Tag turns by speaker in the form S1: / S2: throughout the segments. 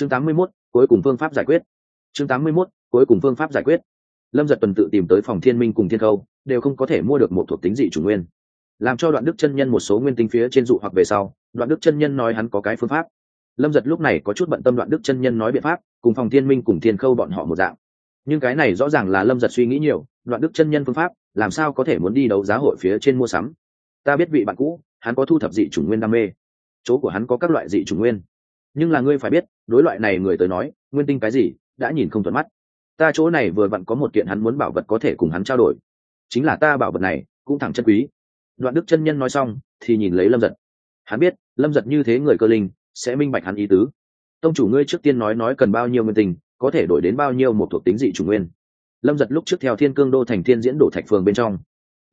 S1: chương tám mươi 81, cuối cùng phương pháp giải quyết. Chương tám mươi 81, cuối cùng phương pháp giải quyết. Lâm giật tuần tự tìm tới phòng thiên minh cùng thiên khâu đều không có thể mua được một thuộc tính dị chủ nguyên. Làm cho đoạn đức chân nhân một số nguyên tinh phía trên dụ hoặc về sau đoạn đức chân nhân nói hắn có cái phương pháp. Lâm giật lúc này có chút bận tâm đoạn đức chân nhân nói biện pháp cùng phòng thiên minh cùng thiên khâu bọn họ một dạng. Nhưng cái này rõ ràng là lâm giật suy nghĩ nhiều đoạn đức chân nhân phương pháp làm sao có thể muốn đi đấu giá hội phía trên mua sắm? Ta biết vị bạn cũ hắn có thu thập dị chủng nguyên đam mê. Chỗ của hắn có các loại dị chủng nguyên nhưng là ngươi phải biết, đối loại này người tới nói, nguyên tinh cái gì, đã nhìn không thuận mắt. Ta chỗ này vừa vặn có một kiện hắn muốn bảo vật có thể cùng hắn trao đổi. Chính là ta bảo vật này, cũng thẳng chân quý. Đoạn đức chân nhân nói xong, thì nhìn lấy lâm giật. Hắn biết, lâm giật như thế người cơ linh, sẽ minh bạch hắn ý tứ. Tông chủ ngươi trước tiên nói nói cần bao nhiêu nguyên tình có thể đổi đến bao nhiêu một thuộc tính dị chủ nguyên. Lâm giật lúc trước theo thiên cương đô thành thiên diễn đổ thạch phường bên trong,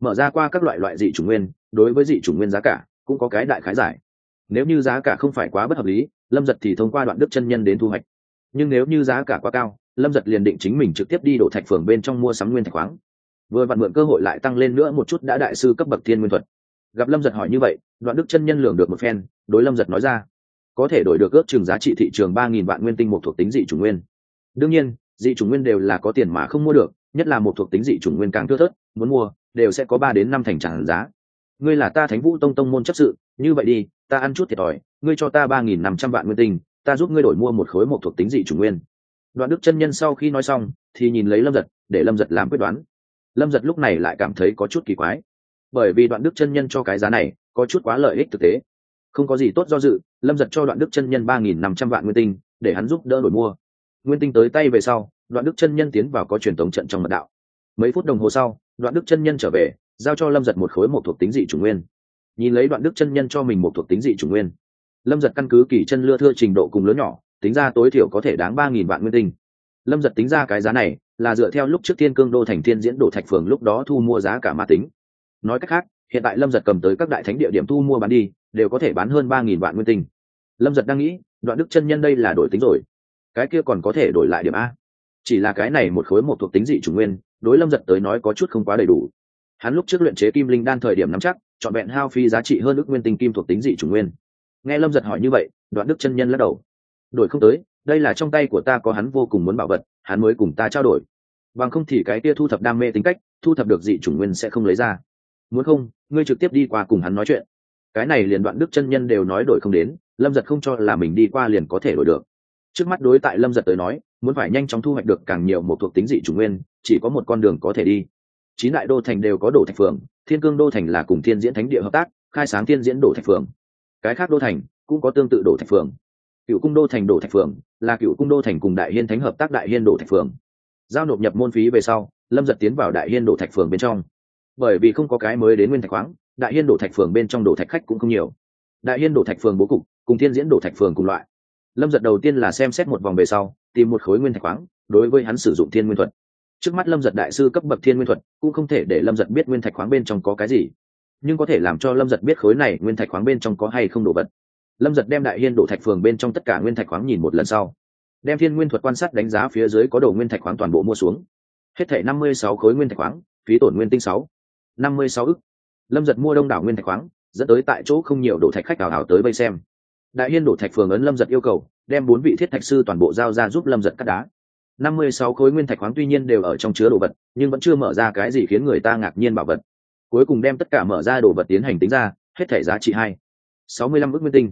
S1: mở ra qua các loại loại dị chủ nguyên, đối với dị chủ nguyên giá cả, cũng có cái đại khái giải. Nếu như giá cả không phải quá bất hợp lý lâm giật thì thông qua đoạn đức chân nhân đến thu hoạch. Nhưng nếu như giá cả quá cao, lâm giật liền định chính mình trực tiếp đi đổ thạch phường bên trong mua sắm nguyên thạch khoáng. Vừa vặn mượn cơ hội lại tăng lên nữa một chút đã đại sư cấp bậc thiên nguyên thuật. Gặp lâm giật hỏi như vậy, đoạn đức chân nhân lường được một phen, đối lâm giật nói ra, có thể đổi được ước chừng giá trị thị trường ba nghìn vạn nguyên tinh một thuộc tính dị chủ nguyên. Đương nhiên, dị chủ nguyên đều là có tiền mà không mua được, nhất là một thuộc tính dị chủ nguyên càng thưa thớt, muốn mua, đều sẽ có ba đến năm thành tràn giá ngươi là ta thánh vũ tông tông môn chấp sự, như vậy đi, ta ăn chút thiệt thòi, ngươi cho ta ba nghìn năm trăm vạn nguyên tinh, ta giúp ngươi đổi mua một khối một thuộc tính dị chủ nguyên. Đoạn đức chân nhân sau khi nói xong, thì nhìn lấy lâm giật, để lâm giật làm quyết đoán. Lâm giật lúc này lại cảm thấy có chút kỳ quái. Bởi vì đoạn đức chân nhân cho cái giá này, có chút quá lợi ích thực tế. Không có gì tốt do dự, lâm giật cho đoạn đức chân nhân ba nghìn năm trăm vạn nguyên tinh, để hắn giúp đỡ đổi mua. Nguyên tinh tới tay về sau, đoạn đức chân nhân tiến vào có truyền thống trận trong mật đạo. Mấy phút đồng hồ sau, đoạn đức chân nhân trở về giao cho lâm giật một khối một thuộc tính dị chủ nguyên. Nhìn lấy đoạn đức chân nhân cho mình một thuộc tính dị chủ nguyên. Lâm giật căn cứ kỳ chân lưa thưa trình độ cùng lớn nhỏ, tính ra tối thiểu có thể đáng ba nghìn vạn nguyên tinh. Lâm giật tính ra cái giá này là dựa theo lúc trước thiên cương đô thành thiên diễn đổ thạch phường lúc đó thu mua giá cả ma tính. Nói cách khác, hiện tại lâm giật cầm tới các đại thánh địa điểm thu mua bán đi, đều có thể bán hơn ba nghìn vạn nguyên tinh. Lâm giật đang nghĩ, đoạn đức chân nhân đây là đổi tính rồi. Cái kia còn có thể đổi lại điểm a. Chỉ là cái này một khối một thuộc tính dị chủ nguyên, đối lâm giật tới nói có chút không quá đầy đủ hắn lúc trước luyện chế kim linh đan thời điểm nắm chắc chọn vẹn hao phi giá trị hơn ước nguyên tinh kim thuộc tính dị chủ nguyên. Nghe lâm giật hỏi như vậy, đoạn đức chân nhân lắc đầu. Đổi không tới, đây là trong tay của ta có hắn vô cùng muốn bảo vật, hắn mới cùng ta trao đổi. Bằng không thì cái kia thu thập đam mê tính cách, thu thập được dị chủng nguyên sẽ không lấy ra. Muốn không, ngươi trực tiếp đi qua cùng hắn nói chuyện. Cái này liền đoạn đức chân nhân đều nói đổi không đến, lâm giật không cho là mình đi qua liền có thể đổi được. Trước mắt đối tại lâm giật tới nói, muốn phải nhanh chóng thu hoạch được càng nhiều một thuộc tính dị chủng nguyên, chỉ có một con đường có thể đi chín đại đô thành đều có đổ thạch phường thiên cương đô thành là cùng thiên diễn thánh địa hợp tác khai sáng thiên diễn đổ thạch phường cái khác đô thành cũng có tương tự đổ thạch phường cựu cung đô thành đổ thạch phường là cựu cung đô thành cùng đại hiên thánh hợp tác đại hiên đổ thạch phường giao nộp nhập môn phí về sau lâm giật tiến vào đại hiên đổ thạch phường bên trong bởi vì không có cái mới đến nguyên thạch khoáng đại hiên đổ thạch phường bên trong đổ thạch khách cũng không nhiều đại hiên đổ thạch phường bố cục cùng thiên diễn đổ thạch phường cùng loại lâm giật đầu tiên là xem xét một vòng về sau tìm một khối nguyên thạch khoáng đối với hắn sử dụng thiên nguyên thuật trước mắt lâm giật đại sư cấp bậc thiên nguyên thuật, cũng không thể để lâm giật biết nguyên thạch khoáng bên trong có cái gì. Nhưng có thể làm cho lâm giật biết khối này nguyên thạch khoáng bên trong có hay không đồ vật. Lâm giật đem đại hiên đổ thạch phường bên trong tất cả nguyên thạch khoáng nhìn một lần sau. Đem thiên nguyên thuật quan sát đánh giá phía dưới có đồ nguyên thạch khoáng toàn bộ mua xuống. Hết thể năm mươi sáu khối nguyên thạch khoáng, phí tổn nguyên tinh sáu. năm mươi sáu ức. Lâm giật mua đông đảo nguyên thạch khoáng, dẫn tới tại chỗ không nhiều đổ thạch khách ảo hào tới vây xem. Đại hiên đổ thạch phường ấn lâm giật yêu cầu, đem bốn vị thiết thạch sư toàn bộ giao ra giúp lâm giật cắt đá năm mươi sáu khối nguyên thạch khoáng tuy nhiên đều ở trong chứa đồ vật, nhưng vẫn chưa mở ra cái gì khiến người ta ngạc nhiên bảo vật. Cuối cùng đem tất cả mở ra đồ vật tiến hành tính ra, hết thể giá trị hai. Sáu mươi lăm ước nguyên tinh.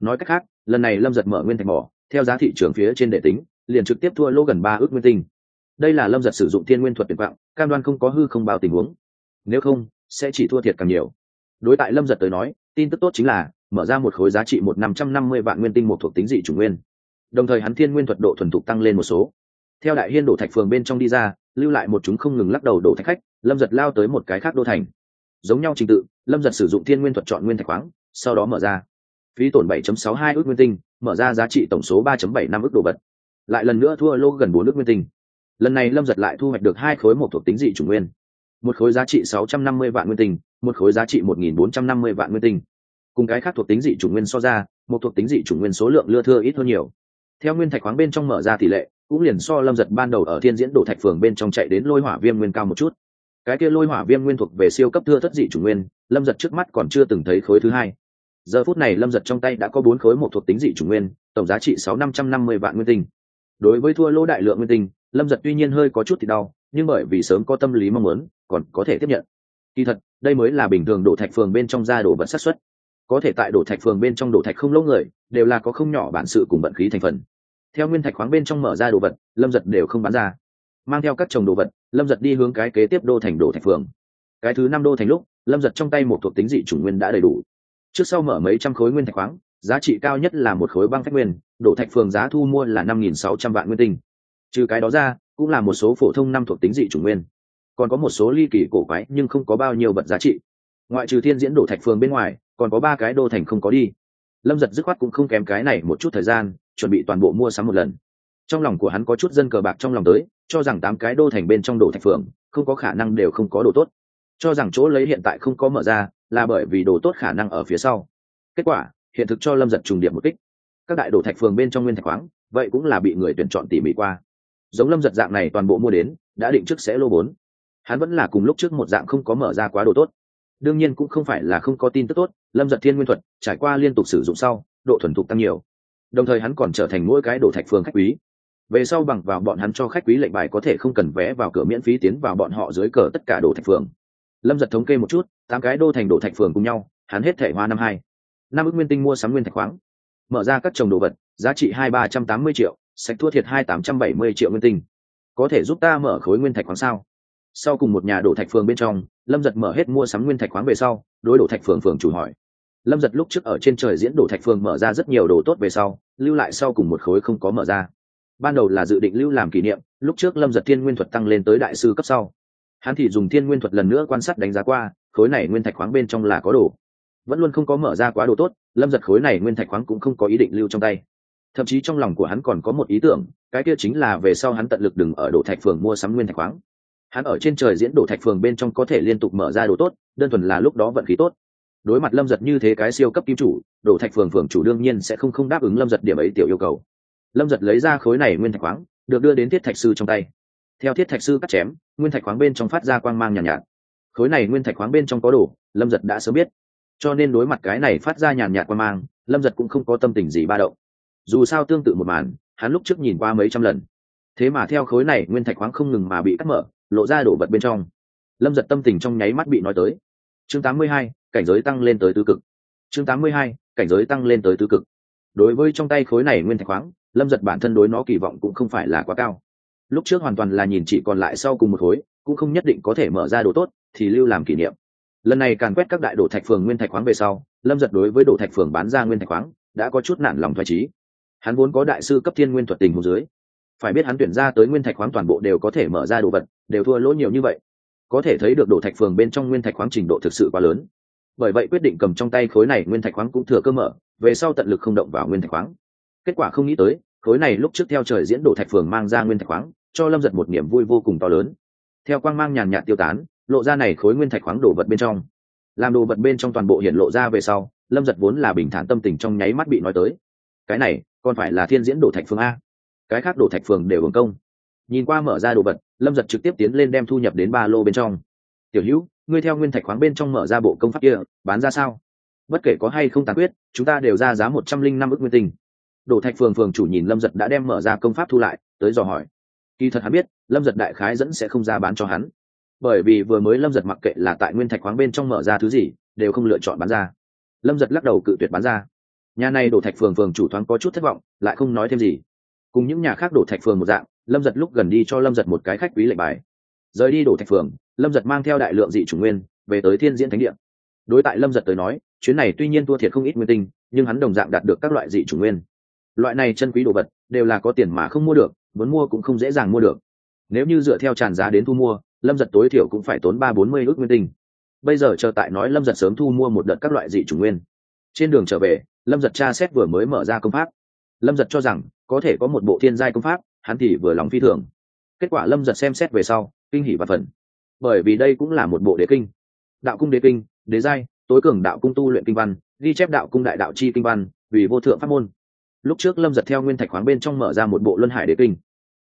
S1: Nói cách khác, lần này lâm giật mở nguyên thạch mỏ, theo giá thị trường phía trên đệ tính, liền trực tiếp thua lỗ gần ba ước nguyên tinh. Đây là lâm giật sử dụng thiên nguyên thuật tuyệt vọng, cam đoan không có hư không bao tình huống. Nếu không, sẽ chỉ thua thiệt càng nhiều. Đối tại lâm giật tới nói, tin tức tốt chính là, mở ra một khối giá trị một năm trăm năm mươi vạn nguyên tinh một thuộc tính dị chủ nguyên. Đồng thời hắn thiên nguyên thuật độ thuần thục tăng lên một số theo đại hiên đổ thạch phường bên trong đi ra, lưu lại một chúng không ngừng lắc đầu đổ thạch khách, lâm giật lao tới một cái khác đô thành. Giống nhau trình tự, lâm giật sử dụng thiên nguyên thuật chọn nguyên thạch khoáng, sau đó mở ra. Phí tổn 7.62 ước nguyên tinh, mở ra giá trị tổng số 3.75 ước đồ vật. Lại lần nữa thua lô gần bốn ước nguyên tinh. Lần này lâm giật lại thu hoạch được hai khối một thuộc tính dị chủ nguyên. Một khối giá trị 650 vạn nguyên tinh, một khối giá trị 1.450 vạn nguyên tinh. Cùng cái khác thuộc tính dị chủ nguyên so ra, một thuộc tính dị chủ nguyên số lượng lưa thưa ít hơn nhiều. Theo nguyên thạch khoáng bên trong mở ra tỷ lệ cũng liền so lâm giật ban đầu ở thiên diễn đổ thạch phường bên trong chạy đến lôi hỏa viêm nguyên cao một chút. Cái kia lôi hỏa viêm nguyên thuộc về siêu cấp thưa thất dị chủ nguyên, lâm giật trước mắt còn chưa từng thấy khối thứ hai. Giờ phút này lâm giật trong tay đã có bốn khối một thuộc tính dị chủ nguyên, tổng giá trị sáu năm trăm năm mươi vạn nguyên tinh. Đối với thua lỗ đại lượng nguyên tinh, lâm giật tuy nhiên hơi có chút thì đau, nhưng bởi vì sớm có tâm lý mong muốn, còn có thể tiếp nhận. Kỳ thật, đây mới là bình thường đổ thạch phường bên trong ra đổ vật sát xuất có thể tại đổ thạch phường bên trong đổ thạch không lỗ người, đều là có không nhỏ bản sự cùng vận khí thành phần theo nguyên thạch khoáng bên trong mở ra đồ vật, lâm giật đều không bán ra. Mang theo các chồng đồ vật, lâm giật đi hướng cái kế tiếp đô thành đồ thạch phường. Cái thứ năm đô thành lúc, lâm giật trong tay một thuộc tính dị chủng nguyên đã đầy đủ. Trước sau mở mấy trăm khối nguyên thạch khoáng, giá trị cao nhất là một khối băng phách nguyên, đổ thạch phường giá thu mua là năm nghìn sáu trăm vạn nguyên tinh. Trừ cái đó ra, cũng là một số phổ thông năm thuộc tính dị chủng nguyên. Còn có một số ly kỳ cổ quái nhưng không có bao nhiêu vật giá trị. Ngoại trừ thiên diễn đổ thạch phường bên ngoài, còn có ba cái đô thành không có đi lâm giật dứt khoát cũng không kém cái này một chút thời gian, chuẩn bị toàn bộ mua sắm một lần. Trong lòng của hắn có chút dân cờ bạc trong lòng tới, cho rằng tám cái đô thành bên trong đồ thạch phường không có khả năng đều không có đồ tốt. Cho rằng chỗ lấy hiện tại không có mở ra, là bởi vì đồ tốt khả năng ở phía sau. Kết quả, hiện thực cho lâm giật trùng điểm một kích. Các đại đồ thạch phường bên trong nguyên thạch khoáng, vậy cũng là bị người tuyển chọn tỉ mỉ qua. Giống lâm giật dạng này toàn bộ mua đến, đã định trước sẽ lô bốn. Hắn vẫn là cùng lúc trước một dạng không có mở ra quá đồ tốt đương nhiên cũng không phải là không có tin tức tốt, lâm giật thiên nguyên thuật trải qua liên tục sử dụng sau, độ thuần thục tăng nhiều. Đồng thời hắn còn trở thành mỗi cái đồ thạch phường khách quý. Về sau bằng vào bọn hắn cho khách quý lệnh bài có thể không cần vé vào cửa miễn phí tiến vào bọn họ dưới cờ tất cả đồ thạch phường. Lâm giật thống kê một chút, tám cái đô thành đồ thạch phường cùng nhau, hắn hết thể hoa năm hai. Năm ước nguyên tinh mua sắm nguyên thạch khoáng. Mở ra các trồng đồ vật, giá trị hai ba trăm tám mươi triệu, sạch thua thiệt hai tám trăm bảy mươi triệu nguyên tinh. Có thể giúp ta mở khối nguyên thạch khoáng sao? Sau cùng một nhà đổ thạch phường bên trong lâm giật mở hết mua sắm nguyên thạch khoáng về sau, đối đổ thạch phường phường chủ hỏi. Lâm giật lúc trước ở trên trời diễn đổ thạch phường mở ra rất nhiều đồ tốt về sau, lưu lại sau cùng một khối không có mở ra. Ban đầu là dự định lưu làm kỷ niệm, lúc trước lâm giật thiên nguyên thuật tăng lên tới đại sư cấp sau. Hắn thì dùng thiên nguyên thuật lần nữa quan sát đánh giá qua, khối này nguyên thạch khoáng bên trong là có đồ. Vẫn luôn không có mở ra quá đồ tốt, lâm giật khối này nguyên thạch khoáng cũng không có ý định lưu trong tay. Thậm chí trong lòng của hắn còn có một ý tưởng, cái kia chính là về sau hắn tận lực đừng ở đồ thạch phường mua sắm nguyên thạch khoáng hắn ở trên trời diễn đổ thạch phường bên trong có thể liên tục mở ra đồ tốt đơn thuần là lúc đó vận khí tốt. Đối mặt lâm giật như thế cái siêu cấp kim chủ đổ thạch phường phường chủ đương nhiên sẽ không không đáp ứng lâm giật điểm ấy tiểu yêu cầu. Lâm giật lấy ra khối này nguyên thạch khoáng được đưa đến thiết thạch sư trong tay. Theo thiết thạch sư cắt chém nguyên thạch khoáng bên trong phát ra quang mang nhàn nhạt, nhạt. Khối này nguyên thạch khoáng bên trong có đồ lâm giật đã sớm biết. Cho nên đối mặt cái này phát ra nhàn nhạt quang mang lâm giật cũng không có tâm tình gì ba động. Dù sao tương tự một màn hắn lúc trước nhìn qua mấy trăm lần. Thế mà theo khối này nguyên thạch khoáng không ngừng mà bị cắt mở lộ ra đổ vật bên trong. Lâm giật tâm tình trong nháy mắt bị nói tới. Chương 82, cảnh giới tăng lên tới tứ cực. Chương 82, cảnh giới tăng lên tới tứ cực. Đối với trong tay khối này nguyên thạch khoáng lâm giật bản thân đối nó kỳ vọng cũng không phải là quá cao. Lúc trước hoàn toàn là nhìn chỉ còn lại sau cùng một khối cũng không nhất định có thể mở ra đồ tốt thì lưu làm kỷ niệm. Lần này càn quét các đại đồ thạch phường nguyên thạch khoáng về sau lâm giật đối với đồ thạch phường bán ra nguyên thạch khoáng đã có chút nản lòng thoải trí hắn vốn có đại sư cấp thiên nguyên thuật tình hồ dưới phải biết hắn tuyển ra tới nguyên thạch khoáng toàn bộ đều có thể mở ra đồ vật, đều thua lỗ nhiều như vậy. Có thể thấy được đồ thạch phường bên trong nguyên thạch khoáng trình độ thực sự quá lớn. Bởi vậy quyết định cầm trong tay khối này nguyên thạch khoáng cũng thừa cơ mở, về sau tận lực không động vào nguyên thạch khoáng. Kết quả không nghĩ tới, khối này lúc trước theo trời diễn đồ thạch phường mang ra nguyên thạch khoáng, cho lâm giật một niềm vui vô cùng to lớn. Theo quang mang nhàn nhạt tiêu tán, lộ ra này khối nguyên thạch khoáng đổ vật bên trong. Làm đồ vật bên trong toàn bộ hiện lộ ra về sau, lâm giật vốn là bình thản tâm tình trong nháy mắt bị nói tới. Cái này, còn phải là thiên diễn đồ thạch phường a cái khác đồ thạch phường đều hưởng công. Nhìn qua mở ra đồ vật, lâm giật trực tiếp tiến lên đem thu nhập đến ba lô bên trong. Tiểu hữu, ngươi theo nguyên thạch khoáng bên trong mở ra bộ công pháp kia, bán ra sao? Bất kể có hay không tàn quyết chúng ta đều ra giá một trăm linh năm ước nguyên tinh. Đồ thạch phường phường chủ nhìn lâm giật đã đem mở ra công pháp thu lại, tới dò hỏi. Kỳ thật hắn biết, lâm giật đại khái dẫn sẽ không ra bán cho hắn. Bởi vì vừa mới lâm giật mặc kệ là tại nguyên thạch khoáng bên trong mở ra thứ gì, đều không lựa chọn bán ra. Lâm giật lắc đầu cự tuyệt bán ra. Nhà này đổ thạch phường phường chủ thoáng có chút thất vọng, lại không nói thêm gì cùng những nhà khác đổ thạch phường một dạng, lâm giật lúc gần đi cho lâm giật một cái khách quý lệnh bài. Rời đi đổ thạch phường, lâm giật mang theo đại lượng dị chủ nguyên, về tới thiên diễn thánh địa. Đối tại lâm giật tới nói, chuyến này tuy nhiên thua thiệt không ít nguyên tinh, nhưng hắn đồng dạng đạt được các loại dị chủ nguyên. Loại này chân quý đồ vật, đều là có tiền mà không mua được, muốn mua cũng không dễ dàng mua được. Nếu như dựa theo tràn giá đến thu mua, lâm giật tối thiểu cũng phải tốn ba bốn mươi ước nguyên tinh. Bây giờ chờ tại nói lâm giật sớm thu mua một đợt các loại dị chủ nguyên. Trên đường trở về, lâm giật tra xét vừa mới mở ra công pháp. Lâm giật cho rằng có thể có một bộ thiên giai công pháp, hắn thì vừa lòng phi thường. Kết quả lâm giật xem xét về sau, kinh hỉ và phần bởi vì đây cũng là một bộ đế kinh. Đạo cung đế kinh, đế giai, tối cường đạo cung tu luyện kinh văn, ghi chép đạo cung đại đạo chi kinh văn, vì vô thượng pháp môn. Lúc trước lâm giật theo nguyên thạch khoáng bên trong mở ra một bộ luân hải đế kinh.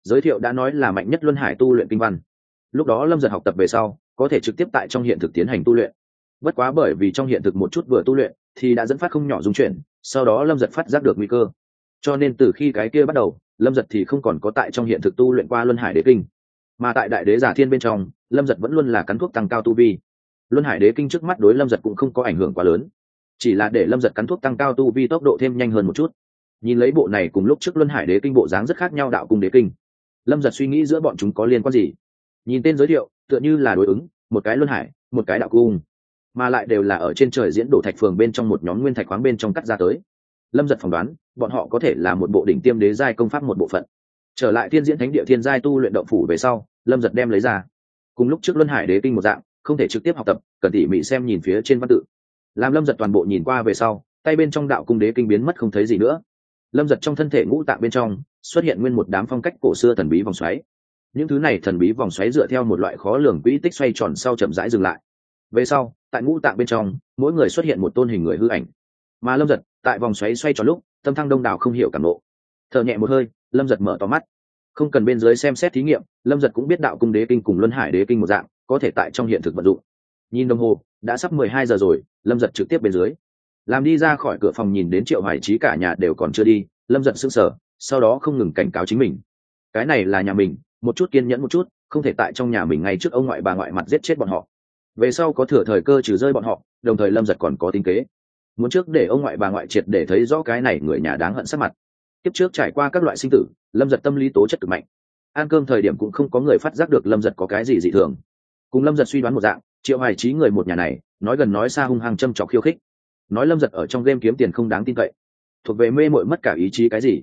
S1: Giới thiệu đã nói là mạnh nhất luân hải tu luyện kinh văn. Lúc đó lâm giật học tập về sau, có thể trực tiếp tại trong hiện thực tiến hành tu luyện. Bất quá bởi vì trong hiện thực một chút vừa tu luyện, thì đã dẫn phát không nhỏ dung chuyển, sau đó lâm giật phát giác được nguy cơ cho nên từ khi cái kia bắt đầu, lâm giật thì không còn có tại trong hiện thực tu luyện qua luân hải đế kinh. Mà tại đại đế giả thiên bên trong, lâm giật vẫn luôn là cắn thuốc tăng cao tu vi. Luân hải đế kinh trước mắt đối lâm giật cũng không có ảnh hưởng quá lớn. Chỉ là để lâm giật cắn thuốc tăng cao tu vi tốc độ thêm nhanh hơn một chút. Nhìn lấy bộ này cùng lúc trước luân hải đế kinh bộ dáng rất khác nhau đạo cung đế kinh, lâm giật suy nghĩ giữa bọn chúng có liên quan gì. Nhìn tên giới thiệu, tựa như là đối ứng, một cái luân hải, một cái đạo cung, mà lại đều là ở trên trời diễn đổ thạch phường bên trong một nhóm nguyên thạch khoáng bên trong cắt ra tới lâm giật phỏng đoán, bọn họ có thể là một bộ đỉnh tiêm đế giai công pháp một bộ phận. Trở lại thiên diễn thánh địa thiên giai tu luyện động phủ về sau, lâm giật đem lấy ra. Cùng lúc trước luân hải đế kinh một dạng, không thể trực tiếp học tập, cần tỉ mỉ xem nhìn phía trên văn tự. Làm lâm giật toàn bộ nhìn qua về sau, tay bên trong đạo cung đế kinh biến mất không thấy gì nữa. Lâm giật trong thân thể ngũ tạng bên trong, xuất hiện nguyên một đám phong cách cổ xưa thần bí vòng xoáy. Những thứ này thần bí vòng xoáy dựa theo một loại khó lường quỹ tích xoay tròn sau chậm rãi dừng lại. Về sau, tại ngũ tạng bên trong, mỗi người xuất hiện một tôn hình người hư ảnh. Mà lâm giật tại vòng xoáy xoay tròn lúc, tâm thăng đông đảo không hiểu cảm lộ thở nhẹ một hơi, lâm giật mở to mắt. Không cần bên dưới xem xét thí nghiệm, lâm giật cũng biết đạo cung đế kinh cùng luân hải đế kinh một dạng, có thể tại trong hiện thực vận dụng. Nhìn đồng hồ, đã sắp mười hai giờ rồi, lâm giật trực tiếp bên dưới. Làm đi ra khỏi cửa phòng nhìn đến triệu hoài trí cả nhà đều còn chưa đi, lâm giật sững sờ, sau đó không ngừng cảnh cáo chính mình. Cái này là nhà mình, một chút kiên nhẫn một chút, không thể tại trong nhà mình ngay trước ông ngoại bà ngoại mặt giết chết bọn họ. Về sau có thừa thời cơ trừ rơi bọn họ, đồng thời lâm giật còn có tính kế muốn trước để ông ngoại bà ngoại triệt để thấy rõ cái này người nhà đáng hận sắc mặt. Tiếp trước trải qua các loại sinh tử, lâm giật tâm lý tố chất cực mạnh. Ăn cơm thời điểm cũng không có người phát giác được lâm giật có cái gì dị thường. Cùng lâm giật suy đoán một dạng, triệu hoài trí người một nhà này, nói gần nói xa hung hăng châm trọc khiêu khích. Nói lâm giật ở trong game kiếm tiền không đáng tin cậy. Thuộc về mê mội mất cả ý chí cái gì?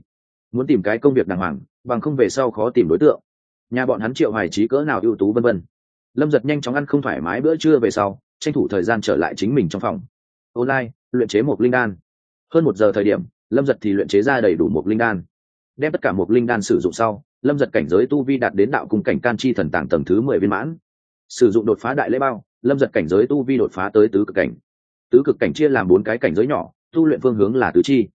S1: Muốn tìm cái công việc đàng hoàng, bằng không về sau khó tìm đối tượng. Nhà bọn hắn triệu hoài trí cỡ nào ưu tú vân vân. Lâm giật nhanh chóng ăn không thoải mái bữa trưa về sau, tranh thủ thời gian trở lại chính mình trong phòng. Online luyện chế một linh đan. Hơn một giờ thời điểm, lâm giật thì luyện chế ra đầy đủ một linh đan. Đem tất cả một linh đan sử dụng sau, lâm giật cảnh giới tu vi đạt đến đạo cùng cảnh can chi thần tàng tầng thứ mười viên mãn. Sử dụng đột phá đại lễ bao, lâm giật cảnh giới tu vi đột phá tới tứ cực cảnh. Tứ cực cảnh chia làm bốn cái cảnh giới nhỏ, tu luyện phương hướng là tứ chi.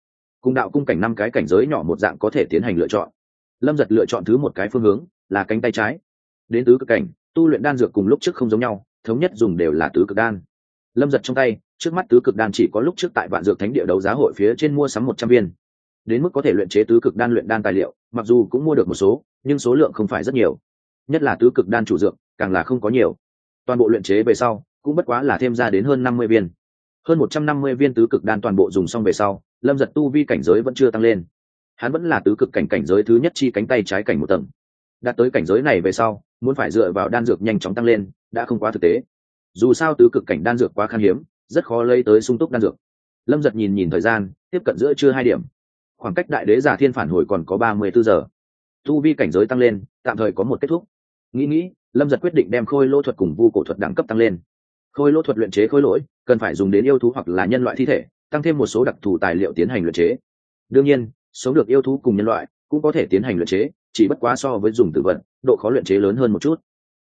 S1: Cùng đạo cung cảnh năm cái cảnh giới nhỏ một dạng có thể tiến hành lựa chọn. Lâm giật lựa chọn thứ một cái phương hướng là cánh tay trái. Đến tứ cực cảnh, tu luyện đan dược cùng lúc trước không giống nhau, thống nhất dùng đều là tứ cực đan. Lâm giật trong tay trước mắt tứ cực đan chỉ có lúc trước tại vạn dược thánh địa đấu giá hội phía trên mua sắm một trăm viên. Đến mức có thể luyện chế tứ cực đan luyện đan tài liệu, mặc dù cũng mua được một số, nhưng số lượng không phải rất nhiều. Nhất là tứ cực đan chủ dược, càng là không có nhiều. Toàn bộ luyện chế về sau, cũng bất quá là thêm ra đến hơn năm mươi viên. Hơn một trăm năm mươi viên tứ cực đan toàn bộ dùng xong về sau, lâm giật tu vi cảnh giới vẫn chưa tăng lên. Hắn vẫn là tứ cực cảnh cảnh giới thứ nhất chi cánh tay trái cảnh một tầng. Đạt tới cảnh giới này về sau, muốn phải dựa vào đan dược nhanh chóng tăng lên, đã không quá thực tế. Dù sao tứ cực cảnh đan dược quá khan hiếm rất khó lấy tới sung túc đan dược. Lâm giật nhìn nhìn thời gian, tiếp cận giữa trưa hai điểm. Khoảng cách đại đế giả thiên phản hồi còn có ba mươi bốn giờ. Tu vi cảnh giới tăng lên, tạm thời có một kết thúc. Nghĩ nghĩ, lâm giật quyết định đem khôi lỗ thuật cùng vu cổ thuật đẳng cấp tăng lên. Khôi lỗ thuật luyện chế khôi lỗi, cần phải dùng đến yêu thú hoặc là nhân loại thi thể, tăng thêm một số đặc thù tài liệu tiến hành luyện chế. Đương nhiên, sống được yêu thú cùng nhân loại cũng có thể tiến hành luyện chế, chỉ bất quá so với dùng tự vận độ khó luyện chế lớn hơn một chút.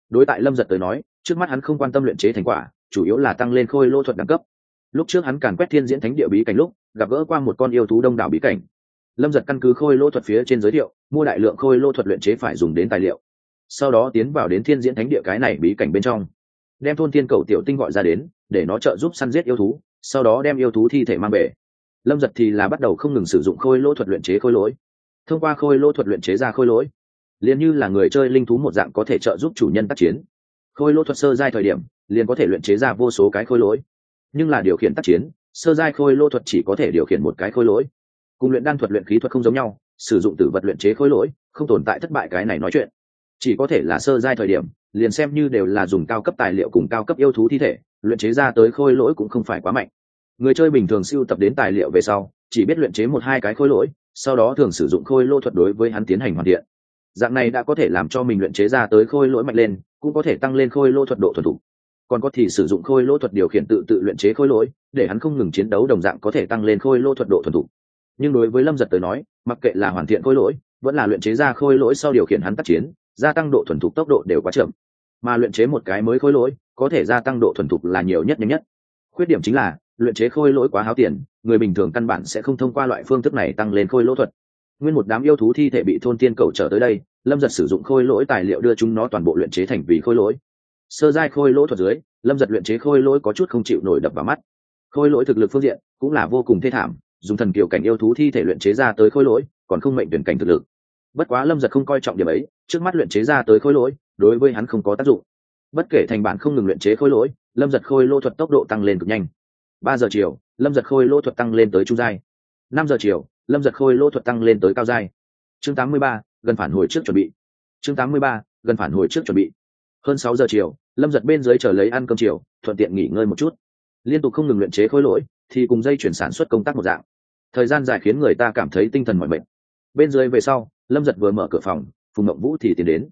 S1: Đối tại lâm giật tới nói, trước mắt hắn không quan tâm luyện chế thành quả chủ yếu là tăng lên khôi lô thuật đẳng cấp. Lúc trước hắn càn quét thiên diễn thánh địa bí cảnh lúc, gặp gỡ qua một con yêu thú đông đảo bí cảnh. Lâm giật căn cứ khôi lô thuật phía trên giới thiệu, mua đại lượng khôi lô thuật luyện chế phải dùng đến tài liệu. Sau đó tiến vào đến thiên diễn thánh địa cái này bí cảnh bên trong. Đem thôn thiên cầu tiểu tinh gọi ra đến, để nó trợ giúp săn giết yêu thú, sau đó đem yêu thú thi thể mang về. Lâm giật thì là bắt đầu không ngừng sử dụng khôi lỗ thuật luyện chế khôi lỗi. Thông qua khôi lỗ thuật luyện chế ra khôi lỗi, liền như là người chơi linh thú một dạng có thể trợ giúp chủ nhân tác chiến. Khôi lỗ thuật sơ giai thời điểm liền có thể luyện chế ra vô số cái khôi lỗi. Nhưng là điều khiển tác chiến, sơ giai khôi lô thuật chỉ có thể điều khiển một cái khôi lỗi. Cùng luyện đan thuật luyện khí thuật không giống nhau, sử dụng tử vật luyện chế khôi lỗi, không tồn tại thất bại cái này nói chuyện. Chỉ có thể là sơ giai thời điểm, liền xem như đều là dùng cao cấp tài liệu cùng cao cấp yêu thú thi thể, luyện chế ra tới khôi lỗi cũng không phải quá mạnh. Người chơi bình thường siêu tập đến tài liệu về sau, chỉ biết luyện chế một hai cái khôi lỗi, sau đó thường sử dụng khôi lô thuật đối với hắn tiến hành hoàn thiện. Dạng này đã có thể làm cho mình luyện chế ra tới khôi lỗi mạnh lên, cũng có thể tăng lên khôi lô thuật độ thuần ụ còn có thì sử dụng khôi lỗ thuật điều khiển tự tự luyện chế khôi lỗi, để hắn không ngừng chiến đấu đồng dạng có thể tăng lên khôi lỗ thuật độ thuần thục. Nhưng đối với lâm giật tới nói, mặc kệ là hoàn thiện khôi lỗi, vẫn là luyện chế ra khôi lỗi sau điều khiển hắn tác chiến, gia tăng độ thuần thục tốc độ đều quá chậm. Mà luyện chế một cái mới khôi lỗi, có thể gia tăng độ thuần thục là nhiều nhất nhanh nhất. Khuyết điểm chính là, luyện chế khôi lỗi quá háo tiền, người bình thường căn bản sẽ không thông qua loại phương thức này tăng lên khôi lỗ thuật. Nguyên một đám yêu thú thi thể bị thôn tiên cầu trở tới đây, lâm giật sử dụng khôi lỗi tài liệu đưa chúng nó toàn bộ luyện chế thành vì khôi lỗi sơ giai khôi lỗ thuật dưới, lâm giật luyện chế khôi lỗi có chút không chịu nổi đập vào mắt. Khôi lỗi thực lực phương diện cũng là vô cùng thê thảm, dùng thần kiều cảnh yêu thú thi thể luyện chế ra tới khôi lỗi, còn không mệnh tuyển cảnh thực lực. Bất quá lâm giật không coi trọng điểm ấy, trước mắt luyện chế ra tới khôi lỗi, đối với hắn không có tác dụng. Bất kể thành bản không ngừng luyện chế khôi lỗi, lâm giật khôi lỗ thuật tốc độ tăng lên cực nhanh. Ba giờ chiều, lâm giật khôi lỗ thuật tăng lên tới trung giai. Năm giờ chiều, lâm giật khôi lỗ thuật tăng lên tới cao giai. Chương tám mươi ba, gần phản hồi trước chuẩn bị. Chương tám mươi ba, gần phản hồi trước chuẩn bị hơn sáu giờ chiều, lâm giật bên dưới chờ lấy ăn cơm chiều, thuận tiện nghỉ ngơi một chút. Liên tục không ngừng luyện chế khối lỗi, thì cùng dây chuyển sản xuất công tác một dạng. Thời gian dài khiến người ta cảm thấy tinh thần mỏi mệt. Bên dưới về sau, lâm giật vừa mở cửa phòng, phùng mộng vũ thì tiến đến.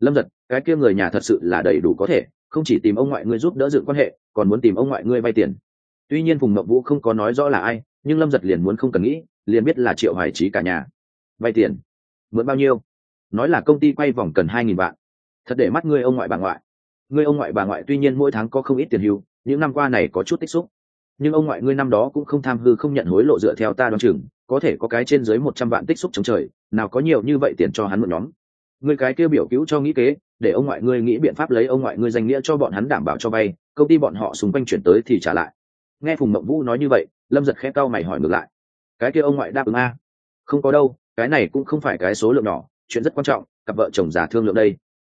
S1: Lâm giật, cái kia người nhà thật sự là đầy đủ có thể, không chỉ tìm ông ngoại ngươi giúp đỡ dựng quan hệ, còn muốn tìm ông ngoại ngươi vay tiền. Tuy nhiên phùng mộng vũ không có nói rõ là ai, nhưng lâm giật liền muốn không cần nghĩ, liền biết là triệu hoài trí cả nhà. Vay tiền? Mượn bao nhiêu? Nói là công ty quay vòng cần hai nghìn vạn thật để mắt ngươi ông ngoại bà ngoại. Ngươi ông ngoại bà ngoại tuy nhiên mỗi tháng có không ít tiền hưu, những năm qua này có chút tích xúc. Nhưng ông ngoại ngươi năm đó cũng không tham hư, không nhận hối lộ dựa theo ta đoán chừng, có thể có cái trên dưới một trăm vạn tích xúc chống trời, nào có nhiều như vậy tiền cho hắn mượn nhóm. Ngươi cái kêu biểu cứu cho nghĩ kế, để ông ngoại ngươi nghĩ biện pháp lấy ông ngoại ngươi danh nghĩa cho bọn hắn đảm bảo cho vay, công ty bọn họ xung quanh chuyển tới thì trả lại. Nghe phùng mộng vũ nói như vậy, lâm giật khẽ cau mày hỏi ngược lại. Cái kia ông ngoại đáp ứng a? Không có đâu, cái này cũng không phải cái số lượng nhỏ, chuyện rất quan trọng, cặp vợ chồng già thương lượng đây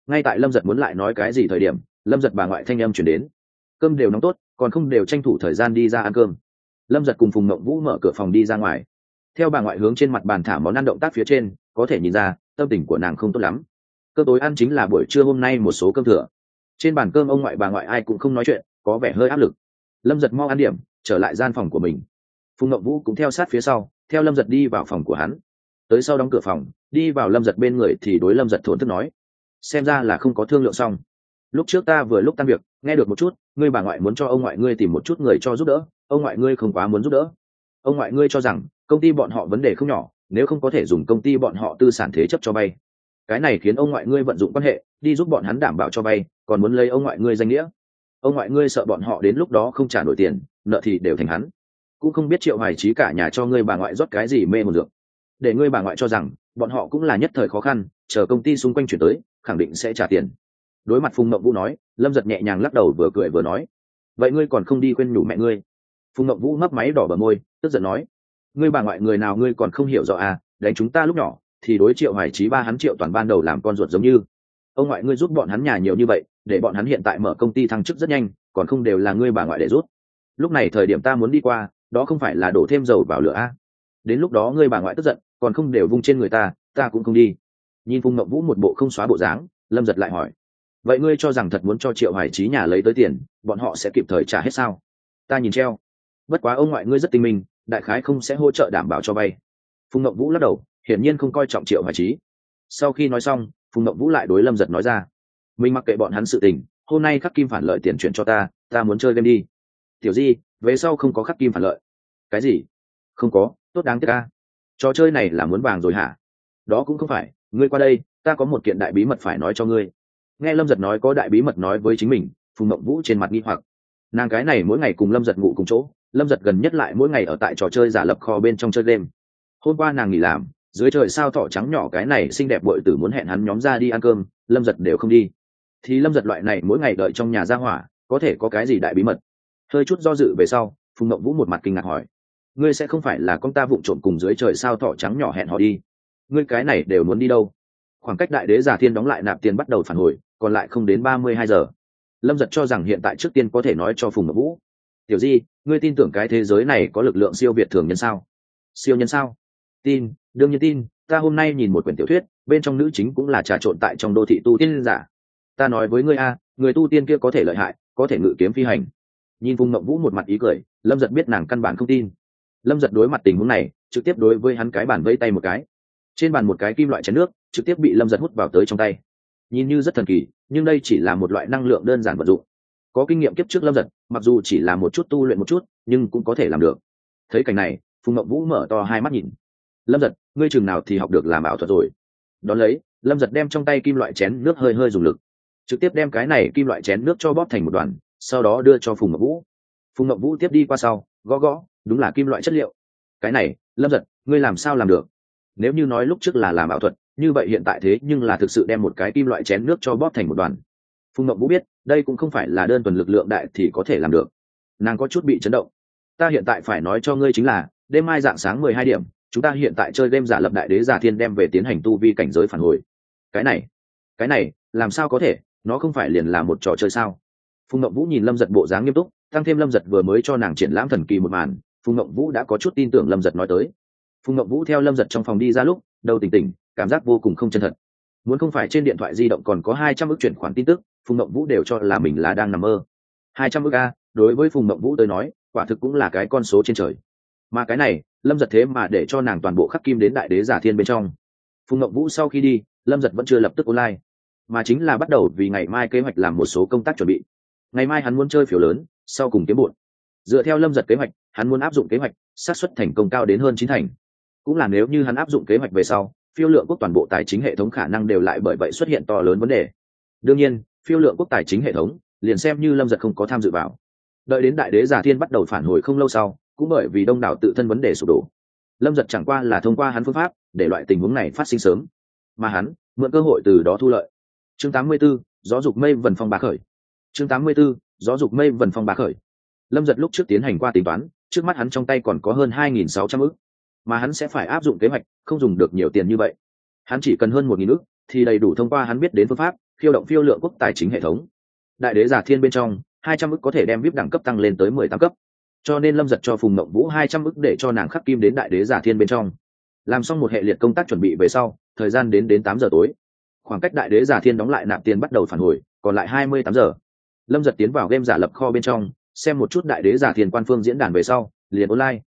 S1: ngay tại lâm giật muốn lại nói cái gì thời điểm, lâm giật bà ngoại thanh âm chuyển đến. Cơm đều nóng tốt, còn không đều tranh thủ thời gian đi ra ăn cơm. Lâm giật cùng phùng ngộng vũ mở cửa phòng đi ra ngoài. Theo bà ngoại hướng trên mặt bàn thả món ăn động tác phía trên, có thể nhìn ra, tâm tình của nàng không tốt lắm. Cơ tối ăn chính là buổi trưa hôm nay một số cơm thừa. Trên bàn cơm ông ngoại bà ngoại ai cũng không nói chuyện, có vẻ hơi áp lực. Lâm giật mau ăn điểm, trở lại gian phòng của mình. Phùng ngậm vũ cũng theo sát phía sau, theo lâm giật đi vào phòng của hắn. Tới sau đóng cửa phòng, đi vào lâm giật bên người thì đối lâm giật thổn thức nói xem ra là không có thương lượng xong. Lúc trước ta vừa lúc tan việc, nghe được một chút, ngươi bà ngoại muốn cho ông ngoại ngươi tìm một chút người cho giúp đỡ, ông ngoại ngươi không quá muốn giúp đỡ. Ông ngoại ngươi cho rằng, công ty bọn họ vấn đề không nhỏ, nếu không có thể dùng công ty bọn họ tư sản thế chấp cho vay cái này khiến ông ngoại ngươi vận dụng quan hệ, đi giúp bọn hắn đảm bảo cho vay còn muốn lấy ông ngoại ngươi danh nghĩa. Ông ngoại ngươi sợ bọn họ đến lúc đó không trả nổi tiền, nợ thì đều thành hắn. Cũng không biết triệu hoài trí cả nhà cho ngươi bà ngoại rót cái gì mê một dược. Để ngươi bà ngoại cho rằng, bọn họ cũng là nhất thời khó khăn, chờ công ty xung quanh chuyển tới khẳng định sẽ trả tiền. Đối mặt phùng mậu vũ nói, lâm giật nhẹ nhàng lắc đầu vừa cười vừa nói, vậy ngươi còn không đi quên nhủ mẹ ngươi? Phùng mậu vũ mấp máy đỏ bờ môi, tức giận nói, ngươi bà ngoại người nào ngươi còn không hiểu rõ à đánh chúng ta lúc nhỏ, thì đối triệu hoài trí ba hắn triệu toàn ban đầu làm con ruột giống như. Ông ngoại ngươi giúp bọn hắn nhà nhiều như vậy, để bọn hắn hiện tại mở công ty thăng chức rất nhanh, còn không đều là ngươi bà ngoại để rút lúc này thời điểm ta muốn đi qua, đó không phải là đổ thêm dầu vào lửa a đến lúc đó ngươi bà ngoại tức giận, còn không đều vung trên người ta ta cũng không đi nhìn phùng mậu vũ một bộ không xóa bộ dáng, lâm giật lại hỏi, vậy ngươi cho rằng thật muốn cho triệu hoài trí nhà lấy tới tiền, bọn họ sẽ kịp thời trả hết sao? Ta nhìn treo. Bất quá ông ngoại ngươi rất tinh minh, đại khái không sẽ hỗ trợ đảm bảo cho vay. Phùng mậu vũ lắc đầu, hiển nhiên không coi trọng triệu hoài trí sau khi nói xong, phùng mậu vũ lại đối lâm giật nói ra, mình mặc kệ bọn hắn sự tình, hôm nay khắc kim phản lợi tiền chuyển cho ta ta muốn chơi game đi. Tiểu di, về sau không có khắc kim phản lợi. Cái gì? Không có, tốt đáng tiếc ca trò chơi này là muốn vàng rồi hả? Đó cũng không phải ngươi qua đây, ta có một kiện đại bí mật phải nói cho ngươi. Nghe lâm giật nói có đại bí mật nói với chính mình, phùng mộng vũ trên mặt nghi hoặc. Nàng cái này mỗi ngày cùng lâm giật ngủ cùng chỗ, lâm giật gần nhất lại mỗi ngày ở tại trò chơi giả lập kho bên trong chơi game. Hôm qua nàng nghỉ làm, dưới trời sao thỏ trắng nhỏ cái này xinh đẹp bội tử muốn hẹn hắn nhóm ra đi ăn cơm, lâm giật đều không đi. Thì lâm giật loại này mỗi ngày đợi trong nhà ra hỏa, có thể có cái gì đại bí mật? Hơi chút do dự về sau, phùng mộng vũ một mặt kinh ngạc hỏi. Ngươi sẽ không phải là con ta vụng trộm cùng dưới trời sao thỏ trắng nhỏ hẹn họ đi ngươi cái này đều muốn đi đâu? Khoảng cách đại đế giả thiên đóng lại nạp tiền bắt đầu phản hồi, còn lại không đến ba mươi hai giờ. Lâm giật cho rằng hiện tại trước tiên có thể nói cho phùng ngọc vũ. Tiểu di, ngươi tin tưởng cái thế giới này có lực lượng siêu việt thường nhân sao? Siêu nhân sao? Tin, đương nhiên tin, ta hôm nay nhìn một quyển tiểu thuyết, bên trong nữ chính cũng là trà trộn tại trong đô thị tu tiên giả. Ta nói với ngươi a, người tu tiên kia có thể lợi hại, có thể ngự kiếm phi hành. Nhìn phùng ngọc vũ một mặt ý cười, lâm giật biết nàng căn bản không tin. Lâm giật đối mặt tình huống này, trực tiếp đối với hắn cái bản vây tay một cái trên bàn một cái kim loại chén nước, trực tiếp bị lâm giật hút vào tới trong tay. Nhìn như rất thần kỳ, nhưng đây chỉ là một loại năng lượng đơn giản vật dụng. Có kinh nghiệm kiếp trước lâm giật, mặc dù chỉ là một chút tu luyện một chút, nhưng cũng có thể làm được. Thấy cảnh này, phùng mậu vũ mở to hai mắt nhìn. Lâm giật, ngươi chừng nào thì học được làm ảo thuật rồi? Đón lấy, lâm giật đem trong tay kim loại chén nước hơi hơi dùng lực. Trực tiếp đem cái này kim loại chén nước cho bóp thành một đoàn, sau đó đưa cho phùng ngọc vũ. Phùng ngọc vũ tiếp đi qua sau, gõ gõ, đúng là kim loại chất liệu. Cái này, lâm giật, ngươi làm sao làm được? Nếu như nói lúc trước là làm ảo thuật, như vậy hiện tại thế nhưng là thực sự đem một cái kim loại chén nước cho bóp thành một đoàn. Phùng ngọc vũ biết, đây cũng không phải là đơn thuần lực lượng đại thì có thể làm được. Nàng có chút bị chấn động. Ta hiện tại phải nói cho ngươi chính là, đêm mai dạng sáng mười hai điểm, chúng ta hiện tại chơi game giả lập đại đế giả thiên đem về tiến hành tu vi cảnh giới phản hồi. Cái này cái này, làm sao có thể? Nó không phải liền là một trò chơi sao? Phùng ngậm vũ nhìn lâm giật bộ dáng nghiêm túc, tăng thêm lâm giật vừa mới cho nàng triển lãm thần kỳ một màn, phùng ngậm vũ đã có chút tin tưởng lâm giật nói tới phùng ngậm vũ theo lâm giật trong phòng đi ra lúc, đầu tỉnh tỉnh, cảm giác vô cùng không chân thật. Muốn không phải trên điện thoại di động còn có hai trăm ước chuyển khoản tin tức, phùng ngậm vũ đều cho là mình là đang nằm mơ. Hai trăm ước a, đối với phùng ngậm vũ tới nói, quả thực cũng là cái con số trên trời. Mà cái này, lâm giật thế mà để cho nàng toàn bộ khắc kim đến đại đế giả thiên bên trong. Phùng ngậm vũ sau khi đi, lâm giật vẫn chưa lập tức online. Mà chính là bắt đầu vì ngày mai kế hoạch làm một số công tác chuẩn bị. Ngày mai hắn muốn chơi phiếu lớn, sau cùng kiếm bụn dựa theo lâm giật kế hoạch, hắn muốn áp dụng kế hoạch, xác suất thành công cao đến hơn chín thành cũng là nếu như hắn áp dụng kế hoạch về sau phiêu lượng quốc toàn bộ tài chính hệ thống khả năng đều lại bởi vậy xuất hiện to lớn vấn đề. Đương nhiên phiêu lượng quốc tài chính hệ thống liền xem như lâm giật không có tham dự vào. Đợi đến đại đế giả thiên bắt đầu phản hồi không lâu sau cũng bởi vì đông đảo tự thân vấn đề sụp đổ. Lâm giật chẳng qua là thông qua hắn phương pháp để loại tình huống này phát sinh sớm. Mà hắn mượn cơ hội từ đó thu lợi. Chương 84, gió dục mây vần phong bá khởi. Chương 84, gió dục mây vần phong bá khởi. Lâm giật lúc trước tiến hành qua tính toán trước mắt hắn trong tay còn có hơn 2.600 ức mà hắn sẽ phải áp dụng kế hoạch, không dùng được nhiều tiền như vậy. Hắn chỉ cần hơn một nghìn ước thì đầy đủ thông qua hắn biết đến phương pháp, khiêu động phiêu lượng quốc tài chính hệ thống. Đại đế giả thiên bên trong, hai trăm ức có thể đem vip đẳng cấp tăng lên tới mười tám cấp. Cho nên lâm giật cho phùng mộng vũ hai trăm ức để cho nàng khắc kim đến đại đế giả thiên bên trong. Làm xong một hệ liệt công tác chuẩn bị về sau, thời gian đến đến tám giờ tối. Khoảng cách đại đế giả thiên đóng lại nạp tiền bắt đầu phản hồi, còn lại hai mươi tám giờ. Lâm giật tiến vào game giả lập kho bên trong, xem một chút đại đế giả thiên quan phương diễn đàn về sau, liền online.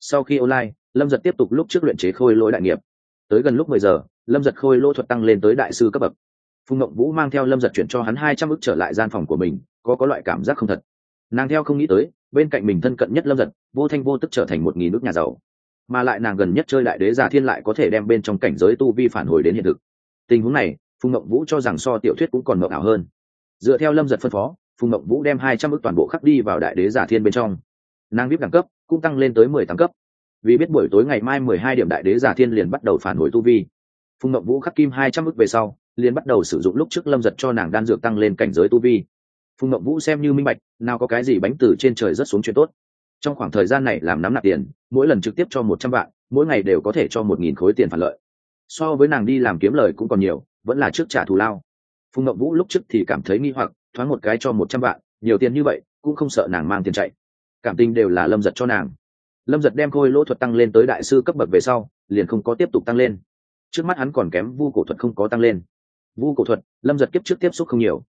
S1: Sau khi online lâm giật tiếp tục lúc trước luyện chế khôi lỗi đại nghiệp. Tới gần lúc mười giờ, lâm giật khôi lỗ thuật tăng lên tới đại sư cấp bậc. Phùng ngộng vũ mang theo lâm giật chuyển cho hắn hai trăm ức trở lại gian phòng của mình, có có loại cảm giác không thật. Nàng theo không nghĩ tới, bên cạnh mình thân cận nhất lâm giật, vô thanh vô tức trở thành một nghìn nước nhà giàu. Mà lại nàng gần nhất chơi đại đế giả thiên lại có thể đem bên trong cảnh giới tu vi phản hồi đến hiện thực. Tình huống này, phùng ngộng vũ cho rằng so tiểu thuyết cũng còn mộng ảo hơn. Dựa theo lâm giật phân phó, phùng ngộng vũ đem hai trăm ước toàn bộ khắc đi vào đại đế giả thiên bên trong. Nàng vip đẳng cấp, cũng tăng lên tới mười tám cấp vì biết buổi tối ngày mai mười hai điểm đại đế giả thiên liền bắt đầu phản hồi tu vi. Phùng Ngậm vũ khắc kim hai trăm ức về sau, liền bắt đầu sử dụng lúc trước lâm giật cho nàng đan dược tăng lên cảnh giới tu vi. Phùng Ngậm vũ xem như minh bạch, nào có cái gì bánh từ trên trời rất xuống chuyện tốt. Trong khoảng thời gian này làm nắm nạp tiền, mỗi lần trực tiếp cho một trăm vạn, mỗi ngày đều có thể cho một nghìn khối tiền phản lợi. So với nàng đi làm kiếm lời cũng còn nhiều, vẫn là trước trả thù lao. Phùng Ngậm vũ lúc trước thì cảm thấy nghi hoặc, thoáng một cái cho một trăm vạn, nhiều tiền như vậy, cũng không sợ nàng mang tiền chạy. Cảm tình đều là lâm giật cho nàng lâm giật đem khôi lỗ thuật tăng lên tới đại sư cấp bậc về sau, liền không có tiếp tục tăng lên. Trước mắt hắn còn kém vu cổ thuật không có tăng lên. Vu cổ thuật, lâm giật kiếp trước tiếp xúc không nhiều.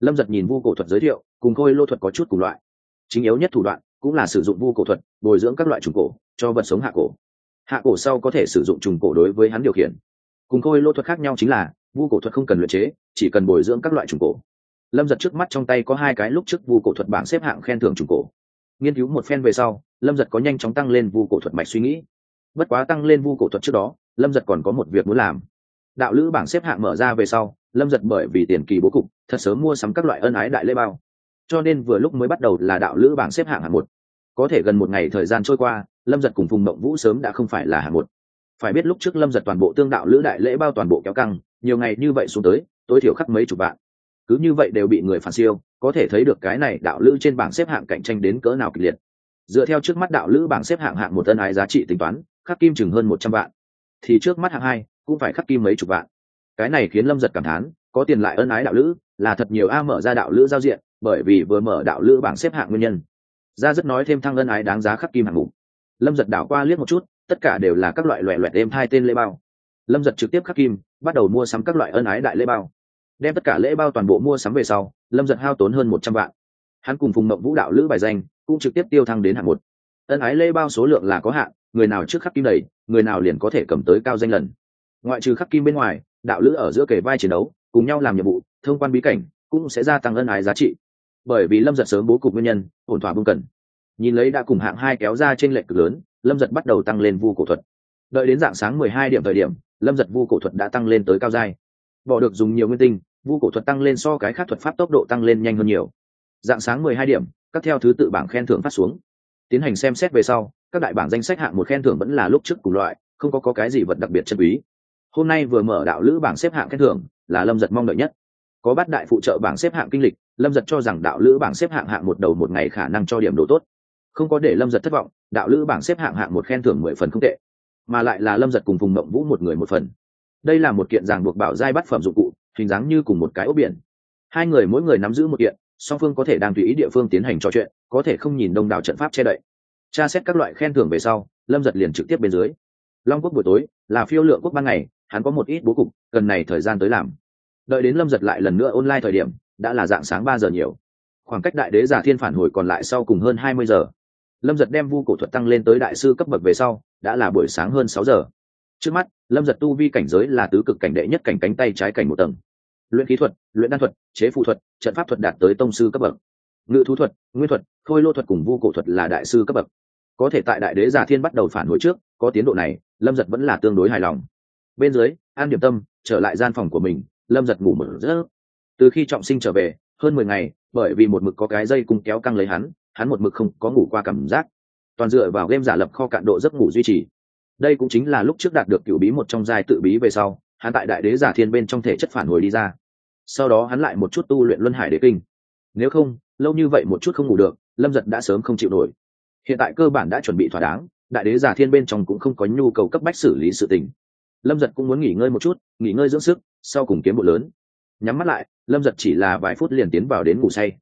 S1: Lâm giật nhìn vu cổ thuật giới thiệu, cùng khôi lô thuật có chút cùng loại. Chính yếu nhất thủ đoạn cũng là sử dụng vu cổ thuật, bồi dưỡng các loại trùng cổ, cho vật sống hạ cổ. Hạ cổ sau có thể sử dụng trùng cổ đối với hắn điều khiển. Cùng khôi lô thuật khác nhau chính là, vu cổ thuật không cần luyện chế, chỉ cần bồi dưỡng các loại trùng cổ. Lâm giật trước mắt trong tay có hai cái lúc trước vu cổ thuật bảng xếp hạng khen thưởng trùng cổ nghiên cứu một phen về sau, lâm giật có nhanh chóng tăng lên vu cổ thuật mạch suy nghĩ. Bất quá tăng lên vu cổ thuật trước đó, lâm giật còn có một việc muốn làm. Đạo lữ bảng xếp hạng mở ra về sau, lâm giật bởi vì tiền kỳ bố cục, thật sớm mua sắm các loại ân ái đại lễ bao. Cho nên vừa lúc mới bắt đầu là đạo lữ bảng xếp hạng hạng một. Có thể gần một ngày thời gian trôi qua, lâm giật cùng phùng mộng vũ sớm đã không phải là hạng một. Phải biết lúc trước lâm giật toàn bộ tương đạo lữ đại lễ bao toàn bộ kéo căng, nhiều ngày như vậy xuống tới, tối thiểu khắc mấy chục vạn. Cứ như vậy đều bị người phản siêu có thể thấy được cái này đạo lữ trên bảng xếp hạng cạnh tranh đến cỡ nào kịch liệt. Dựa theo trước mắt đạo lữ bảng xếp hạng hạng một tân ái giá trị tính toán, khắc kim chừng hơn một trăm vạn. Thì trước mắt hạng hai, cũng phải khắc kim mấy chục vạn. Cái này khiến lâm giật cảm thán, có tiền lại ân ái đạo lữ, là thật nhiều a mở ra đạo lữ giao diện, bởi vì vừa mở đạo lữ bảng xếp hạng nguyên nhân. Ra rất nói thêm thăng ân ái đáng giá khắc kim hạng mục. Lâm giật đảo qua liếc một chút, tất cả đều là các loại loẹ loẹt êm hai tên lễ bao. Lâm giật trực tiếp khắc kim, bắt đầu mua sắm các loại ân ái đại lễ bao đem tất cả lễ bao toàn bộ mua sắm về sau, lâm giật hao tốn hơn một trăm vạn. Hắn cùng phùng mộng vũ đạo lữ bài danh, cũng trực tiếp tiêu thăng đến hạng một. Ân ái lễ bao số lượng là có hạn, người nào trước khắc kim đầy, người nào liền có thể cầm tới cao danh lần. Ngoại trừ khắc kim bên ngoài, đạo lữ ở giữa kề vai chiến đấu, cùng nhau làm nhiệm vụ, thông quan bí cảnh, cũng sẽ gia tăng ân ái giá trị. Bởi vì lâm giật sớm bố cục nguyên nhân, ổn thỏa bưng cần. Nhìn lấy đã cùng hạng hai kéo ra trên lệch cực lớn, lâm giật bắt đầu tăng lên vu cổ thuật. Đợi đến dạng sáng mười hai điểm thời điểm, lâm giật vu cổ thuật đã tăng lên tới cao giai bỏ được dùng nhiều nguyên tinh vu cổ thuật tăng lên so cái khác thuật pháp tốc độ tăng lên nhanh hơn nhiều. Dạng sáng mười hai điểm các theo thứ tự bảng khen thưởng phát xuống. Tiến hành xem xét về sau các đại bảng danh sách hạng một khen thưởng vẫn là lúc trước cùng loại không có, có cái gì vật đặc biệt chân quý. Hôm nay vừa mở đạo lữ bảng xếp hạng khen thưởng là lâm giật mong đợi nhất. Có bắt đại phụ trợ bảng xếp hạng kinh lịch lâm giật cho rằng đạo lữ bảng xếp hạng hạng một đầu một ngày khả năng cho điểm đồ tốt. Không có để lâm giật thất vọng đạo lữ bảng xếp hạng hạng một khen thưởng mười phần không tệ mà lại là lâm giật cùng phùng mộng vũ một người một phần đây là một kiện ràng buộc bảo giai bắt phẩm dụng cụ, hình dáng như cùng một cái ốc biển. Hai người mỗi người nắm giữ một kiện, song phương có thể đang tùy ý địa phương tiến hành trò chuyện, có thể không nhìn đông đảo trận pháp che đậy. Tra xét các loại khen thưởng về sau, lâm giật liền trực tiếp bên dưới. Long quốc buổi tối là phiêu lượng quốc ban ngày, hắn có một ít bố cục gần này thời gian tới làm. Đợi đến lâm giật lại lần nữa online thời điểm, đã là dạng sáng ba giờ nhiều. Khoảng cách đại đế giả thiên phản hồi còn lại sau cùng hơn hai mươi giờ. Lâm giật đem vu cổ thuật tăng lên tới đại sư cấp bậc về sau, đã là buổi sáng hơn sáu giờ trước mắt, lâm giật tu vi cảnh giới là tứ cực cảnh đệ nhất cảnh cánh tay trái cảnh một tầng. Luyện khí thuật, luyện đan thuật, chế phụ thuật, trận pháp thuật đạt tới tông sư cấp bậc. Ngự thú thuật, nguyên thuật, khôi lô thuật cùng vu cổ thuật là đại sư cấp bậc. Có thể tại đại đế giả thiên bắt đầu phản hồi trước, có tiến độ này, lâm giật vẫn là tương đối hài lòng. Bên dưới, an điểm tâm, trở lại gian phòng của mình, lâm giật ngủ mở rỡ từ khi trọng sinh trở về, hơn mười ngày, bởi vì một mực có cái dây cung kéo căng lấy hắn hắn một mực không có ngủ qua cảm giác. Toàn dựa vào game giả lập kho cạn độ giấc ngủ duy trì đây cũng chính là lúc trước đạt được cựu bí một trong giai tự bí về sau, hắn tại đại đế giả thiên bên trong thể chất phản hồi đi ra. Sau đó hắn lại một chút tu luyện luân hải đế kinh. Nếu không, lâu như vậy một chút không ngủ được, lâm giật đã sớm không chịu nổi. Hiện tại cơ bản đã chuẩn bị thỏa đáng, đại đế giả thiên bên trong cũng không có nhu cầu cấp bách xử lý sự tình. Lâm giật cũng muốn nghỉ ngơi một chút, nghỉ ngơi dưỡng sức, sau cùng kiếm bộ lớn. Nhắm mắt lại, lâm giật chỉ là vài phút liền tiến vào đến ngủ say.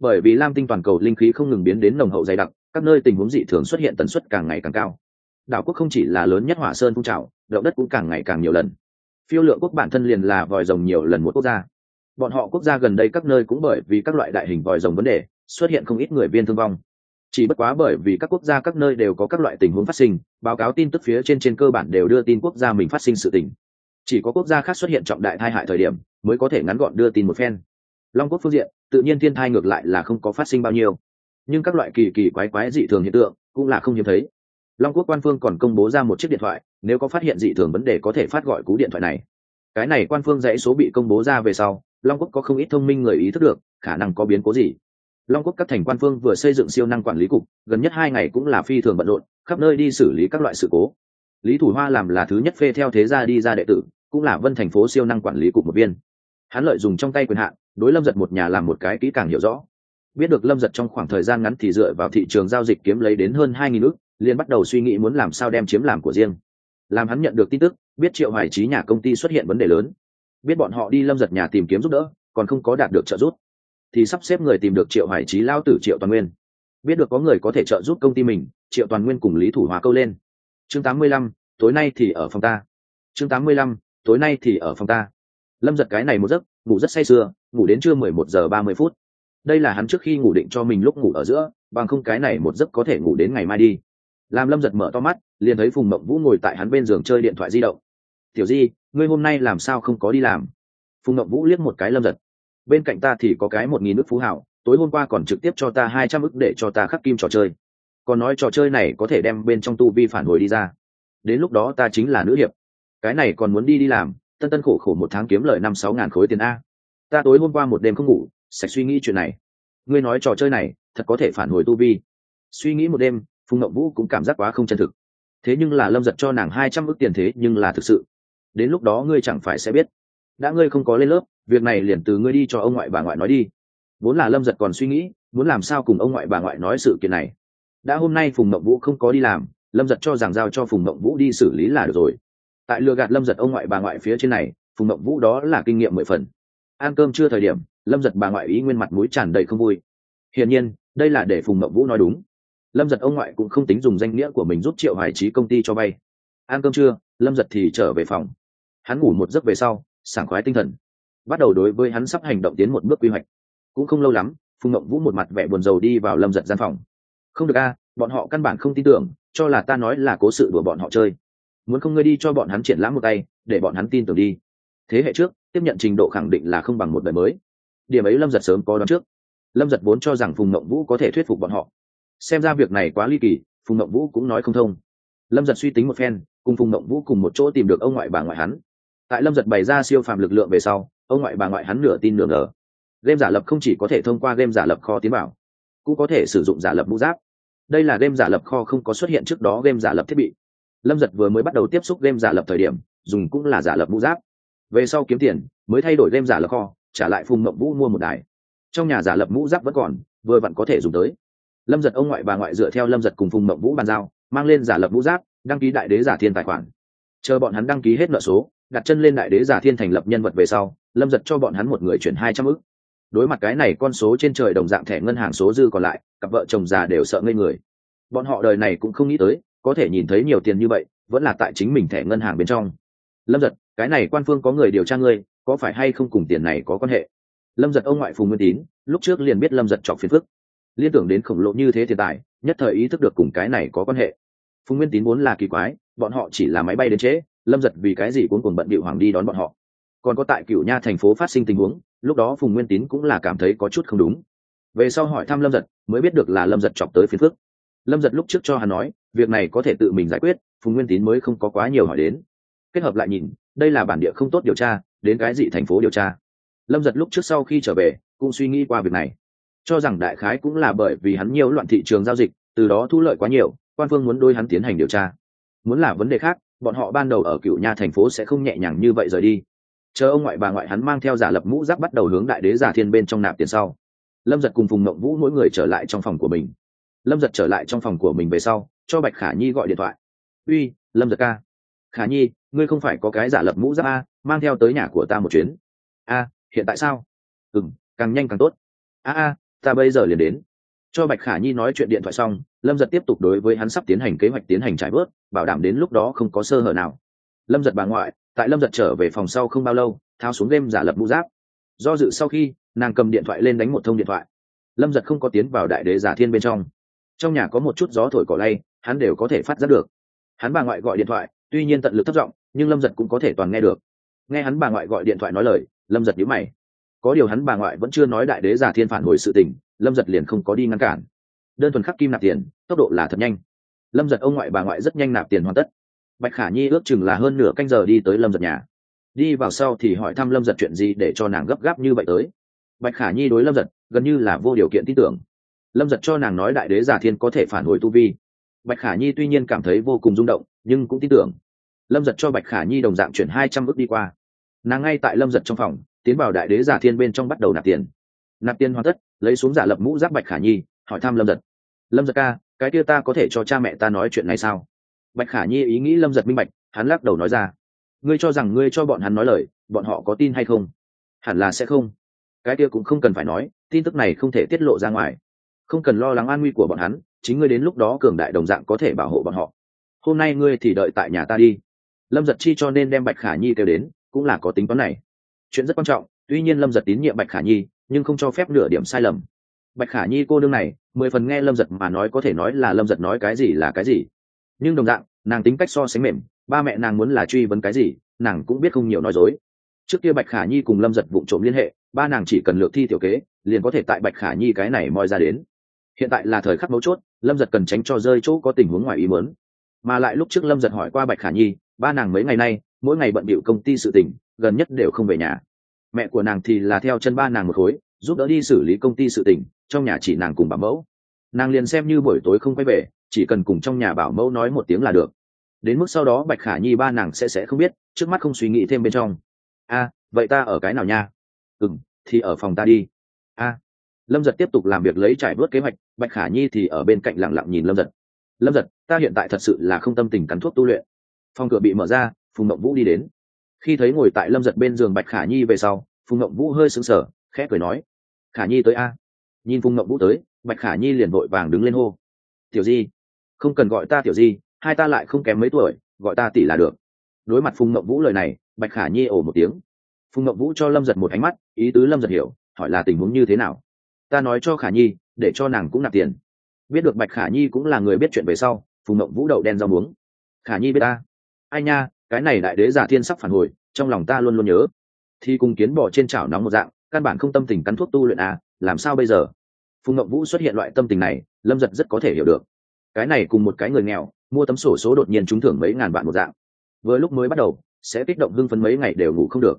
S1: Bởi vì lam tinh toàn cầu linh khí không ngừng biến đến nồng hậu dày đặc, các nơi tình huống dị thường xuất hiện tần suất càng ngày càng cao đảo quốc không chỉ là lớn nhất hỏa sơn phun trào, động đất cũng càng ngày càng nhiều lần. Phiêu lượng quốc bản thân liền là vòi rồng nhiều lần một quốc gia. Bọn họ quốc gia gần đây các nơi cũng bởi vì các loại đại hình vòi rồng vấn đề, xuất hiện không ít người viên thương vong. Chỉ bất quá bởi vì các quốc gia các nơi đều có các loại tình huống phát sinh, báo cáo tin tức phía trên trên cơ bản đều đưa tin quốc gia mình phát sinh sự tình. Chỉ có quốc gia khác xuất hiện trọng đại tai hại thời điểm, mới có thể ngắn gọn đưa tin một phen. Long quốc phương diện, tự nhiên thiên thai ngược lại là không có phát sinh bao nhiêu. Nhưng các loại kỳ kỳ quái quái dị thường hiện tượng, cũng là không hiếm thấy long quốc quan phương còn công bố ra một chiếc điện thoại, nếu có phát hiện dị thường vấn đề có thể phát gọi cú điện thoại này. Cái này quan phương dãy số bị công bố ra về sau, long quốc có không ít thông minh người ý thức được, khả năng có biến cố gì. Long quốc các thành quan phương vừa xây dựng siêu năng quản lý cục, gần nhất hai ngày cũng là phi thường bận rộn, khắp nơi đi xử lý các loại sự cố. Lý thủ hoa làm là thứ nhất phê theo thế gia đi ra đệ tử, cũng là vân thành phố siêu năng quản lý cục một viên. Hắn lợi dùng trong tay quyền hạn, đối lâm giật một nhà làm một cái kỹ càng hiểu rõ. Biết được lâm giật trong khoảng thời gian ngắn thì dựa vào thị trường giao dịch kiếm lấy đến hơn hai nghìn ước liền bắt đầu suy nghĩ muốn làm sao đem chiếm làm của riêng. Làm hắn nhận được tin tức biết triệu hoài trí nhà công ty xuất hiện vấn đề lớn. Biết bọn họ đi lâm giật nhà tìm kiếm giúp đỡ còn không có đạt được trợ giúp. Thì sắp xếp người tìm được triệu hoài trí lao tử triệu toàn nguyên. Biết được có người có thể trợ giúp công ty mình triệu toàn nguyên cùng lý thủ hòa câu lên. Chương 85, tối nay thì ở phòng ta. Chương 85, tối nay thì ở phòng ta. Lâm giật cái này một giấc ngủ rất say sưa ngủ đến trưa mười một giờ ba mươi phút. Đây là hắn trước khi ngủ định cho mình lúc ngủ ở giữa bằng không cái này một giấc có thể ngủ đến ngày mai đi làm lâm giật mở to mắt, liền thấy phùng mộng vũ ngồi tại hắn bên giường chơi điện thoại di động. Tiểu di, ngươi hôm nay làm sao không có đi làm? Phùng mộng vũ liếc một cái lâm giật. Bên cạnh ta thì có cái một nghìn nước phú hảo, tối hôm qua còn trực tiếp cho ta hai trăm ức để cho ta khắc kim trò chơi. Còn nói trò chơi này có thể đem bên trong tu vi phản hồi đi ra. Đến lúc đó ta chính là nữ hiệp. Cái này còn muốn đi đi làm, tân tân khổ khổ một tháng kiếm lời năm sáu ngàn khối tiền a. Ta tối hôm qua một đêm không ngủ sạch suy nghĩ chuyện này. Ngươi nói trò chơi này, thật có thể phản hồi tu vi. Suy nghĩ một đêm phùng ngậu vũ cũng cảm giác quá không chân thực. Thế nhưng là lâm giật cho nàng hai trăm ước tiền thế nhưng là thực sự. Đến lúc đó ngươi chẳng phải sẽ biết. Đã ngươi không có lên lớp, việc này liền từ ngươi đi cho ông ngoại bà ngoại nói đi. Vốn là lâm giật còn suy nghĩ, muốn làm sao cùng ông ngoại bà ngoại nói sự kiện này. Đã hôm nay phùng mộng vũ không có đi làm, lâm giật cho rằng giao cho phùng mộng vũ đi xử lý là được rồi. Tại lừa gạt lâm giật ông ngoại bà ngoại phía trên này, phùng mộng vũ đó là kinh nghiệm mười phần. Ăn cơm chưa thời điểm, lâm giật bà ngoại ý nguyên mặt mũi tràn đầy không vui. Hiển nhiên, đây là để phùng mộng vũ nói đúng lâm giật ông ngoại cũng không tính dùng danh nghĩa của mình giúp triệu hoài trí công ty cho vay ăn cơm trưa, lâm giật thì trở về phòng. Hắn ngủ một giấc về sau, sảng khoái tinh thần. Bắt đầu đối với hắn sắp hành động tiến một bước quy hoạch. Cũng không lâu lắm, phùng mộng vũ một mặt vẻ buồn rầu đi vào lâm giật gian phòng. Không được a, bọn họ căn bản không tin tưởng, cho là ta nói là cố sự của bọn họ chơi. Muốn không ngươi đi cho bọn hắn triển lãm một tay, để bọn hắn tin tưởng đi. Thế hệ trước, tiếp nhận trình độ khẳng định là không bằng một đời mới. Điểm ấy lâm giật sớm có đón trước. Lâm giật vốn cho rằng phùng mộng vũ có thể thuyết phục bọn họ xem ra việc này quá ly kỳ, phùng mộng vũ cũng nói không thông. Lâm giật suy tính một phen, cùng phùng mộng vũ cùng một chỗ tìm được ông ngoại bà ngoại hắn. Tại lâm giật bày ra siêu phàm lực lượng về sau, ông ngoại bà ngoại hắn nửa tin nửa ngờ. Game giả lập không chỉ có thể thông qua game giả lập kho tiến bảo cũng có thể sử dụng giả lập mũ giáp. Đây là game giả lập kho không có xuất hiện trước đó game giả lập thiết bị. Lâm giật vừa mới bắt đầu tiếp xúc game giả lập thời điểm, dùng cũng là giả lập mũ giáp. Về sau kiếm tiền, mới thay đổi game giả lập kho, trả lại phùng mộng vũ mua một đài. Trong nhà giả lập mũ giáp vẫn còn, vừa vặn có thể dùng tới lâm giật ông ngoại bà ngoại dựa theo lâm giật cùng phùng mộng vũ bàn giao, mang lên giả lập vũ giáp, đăng ký đại đế giả thiên tài khoản. Chờ bọn hắn đăng ký hết nợ số, đặt chân lên đại đế giả thiên thành lập nhân vật về sau, lâm giật cho bọn hắn một người chuyển hai trăm ức. Đối mặt cái này, con số trên trời đồng dạng thẻ ngân hàng số dư còn lại, cặp vợ chồng già đều sợ ngây người. Bọn họ đời này cũng không nghĩ tới, có thể nhìn thấy nhiều tiền như vậy, vẫn là tại chính mình thẻ ngân hàng bên trong. Lâm giật, cái này quan phương có người điều tra ngươi, có phải hay không cùng tiền này có quan hệ? Lâm giật ông ngoại phùng nguyên tín, lúc trước liền biết lâm giật chọc phiền phức liên tưởng đến khổng lồ như thế thiên tài, nhất thời ý thức được cùng cái này có quan hệ. Phùng nguyên tín vốn là kỳ quái, bọn họ chỉ là máy bay đến trễ, lâm giật vì cái gì cuốn cùng bận bịu hoàng đi đón bọn họ. Còn có tại cựu nha thành phố phát sinh tình huống, lúc đó phùng nguyên tín cũng là cảm thấy có chút không đúng. Về sau hỏi thăm lâm giật, mới biết được là lâm giật chọc tới phiền phức. Lâm giật lúc trước cho hắn nói, việc này có thể tự mình giải quyết, phùng nguyên tín mới không có quá nhiều hỏi đến. Kết hợp lại nhìn, đây là bản địa không tốt điều tra, đến cái gì thành phố điều tra. Lâm giật lúc trước sau khi trở về, cũng suy nghĩ qua việc này cho rằng đại khái cũng là bởi vì hắn nhiều loạn thị trường giao dịch, từ đó thu lợi quá nhiều, quan phương muốn đôi hắn tiến hành điều tra. Muốn là vấn đề khác, bọn họ ban đầu ở cựu nha thành phố sẽ không nhẹ nhàng như vậy rời đi. Chờ ông ngoại bà ngoại hắn mang theo giả lập mũ giáp bắt đầu hướng đại đế giả thiên bên trong nạp tiền sau. Lâm giật cùng phùng mộng vũ mỗi người trở lại trong phòng của mình. Lâm giật trở lại trong phòng của mình về sau, cho bạch khả nhi gọi điện thoại. Uy, lâm giật ca. Khả nhi, ngươi không phải có cái giả lập mũ giáp a, mang theo tới nhà của ta một chuyến. A, hiện tại sao? Ừ m càng nhanh càng tốt. A a ta bây giờ liền đến. Cho bạch khả nhi nói chuyện điện thoại xong, lâm giật tiếp tục đối với hắn sắp tiến hành kế hoạch tiến hành trải bớt bảo đảm đến lúc đó không có sơ hở nào. Lâm giật bà ngoại, tại lâm giật trở về phòng sau không bao lâu thao xuống game giả lập mũ giáp. Do dự sau khi, nàng cầm điện thoại lên đánh một thông điện thoại. Lâm giật không có tiến vào đại đế giả thiên bên trong. Trong nhà có một chút gió thổi cỏ lay, hắn đều có thể phát giác được. Hắn bà ngoại gọi điện thoại, tuy nhiên tận lực thất giọng, nhưng lâm giật cũng có thể toàn nghe được. Nghe hắn bà ngoại gọi điện thoại nói lời, lâm giật nhữ mày có điều hắn bà ngoại vẫn chưa nói đại đế giả thiên phản hồi sự tình, lâm giật liền không có đi ngăn cản. Đơn thuần khắc kim nạp tiền, tốc độ là thật nhanh. Lâm giật ông ngoại bà ngoại rất nhanh nạp tiền hoàn tất. Bạch khả nhi ước chừng là hơn nửa canh giờ đi tới lâm giật nhà. Đi vào sau thì hỏi thăm lâm giật chuyện gì để cho nàng gấp gáp như vậy tới. Bạch khả nhi đối lâm giật, gần như là vô điều kiện tin tưởng. Lâm giật cho nàng nói đại đế giả thiên có thể phản hồi tu vi. Bạch khả nhi tuy nhiên cảm thấy vô cùng rung động, nhưng cũng tin tưởng. Lâm giật cho bạch khả nhi đồng dạng chuyển hai trăm ước đi qua. Nàng ngay tại lâm giật trong phòng tiến vào đại đế giả thiên bên trong bắt đầu nạp tiền. Nạp tiền hoàn tất, lấy xuống giả lập mũ giáp bạch khả nhi, hỏi thăm lâm giật. Lâm giật ca, cái kia ta có thể cho cha mẹ ta nói chuyện này sao? Bạch khả nhi ý nghĩ lâm giật minh bạch, hắn lắc đầu nói ra. Ngươi cho rằng ngươi cho bọn hắn nói lời, bọn họ có tin hay không? Hẳn là sẽ không. Cái kia cũng không cần phải nói, tin tức này không thể tiết lộ ra ngoài. Không cần lo lắng an nguy của bọn hắn, chính ngươi đến lúc đó cường đại đồng dạng có thể bảo hộ bọn họ. Hôm nay ngươi thì đợi tại nhà ta đi. Lâm giật chi cho nên đem bạch khả nhi kêu đến, cũng là có tính toán này chuyện rất quan trọng, tuy nhiên lâm giật tín nhiệm bạch khả nhi, nhưng không cho phép nửa điểm sai lầm. Bạch khả nhi cô đương này, mười phần nghe lâm giật mà nói có thể nói là lâm giật nói cái gì là cái gì. Nhưng đồng dạng, nàng tính cách so sánh mềm, ba mẹ nàng muốn là truy vấn cái gì, nàng cũng biết không nhiều nói dối. Trước kia bạch khả nhi cùng lâm giật vụ trộm liên hệ, ba nàng chỉ cần lược thi tiểu kế, liền có thể tại bạch khả nhi cái này moi ra đến. Hiện tại là thời khắc mấu chốt, lâm giật cần tránh cho rơi chỗ có tình huống ngoài ý mớn mà lại lúc trước lâm giật hỏi qua bạch khả nhi, ba nàng mấy ngày nay, mỗi ngày bận bịu công ty sự tỉnh gần nhất đều không về nhà. Mẹ của nàng thì là theo chân ba nàng một khối giúp đỡ đi xử lý công ty sự tình, trong nhà chỉ nàng cùng bảo mẫu. Nàng liền xem như buổi tối không quay về chỉ cần cùng trong nhà bảo mẫu nói một tiếng là được. Đến mức sau đó bạch khả nhi ba nàng sẽ sẽ không biết trước mắt không suy nghĩ thêm bên trong. A vậy ta ở cái nào nha? Ừ m thì ở phòng ta đi. A. Lâm giật tiếp tục làm việc lấy trải bớt kế hoạch bạch khả nhi thì ở bên cạnh lặng lặng nhìn lâm giật. Lâm giật ta hiện tại thật sự là không tâm tình cắn thuốc tu luyện. Phòng cửa bị mở ra phùng mộng vũ đi đến khi thấy ngồi tại lâm giật bên giường bạch khả nhi về sau, phùng ngậm vũ hơi sững sờ, khẽ cười nói, khả nhi tới a. Nhìn phùng ngậm vũ tới, bạch khả nhi liền vội vàng đứng lên hô, tiểu di, không cần gọi ta tiểu di, hai ta lại không kém mấy tuổi, gọi ta tỷ là được. Đối mặt phùng ngậm vũ lời này, bạch khả nhi ổ một tiếng. Phùng ngậm vũ cho lâm giật một ánh mắt, ý tứ lâm giật hiểu, hỏi là tình huống như thế nào. Ta nói cho khả nhi, để cho nàng cũng nạp tiền. Biết được bạch khả nhi cũng là người biết chuyện về sau, phùng ngậm vũ đậu đen rau muống. Khả nhi biết ta. Ai nha cái này đại đế giả thiên sắp phản hồi, trong lòng ta luôn luôn nhớ. Thì cùng kiến bỏ trên chảo nóng một dạng, căn bản không tâm tình cắn thuốc tu luyện à làm sao bây giờ? Phùng ngậm vũ xuất hiện loại tâm tình này, lâm giật rất có thể hiểu được. Cái này cùng một cái người nghèo, mua tấm sổ số đột nhiên trúng thưởng mấy ngàn vạn một dạng. Vừa lúc mới bắt đầu, sẽ kích động hưng phấn mấy ngày đều ngủ không được.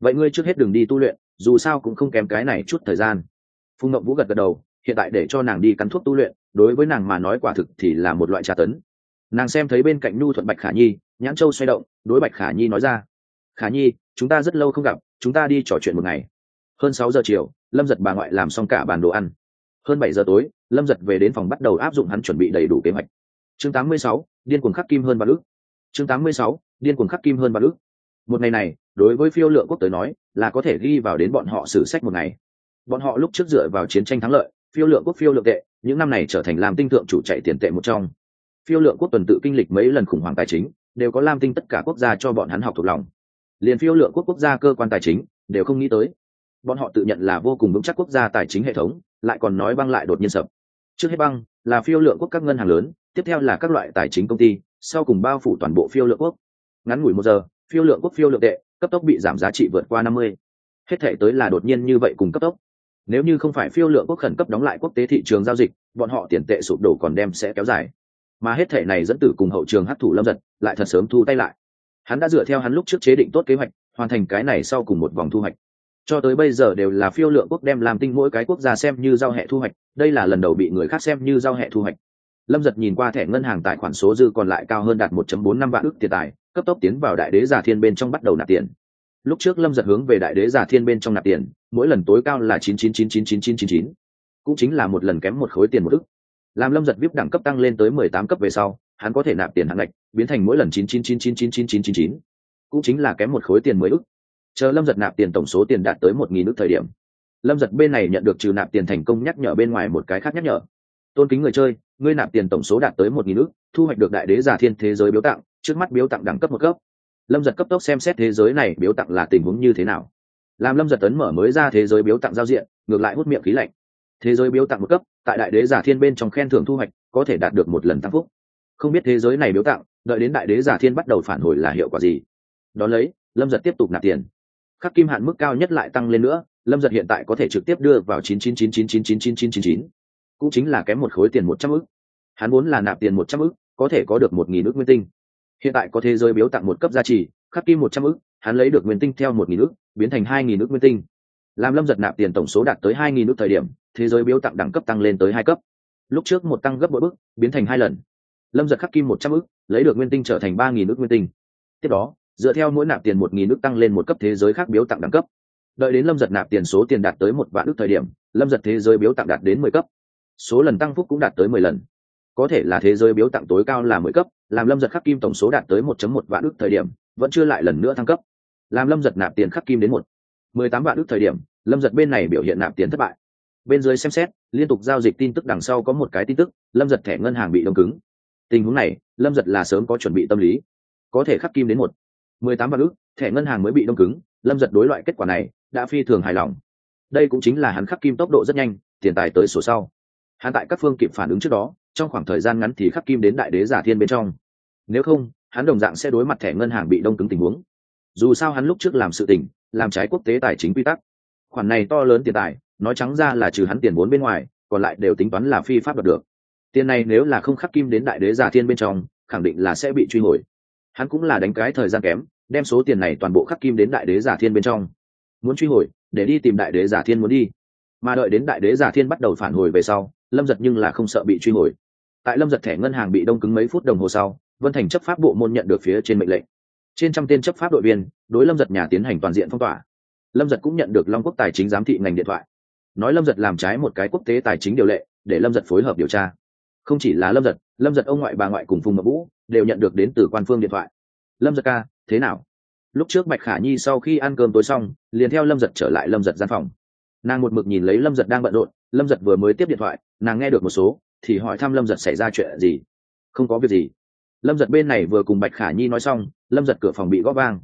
S1: Vậy ngươi trước hết đừng đi tu luyện, dù sao cũng không kém cái này chút thời gian. Phùng ngậm vũ gật gật đầu, hiện tại để cho nàng đi cắn thuốc tu luyện, đối với nàng mà nói quả thực thì là một loại trà tấn. Nàng xem thấy bên cạnh nhu thuận bạch khả nhi nhãn châu xoay động đối bạch khả nhi nói ra khả nhi chúng ta rất lâu không gặp chúng ta đi trò chuyện một ngày. Hơn sáu giờ chiều lâm giật bà ngoại làm xong cả bàn đồ ăn. Hơn bảy giờ tối lâm giật về đến phòng bắt đầu áp dụng hắn chuẩn bị đầy đủ kế hoạch. Chương 86, điên cuồng khắc kim hơn ba ước. Chương 86, điên cuồng khắc kim hơn ba ước. Một ngày này đối với phiêu lượng quốc tới nói là có thể ghi vào đến bọn họ sử sách một ngày. Bọn họ lúc trước dựa vào chiến tranh thắng lợi phiêu lượng quốc phiêu lượng tệ những năm này trở thành làm tinh thượng chủ chạy tiền tệ một trong. Phiêu lượng quốc tuần tự kinh lịch mấy lần khủng hoảng tài chính đều có lam tinh tất cả quốc gia cho bọn hắn học thuộc lòng. Liền phiêu lượng quốc quốc gia cơ quan tài chính đều không nghĩ tới. Bọn họ tự nhận là vô cùng vững chắc quốc gia tài chính hệ thống, lại còn nói băng lại đột nhiên sập. Trước hết băng là phiêu lượng quốc các ngân hàng lớn, tiếp theo là các loại tài chính công ty, sau cùng bao phủ toàn bộ phiêu lượng quốc. Ngắn ngủi một giờ, phiêu lượng quốc phiêu lượng tệ, cấp tốc bị giảm giá trị vượt qua năm mươi. Hết thể tới là đột nhiên như vậy cùng cấp tốc. Nếu như không phải phiêu lượng quốc khẩn cấp đóng lại quốc tế thị trường giao dịch, bọn họ tiền tệ sụp đổ còn đem sẽ kéo dài mà hết thể này dẫn tử cùng hậu trường hấp thụ lâm giật lại thật sớm thu tay lại hắn đã dựa theo hắn lúc trước chế định tốt kế hoạch hoàn thành cái này sau cùng một vòng thu hoạch cho tới bây giờ đều là phiêu lượng quốc đem làm tinh mỗi cái quốc gia xem như giao hệ thu hoạch đây là lần đầu bị người khác xem như giao hệ thu hoạch lâm giật nhìn qua thẻ ngân hàng tài khoản số dư còn lại cao hơn đạt 1 năm vạn ước tiền tài cấp tốc tiến vào đại đế giả thiên bên trong bắt đầu nạp tiền lúc trước lâm giật hướng về đại đế giả thiên bên trong nạp tiền mỗi lần tối cao là 9999999, cũng chính là một lần kém một khối tiền một ức làm lâm giật vip đẳng cấp tăng lên tới 18 cấp về sau hắn có thể nạp tiền hạn ngạch biến thành mỗi lần 999999999, cũng chính là kém một khối tiền mới ức. Chờ lâm giật nạp tiền tổng số tiền đạt tới một nghìn ức thời điểm. Lâm giật bên này nhận được trừ nạp tiền thành công nhắc nhở bên ngoài một cái khác nhắc nhở. Tôn kính người chơi ngươi nạp tiền tổng số đạt tới một nghìn ức thu hoạch được đại đế giả thiên thế giới biếu tặng trước mắt biếu tặng đẳng cấp một cấp. Lâm giật cấp tốc xem xét thế giới này biếu tặng là tình huống như thế nào. Làm lâm giật tấn mở mới ra thế giới biếu tặng giao diện ngược lại hút miệng khí lạnh thế giới biếu tặng một cấp, tại đại đế giả thiên bên trong khen thưởng thu hoạch, có thể đạt được một lần tăng phúc. Không biết thế giới này biếu tặng, đợi đến đại đế giả thiên bắt đầu phản hồi là hiệu quả gì? Đón lấy, lâm giật tiếp tục nạp tiền. Khắc kim hạn mức cao nhất lại tăng lên nữa, lâm giật hiện tại có thể trực tiếp đưa vào chín chín chín chín chín chín chín chín chín chín. Cũng chính là kém một khối tiền một trăm ức. Hắn muốn là nạp tiền một trăm ức, có thể có được một nghìn ức nguyên tinh. Hiện tại có thế giới biếu tặng một cấp gia trì khắc kim một trăm ức, hắn lấy được nguyên tinh theo một nghìn ức, biến thành hai nghìn ức nguyên tinh. Làm lâm giật nạp tiền tổng số đạt tới hai nghìn ức thời điểm thế giới biếu tặng đẳng cấp tăng lên tới hai cấp. Lúc trước một tăng gấp mỗi bức biến thành hai lần. Lâm giật khắc kim một trăm ức, lấy được nguyên tinh trở thành ba nghìn ức nguyên tinh. Tiếp đó, dựa theo mỗi nạp tiền một nghìn ức tăng lên một cấp thế giới khác biếu tặng đẳng cấp. Đợi đến lâm giật nạp tiền số tiền đạt tới một vạn ước thời điểm, lâm giật thế giới biếu tặng đạt đến mười cấp. Số lần tăng phúc cũng đạt tới mười lần. Có thể là thế giới biếu tặng tối cao là mười cấp, làm lâm giật khắc kim tổng số đạt tới một chấm một vạn ước thời điểm, vẫn chưa lại lần nữa thăng cấp. Làm lâm giật nạp tiền khắc kim đến một, mười tám vạn ước thời điểm, lâm giật bên này biểu hiện nạp tiền thất bại bên dưới xem xét, liên tục giao dịch tin tức đằng sau có một cái tin tức, lâm giật thẻ ngân hàng bị đông cứng. Tình huống này, lâm giật là sớm có chuẩn bị tâm lý. Có thể khắc kim đến một. Mười tám vạn ước thẻ ngân hàng mới bị đông cứng, lâm giật đối loại kết quả này, đã phi thường hài lòng. Đây cũng chính là hắn khắc kim tốc độ rất nhanh, tiền tài tới sổ sau. Hắn tại các phương kịp phản ứng trước đó, trong khoảng thời gian ngắn thì khắc kim đến đại đế giả thiên bên trong. Nếu không, hắn đồng dạng sẽ đối mặt thẻ ngân hàng bị đông cứng tình huống. Dù sao hắn lúc trước làm sự tình, làm trái quốc tế tài chính quy tắc. Khoản này to lớn tiền tài nói trắng ra là trừ hắn tiền vốn bên ngoài, còn lại đều tính toán là phi pháp đoạt được. Tiền này nếu là không khắc kim đến đại đế giả thiên bên trong, khẳng định là sẽ bị truy hồi. Hắn cũng là đánh cái thời gian kém, đem số tiền này toàn bộ khắc kim đến đại đế giả thiên bên trong. Muốn truy hồi, để đi tìm đại đế giả thiên muốn đi. Mà đợi đến đại đế giả thiên bắt đầu phản hồi về sau, lâm giật nhưng là không sợ bị truy hồi. Tại lâm giật thẻ ngân hàng bị đông cứng mấy phút đồng hồ sau, vân thành chấp pháp bộ môn nhận được phía trên mệnh lệnh. Trên trăm tên chấp pháp đội viên, đối lâm giật nhà tiến hành toàn diện phong tỏa. Lâm giật cũng nhận được long quốc tài chính giám thị ngành điện thoại nói lâm giật làm trái một cái quốc tế tài chính điều lệ để lâm giật phối hợp điều tra không chỉ là lâm giật lâm giật ông ngoại bà ngoại cùng phùng mập vũ đều nhận được đến từ quan phương điện thoại lâm giật ca thế nào lúc trước bạch khả nhi sau khi ăn cơm tối xong liền theo lâm giật trở lại lâm giật gian phòng nàng một mực nhìn lấy lâm giật đang bận rộn lâm giật vừa mới tiếp điện thoại nàng nghe được một số thì hỏi thăm lâm giật xảy ra chuyện gì không có việc gì lâm giật bên này vừa cùng bạch khả nhi nói xong lâm giật cửa phòng bị góp vang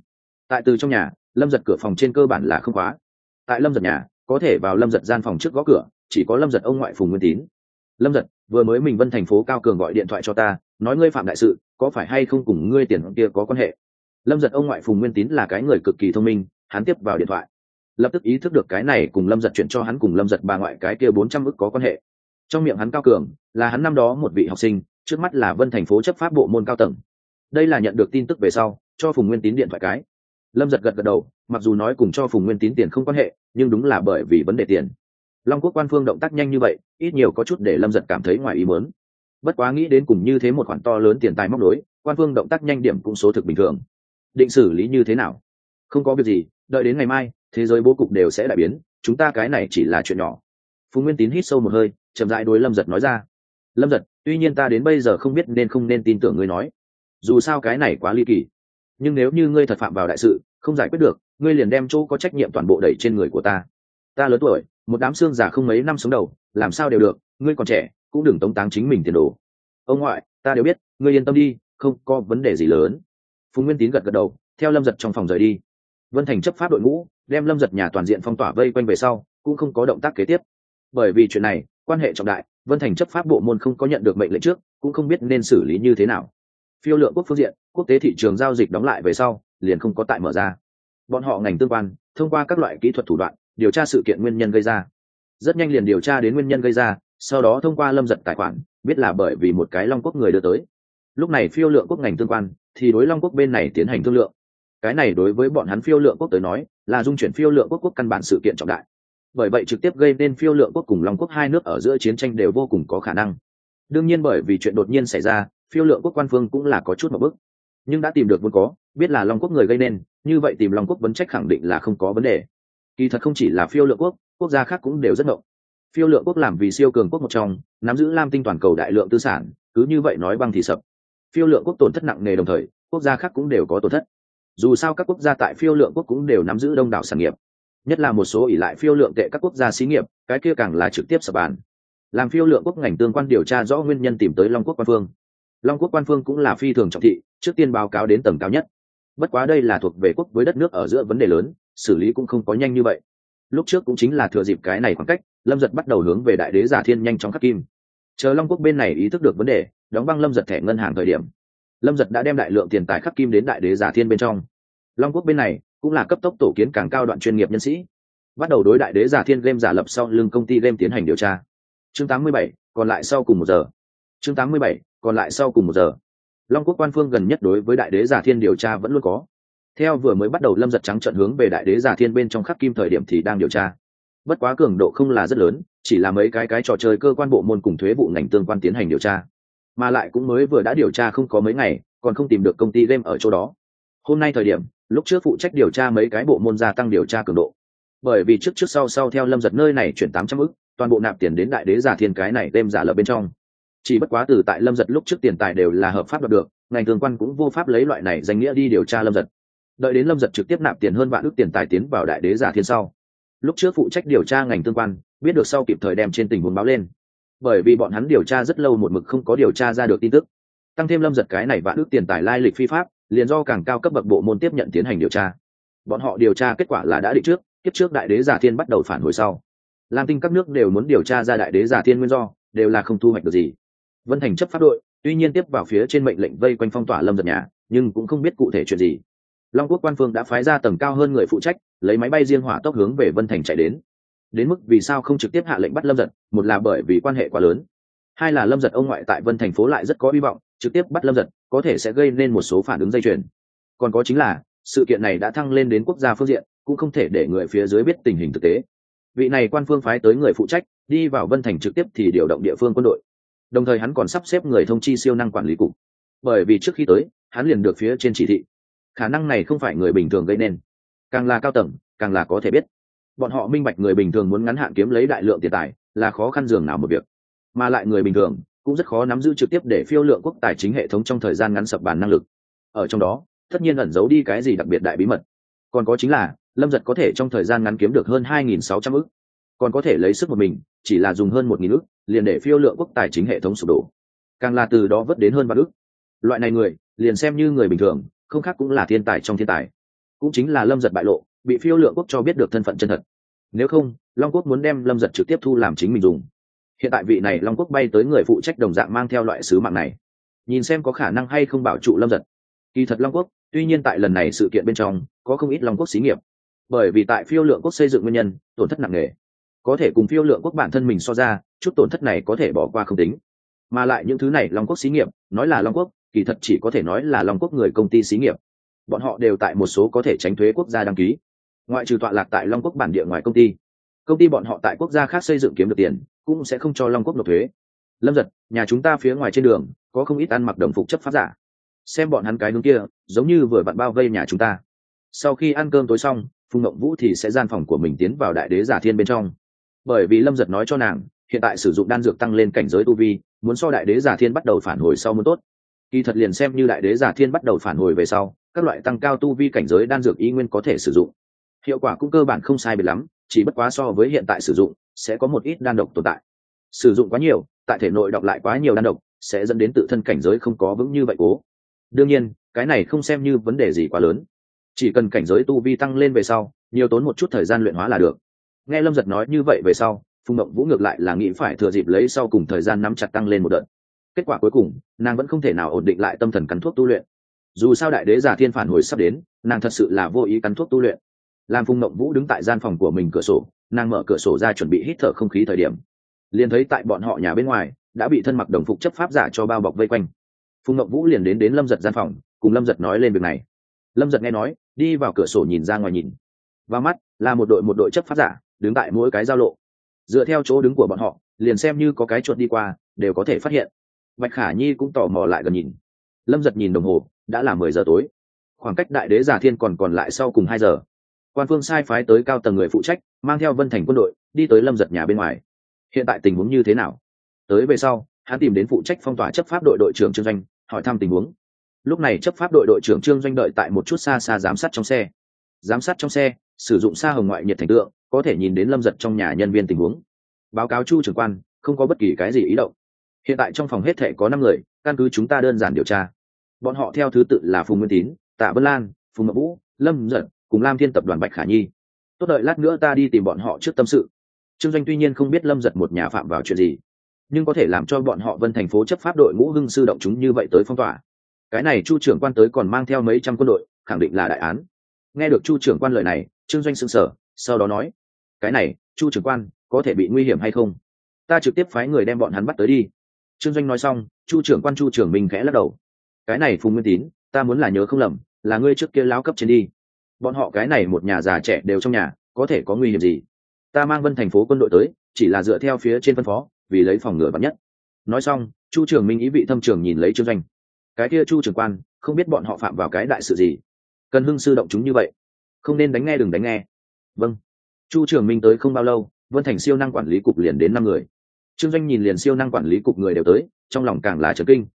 S1: tại từ trong nhà lâm giật cửa phòng trên cơ bản là không khóa tại lâm giật nhà có thể vào lâm giật gian phòng trước gõ cửa, chỉ có lâm giật ông ngoại phùng nguyên tín. Lâm giật, vừa mới mình vân thành phố cao cường gọi điện thoại cho ta, nói ngươi phạm đại sự, có phải hay không cùng ngươi tiền kia có quan hệ? Lâm giật ông ngoại phùng nguyên tín là cái người cực kỳ thông minh, hắn tiếp vào điện thoại. Lập tức ý thức được cái này cùng lâm giật chuyện cho hắn cùng lâm giật bà ngoại cái kia bốn trăm ức có quan hệ. Trong miệng hắn cao cường, là hắn năm đó một vị học sinh, trước mắt là vân thành phố chấp pháp bộ môn cao tầng. Đây là nhận được tin tức về sau, cho phùng nguyên tín điện thoại cái. Lâm giật gật gật đầu mặc dù nói cùng cho phùng nguyên tín tiền không quan hệ, nhưng đúng là bởi vì vấn đề tiền. Long quốc quan phương động tác nhanh như vậy, ít nhiều có chút để lâm giật cảm thấy ngoài ý mớn bất quá nghĩ đến cùng như thế một khoản to lớn tiền tài móc đối quan phương động tác nhanh điểm cũng số thực bình thường. Định xử lý như thế nào? Không có việc gì, đợi đến ngày mai, thế giới bố cục đều sẽ đại biến, chúng ta cái này chỉ là chuyện nhỏ. Phùng nguyên tín hít sâu một hơi, chậm rãi đối lâm giật nói ra. Lâm giật, tuy nhiên ta đến bây giờ không biết nên không nên tin tưởng ngươi nói. Dù sao cái này quá ly kỳ. Nhưng nếu như ngươi thật phạm vào đại sự, không giải quyết được ngươi liền đem chỗ có trách nhiệm toàn bộ đẩy trên người của ta. Ta lớn tuổi, một đám xương già không mấy năm sống đầu, làm sao đều được, ngươi còn trẻ, cũng đừng tống táng chính mình tiền đồ. Ông ngoại, ta đều biết, ngươi yên tâm đi, không có vấn đề gì lớn. Phùng nguyên tín gật gật đầu, theo lâm giật trong phòng rời đi. Vân thành chấp pháp đội ngũ, đem lâm giật nhà toàn diện phong tỏa vây quanh về sau, cũng không có động tác kế tiếp. Bởi vì chuyện này, quan hệ trọng đại, vân thành chấp pháp bộ môn không có nhận được mệnh lệnh trước, cũng không biết nên xử lý như thế nào. Phiêu lượng quốc phương diện, quốc tế thị trường giao dịch đóng lại về sau, liền không có tại mở ra bọn họ ngành tương quan, thông qua các loại kỹ thuật thủ đoạn, điều tra sự kiện nguyên nhân gây ra. Rất nhanh liền điều tra đến nguyên nhân gây ra, sau đó thông qua lâm giật tài khoản, biết là bởi vì một cái long quốc người đưa tới. Lúc này phiêu lượng quốc ngành tương quan, thì đối long quốc bên này tiến hành thương lượng. Cái này đối với bọn hắn phiêu lượng quốc tới nói, là dung chuyển phiêu lượng quốc quốc căn bản sự kiện trọng đại. Bởi vậy trực tiếp gây nên phiêu lượng quốc cùng long quốc hai nước ở giữa chiến tranh đều vô cùng có khả năng. Đương nhiên bởi vì chuyện đột nhiên xảy ra, phiêu lượng quốc quan phương cũng là có chút một bước nhưng đã tìm được vốn có, biết là long quốc người gây nên, như vậy tìm long quốc vấn trách khẳng định là không có vấn đề. Kỳ thật không chỉ là phiêu lượng quốc quốc gia khác cũng đều rất ngộng. Phiêu lượng quốc làm vì siêu cường quốc một trong, nắm giữ lam tinh toàn cầu đại lượng tư sản, cứ như vậy nói băng thì sập. Phiêu lượng quốc tổn thất nặng nề đồng thời, quốc gia khác cũng đều có tổn thất. Dù sao các quốc gia tại phiêu lượng quốc cũng đều nắm giữ đông đảo sản nghiệp. Nhất là một số ỷ lại phiêu lượng tệ các quốc gia xí nghiệp, cái kia càng là trực tiếp sập bàn. Làm phiêu lượng quốc ngành tương quan điều tra rõ nguyên nhân tìm tới long quốc quan phương long quốc quan phương cũng là phi thường trọng thị trước tiên báo cáo đến tầng cao nhất. Bất quá đây là thuộc về quốc với đất nước ở giữa vấn đề lớn xử lý cũng không có nhanh như vậy. Lúc trước cũng chính là thừa dịp cái này khoảng cách lâm giật bắt đầu hướng về đại đế giả thiên nhanh chóng khắc kim. Chờ long quốc bên này ý thức được vấn đề đóng băng lâm giật thẻ ngân hàng thời điểm lâm giật đã đem đại lượng tiền tài khắc kim đến đại đế giả thiên bên trong. Long quốc bên này cũng là cấp tốc tổ kiến càng cao đoạn chuyên nghiệp nhân sĩ. Bắt đầu đối đại đế giả thiên game giả lập sau lưng công ty game tiến hành điều tra. Chương 87, còn lại sau cùng một giờ. Chương 87, còn lại sau cùng một giờ, long quốc quan phương gần nhất đối với đại đế giả thiên điều tra vẫn luôn có. Theo vừa mới bắt đầu lâm giật trắng trận hướng về đại đế giả thiên bên trong khắc kim thời điểm thì đang điều tra. Bất quá cường độ không là rất lớn, chỉ là mấy cái cái trò chơi cơ quan bộ môn cùng thuế vụ ngành tương quan tiến hành điều tra. Mà lại cũng mới vừa đã điều tra không có mấy ngày, còn không tìm được công ty game ở chỗ đó. Hôm nay thời điểm, lúc trước phụ trách điều tra mấy cái bộ môn gia tăng điều tra cường độ. Bởi vì trước trước sau sau theo lâm giật nơi này chuyển tám trăm ức, toàn bộ nạp tiền đến đại đế giả thiên cái này đem giả lập bên trong chỉ bất quá từ tại lâm giật lúc trước tiền tài đều là hợp pháp đoạt được, ngành tương quan cũng vô pháp lấy loại này danh nghĩa đi điều tra lâm giật. Đợi đến lâm giật trực tiếp nạp tiền hơn vạn ước tiền tài tiến vào đại đế giả thiên sau. Lúc trước phụ trách điều tra ngành tương quan, biết được sau kịp thời đem trên tình huống báo lên. Bởi vì bọn hắn điều tra rất lâu một mực không có điều tra ra được tin tức. Tăng thêm lâm giật cái này vạn ước tiền tài lai lịch phi pháp, liền do càng cao cấp bậc bộ môn tiếp nhận tiến hành điều tra. Bọn họ điều tra kết quả là đã định trước, kiếp trước đại đế giả thiên bắt đầu phản hồi sau. Lam tinh các nước đều muốn điều tra ra đại đế giả thiên nguyên do, đều là không thu hoạch được gì vân thành chấp pháp đội, tuy nhiên tiếp vào phía trên mệnh lệnh vây quanh phong tỏa lâm giật nhà, nhưng cũng không biết cụ thể chuyện gì. Long quốc quan phương đã phái ra tầng cao hơn người phụ trách, lấy máy bay riêng hỏa tốc hướng về vân thành chạy đến. Đến mức vì sao không trực tiếp hạ lệnh bắt lâm giật, một là bởi vì quan hệ quá lớn, hai là lâm giật ông ngoại tại vân thành phố lại rất có hy vọng, trực tiếp bắt lâm giật, có thể sẽ gây nên một số phản ứng dây chuyền. Còn có chính là, sự kiện này đã thăng lên đến quốc gia phương diện, cũng không thể để người phía dưới biết tình hình thực tế. Vị này quan phương phái tới người phụ trách, đi vào vân thành trực tiếp thì điều động địa phương quân đội đồng thời hắn còn sắp xếp người thông chi siêu năng quản lý cục. Bởi vì trước khi tới, hắn liền được phía trên chỉ thị. Khả năng này không phải người bình thường gây nên. Càng là cao tầng, càng là có thể biết. Bọn họ minh bạch người bình thường muốn ngắn hạn kiếm lấy đại lượng tiền tài, là khó khăn dường nào một việc. Mà lại người bình thường, cũng rất khó nắm giữ trực tiếp để phiêu lượng quốc tài chính hệ thống trong thời gian ngắn sập bàn năng lực. Ở trong đó, tất nhiên ẩn giấu đi cái gì đặc biệt đại bí mật. Còn có chính là, lâm giật có thể trong thời gian ngắn kiếm được hơn hai nghìn sáu trăm ức còn có thể lấy sức một mình, chỉ là dùng hơn một nghìn ước liền để phiêu lượng quốc tài chính hệ thống sụp đổ. Càng là từ đó vớt đến hơn ba ước loại này người, liền xem như người bình thường, không khác cũng là thiên tài trong thiên tài. Cũng chính là lâm giật bại lộ, bị phiêu lượng quốc cho biết được thân phận chân thật. Nếu không, long quốc muốn đem lâm giật trực tiếp thu làm chính mình dùng. Hiện tại vị này long quốc bay tới người phụ trách đồng dạng mang theo loại sứ mạng này. Nhìn xem có khả năng hay không bảo trụ lâm giật. Kỳ thật long quốc, tuy nhiên tại lần này sự kiện bên trong, có không ít long quốc xí nghiệp. Bởi vì tại phiêu lượng quốc xây dựng nguyên nhân, tổn thất nặng nề có thể cùng phiêu lượng quốc bản thân mình so ra, chút tổn thất này có thể bỏ qua không tính. Mà lại những thứ này long quốc xí nghiệp, nói là long quốc, kỳ thật chỉ có thể nói là long quốc người công ty xí nghiệp. Bọn họ đều tại một số có thể tránh thuế quốc gia đăng ký. Ngoại trừ tọa lạc tại long quốc bản địa ngoài công ty công ty bọn họ tại quốc gia khác xây dựng kiếm được tiền, cũng sẽ không cho long quốc nộp thuế. Lâm giật, nhà chúng ta phía ngoài trên đường, có không ít ăn mặc đồng phục chấp pháp giả. Xem bọn hắn cái hướng kia, giống như vừa vặn bao vây nhà chúng ta. Sau khi ăn cơm tối xong, phùng ngậm vũ thì sẽ gian phòng của mình tiến vào đại đế giả thiên bên trong bởi vì lâm giật nói cho nàng, hiện tại sử dụng đan dược tăng lên cảnh giới tu vi, muốn so đại đế giả thiên bắt đầu phản hồi sau muốn tốt. Kỳ thật liền xem như đại đế giả thiên bắt đầu phản hồi về sau, các loại tăng cao tu vi cảnh giới đan dược y nguyên có thể sử dụng. Hiệu quả cũng cơ bản không sai biệt lắm, chỉ bất quá so với hiện tại sử dụng, sẽ có một ít đan độc tồn tại. Sử dụng quá nhiều, tại thể nội đọc lại quá nhiều đan độc, sẽ dẫn đến tự thân cảnh giới không có vững như vậy cố. Đương nhiên, cái này không xem như vấn đề gì quá lớn. Chỉ cần cảnh giới tu vi tăng lên về sau, nhiều tốn một chút thời gian luyện hóa là được nghe lâm giật nói như vậy về sau, phùng mộng vũ ngược lại là nghĩ phải thừa dịp lấy sau cùng thời gian nắm chặt tăng lên một đợt. Kết quả cuối cùng, nàng vẫn không thể nào ổn định lại tâm thần cắn thuốc tu luyện. Dù sao đại đế giả thiên phản hồi sắp đến, nàng thật sự là vô ý cắn thuốc tu luyện. Làm phùng mộng vũ đứng tại gian phòng của mình cửa sổ, nàng mở cửa sổ ra chuẩn bị hít thở không khí thời điểm. Liền thấy tại bọn họ nhà bên ngoài, đã bị thân mặc đồng phục chấp pháp giả cho bao bọc vây quanh. Phùng mộng vũ liền đến đến lâm giật gian phòng, cùng lâm giật nói lên việc này. Lâm giật nghe nói, đi vào cửa sổ nhìn ra ngoài nhìn. Vào mắt, là một đội một đội chấp pháp giả đứng tại mỗi cái giao lộ. Dựa theo chỗ đứng của bọn họ, liền xem như có cái chuột đi qua, đều có thể phát hiện. Bạch khả nhi cũng tò mò lại gần nhìn. Lâm giật nhìn đồng hồ, đã là mười giờ tối. Khoảng cách đại đế giả thiên còn còn lại sau cùng hai giờ. Quan phương sai phái tới cao tầng người phụ trách, mang theo vân thành quân đội, đi tới lâm giật nhà bên ngoài. Hiện tại tình huống như thế nào? Tới về sau, hắn tìm đến phụ trách phong tỏa chấp pháp đội đội trưởng trương doanh, hỏi thăm tình huống. Lúc này chấp pháp đội đội trưởng trương doanh đợi tại một chút xa xa giám sát trong xe. Giám sát trong xe, sử dụng xa hồng ngoại nhiệt thành tượng có thể nhìn đến lâm giật trong nhà nhân viên tình huống. Báo cáo chu trưởng quan, không có bất kỳ cái gì ý động. Hiện tại trong phòng hết thể có năm người, căn cứ chúng ta đơn giản điều tra. Bọn họ theo thứ tự là phùng nguyên tín, tạ Bất lan, phùng ngọc vũ, lâm giật, cùng lam thiên tập đoàn bạch khả nhi. Tốt đợi lát nữa ta đi tìm bọn họ trước tâm sự. Trương doanh tuy nhiên không biết lâm giật một nhà phạm vào chuyện gì, nhưng có thể làm cho bọn họ vân thành phố chấp pháp đội ngũ hưng sư động chúng như vậy tới phong tỏa. Cái này chu trưởng quan tới còn mang theo mấy trăm quân đội, khẳng định là đại án. Nghe được chu trưởng quan lời này, trương doanh s ư n g sở sau đó nói cái này, chu trưởng quan, có thể bị nguy hiểm hay không? Ta trực tiếp phái người đem bọn hắn bắt tới đi. Trương doanh nói xong, chu trưởng quan chu trưởng mình khẽ lắc đầu. Cái này phùng nguyên tín, ta muốn là nhớ không lầm, là ngươi trước kia láo cấp trên đi. Bọn họ cái này một nhà già trẻ đều trong nhà, có thể có nguy hiểm gì? Ta mang vân thành phố quân đội tới, chỉ là dựa theo phía trên phân phó, vì lấy phòng ngừa bắn nhất. Nói xong, chu trưởng minh ý vị thâm trường nhìn lấy trương doanh. Cái kia chu trưởng quan, không biết bọn họ phạm vào cái đại sự gì? Cần hưng sư động chúng như vậy, không nên đánh nghe đừng đánh nghe. Vâng chu trưởng minh tới không bao lâu, vân thành siêu năng quản lý cục liền đến năm người. Trương doanh nhìn liền siêu năng quản lý cục người đều tới, trong lòng càng là trấn kinh.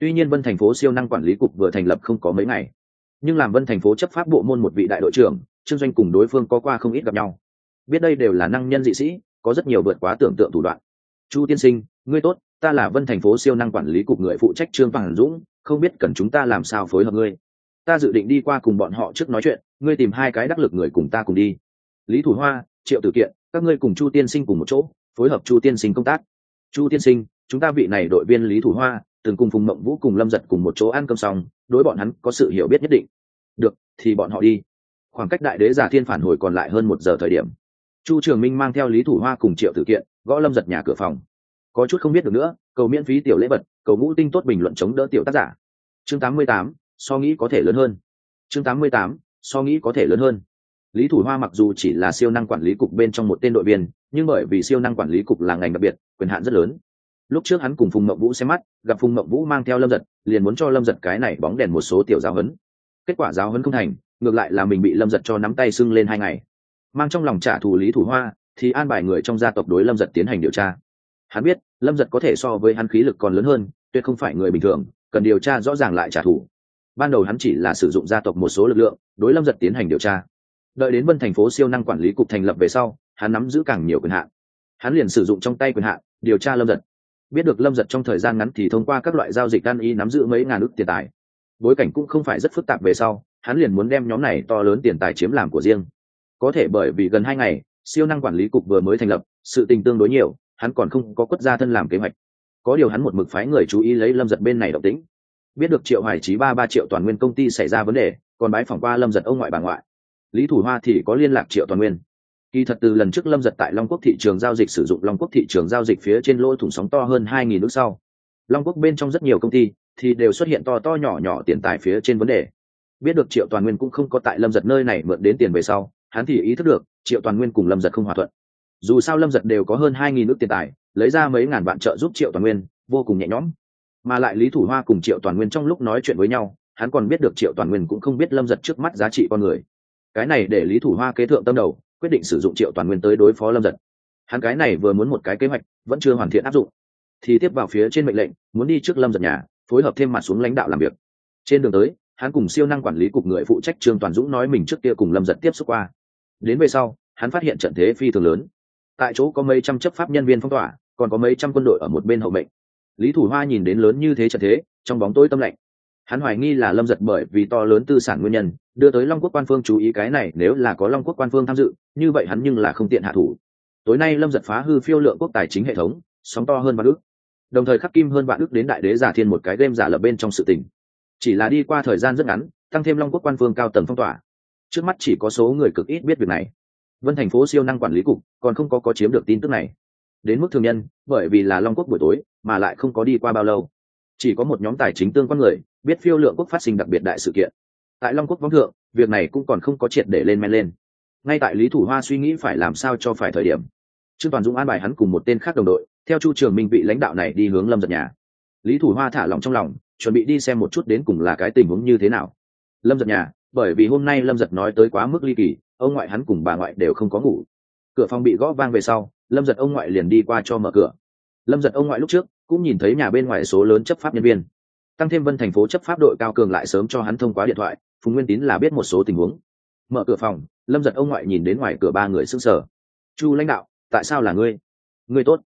S1: Tuy nhiên vân thành phố siêu năng quản lý cục vừa thành lập không có mấy ngày. Nhưng làm vân thành phố chấp pháp bộ môn một vị đại đội trưởng, trương doanh cùng đối phương có qua không ít gặp nhau. Biết đây đều là năng nhân dị sĩ, có rất nhiều vượt quá tưởng tượng thủ đoạn. Chu tiên sinh, ngươi tốt, ta là vân thành phố siêu năng quản lý cục người phụ trách trương bằng dũng, không biết cần chúng ta làm sao phối hợp ngươi. Ta dự định đi qua cùng bọn họ trước nói chuyện, ngươi tìm hai cái đắc lực người cùng ta cùng đi lý thủ hoa triệu tử kiện các ngươi cùng chu tiên sinh cùng một chỗ phối hợp chu tiên sinh công tác. Chu tiên sinh chúng ta vị này đội viên lý thủ hoa từng cùng phùng mộng vũ cùng lâm giật cùng một chỗ ăn cơm xong đối bọn hắn có sự hiểu biết nhất định. Được thì bọn họ đi. Khoảng cách đại đế giả thiên phản hồi còn lại hơn một giờ thời điểm. Chu trường minh mang theo lý thủ hoa cùng triệu tử kiện gõ lâm giật nhà cửa phòng. Có chút không biết được nữa cầu miễn phí tiểu lễ vật cầu ngũ tinh tốt bình luận chống đỡ tiểu tác giả. Chương 88, so nghĩ có thể lớn hơn. Chương 88, so nghĩ có thể lớn hơn lý thủ hoa mặc dù chỉ là siêu năng quản lý cục bên trong một tên đội viên, nhưng bởi vì siêu năng quản lý cục là ngành đặc biệt, quyền hạn rất lớn. Lúc trước hắn cùng phùng mậu vũ xem mắt, gặp phùng mậu vũ mang theo lâm giật, liền muốn cho lâm giật cái này bóng đèn một số tiểu giáo huấn. Kết quả giáo huấn không thành, ngược lại là mình bị lâm giật cho nắm tay sưng lên hai ngày. Mang trong lòng trả thù lý thủ hoa, thì an bài người trong gia tộc đối lâm giật tiến hành điều tra. Hắn biết, lâm giật có thể so với hắn khí lực còn lớn hơn, tuyệt không phải người bình thường, cần điều tra rõ ràng lại trả thù. Ban đầu hắn chỉ là sử dụng gia tộc một số lực lượng, đối lâm giật tiến hành điều tra đợi đến vân thành phố siêu năng quản lý cục thành lập về sau, hắn nắm giữ càng nhiều quyền hạn. Hắn liền sử dụng trong tay quyền hạn, điều tra lâm giật. Biết được lâm giật trong thời gian ngắn thì thông qua các loại giao dịch đan y nắm giữ mấy ngàn ước tiền tài. Bối cảnh cũng không phải rất phức tạp về sau, hắn liền muốn đem nhóm này to lớn tiền tài chiếm làm của riêng. Có thể bởi vì gần hai ngày, siêu năng quản lý cục vừa mới thành lập, sự tình tương đối nhiều, hắn còn không có quất gia thân làm kế hoạch. Có điều hắn một mực phái người chú ý lấy lâm giật bên này động tĩnh. Biết được triệu hoài trí ba ba triệu toàn nguyên công ty xảy ra vấn đề, còn bái phỏng qua lâm giật ông ngoại bà ngoại lý thủ hoa thì có liên lạc triệu toàn nguyên. Kỳ thật từ lần trước lâm giật tại long quốc thị trường giao dịch sử dụng long quốc thị trường giao dịch phía trên lỗ thủng sóng to hơn hai nghìn nước sau. Long quốc bên trong rất nhiều công ty thì đều xuất hiện to to nhỏ nhỏ tiền tài phía trên vấn đề. Biết được triệu toàn nguyên cũng không có tại lâm giật nơi này mượn đến tiền về sau, hắn thì ý thức được triệu toàn nguyên cùng lâm giật không hòa thuận. Dù sao lâm giật đều có hơn hai nghìn nước tiền tài, lấy ra mấy ngàn vạn trợ giúp triệu toàn nguyên, vô cùng nhẹ nhõm. Mà lại lý thủ hoa cùng triệu toàn nguyên trong lúc nói chuyện với nhau, hắn còn biết được triệu toàn nguyên cũng không biết lâm giật trước mắt giá trị con người cái này để lý thủ hoa kế thượng tâm đầu, quyết định sử dụng triệu toàn nguyên tới đối phó lâm giật. Hắn cái này vừa muốn một cái kế hoạch, vẫn chưa hoàn thiện áp dụng. Thì tiếp vào phía trên mệnh lệnh, muốn đi trước lâm giật nhà, phối hợp thêm mặt xuống lãnh đạo làm việc. Trên đường tới, hắn cùng siêu năng quản lý cục người phụ trách trương toàn dũng nói mình trước kia cùng lâm giật tiếp xúc qua. Đến về sau, hắn phát hiện trận thế phi thường lớn. Tại chỗ có mấy trăm chấp pháp nhân viên phong tỏa, còn có mấy trăm quân đội ở một bên hậu mệnh. Lý thủ hoa nhìn đến lớn như thế trận thế, trong bóng tối tâm lạnh hắn hoài nghi là lâm giật bởi vì to lớn tư sản nguyên nhân, đưa tới long quốc quan phương chú ý cái này, nếu là có long quốc quan phương tham dự, như vậy hắn nhưng là không tiện hạ thủ. Tối nay lâm giật phá hư phiêu lượng quốc tài chính hệ thống, sóng to hơn vạn ước. Đồng thời khắc kim hơn vạn ước đến đại đế giả thiên một cái game giả lập bên trong sự tình. Chỉ là đi qua thời gian rất ngắn, tăng thêm long quốc quan phương cao tầng phong tỏa. Trước mắt chỉ có số người cực ít biết việc này. Vân thành phố siêu năng quản lý cục, còn không có có chiếm được tin tức này. Đến mức thường nhân, bởi vì là long quốc buổi tối, mà lại không có đi qua bao lâu chỉ có một nhóm tài chính tương quan người, biết phiêu lượng quốc phát sinh đặc biệt đại sự kiện. Tại long quốc võng thượng, việc này cũng còn không có triệt để lên men lên. Ngay tại lý thủ hoa suy nghĩ phải làm sao cho phải thời điểm, trương toàn dũng an bài hắn cùng một tên khác đồng đội, theo chu trường minh vị lãnh đạo này đi hướng lâm giật nhà. Lý thủ hoa thả lòng trong lòng, chuẩn bị đi xem một chút đến cùng là cái tình huống như thế nào. Lâm giật nhà, bởi vì hôm nay lâm giật nói tới quá mức ly kỳ, ông ngoại hắn cùng bà ngoại đều không có ngủ. Cửa phòng bị gõ vang về sau, lâm giật ông ngoại liền đi qua cho mở cửa. Lâm giật ông ngoại lúc trước cũng nhìn thấy nhà bên ngoài số lớn chấp pháp nhân viên. Tăng thêm vân thành phố chấp pháp đội cao cường lại sớm cho hắn thông qua điện thoại, phùng nguyên tín là biết một số tình huống. Mở cửa phòng, lâm giật ông ngoại nhìn đến ngoài cửa ba người s ư n g sở chu lãnh đạo, tại sao là ngươi? Ngươi tốt.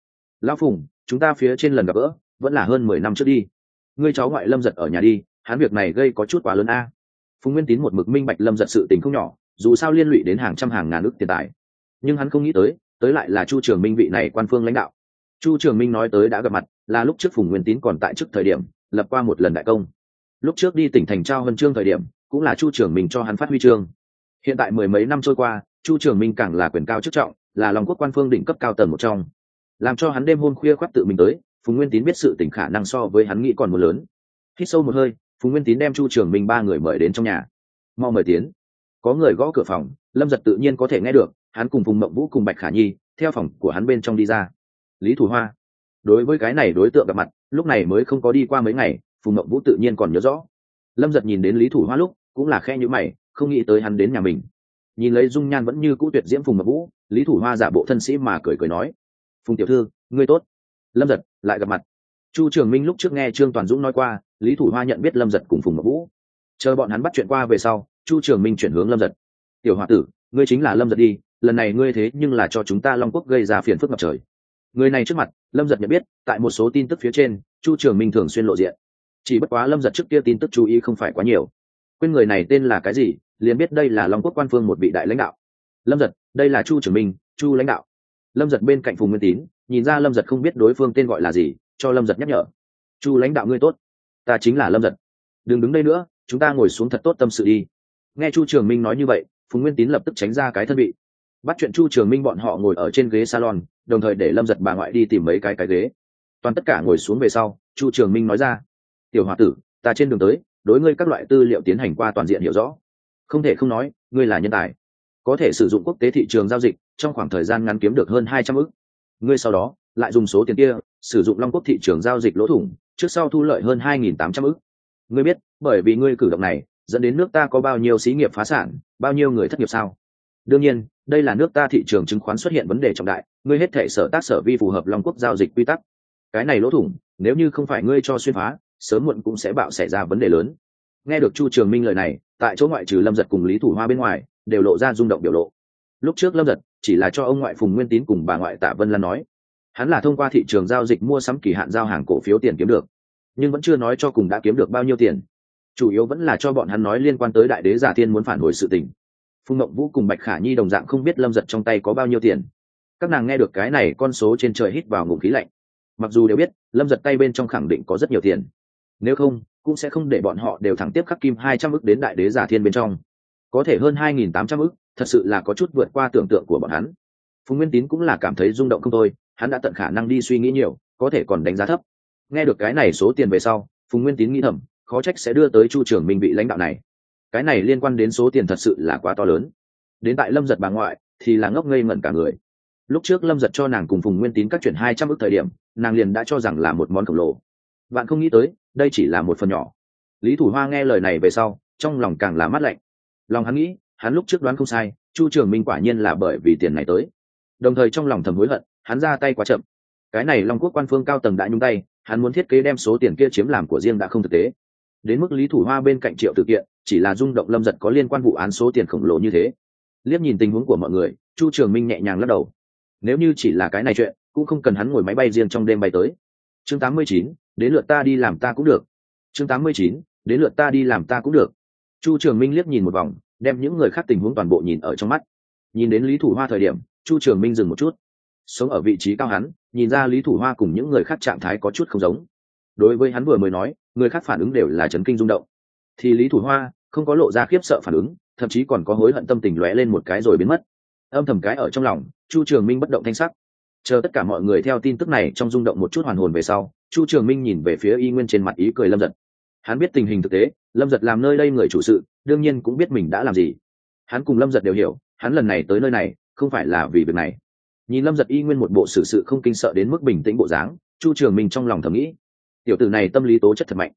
S1: Lão phùng, chúng ta phía trên lần gặp gỡ, vẫn là hơn mười năm trước đi. Ngươi cháu ngoại lâm giật ở nhà đi, hắn việc này gây có chút quá lớn a. Phùng nguyên tín một mực minh bạch lâm giật sự tình không nhỏ, dù sao liên lụy đến hàng trăm hàng ngàn ước tiền tài. Nhưng hắn không nghĩ tới tới lại là chu trường minh vị này quan phương lãnh đạo. Chu trường minh nói tới đã gặp mặt là lúc trước phùng nguyên tín còn tại trước thời điểm, lập qua một lần đại công. Lúc trước đi tỉnh thành trao huân chương thời điểm, cũng là chu trường minh cho hắn phát huy chương. Hiện tại mười mấy năm trôi qua, chu trường minh càng là quyền cao chức trọng, là lòng quốc quan phương đỉnh cấp cao tầng một trong. Làm cho hắn đêm hôm khuya khoác tự mình tới, phùng nguyên tín biết sự tỉnh khả năng so với hắn nghĩ còn một lớn. Hít sâu một hơi, phùng nguyên tín đem chu trường minh ba người mời đến trong nhà. Mau mời tiến. Có người gõ cửa phòng, lâm giật tự nhiên có thể nghe được, hắn cùng phùng mộng vũ cùng bạch khả nhi, theo phòng của hắn bên trong đi ra. Lý thủ hoa đối với cái này đối tượng gặp mặt, lúc này mới không có đi qua mấy ngày phùng mộng vũ tự nhiên còn nhớ rõ. Lâm giật nhìn đến lý thủ hoa lúc, cũng là khe nhữ mày, không nghĩ tới hắn đến nhà mình. Nhìn lấy dung nhan vẫn như cũ tuyệt diễm phùng mộng vũ, lý thủ hoa giả bộ thân sĩ mà cười cười nói, phùng tiểu thư, ngươi tốt. Lâm giật lại gặp mặt. Chu trường minh lúc trước nghe trương toàn dũng nói qua, lý thủ hoa nhận biết lâm giật cùng phùng mộng vũ. Chờ bọn hắn bắt chuyện qua về sau, chu trường minh chuyển hướng lâm giật. Tiểu h o a tử, ngươi chính là lâm giật đi, lần này ngươi thế nhưng là cho chúng ta long quốc gây ra phiền phức ngập trời người này trước mặt, lâm giật nhận biết, tại một số tin tức phía trên, chu trường minh thường xuyên lộ diện. Chỉ bất quá lâm giật trước kia tin tức chú ý không phải quá nhiều. Quên người này tên là cái gì, liền biết đây là long quốc quan phương một vị đại lãnh đạo. Lâm giật, đây là chu trường minh, chu lãnh đạo. Lâm giật bên cạnh phùng nguyên tín, nhìn ra lâm giật không biết đối phương tên gọi là gì, cho lâm giật nhắc nhở. Chu lãnh đạo ngươi tốt. Ta chính là lâm giật. Đừng đứng đây nữa, chúng ta ngồi xuống thật tốt tâm sự đi. Nghe chu trường minh nói như vậy, phùng nguyên tín lập tức tránh ra cái thân vị bắt chuyện chu trường minh bọn họ ngồi ở trên ghế salon, đồng thời để lâm giật bà ngoại đi tìm mấy cái cái ghế. Toàn tất cả ngồi xuống về sau, chu trường minh nói ra, tiểu h o a tử, ta trên đường tới, đối ngươi các loại tư liệu tiến hành qua toàn diện hiểu rõ. Không thể không nói, ngươi là nhân tài. Có thể sử dụng quốc tế thị trường giao dịch, trong khoảng thời gian ngắn kiếm được hơn hai trăm ức. Ngươi sau đó, lại dùng số tiền kia, sử dụng long quốc thị trường giao dịch lỗ thủng, trước sau thu lợi hơn hai nghìn tám trăm ức. Ngươi biết, bởi vì ngươi cử động này, dẫn đến nước ta có bao nhiêu xí nghiệp phá sản, bao nhiêu người thất nghiệp sao? Đương nhiên đây là nước ta thị trường chứng khoán xuất hiện vấn đề trọng đại, ngươi hết thể sở tác sở vi phù hợp long quốc giao dịch quy tắc. Cái này lỗ thủng, nếu như không phải ngươi cho xuyên phá, sớm muộn cũng sẽ bạo xảy ra vấn đề lớn. Nghe được chu trường minh lời này, tại chỗ ngoại trừ lâm giật cùng lý thủ hoa bên ngoài, đều lộ ra rung động biểu lộ. Lúc trước lâm giật chỉ là cho ông ngoại phùng nguyên tín cùng bà ngoại tạ vân lan nói, hắn là thông qua thị trường giao dịch mua sắm kỳ hạn giao hàng cổ phiếu tiền kiếm được, nhưng vẫn chưa nói cho cùng đã kiếm được bao nhiêu tiền. Chủ yếu vẫn là cho bọn hắn nói liên quan tới đại đế giả thiên muốn phản hồi sự tình phùng mộng vũ cùng bạch khả nhi đồng dạng không biết lâm giật trong tay có bao nhiêu tiền. Các nàng nghe được cái này, con số trên trời hít vào ngụm khí lạnh. Mặc dù đều biết, lâm giật tay bên trong khẳng định có rất nhiều tiền. Nếu không, cũng sẽ không để bọn họ đều thẳng tiếp khắc kim hai trăm ức đến đại đế giả thiên bên trong. Có thể hơn hai nghìn tám trăm ức, thật sự là có chút vượt qua tưởng tượng của bọn hắn. Phùng nguyên tín cũng là cảm thấy rung động không thôi, hắn đã tận khả năng đi suy nghĩ nhiều, có thể còn đánh giá thấp. Nghe được cái này số tiền về sau, phùng nguyên tín nghĩ thầm, khó trách sẽ đưa tới chu Trường minh vị lãnh đạo này cái này liên quan đến số tiền thật sự là quá to lớn. Đến tại lâm giật bà ngoại thì là ngốc ngây ngẩn cả người. Lúc trước lâm giật cho nàng cùng phùng nguyên tín các chuyển hai trăm ước thời điểm, nàng liền đã cho rằng là một món khổng lồ. Bạn không nghĩ tới, đây chỉ là một phần nhỏ. Lý thủ hoa nghe lời này về sau, trong lòng càng là mát lạnh. Lòng hắn nghĩ, hắn lúc trước đoán không sai, chu trường minh quả nhiên là bởi vì tiền này tới. Đồng thời trong lòng thầm hối hận, hắn ra tay quá chậm. Cái này long quốc quan phương cao tầng đã nhung tay, hắn muốn thiết kế đem số tiền kia chiếm làm của riêng đã không thực tế. Đến mức lý thủ hoa bên cạnh triệu tự kiện chỉ là rung động lâm giật có liên quan vụ án số tiền khổng lồ như thế. Liếc nhìn tình huống của mọi người chu trường minh nhẹ nhàng lắc đầu. Nếu như chỉ là cái này chuyện cũng không cần hắn ngồi máy bay riêng trong đêm bay tới. Chương 89, đến lượt ta đi làm ta cũng được. Chương 89, đến lượt ta đi làm ta cũng được. Chu trường minh liếc nhìn một vòng đem những người khác tình huống toàn bộ nhìn ở trong mắt. Nhìn đến lý thủ hoa thời điểm chu trường minh dừng một chút. Sống ở vị trí cao hắn nhìn ra lý thủ hoa cùng những người khác trạng thái có chút không giống. Đối với hắn vừa mới nói người khác phản ứng đều là chấn kinh rung động thì lý thủ hoa không có lộ ra khiếp sợ phản ứng, thậm chí còn có hối hận tâm tình lóe lên một cái rồi biến mất. Âm thầm cái ở trong lòng, chu trường minh bất động thanh sắc. Chờ tất cả mọi người theo tin tức này trong rung động một chút hoàn hồn về sau, chu trường minh nhìn về phía y nguyên trên mặt ý cười lâm giật hắn biết tình hình thực tế, lâm giật làm nơi đây người chủ sự, đương nhiên cũng biết mình đã làm gì. Hắn cùng lâm giật đều hiểu, hắn lần này tới nơi này, không phải là vì việc này. Nhìn lâm giật y nguyên một bộ xử sự không kinh sợ đến mức bình tĩnh bộ dáng, chu trường minh trong lòng thầm nghĩ. Tiểu tử này tâm lý tố chất thật mạnh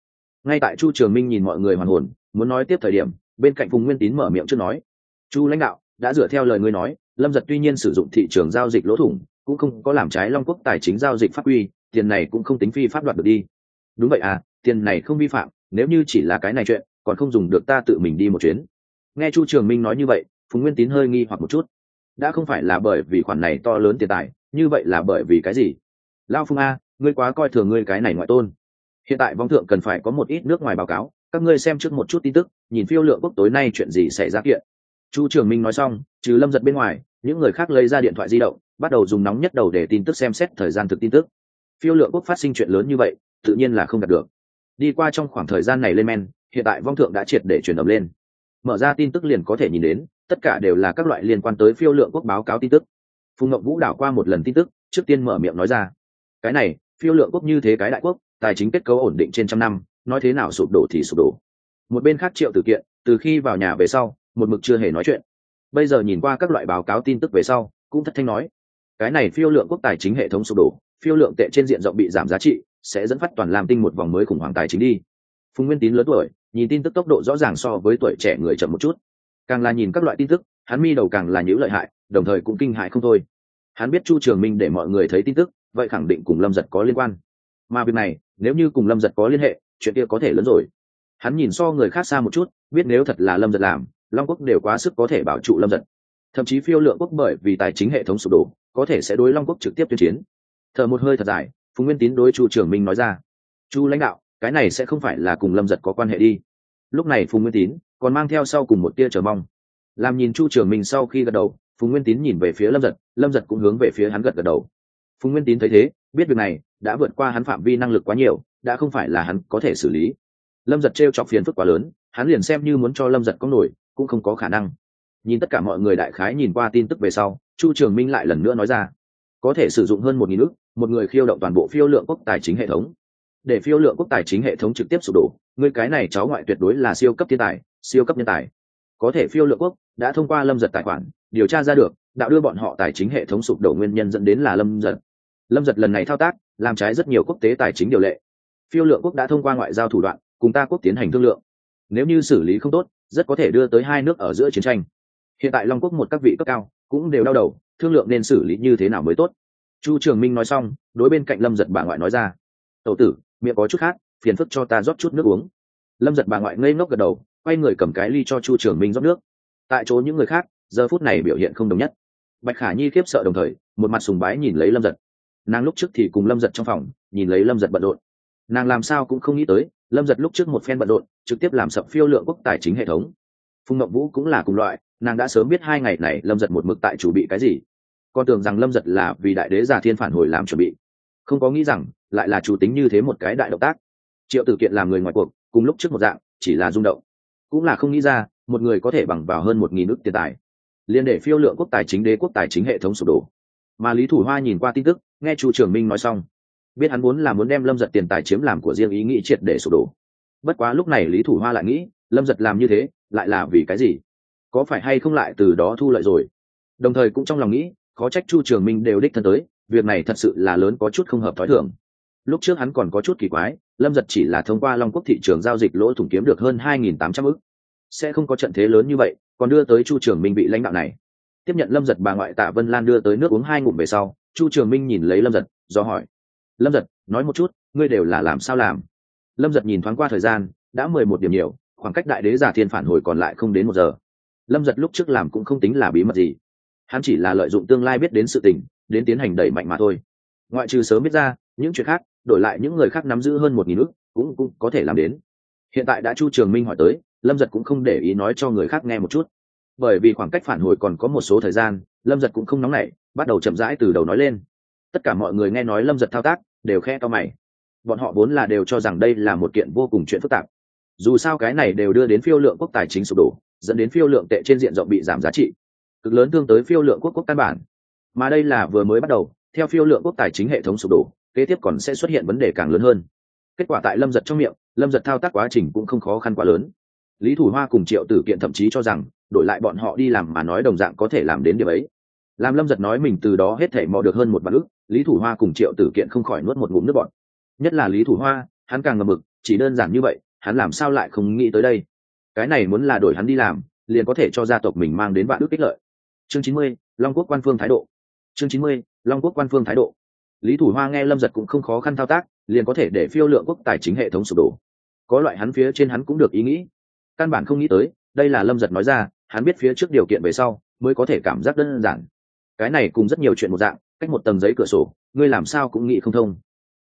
S1: ngay tại chu trường minh nhìn mọi người hoàn hồn, muốn nói tiếp thời điểm, bên cạnh phùng nguyên tín mở miệng trước nói, chu lãnh đạo, đã dựa theo lời ngươi nói, lâm giật tuy nhiên sử dụng thị trường giao dịch lỗ thủng, cũng không có làm trái long quốc tài chính giao dịch pháp quy, tiền này cũng không tính phi pháp luật được đi. Đúng vậy à tiền này không vi phạm, nếu như chỉ là cái này chuyện, còn không dùng được ta tự mình đi một chuyến. Nghe chu trường minh nói như vậy, phùng nguyên tín hơi nghi hoặc một chút. Đã không phải là bởi vì khoản này to lớn tiền tài, như vậy là bởi vì cái gì? Lao Phùng a, ngươi quá coi thường ngươi cái này ngoại tôn hiện tại vong thượng cần phải có một ít nước ngoài báo cáo, các ngươi xem trước một chút tin tức, nhìn phiêu lượng quốc tối nay chuyện gì xảy ra kiện. Chu trường minh nói xong, trừ lâm giật bên ngoài, những người khác lấy ra điện thoại di động, bắt đầu dùng nóng nhất đầu để tin tức xem xét thời gian thực tin tức. Phiêu lượng quốc phát sinh chuyện lớn như vậy, tự nhiên là không đạt được. Đi qua trong khoảng thời gian này lên men, hiện tại vong thượng đã triệt để chuyển ẩm lên. Mở ra tin tức liền có thể nhìn đến, tất cả đều là các loại liên quan tới phiêu lượng quốc báo cáo tin tức. Phùng ngọc vũ đảo qua một lần tin tức, trước tiên mở miệng nói ra. Cái này, phiêu lượng quốc như thế cái đại quốc tài chính kết cấu ổn định trên trăm năm, nói thế nào sụp đổ thì sụp đổ. Một bên khác triệu tử kiện, từ khi vào nhà về sau, một mực chưa hề nói chuyện. Bây giờ nhìn qua các loại báo cáo tin tức về sau, cũng thất thanh nói, cái này phiêu lượng quốc tài chính hệ thống sụp đổ, phiêu lượng tệ trên diện rộng bị giảm giá trị, sẽ dẫn phát toàn làm tinh một vòng mới khủng hoảng tài chính đi. Phùng nguyên tín lớn tuổi, nhìn tin tức tốc độ rõ ràng so với tuổi trẻ người chậm một chút. Càng là nhìn các loại tin tức, hắn mi đầu càng là nhữ lợi hại, đồng thời cũng kinh hại không thôi. Hắn biết chu trường minh để mọi người thấy tin tức, vậy khẳng định cùng lâm giật có liên quan mà việc này, nếu như cùng lâm giật có liên hệ, chuyện kia có thể lớn rồi. Hắn nhìn so người khác xa một chút, biết nếu thật là lâm giật làm, long quốc đều quá sức có thể bảo trụ lâm giật. Thậm chí phiêu lượng quốc bởi vì tài chính hệ thống sụp đổ, có thể sẽ đối long quốc trực tiếp tuyên chiến. Thở một hơi thật dài phùng nguyên tín đối chu trường minh nói ra, chu lãnh đạo, cái này sẽ không phải là cùng lâm giật có quan hệ đi. Lúc này phùng nguyên tín còn mang theo sau cùng một tia chờ mong. Làm nhìn chu trường minh sau khi gật đầu phùng nguyên tín nhìn về phía lâm giật lâm giật cũng hướng về phía hắn gật gật đầu. Phùng nguyên tín thấy thế, biết việc này đã vượt qua hắn phạm vi năng lực quá nhiều, đã không phải là hắn có thể xử lý. Lâm giật t r e o chọc phiền phức quá lớn, hắn liền xem như muốn cho lâm giật có nổi, cũng không có khả năng. Nhìn tất cả mọi người đại khái nhìn qua tin tức về sau, chu trường minh lại lần nữa nói ra, có thể sử dụng hơn một nghìn ước một người khiêu động toàn bộ phiêu lượng quốc tài chính hệ thống. Để phiêu lượng quốc tài chính hệ thống trực tiếp sụp đổ, người cái này cháu ngoại tuyệt đối là siêu cấp thiên tài, siêu cấp nhân tài. Có thể phiêu lượng quốc đã thông qua lâm giật tài khoản, điều tra ra được đạo đưa bọn họ tài chính hệ thống sụp đổ nguyên nhân dẫn đến là lâm giật. Lâm giật lần này thao tác làm trái rất nhiều quốc tế tài chính điều lệ. Phiêu lượng quốc đã thông qua ngoại giao thủ đoạn, cùng ta quốc tiến hành thương lượng. Nếu như xử lý không tốt, rất có thể đưa tới hai nước ở giữa chiến tranh. Hiện tại long quốc một các vị cấp cao cũng đều đau đầu, thương lượng nên xử lý như thế nào mới tốt. Chu trường minh nói xong, đối bên cạnh lâm giật bà ngoại nói ra. Tậu tử, miệng có chút khác, phiền phức cho ta rót chút nước uống. Lâm giật bà ngoại ngây ngốc gật đầu, quay người cầm cái ly cho chu trường minh rót nước. Tại chỗ những người khác, giờ phút này biểu hiện không đồng nhất. Bạch khả nhi khiếp sợ đồng thời, một mặt sùng bái nhìn lấy lâm giật nàng lúc trước thì cùng lâm giật trong phòng, nhìn lấy lâm giật bận rộn. Nàng làm sao cũng không nghĩ tới, lâm giật lúc trước một phen bận rộn, trực tiếp làm sập phiêu lượng quốc tài chính hệ thống. Phùng ngậm vũ cũng là cùng loại, nàng đã sớm biết hai ngày này lâm giật một mực tại chủ bị cái gì. Con tưởng rằng lâm giật là vì đại đế giả thiên phản hồi làm chuẩn bị. Không có nghĩ rằng, lại là chủ tính như thế một cái đại động tác. Triệu tử kiện làm người ngoài cuộc, cùng lúc trước một dạng, chỉ là rung động. Cũng là không nghĩ ra, một người có thể bằng vào hơn một nghìn ước tiền tài. Liên để phiêu lượng quốc tài chính đế quốc tài chính hệ thống sụp đổ mà lý thủ hoa nhìn qua tin tức, nghe chu trường minh nói xong, biết hắn muốn là muốn đem lâm giật tiền tài chiếm làm của riêng ý nghĩ triệt để sụp đổ. Bất quá lúc này lý thủ hoa lại nghĩ, lâm giật làm như thế, lại là vì cái gì? Có phải hay không lại từ đó thu lợi rồi? Đồng thời cũng trong lòng nghĩ, khó trách chu trường minh đều đích thân tới, việc này thật sự là lớn có chút không hợp t h ó i thưởng lúc trước hắn còn có chút kỳ quái, lâm giật chỉ là thông qua long quốc thị trường giao dịch lỗ thủng kiếm được hơn hai nghìn tám trăm ức. Sẽ không có trận thế lớn như vậy, còn đưa tới chu trường minh bị lãnh đạo này tiếp nhận lâm giật bà ngoại tạ vân lan đưa tới nước uống hai ngụm về sau, chu trường minh nhìn lấy lâm giật, do hỏi. Lâm giật, nói một chút, ngươi đều là làm sao làm? Lâm giật nhìn thoáng qua thời gian, đã mười một điểm nhiều, khoảng cách đại đế giả thiên phản hồi còn lại không đến một giờ. Lâm giật lúc trước làm cũng không tính là bí mật gì. Hắn chỉ là lợi dụng tương lai biết đến sự tình, đến tiến hành đẩy mạnh mà thôi. Ngoại trừ sớm biết ra, những chuyện khác, đổi lại những người khác nắm giữ hơn một nghìn ước, cũng cũng có thể làm đến. Hiện tại đã chu trường minh hỏi tới, lâm giật cũng không để ý nói cho người khác nghe một chút bởi vì khoảng cách phản hồi còn có một số thời gian, lâm giật cũng không nóng nảy, bắt đầu chậm rãi từ đầu nói lên. Tất cả mọi người nghe nói lâm giật thao tác, đều khe to mày. Bọn họ vốn là đều cho rằng đây là một kiện vô cùng chuyện phức tạp. Dù sao cái này đều đưa đến phiêu lượng quốc tài chính sụp đổ, dẫn đến phiêu lượng tệ trên diện rộng bị giảm giá trị. Cực lớn tương tới phiêu lượng quốc quốc căn bản. Mà đây là vừa mới bắt đầu, theo phiêu lượng quốc tài chính hệ thống sụp đổ, kế tiếp còn sẽ xuất hiện vấn đề càng lớn hơn. Kết quả tại lâm giật trong miệng, lâm giật thao tác quá trình cũng không khó khăn quá lớn. Lý thủ hoa cùng triệu tử kiện thậm chí cho rằng đổi lại bọn họ đi làm mà nói đồng dạng có thể làm đến điều ấy. Làm lâm giật nói mình từ đó hết thể mò được hơn một vạn ức, lý thủ hoa cùng triệu tử kiện không khỏi nuốt một ngụm nước bọn nhất là lý thủ hoa, hắn càng ngầm mực, chỉ đơn giản như vậy, hắn làm sao lại không nghĩ tới đây? Cái này muốn là đổi hắn đi làm, liền có thể cho gia tộc mình mang đến vạn ước ích lợi. Chương chín mươi, long quốc quan phương thái độ. Chương chín mươi, long quốc quan phương thái độ. Lý thủ hoa nghe lâm giật cũng không khó khăn thao tác, liền có thể để phiêu lượng quốc tài chính hệ thống sụp đổ. Có loại hắn phía trên hắn cũng được ý nghĩ. Căn bản không nghĩ tới đây là lâm giật nói ra, hắn biết phía trước điều kiện về sau, mới có thể cảm giác đơn giản. Cái này cùng rất nhiều chuyện một dạng, cách một tầng giấy cửa sổ, ngươi làm sao cũng nghĩ không thông.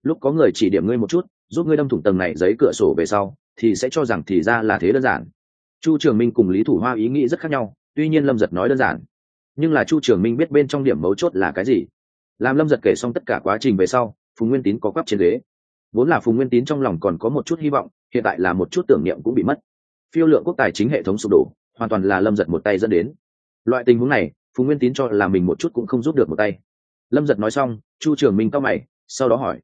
S1: Lúc có người chỉ điểm ngươi một chút, giúp ngươi đâm thủng tầng này giấy cửa sổ về sau, thì sẽ cho rằng thì ra là thế đơn giản. Chu trường minh cùng lý thủ hoa ý nghĩ rất khác nhau, tuy nhiên lâm giật nói đơn giản. Nhưng là chu trường minh biết bên trong điểm mấu chốt là cái gì? Làm lâm giật kể xong tất cả quá trình về sau, phùng nguyên tín có quắp trên ghế. Vốn là phùng nguyên tín trong lòng còn có một chút hy vọng, hiện tại là một chút tưởng niệm cũng bị mất phiêu lượng quốc tài chính hệ thống sụp đổ, hoàn toàn là lâm giật một tay dẫn đến. Loại tình huống này, phùng nguyên tín cho là mình một chút cũng không giúp được một tay. Lâm giật nói xong, chu trường minh cao mày, sau đó hỏi,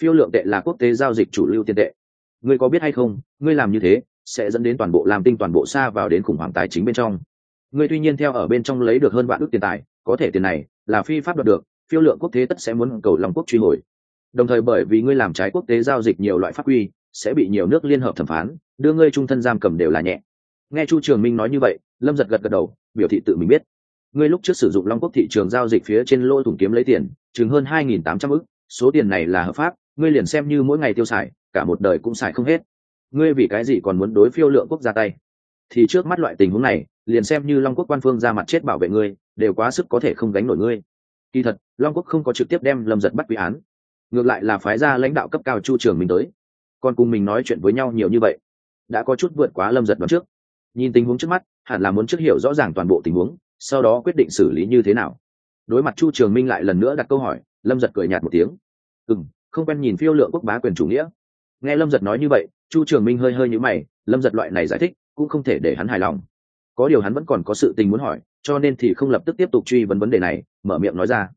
S1: phiêu lượng tệ là quốc tế giao dịch chủ lưu tiền tệ. Ngươi có biết hay không, ngươi làm như thế sẽ dẫn đến toàn bộ làm tinh toàn bộ xa vào đến khủng hoảng tài chính bên trong. Ngươi tuy nhiên theo ở bên trong lấy được hơn vạn ước tiền tài, có thể tiền này là phi pháp đoạt được, phiêu lượng quốc tế tất sẽ muốn cầu lòng quốc truy hồi. Đồng thời bởi vì ngươi làm trái quốc tế giao dịch nhiều loại pháp quy sẽ bị nhiều nước liên hợp thẩm phán, đưa ngươi trung thân giam cầm đều là nhẹ. Nghe chu trường minh nói như vậy, lâm giật gật gật đầu, biểu thị tự mình biết. Ngươi lúc trước sử dụng long quốc thị trường giao dịch phía trên lỗ thủng kiếm lấy tiền, chừng hơn hai nghìn tám trăm ức, số tiền này là hợp pháp, ngươi liền xem như mỗi ngày tiêu xài, cả một đời cũng xài không hết. Ngươi vì cái gì còn muốn đối phiêu lượng quốc ra tay? Thì trước mắt loại tình huống này, liền xem như long quốc quan phương ra mặt chết bảo vệ ngươi, đều quá sức có thể không gánh nổi ngươi. Kỳ thật, long quốc không có trực tiếp đem lâm giật bắt quy án. Ngược lại là phái ra lãnh đạo cấp cao chu trường minh tới còn cùng mình nói chuyện với nhau nhiều như vậy, đã có chút vượt quá lâm giật đoán trước. Nhìn tình huống trước mắt, hẳn là muốn trước hiểu rõ ràng toàn bộ tình huống, sau đó quyết định xử lý như thế nào. Đối mặt chu trường minh lại lần nữa đặt câu hỏi, lâm giật cười nhạt một tiếng. Ừ m không quen nhìn phiêu lượng quốc bá quyền chủ nghĩa. Nghe lâm giật nói như vậy, chu trường minh hơi hơi nhữ mày, lâm giật loại này giải thích cũng không thể để hắn hài lòng. Có điều hắn vẫn còn có sự tình muốn hỏi, cho nên thì không lập tức tiếp tục truy vấn vấn đề này, mở miệng nói ra.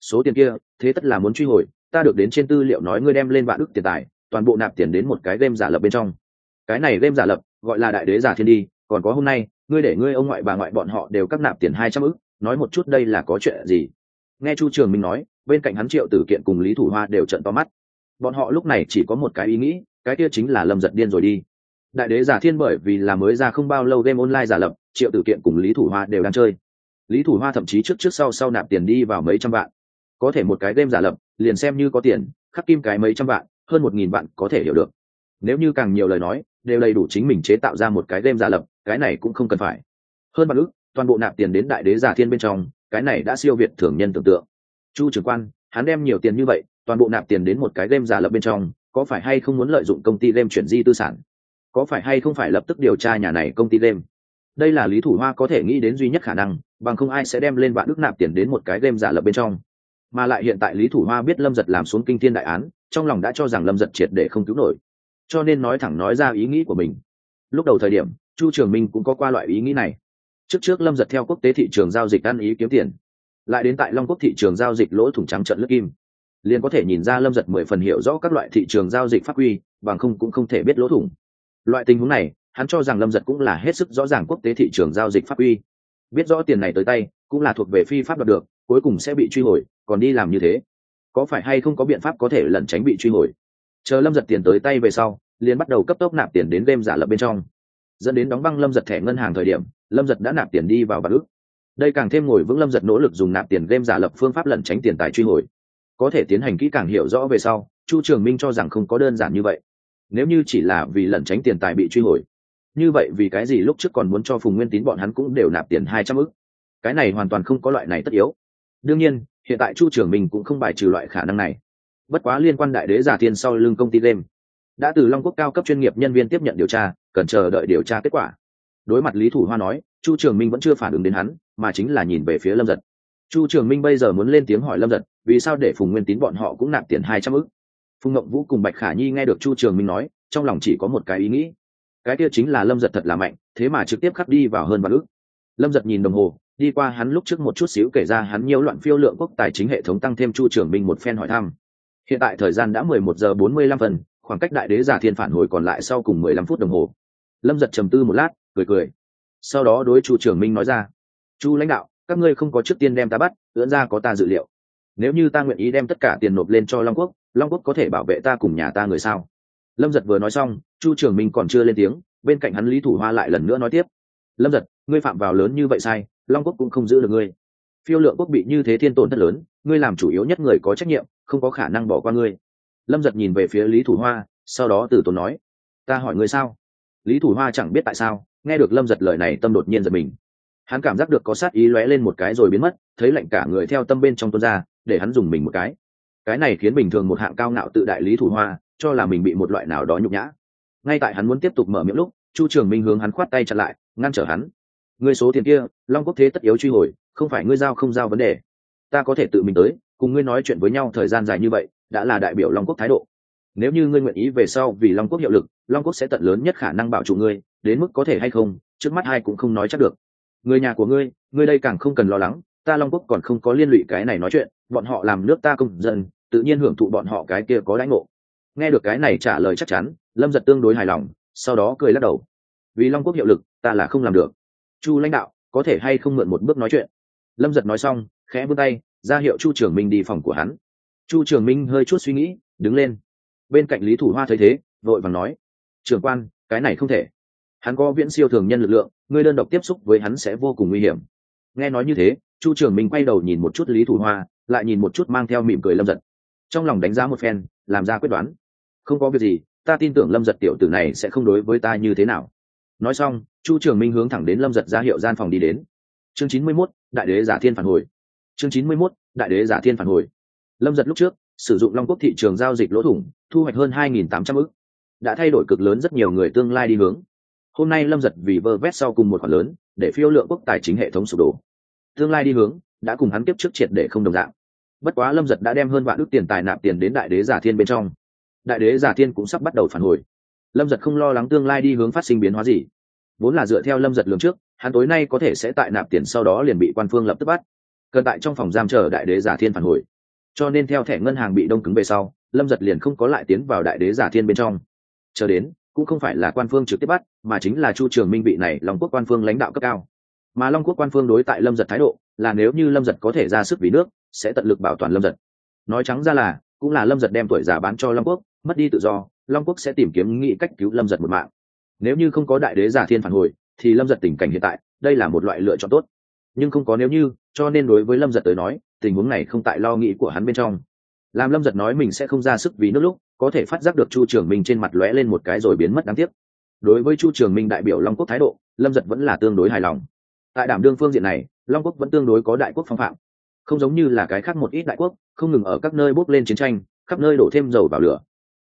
S1: Số tiền kia, thế tất là muốn truy hồi, ta được đến trên tư liệu nói ngươi đem lên vạn ức tiền tài toàn bộ nạp tiền đến một cái game giả lập bên trong. Cái này game giả lập, gọi là đại đế giả thiên đi, còn có hôm nay, ngươi để ngươi ông ngoại bà ngoại bọn họ đều cắt nạp tiền hai trăm ức, nói một chút đây là có chuyện gì? Nghe chu trường minh nói, bên cạnh hắn triệu tử kiện cùng lý thủ hoa đều trận to mắt. Bọn họ lúc này chỉ có một cái ý nghĩ, cái kia chính là lâm giật điên rồi đi. Đại đế giả thiên bởi vì là mới ra không bao lâu game online giả lập, triệu tử kiện cùng lý thủ hoa đều đang chơi. Lý thủ hoa thậm chí trước trước sau sau nạp tiền đi vào mấy trăm vạn. Có thể một cái game giả lập, liền xem như có tiền, khắc kim cái mấy trăm vạn hơn một nghìn bạn có thể hiểu được. Nếu như càng nhiều lời nói, đều đầy đủ chính mình chế tạo ra một cái game giả lập, cái này cũng không cần phải. Hơn bạn ước toàn bộ nạp tiền đến đại đế giả thiên bên trong, cái này đã siêu việt thường nhân tưởng tượng. Chu trưởng quan, hắn đem nhiều tiền như vậy, toàn bộ nạp tiền đến một cái game giả lập bên trong, có phải hay không muốn lợi dụng công ty game chuyển di tư sản? Có phải hay không phải lập tức điều tra nhà này công ty game? Đây là lý thủ hoa có thể nghĩ đến duy nhất khả năng, bằng không ai sẽ đem lên vạn đức nạp tiền đến một cái game giả lập bên trong. Mà lại hiện tại lý thủ hoa biết lâm giật làm xuống kinh thiên đại án trong lòng đã cho rằng lâm giật triệt để không cứu nổi. Cho nên nói thẳng nói ra ý nghĩ của mình. Lúc đầu thời điểm, chu trường minh cũng có qua loại ý nghĩ này. Trước trước lâm giật theo quốc tế thị trường giao dịch ăn ý kiếm tiền, lại đến tại long quốc thị trường giao dịch lỗ thủng trắng trận lướt kim, liền có thể nhìn ra lâm giật mười phần hiểu rõ các loại thị trường giao dịch pháp quy, bằng không cũng không thể biết lỗ thủng. Loại tình huống này, hắn cho rằng lâm giật cũng là hết sức rõ ràng quốc tế thị trường giao dịch pháp quy. Biết rõ tiền này tới tay, cũng là thuộc về phi pháp đoạt được, cuối cùng sẽ bị truy hồi, còn đi làm như thế có phải hay không có biện pháp có thể lẩn tránh bị truy hồi? Chờ lâm giật tiền tới tay về sau, liền bắt đầu cấp tốc nạp tiền đến game giả lập bên trong. Dẫn đến đóng băng lâm giật thẻ ngân hàng thời điểm, lâm giật đã nạp tiền đi vào bạc ước đây càng thêm ngồi vững lâm giật nỗ lực dùng nạp tiền game giả lập phương pháp lẩn tránh tiền tài truy hồi. Có thể tiến hành kỹ càng hiểu rõ về sau, chu trường minh cho rằng không có đơn giản như vậy. Nếu như chỉ là vì lẩn tránh tiền tài bị truy hồi, như vậy vì cái gì lúc trước còn muốn cho phùng nguyên tín bọn hắn cũng đều nạp tiền hai trăm ức? Cái này hoàn toàn không có loại này tất yếu. Đương nhiên hiện tại chu trường minh cũng không bài trừ loại khả năng này. Bất quá liên quan đại đế giả thiên sau lưng công ty game, đã từ long quốc cao cấp chuyên nghiệp nhân viên tiếp nhận điều tra, cần chờ đợi điều tra kết quả. Đối mặt lý thủ hoa nói, chu trường minh vẫn chưa phản ứng đến hắn, mà chính là nhìn về phía lâm giật. Chu trường minh bây giờ muốn lên tiếng hỏi lâm giật, vì sao để phùng nguyên tín bọn họ cũng nạp tiền hai trăm ức? Phùng ngậm vũ cùng bạch khả nhi nghe được chu trường minh nói, trong lòng chỉ có một cái ý nghĩ. Cái kia chính là lâm giật thật là mạnh, thế mà trực tiếp khắc đi vào hơn vạn ức. Lâm giật nhìn đồng hồ đi qua hắn lúc trước một chút xíu kể ra hắn nhiều loạn phiêu lượng quốc tài chính hệ thống tăng thêm chu trường minh một phen hỏi thăm. Hiện tại thời gian đã mười một giờ bốn mươi lăm phần, khoảng cách đại đế giả thiên phản hồi còn lại sau cùng mười lăm phút đồng hồ. Lâm giật trầm tư một lát, cười cười. Sau đó đối chu trường minh nói ra, chu lãnh đạo, các ngươi không có trước tiên đem ta bắt, ưỡn ra có ta dự liệu. Nếu như ta nguyện ý đem tất cả tiền nộp lên cho long quốc long quốc có thể bảo vệ ta cùng nhà ta người sao? Lâm giật vừa nói xong, chu trường minh còn chưa lên tiếng, bên cạnh hắn lý thủ hoa lại lần nữa nói tiếp, lâm giật ngươi phạm vào lớn như vậy sai, long quốc cũng không giữ được ngươi. Phiêu lượng quốc bị như thế thiên tổn thất lớn, ngươi làm chủ yếu nhất người có trách nhiệm, không có khả năng bỏ qua ngươi. Lâm giật nhìn về phía lý thủ hoa, sau đó từ tốn nói, ta hỏi ngươi sao? Lý thủ hoa chẳng biết tại sao, nghe được lâm giật lời này tâm đột nhiên giật mình. Hắn cảm giác được có sát ý lóe lên một cái rồi biến mất, thấy lạnh cả người theo tâm bên trong tuôn ra, để hắn dùng mình một cái. Cái này khiến bình thường một hạng cao ngạo tự đại lý thủ hoa, cho là mình bị một loại nào đó nhục nhã. Ngay tại hắn muốn tiếp tục mở miệng lúc, chu trường minh hướng hắn khoát tay chặn lại, ngăn trở hắn ngươi số tiền kia, long quốc thế tất yếu truy hồi, không phải ngươi giao không giao vấn đề. Ta có thể tự mình tới, cùng ngươi nói chuyện với nhau thời gian dài như vậy, đã là đại biểu long quốc thái độ. Nếu như ngươi nguyện ý về sau vì long quốc hiệu lực, long quốc sẽ tận lớn nhất khả năng bảo trụ ngươi, đến mức có thể hay không, trước mắt hai cũng không nói chắc được. Người nhà của ngươi ngươi đây càng không cần lo lắng, ta long quốc còn không có liên lụy cái này nói chuyện, bọn họ làm nước ta công dân, tự nhiên hưởng thụ bọn họ cái kia có lãnh ngộ. Nghe được cái này trả lời chắc chắn, lâm giật tương đối hài lòng, sau đó cười lắc đầu. Vì long quốc hiệu lực, ta là không làm được chu lãnh đạo, có thể hay không mượn một bước nói chuyện? Lâm giật nói xong, khẽ vươn tay, ra hiệu chu trường minh đi phòng của hắn. Chu trường minh hơi chút suy nghĩ, đứng lên. Bên cạnh lý thủ hoa thấy thế, vội vàng nói, trường quan, cái này không thể. Hắn có viễn siêu thường nhân lực lượng, người đơn độc tiếp xúc với hắn sẽ vô cùng nguy hiểm. Nghe nói như thế, chu trường minh quay đầu nhìn một chút lý thủ hoa, lại nhìn một chút mang theo mỉm cười lâm giật. Trong lòng đánh giá một phen, làm ra quyết đoán. Không có việc gì, ta tin tưởng lâm giật tiểu tử này sẽ không đối với ta như thế nào nói xong, chu trường minh hướng thẳng đến lâm giật ra hiệu gian phòng đi đến. Chương chín mươi mốt, đại đế giả thiên phản hồi. Chương chín mươi mốt, đại đế giả thiên phản hồi. Lâm giật lúc trước, sử dụng long quốc thị trường giao dịch lỗ thủng, thu hoạch hơn hai nghìn tám trăm ức. Đã thay đổi cực lớn rất nhiều người tương lai đi hướng. Hôm nay lâm giật vì vơ vét sau cùng một khoản lớn, để phiêu lượng quốc tài chính hệ thống sụp đổ. Tương lai đi hướng, đã cùng hắn tiếp trước triệt để không đồng dạng. Bất quá lâm giật đã đem hơn vạn ước tiền tài nạp tiền đến đại đế giả thiên bên trong. Đại đế giả thiên cũng sắp bắt đầu phản hồi lâm giật không lo lắng tương lai đi hướng phát sinh biến hóa gì. Vốn là dựa theo lâm giật lường trước, hắn tối nay có thể sẽ tại nạp tiền sau đó liền bị quan phương lập tức bắt. Cần tại trong phòng giam chờ đại đế giả thiên phản hồi. Cho nên theo thẻ ngân hàng bị đông cứng về sau, lâm giật liền không có lại tiến vào đại đế giả thiên bên trong. Chờ đến, cũng không phải là quan phương trực tiếp bắt, mà chính là chu trường minh vị này long quốc quan phương lãnh đạo cấp cao. Mà long quốc quan phương đối tại lâm giật thái độ, là nếu như lâm giật có thể ra sức vì nước, sẽ tận lực bảo toàn lâm giật. Nói trắng ra là, cũng là lâm giật đem tuổi già bán cho long quốc, mất đi tự do long quốc sẽ tìm kiếm nghĩ cách cứu lâm giật một mạng. Nếu như không có đại đế giả thiên phản hồi, thì lâm giật tình cảnh hiện tại, đây là một loại lựa chọn tốt. Nhưng không có nếu như, cho nên đối với lâm giật tới nói, tình huống này không tại lo nghĩ của hắn bên trong. Làm lâm giật nói mình sẽ không ra sức vì nước lúc, có thể phát giác được chu trường minh trên mặt lóe lên một cái rồi biến mất đáng tiếc. Đối với chu trường minh đại biểu long quốc thái độ, lâm giật vẫn là tương đối hài lòng. Tại đảm đương phương diện này, long quốc vẫn tương đối có đại quốc phong phạm. Không giống như là cái khác một ít đại quốc, không ngừng ở các nơi bốc lên chiến tranh, khắp nơi đổ thêm dầu vào lửa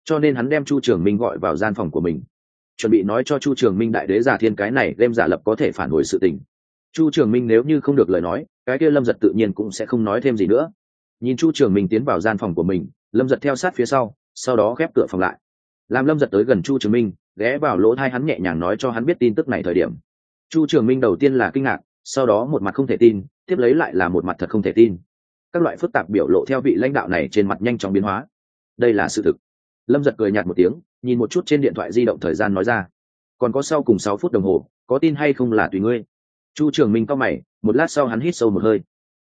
S1: cho nên hắn đem chu trường minh gọi vào gian phòng của mình. Chuẩn bị nói cho chu trường minh đại đế giả thiên cái này, đem giả lập có thể phản hồi sự tình. Chu trường minh nếu như không được lời nói, cái kia lâm giật tự nhiên cũng sẽ không nói thêm gì nữa. Nhìn chu trường minh tiến vào gian phòng của mình, lâm giật theo sát phía sau sau đó khép cửa phòng lại. Làm lâm giật tới gần chu trường minh, ghé vào lỗ thai hắn nhẹ nhàng nói cho hắn biết tin tức này thời điểm. Chu trường minh đầu tiên là kinh ngạc, sau đó một mặt không thể tin, tiếp lấy lại là một mặt thật không thể tin. Các loại phức tạp biểu lộ theo vị lãnh đạo này trên mặt nhanh chóng biến hóa. Đây là sự thực lâm giật cười nhạt một tiếng, nhìn một chút trên điện thoại di động thời gian nói ra. Còn có sau cùng sáu phút đồng hồ, có tin hay không là tùy ngươi. Chu trường minh cao mày, một lát sau hắn hít sâu một hơi.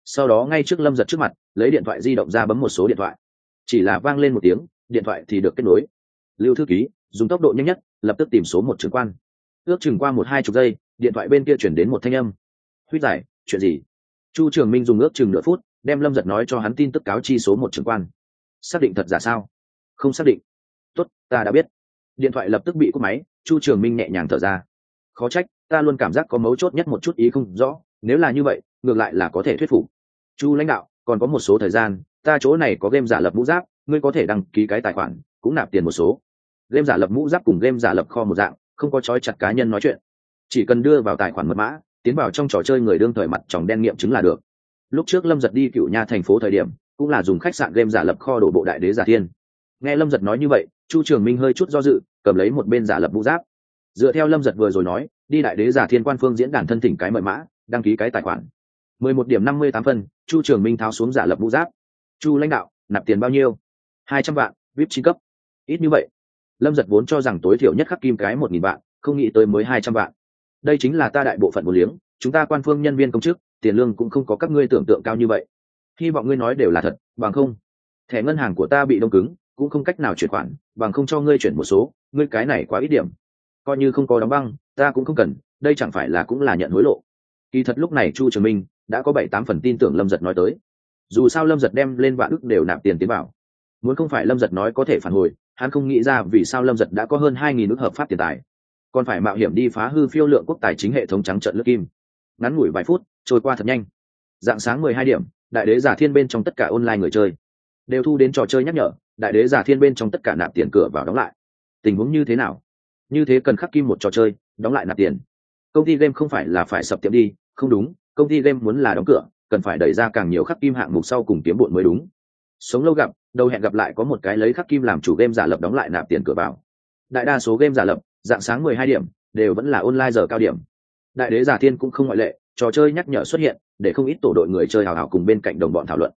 S1: Sau đó ngay trước lâm giật trước mặt, lấy điện thoại di động ra bấm một số điện thoại. Chỉ là vang lên một tiếng, điện thoại thì được kết nối. Lưu thư ký, dùng tốc độ nhanh nhất, lập tức tìm số một trưởng quan. Ước chừng qua một hai chục giây, điện thoại bên kia chuyển đến một thanh âm. Huyết giải, chuyện gì? Chu trường minh dùng ước chừng nửa phút, đem lâm giật nói cho hắn tin tức cáo chi số một trưởng quan. Xác định thật giả sao? Không xác định tốt, ta đã biết. Điện thoại lập tức bị cúp máy, chu trường minh nhẹ nhàng thở ra. Khó trách, ta luôn cảm giác có mấu chốt nhất một chút ý không rõ, nếu là như vậy, ngược lại là có thể thuyết phục. Chu lãnh đạo, còn có một số thời gian, ta chỗ này có game giả lập mũ giáp, ngươi có thể đăng ký cái tài khoản, cũng nạp tiền một số. Game giả lập mũ giáp cùng game giả lập kho một dạng, không có trói chặt cá nhân nói chuyện. Chỉ cần đưa vào tài khoản mật mã, tiến vào trong trò chơi người đương thời mặt tròng đen nghiệm chứng là được. Lúc trước lâm giật đi cựu nha thành phố thời điểm, cũng là dùng khách sạn game giả lập kho đổ bộ đại đế giả thiên. Nghe lâm giật nói như vậy chu trường minh hơi chút do dự, cầm lấy một bên giả lập mũ giáp. Dựa theo lâm giật vừa rồi nói, đi đại đế giả thiên quan phương diễn đàn thân thỉnh cái mời mã, đăng ký cái tài khoản. Mười một điểm năm mươi tám phân, chu trường minh tháo xuống giả lập mũ giáp. Chu lãnh đạo, nạp tiền bao nhiêu? Hai trăm vạn, vip chín cấp. Ít như vậy. Lâm giật vốn cho rằng tối thiểu nhất khắc kim cái một nghìn vạn, không nghĩ tới mới hai trăm vạn. Đây chính là ta đại bộ phận một liếng, chúng ta quan phương nhân viên công chức, tiền lương cũng không có các ngươi tưởng tượng cao như vậy. Hy vọng ngươi nói đều là thật, bằng không, thẻ ngân hàng của ta bị đông cứng cũng không cách nào chuyển khoản, bằng không cho ngươi chuyển một số, ngươi cái này quá ít điểm. Coi như không có đóng băng, ta cũng không cần, đây chẳng phải là cũng là nhận hối lộ. Kỳ thật lúc này chu trường minh đã có bảy tám phần tin tưởng lâm giật nói tới. Dù sao lâm giật đem lên vạn ức đều nạp tiền tiến bảo muốn không phải lâm giật nói có thể phản hồi, hắn không nghĩ ra vì sao lâm giật đã có hơn hai nghìn ước hợp pháp tiền tài. Còn phải mạo hiểm đi phá hư phiêu lượng quốc tài chính hệ thống trắng trận lướt kim. Ngắn ngủi vài phút, trôi qua thật nhanh. Dạng sáng mười hai điểm, đại đế giả thiên bên trong tất cả online người chơi. Đều thu đến trò chơi nhắc nhở đại đế giả thiên bên trong tất cả nạp tiền cửa vào đóng lại. Tình huống như thế nào? Như thế cần khắc kim một trò chơi, đóng lại nạp tiền. Công ty game không phải là phải sập tiệm đi, không đúng, công ty game muốn là đóng cửa, cần phải đẩy ra càng nhiều khắc kim hạng mục sau cùng kiếm bụn mới đúng. Sống lâu gặp, đầu hẹn gặp lại có một cái lấy khắc kim làm chủ game giả lập đóng lại nạp tiền cửa vào. Đại đa số game giả lập, dạng sáng mười hai điểm, đều vẫn là online giờ cao điểm. Đại đế giả thiên cũng không ngoại lệ, trò chơi nhắc nhở xuất hiện, để không ít tổ đội người chơi hào hào cùng bên cạnh đồng bọn thảo luận.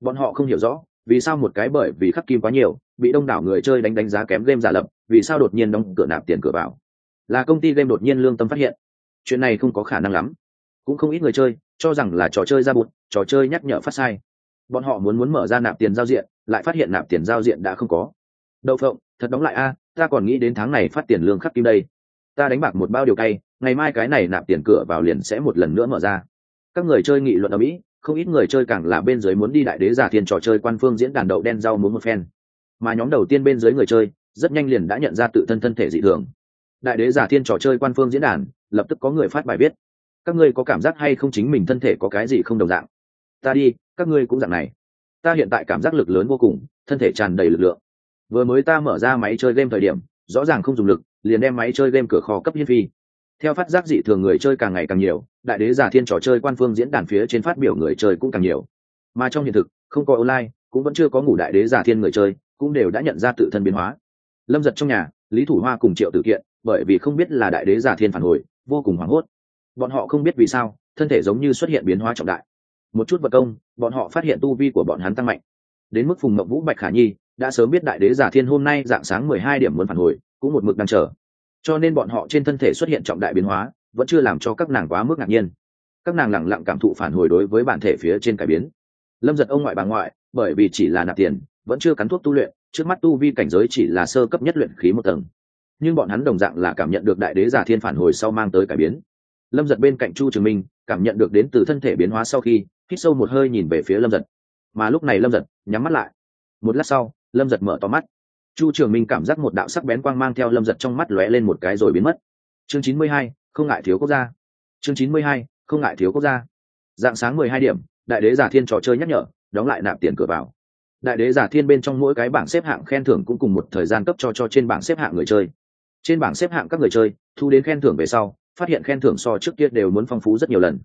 S1: Bọn họ không hiểu rõ vì sao một cái bởi vì khắc kim quá nhiều, bị đông đảo người chơi đánh đánh giá kém game giả lập, vì sao đột nhiên đóng cửa nạp tiền cửa vào? Là công ty game đột nhiên lương tâm phát hiện. Chuyện này không có khả năng lắm. Cũng không ít người chơi cho rằng là trò chơi ra bụt, trò chơi nhắc nhở phát sai. Bọn họ muốn muốn mở ra nạp tiền giao diện, lại phát hiện nạp tiền giao diện đã không có. Đậu phộng, thật đóng lại a, ta còn nghĩ đến tháng này phát tiền lương khắc kim đây. Ta đánh bạc một bao điều cay, ngày mai cái này nạp tiền cửa vào liền sẽ một lần nữa mở ra. Các người chơi nghị luận ở mỹ không ít người chơi càng là bên dưới muốn đi đại đế giả thiên trò chơi quan phương diễn đàn đậu đen rau muốn một phen. Mà nhóm đầu tiên bên dưới người chơi, rất nhanh liền đã nhận ra tự thân thân thể dị thường. Đại đế giả thiên trò chơi quan phương diễn đàn, lập tức có người phát bài viết. Các ngươi có cảm giác hay không chính mình thân thể có cái gì không đồng dạng? Ta đi, các ngươi cũng dạng này. Ta hiện tại cảm giác lực lớn vô cùng, thân thể tràn đầy lực lượng. Vừa mới ta mở ra máy chơi game thời điểm, rõ ràng không dùng lực, liền đem máy chơi game cửa kho cấp hiên phi theo phát giác dị thường người chơi càng ngày càng nhiều, đại đế giả thiên trò chơi quan phương diễn đàn phía trên phát biểu người chơi cũng càng nhiều. Mà trong hiện thực, không có online, cũng vẫn chưa có ngủ đại đế giả thiên người chơi, cũng đều đã nhận ra tự thân biến hóa. Lâm giật trong nhà, lý thủ hoa cùng triệu tự kiện, bởi vì không biết là đại đế giả thiên phản hồi, vô cùng hoảng hốt. Bọn họ không biết vì sao, thân thể giống như xuất hiện biến hóa trọng đại. Một chút vật công, bọn họ phát hiện tu vi của bọn hắn tăng mạnh. Đến mức phùng mậu vũ, bạch khả nhi, đã sớm biết đại đế giả thiên hôm nay dạng sáng mười hai điểm muốn phản hồi, cũng một mực đang chờ cho nên bọn họ trên thân thể xuất hiện trọng đại biến hóa, vẫn chưa làm cho các nàng quá mức ngạc nhiên. Các nàng lẳng lặng cảm thụ phản hồi đối với bản thể phía trên cải biến. Lâm giật ông ngoại bà ngoại, bởi vì chỉ là nạp tiền, vẫn chưa cắn thuốc tu luyện, trước mắt tu vi cảnh giới chỉ là sơ cấp nhất luyện khí một tầng. Nhưng bọn hắn đồng dạng là cảm nhận được đại đế giả thiên phản hồi sau mang tới cải biến. Lâm giật bên cạnh chu trường minh, cảm nhận được đến từ thân thể biến hóa sau khi, hít sâu một hơi nhìn về phía lâm giật. Mà lúc này lâm giật nhắm mắt lại. Một lát sau, lâm giật mở to mắt chu trường minh cảm giác một đạo sắc bén quang mang theo lâm giật trong mắt lóe lên một cái rồi biến mất. Chương chín mươi hai, không ngại thiếu quốc gia. Chương chín mươi hai, không ngại thiếu quốc gia. Dạng sáng mười hai điểm, đại đế giả thiên trò chơi nhắc nhở, đóng lại nạp tiền cửa vào. Đại đế giả thiên bên trong mỗi cái bảng xếp hạng khen thưởng cũng cùng một thời gian cấp cho cho trên bảng xếp hạng người chơi. Trên bảng xếp hạng các người chơi, thu đến khen thưởng về sau, phát hiện khen thưởng so trước kia đều muốn phong phú rất nhiều lần.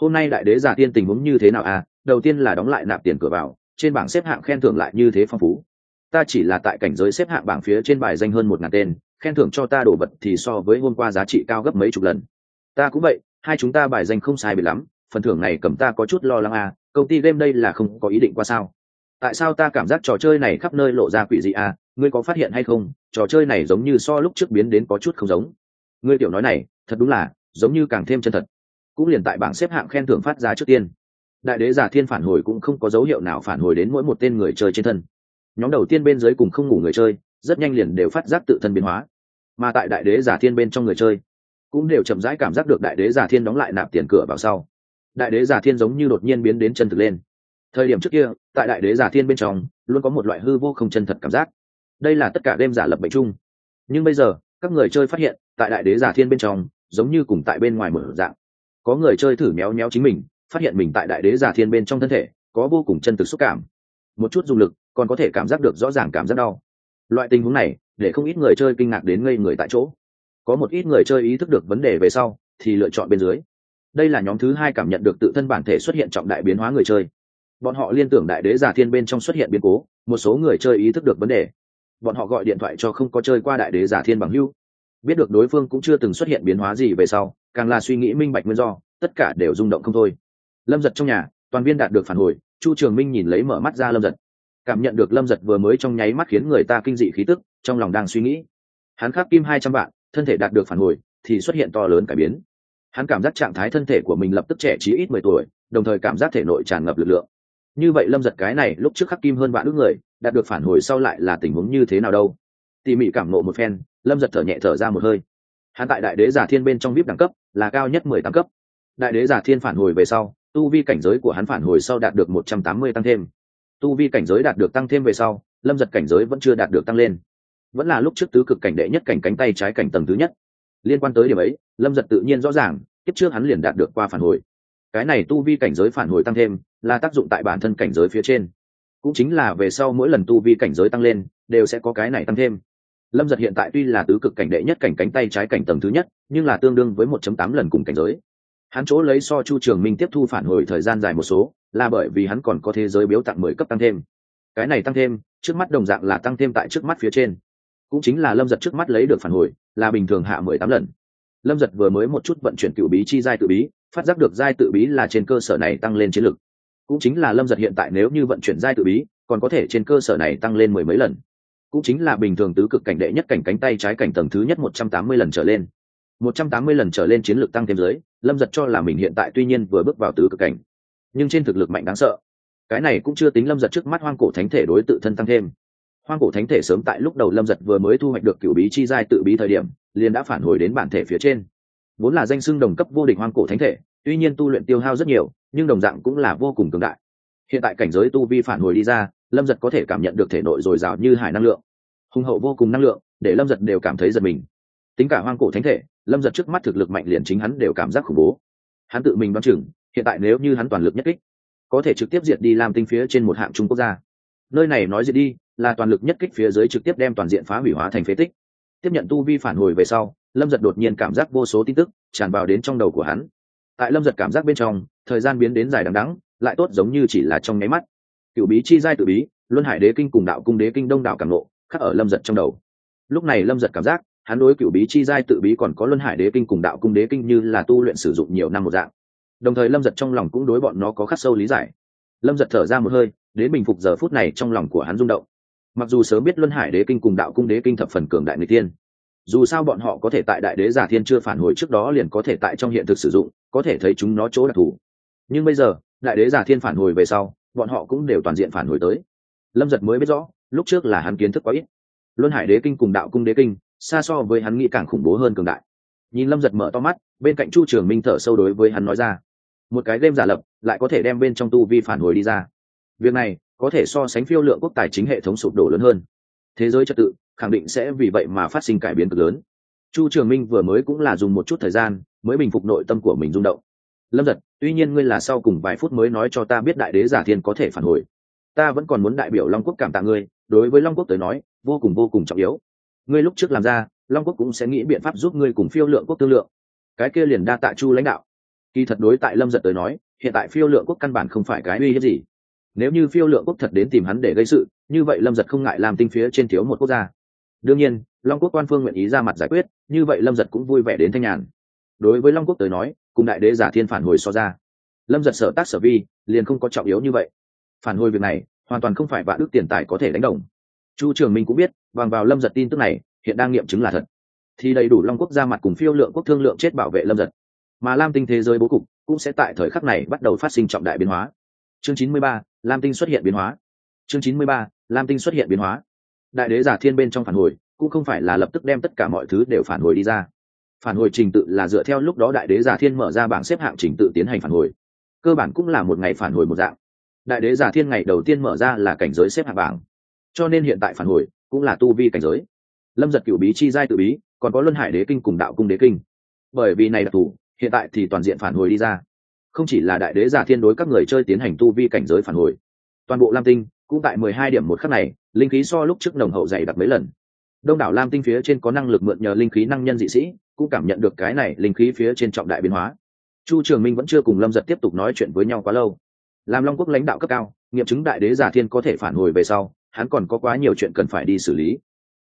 S1: Hôm nay đại đế giả thiên tình huống như thế nào à? Đầu tiên là đóng lại nạp tiền cửa vào, trên bảng xếp hạng khen thưởng lại như thế phong phú ta chỉ là tại cảnh giới xếp hạng bảng phía trên bài danh hơn một ngàn tên, khen thưởng cho ta đổ vật thì so với hôm qua giá trị cao gấp mấy chục lần. Ta cũng vậy, hai chúng ta bài danh không sai biệt lắm, phần thưởng này cầm ta có chút lo lắng à công ty game đây là không có ý định qua sao? Tại sao ta cảm giác trò chơi này khắp nơi lộ ra quỷ dị à ngươi có phát hiện hay không, trò chơi này giống như so lúc trước biến đến có chút không giống. Ngươi tiểu nói này, thật đúng là, giống như càng thêm chân thật. Cũng liền tại bảng xếp hạng khen thưởng phát ra trước tiên. Đại đế giả thiên phản hồi cũng không có dấu hiệu nào phản hồi đến mỗi một tên người chơi trên thân nhóm đầu tiên bên dưới cùng không ngủ người chơi, rất nhanh liền đều phát giác tự thân biến hóa. Mà tại đại đế giả thiên bên trong người chơi, cũng đều chậm rãi cảm giác được đại đế giả thiên đóng lại nạp tiền cửa vào sau. Đại đế giả thiên giống như đột nhiên biến đến chân thực lên. Thời điểm trước kia, tại đại đế giả thiên bên trong, luôn có một loại hư vô không chân thật cảm giác. Đây là tất cả đêm giả lập bệnh chung. Nhưng bây giờ, các người chơi phát hiện, tại đại đế giả thiên bên trong, giống như cùng tại bên ngoài mở dạng. Có người chơi thử méo méo chính mình, phát hiện mình tại đại đế giả thiên bên trong thân thể, có vô cùng chân thực xúc cảm. Một chút dùng lực còn có thể cảm giác được rõ ràng cảm giác đau. Loại tình huống này, để không ít người chơi kinh ngạc đến ngây người tại chỗ. Có một ít người chơi ý thức được vấn đề về sau, thì lựa chọn bên dưới. Đây là nhóm thứ hai cảm nhận được tự thân bản thể xuất hiện trọng đại biến hóa người chơi. Bọn họ liên tưởng đại đế giả thiên bên trong xuất hiện biến cố, một số người chơi ý thức được vấn đề. Bọn họ gọi điện thoại cho không có chơi qua đại đế giả thiên bằng hưu biết được đối phương cũng chưa từng xuất hiện biến hóa gì về sau, càng là suy nghĩ minh bạch nguyên do, tất cả đều rung động không thôi. Lâm giật trong nhà, toàn viên đạt được phản hồi, chu trường minh nhìn lấy mở mắt ra lâm giật cảm nhận được lâm giật vừa mới trong nháy mắt khiến người ta kinh dị khí tức, trong lòng đang suy nghĩ. Hắn khắc kim hai trăm vạn, thân thể đạt được phản hồi, thì xuất hiện to lớn cải biến. Hắn cảm giác trạng thái thân thể của mình lập tức trẻ trí ít mười tuổi, đồng thời cảm giác thể nội tràn ngập lực lượng. Như vậy lâm giật cái này lúc trước khắc kim hơn vạn ước người, đạt được phản hồi sau lại là tình huống như thế nào đâu? Tỉ mỉ cảm nộ một phen, lâm giật thở nhẹ thở ra một hơi. Hắn tại đại đế giả thiên bên trong vip đẳng cấp, là cao nhất mười tám cấp. Đại đế giả thiên phản hồi về sau, tu vi cảnh giới của hắn phản hồi sau đạt được một trăm tám mươi tăng thêm tu vi cảnh giới đạt được tăng thêm về sau, lâm giật cảnh giới vẫn chưa đạt được tăng lên. Vẫn là lúc trước tứ cực cảnh đệ nhất cảnh cánh tay trái cảnh tầng thứ nhất. Liên quan tới điểm ấy, lâm giật tự nhiên rõ ràng tiếp trước hắn liền đạt được qua phản hồi. Cái này tu vi cảnh giới phản hồi tăng thêm, là tác dụng tại bản thân cảnh giới phía trên. Cũng chính là về sau mỗi lần tu vi cảnh giới tăng lên, đều sẽ có cái này tăng thêm. Lâm giật hiện tại tuy là tứ cực cảnh đệ nhất cảnh cánh tay trái cảnh tầng thứ nhất, nhưng là tương đương với một chấm tám lần cùng cảnh giới hắn chỗ lấy so chu trường minh tiếp thu phản hồi thời gian dài một số, là bởi vì hắn còn có thế giới biếu tặng mười cấp tăng thêm. Cái này tăng thêm, trước mắt đồng dạng là tăng thêm tại trước mắt phía trên. Cũng chính là lâm giật trước mắt lấy được phản hồi, là bình thường hạ mười tám lần. Lâm giật vừa mới một chút vận chuyển cựu bí chi giai tự bí, phát giác được giai tự bí là trên cơ sở này tăng lên chiến lược cũng chính là lâm giật hiện tại nếu như vận chuyển giai tự bí, còn có thể trên cơ sở này tăng lên mười mấy lần. Cũng chính là bình thường tứ cực cảnh đệ nhất cảnh cánh tay trái cảnh tầng thứ nhất một trăm tám mươi lần trở lên một trăm tám mươi lần trở lên chiến lược tăng thêm giới, lâm giật cho là mình hiện tại tuy nhiên vừa bước vào tứ cực cảnh, nhưng trên thực lực mạnh đáng sợ. Cái này cũng chưa tính lâm giật trước mắt hoang cổ thánh thể đối tự thân tăng thêm. Hoang cổ thánh thể sớm tại lúc đầu lâm giật vừa mới thu hoạch được cựu bí chi giai tự bí thời điểm, liền đã phản hồi đến bản thể phía trên. Vốn là danh xưng đồng cấp vô địch hoang cổ thánh thể, tuy nhiên tu luyện tiêu hao rất nhiều, nhưng đồng dạng cũng là vô cùng cường đại. Hiện tại cảnh giới tu vi phản hồi đi ra, lâm giật có thể cảm nhận được thể nội dồi dào như hải năng lượng. Hùng hậu vô cùng năng lượng, để lâm giật đều cảm thấy giật mình. Tính cả hoang cổ thánh thể lâm giật trước mắt thực lực mạnh liền chính hắn đều cảm giác khủng bố. Hắn tự mình đoán chừng, hiện tại nếu như hắn toàn lực nhất kích, có thể trực tiếp diệt đi làm tinh phía trên một hạng trung quốc gia. Nơi này nói diệt đi, là toàn lực nhất kích phía dưới trực tiếp đem toàn diện phá hủy hóa thành phế tích. Tiếp nhận tu vi phản hồi về sau, lâm giật đột nhiên cảm giác vô số tin tức tràn vào đến trong đầu của hắn. Tại lâm giật cảm giác bên trong, thời gian biến đến dài đằng đắng lại tốt giống như chỉ là trong nháy mắt. Cựu bí chi giai tự bí, luân hải đế kinh cùng đạo cung đế kinh đông đảo cảm nộ khắc ở lâm giật trong đầu. Lúc này lâm giật cảm giác hắn đối cựu bí chi giai tự bí còn có luân hải đế kinh cùng đạo cung đế kinh như là tu luyện sử dụng nhiều năm một dạng. Đồng thời lâm giật trong lòng cũng đối bọn nó có khắc sâu lý giải. Lâm giật thở ra một hơi, đến bình phục giờ phút này trong lòng của hắn rung động. Mặc dù sớm biết luân hải đế kinh cùng đạo cung đế kinh thập phần cường đại người tiên, dù sao bọn họ có thể tại đại đế giả thiên chưa phản hồi trước đó liền có thể tại trong hiện thực sử dụng, có thể thấy chúng nó chỗ đặc thù. Nhưng bây giờ, đại đế giả thiên phản hồi về sau, bọn họ cũng đều toàn diện phản hồi tới. Lâm giật mới biết rõ, lúc trước là hắn kiến thức quá ít. Luân hải đế kinh cùng đạo cung đế kinh xa so với hắn nghĩ càng khủng bố hơn cường đại. Nhìn lâm giật mở to mắt, bên cạnh chu trường minh thở sâu đối với hắn nói ra. Một cái game giả lập, lại có thể đem bên trong tu vi phản hồi đi ra. Việc này, có thể so sánh phiêu lượng quốc tài chính hệ thống sụp đổ lớn hơn. Thế giới trật tự, khẳng định sẽ vì vậy mà phát sinh cải biến cực lớn. Chu trường minh vừa mới cũng là dùng một chút thời gian, mới bình phục nội tâm của mình rung động. Lâm giật, tuy nhiên ngươi là sau cùng vài phút mới nói cho ta biết đại đế giả thiên có thể phản hồi. Ta vẫn còn muốn đại biểu long quốc cảm tạ ngươi, đối với long quốc tới nói, vô cùng vô cùng trọng yếu ngươi lúc trước làm ra, long quốc cũng sẽ nghĩ biện pháp giúp ngươi cùng phiêu lượng quốc tương lượng. Cái kia liền đa tạ chu lãnh đạo. Kỳ thật đối tại lâm giật tới nói, hiện tại phiêu lượng quốc căn bản không phải cái uy hiếp gì. Nếu như phiêu lượng quốc thật đến tìm hắn để gây sự, như vậy lâm giật không ngại làm tinh phía trên thiếu một quốc gia. Đương nhiên, long quốc quan phương nguyện ý ra mặt giải quyết, như vậy lâm giật cũng vui vẻ đến thanh nhàn. Đối với long quốc tới nói, cùng đại đế giả thiên phản hồi so ra, lâm giật sở tác sở vi, liền không có trọng yếu như vậy. Phản hồi việc này, hoàn toàn không phải vạn đức tiền tài có thể đánh đồng chu trường minh cũng biết, bằng vào lâm giật tin tức này, hiện đang nghiệm chứng là thật. Thì đầy đủ long quốc ra mặt cùng phiêu lượng quốc thương lượng chết bảo vệ lâm giật. Mà lam tinh thế giới bố cục cũng sẽ tại thời khắc này bắt đầu phát sinh trọng đại biến hóa. Chương chín mươi ba, lam tinh xuất hiện biến hóa. Chương chín mươi ba, lam tinh xuất hiện biến hóa. Đại đế giả thiên bên trong phản hồi, cũng không phải là lập tức đem tất cả mọi thứ đều phản hồi đi ra. Phản hồi trình tự là dựa theo lúc đó đại đế giả thiên mở ra bảng xếp hạng trình tự tiến hành phản hồi. Cơ bản cũng là một ngày phản hồi một dạng. Đại đế giả thiên ngày đầu tiên mở ra là cảnh giới xếp hạng bảng cho nên hiện tại phản hồi cũng là tu vi cảnh giới. Lâm giật cựu bí chi giai tự bí, còn có luân hải đế kinh cùng đạo cung đế kinh. Bởi vì này đặc thù hiện tại thì toàn diện phản hồi đi ra. Không chỉ là đại đế giả thiên đối các người chơi tiến hành tu vi cảnh giới phản hồi. Toàn bộ lam tinh cũng tại mười hai điểm một khắc này, linh khí so lúc trước nồng hậu dày đặc mấy lần. Đông đảo lam tinh phía trên có năng lực mượn nhờ linh khí năng nhân dị sĩ, cũng cảm nhận được cái này linh khí phía trên trọng đại biến hóa. Chu trường minh vẫn chưa cùng lâm giật tiếp tục nói chuyện với nhau quá lâu. Làm long quốc lãnh đạo cấp cao, nghiệm chứng đại đế giả thiên có thể phản hồi về sau hắn còn có quá nhiều chuyện cần phải đi xử lý.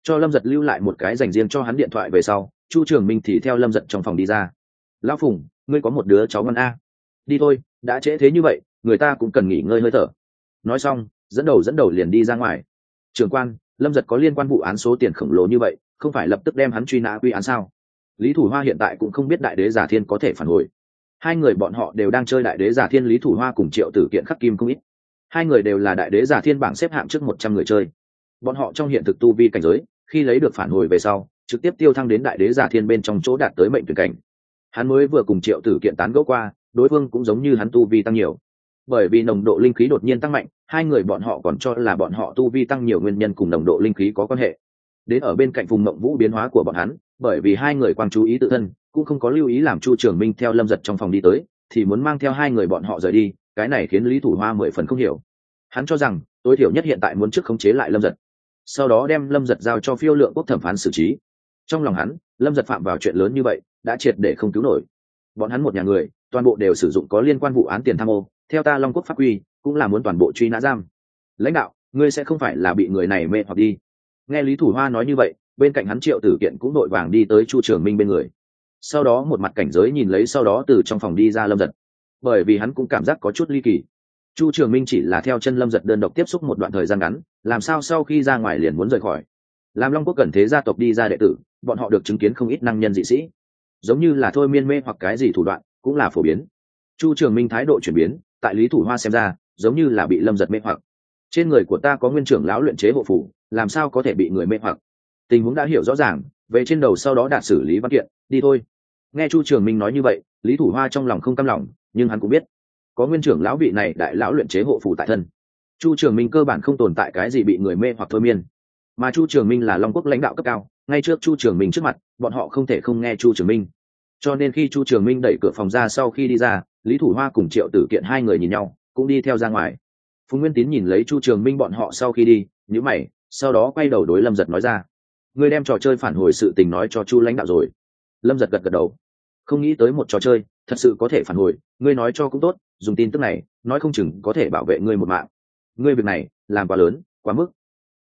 S1: Cho lâm giật lưu lại một cái dành riêng cho hắn điện thoại về sau, chu trường minh thì theo lâm giật trong phòng đi ra. Lão phùng, ngươi có một đứa cháu ngon a. Đi thôi, đã trễ thế như vậy, người ta cũng cần nghỉ ngơi hơi thở. Nói xong, dẫn đầu dẫn đầu liền đi ra ngoài. Trường quan, lâm giật có liên quan vụ án số tiền khổng lồ như vậy, không phải lập tức đem hắn truy nã quy án sao? Lý thủ hoa hiện tại cũng không biết đại đế giả thiên có thể phản hồi. Hai người bọn họ đều đang chơi đại đế giả thiên, lý thủ hoa cùng triệu tử kiện khắc kim không ít hai người đều là đại đế giả thiên bảng xếp hạng trước một trăm người chơi. Bọn họ trong hiện thực tu vi cảnh giới, khi lấy được phản hồi về sau, trực tiếp tiêu thăng đến đại đế giả thiên bên trong chỗ đạt tới mệnh tuyển cảnh. Hắn mới vừa cùng triệu tử kiện tán gẫu qua, đối phương cũng giống như hắn tu vi tăng nhiều. Bởi vì nồng độ linh khí đột nhiên tăng mạnh, hai người bọn họ còn cho là bọn họ tu vi tăng nhiều nguyên nhân cùng nồng độ linh khí có quan hệ. Đến ở bên cạnh vùng mộng vũ biến hóa của bọn hắn, bởi vì hai người quang chú ý tự thân, cũng không có lưu ý làm chu trường minh theo lâm giật trong phòng đi tới, thì muốn mang theo hai người bọn họ rời đi cái này khiến lý thủ hoa mười phần không hiểu. Hắn cho rằng, tối thiểu nhất hiện tại muốn trước khống chế lại lâm giật. Sau đó đem lâm giật giao cho phiêu lượng quốc thẩm phán xử trí. Trong lòng hắn, lâm giật phạm vào chuyện lớn như vậy, đã triệt để không cứu nổi. Bọn hắn một nhà người, toàn bộ đều sử dụng có liên quan vụ án tiền tham ô, theo ta long quốc pháp quy, cũng là muốn toàn bộ truy nã giam. Lãnh đạo, ngươi sẽ không phải là bị người này mê hoặc đi. Nghe lý thủ hoa nói như vậy, bên cạnh hắn triệu tử kiện cũng đội vàng đi tới chu trường minh bên người. Sau đó một mặt cảnh giới nhìn lấy sau đó từ trong phòng đi ra lâm giật bởi vì hắn cũng cảm giác có chút ly kỳ. Chu trường minh chỉ là theo chân lâm giật đơn độc tiếp xúc một đoạn thời gian ngắn, làm sao sau khi ra ngoài liền muốn rời khỏi. Làm long quốc cần thế gia tộc đi ra đệ tử, bọn họ được chứng kiến không ít năng nhân dị sĩ. Giống như là thôi miên mê hoặc cái gì thủ đoạn, cũng là phổ biến. Chu trường minh thái độ chuyển biến, tại lý thủ hoa xem ra, giống như là bị lâm giật mê hoặc. Trên người của ta có nguyên trưởng lão luyện chế hộ phủ, làm sao có thể bị người mê hoặc? Tình huống đã hiểu rõ ràng, về trên đầu sau đó đạt xử lý văn kiện, đi thôi. Nghe chu trường minh nói như vậy, lý thủ hoa trong lòng không căm lòng nhưng hắn cũng biết. Có nguyên trưởng lão vị này đại lão luyện chế hộ phủ tại thân. Chu trường minh cơ bản không tồn tại cái gì bị người mê hoặc thôi miên. Mà chu trường minh là long quốc lãnh đạo cấp cao, ngay trước chu trường minh trước mặt, bọn họ không thể không nghe chu trường minh. Cho nên khi chu trường minh đẩy cửa phòng ra sau khi đi ra, lý thủ hoa cùng triệu tử kiện hai người nhìn nhau, cũng đi theo ra ngoài. Phùng nguyên tín nhìn lấy chu trường minh bọn họ sau khi đi nhữ mày, sau đó quay đầu đối lâm giật nói ra, ngươi đem trò chơi phản hồi sự tình nói cho chu lãnh đạo rồi. Lâm giật gật gật đầu. Không nghĩ tới một trò chơi thật sự có thể phản hồi, ngươi nói cho cũng tốt, dùng tin tức này, nói không chừng có thể bảo vệ ngươi một mạng. Ngươi việc này, làm quá lớn, quá mức.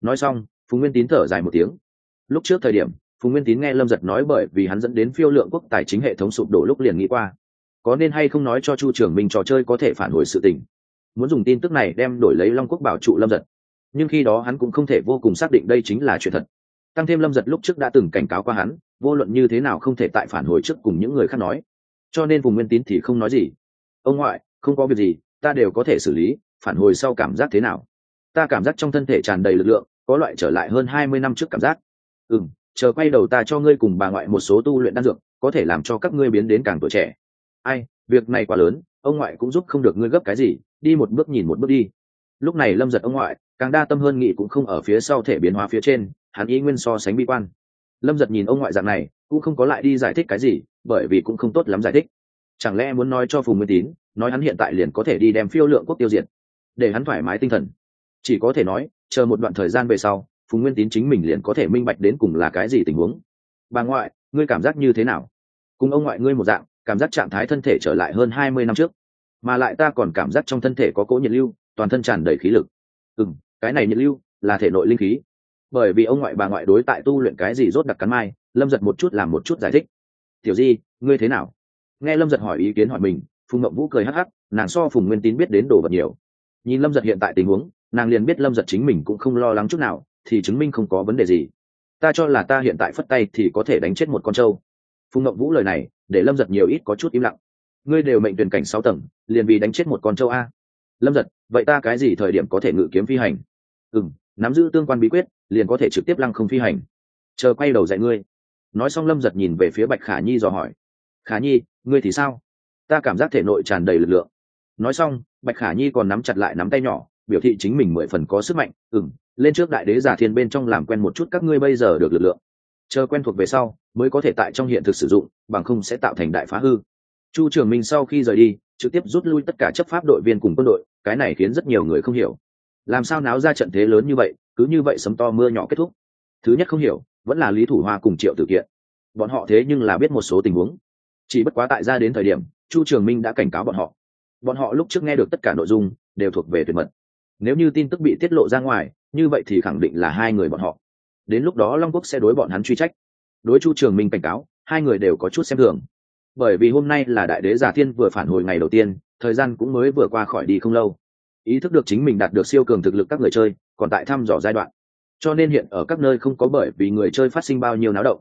S1: Nói xong, phùng nguyên tín thở dài một tiếng. Lúc trước thời điểm, phùng nguyên tín nghe lâm giật nói bởi vì hắn dẫn đến phiêu lượng quốc tài chính hệ thống sụp đổ lúc liền nghĩ qua. Có nên hay không nói cho chu trưởng mình trò chơi có thể phản hồi sự tình. Muốn dùng tin tức này đem đổi lấy long quốc bảo trụ lâm giật. Nhưng khi đó hắn cũng không thể vô cùng xác định đây chính là chuyện thật. Tăng thêm lâm giật lúc trước đã từng cảnh cáo qua hắn, vô luận như thế nào không thể tại phản hồi trước cùng những người khác nói cho nên vùng nguyên tín thì không nói gì. Ông ngoại, không có việc gì, ta đều có thể xử lý, phản hồi sau cảm giác thế nào? Ta cảm giác trong thân thể tràn đầy lực lượng, có loại trở lại hơn hai mươi năm trước cảm giác. Ừ m chờ quay đầu ta cho ngươi cùng bà ngoại một số tu luyện đan dược, có thể làm cho các ngươi biến đến càng tuổi trẻ. Ai, việc này quá lớn, ông ngoại cũng giúp không được ngươi gấp cái gì, đi một bước nhìn một bước đi. Lúc này lâm giật ông ngoại, càng đa tâm hơn nghị cũng không ở phía sau thể biến hóa phía trên, hắn ý nguyên so sánh bi quan. Lâm giật nhìn ông ngoại dạng này, cũng không có lại đi giải thích cái gì bởi vì cũng không tốt lắm giải thích. Chẳng lẽ muốn nói cho phùng nguyên tín, nói hắn hiện tại liền có thể đi đem phiêu lượng quốc tiêu diệt, để hắn thoải mái tinh thần? Chỉ có thể nói, chờ một đoạn thời gian về sau, phùng nguyên tín chính mình liền có thể minh bạch đến cùng là cái gì tình huống. Bà ngoại, ngươi cảm giác như thế nào? Cùng ông ngoại ngươi một dạng, cảm giác trạng thái thân thể trở lại hơn hai mươi năm trước, mà lại ta còn cảm giác trong thân thể có cỗ nhiệt lưu, toàn thân tràn đầy khí lực. Ừ m cái này nhiệt lưu là thể nội linh khí. Bởi vì ông ngoại bà ngoại đối tại tu luyện cái gì rốt đặc cắn mai, lâm giật một chút làm một chút giải thích tiểu di, ngươi thế nào? Nghe lâm giật hỏi ý kiến hỏi mình, phùng ngậm vũ cười hắc hắc, nàng so phùng nguyên tín biết đến đồ vật nhiều. Nhìn lâm giật hiện tại tình huống, nàng liền biết lâm giật chính mình cũng không lo lắng chút nào, thì chứng minh không có vấn đề gì. Ta cho là ta hiện tại phất tay thì có thể đánh chết một con trâu. Phùng ngậm vũ lời này, để lâm giật nhiều ít có chút im lặng. Ngươi đều mệnh tuyển cảnh sáu tầng, liền vì đánh chết một con trâu a? Lâm giật, vậy ta cái gì thời điểm có thể ngự kiếm phi hành? Ừ m nắm giữ tương quan bí quyết, liền có thể trực tiếp lăng không phi hành. Chờ quay đầu dạy ngươi nói xong lâm giật nhìn về phía bạch khả nhi dò hỏi. Khả nhi, ngươi thì sao? Ta cảm giác thể nội tràn đầy lực lượng. Nói xong, bạch khả nhi còn nắm chặt lại nắm tay nhỏ, biểu thị chính mình mười phần có sức mạnh. Ừng lên trước đại đế giả thiên bên trong làm quen một chút các ngươi bây giờ được lực lượng. Chờ quen thuộc về sau, mới có thể tại trong hiện thực sử dụng, bằng không sẽ tạo thành đại phá hư. Chu trường minh sau khi rời đi, trực tiếp rút lui tất cả chấp pháp đội viên cùng quân đội, cái này khiến rất nhiều người không hiểu. Làm sao náo ra trận thế lớn như vậy, cứ như vậy sấm to mưa nhỏ kết thúc? Thứ nhất không hiểu vẫn là lý thủ hoa cùng triệu tử kiện. Bọn họ thế nhưng là biết một số tình huống. Chỉ bất quá tại ra đến thời điểm, chu trường minh đã cảnh cáo bọn họ. Bọn họ lúc trước nghe được tất cả nội dung, đều thuộc về tuyệt mật. Nếu như tin tức bị tiết lộ ra ngoài, như vậy thì khẳng định là hai người bọn họ. Đến lúc đó long quốc sẽ đối bọn hắn truy trách. Đối chu trường minh cảnh cáo, hai người đều có chút xem thường. Bởi vì hôm nay là đại đế giả thiên vừa phản hồi ngày đầu tiên, thời gian cũng mới vừa qua khỏi đi không lâu. Ý thức được chính mình đạt được siêu cường thực lực các người chơi, còn tại thăm dò giai đoạn cho nên hiện ở các nơi không có bởi vì người chơi phát sinh bao nhiêu náo động.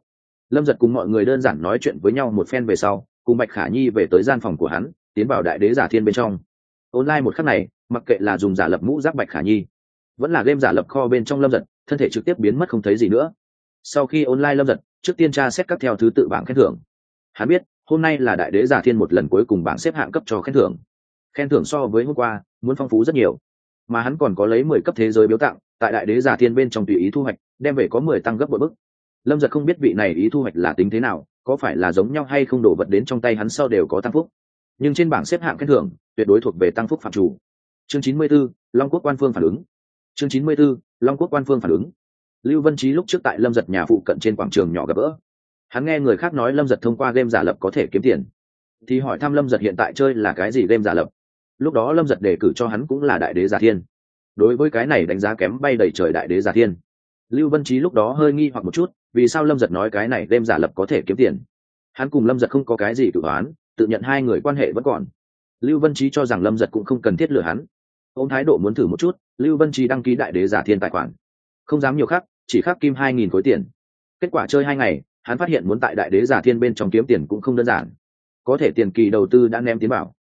S1: Lâm giật cùng mọi người đơn giản nói chuyện với nhau một phen về sau, cùng bạch khả nhi về tới gian phòng của hắn, tiến vào đại đế giả thiên bên trong. Online một khắc này, mặc kệ là dùng giả lập mũ giáp bạch khả nhi, vẫn là game giả lập kho bên trong lâm giật, thân thể trực tiếp biến mất không thấy gì nữa. Sau khi online lâm giật, trước tiên tra xét các theo thứ tự bảng khen thưởng. Hắn biết, hôm nay là đại đế giả thiên một lần cuối cùng bảng xếp hạng cấp cho khen thưởng. Khen thưởng so với hôm qua, muốn phong phú rất nhiều. Mà hắn còn có lấy mười cấp thế giới biếu tặng tại đại đế giả thiên bên trong tùy ý thu hoạch đem về có mười tăng gấp bội bức lâm giật không biết vị này ý thu hoạch là tính thế nào có phải là giống nhau hay không đổ vật đến trong tay hắn sau đều có tăng phúc. Nhưng trên bảng xếp hạng khen thưởng tuyệt đối thuộc về tăng phúc phạm chủ. Chương chín mươi 94, long quốc quan phương phản ứng. Chương chín mươi 94, long quốc quan phương phản ứng. Lưu vân trí lúc trước tại lâm giật nhà phụ cận trên quảng trường nhỏ gặp gỡ. Hắn nghe người khác nói lâm giật thông qua game giả lập có thể kiếm tiền. Thì hỏi thăm lâm giật hiện tại chơi là cái gì game giả lập. Lúc đó lâm giật đề cử cho hắn cũng là đại đế giả thiên đối với cái này đánh giá kém bay đầy trời đại đế giả thiên. Lưu vân trí lúc đó hơi nghi hoặc một chút, vì sao lâm giật nói cái này đem giả lập có thể kiếm tiền? Hắn cùng lâm giật không có cái gì tự đoán tự nhận hai người quan hệ vẫn còn. Lưu vân trí cho rằng lâm giật cũng không cần thiết lừa hắn. Ông thái độ muốn thử một chút, lưu vân trí đăng ký đại đế giả thiên tài khoản. Không dám nhiều khác, chỉ khắc kim hai nghìn khối tiền. Kết quả chơi hai ngày, hắn phát hiện muốn tại đại đế giả thiên bên trong kiếm tiền cũng không đơn giản. Có thể tiền kỳ đầu tư đã ném tiến bảo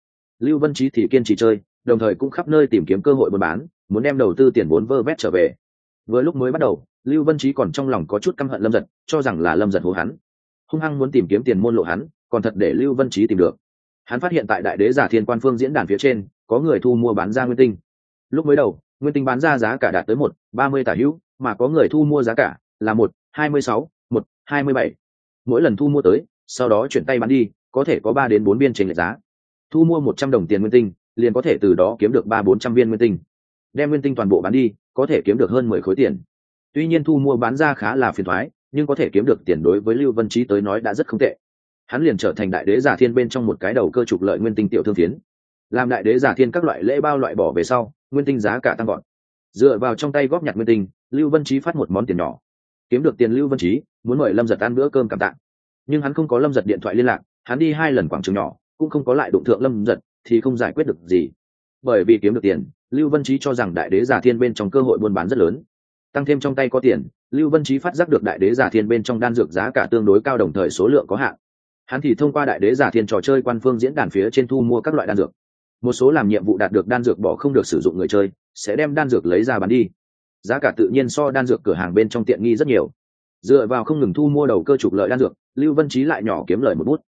S1: lưu vân trí thì kiên trì chơi đồng thời cũng khắp nơi tìm kiếm cơ hội buôn bán, muốn đem đầu tư tiền vốn vơ vét trở về. Vừa lúc mới bắt đầu, lưu vân trí còn trong lòng có chút căm hận lâm giật, cho rằng là lâm giật hố hắn. Hung hăng muốn tìm kiếm tiền môn lộ hắn, còn thật để lưu vân trí tìm được. Hắn phát hiện tại đại đế giả thiên quan phương diễn đàn phía trên, có người thu mua bán ra nguyên tinh. Lúc mới đầu, nguyên tinh bán ra giá cả đạt tới một, ba mươi tả hữu, mà có người thu mua giá cả là một, hai mươi sáu, một, hai mươi bảy. Mỗi lần thu mua tới, sau đó chuyển tay bán đi, có thể có ba đến bốn biên trên lệch giá. Thu mua một trăm đồng tiền nguyên tinh liền có thể từ đó kiếm được ba bốn trăm viên nguyên tinh. Đem nguyên tinh toàn bộ bán đi, có thể kiếm được hơn mười khối tiền. Tuy nhiên thu mua bán ra khá là phiền thoái, nhưng có thể kiếm được tiền đối với lưu vân trí tới nói đã rất không tệ. Hắn liền trở thành đại đế giả thiên bên trong một cái đầu cơ trục lợi nguyên tinh tiểu thương phiến. Làm đại đế giả thiên các loại lễ bao loại bỏ về sau, nguyên tinh giá cả tăng gọn dựa vào trong tay góp nhặt nguyên tinh, lưu vân trí phát một món tiền nhỏ. Kiếm được tiền lưu vân trí, muốn mời lâm giật ăn bữa cơm cảm tạng nhưng hắn không có lâm giật điện thoại liên lạc, hắn đi hai lần quảng trường nhỏ, cũng không có lại đụng thượng lâm giật thì không giải quyết được gì. Bởi vì kiếm được tiền, lưu vân trí cho rằng đại đế giả thiên bên trong cơ hội buôn bán rất lớn. Tăng thêm trong tay có tiền, lưu vân trí phát giác được đại đế giả thiên bên trong đan dược giá cả tương đối cao đồng thời số lượng có hạn. Hắn thì thông qua đại đế giả thiên trò chơi quan phương diễn đàn phía trên thu mua các loại đan dược. Một số làm nhiệm vụ đạt được đan dược bỏ không được sử dụng người chơi, sẽ đem đan dược lấy ra bán đi. Giá cả tự nhiên so đan dược cửa hàng bên trong tiện nghi rất nhiều. Dựa vào không ngừng thu mua đầu cơ trục lợi đan dược, lưu vân trí lại nhỏ kiếm lời một bút.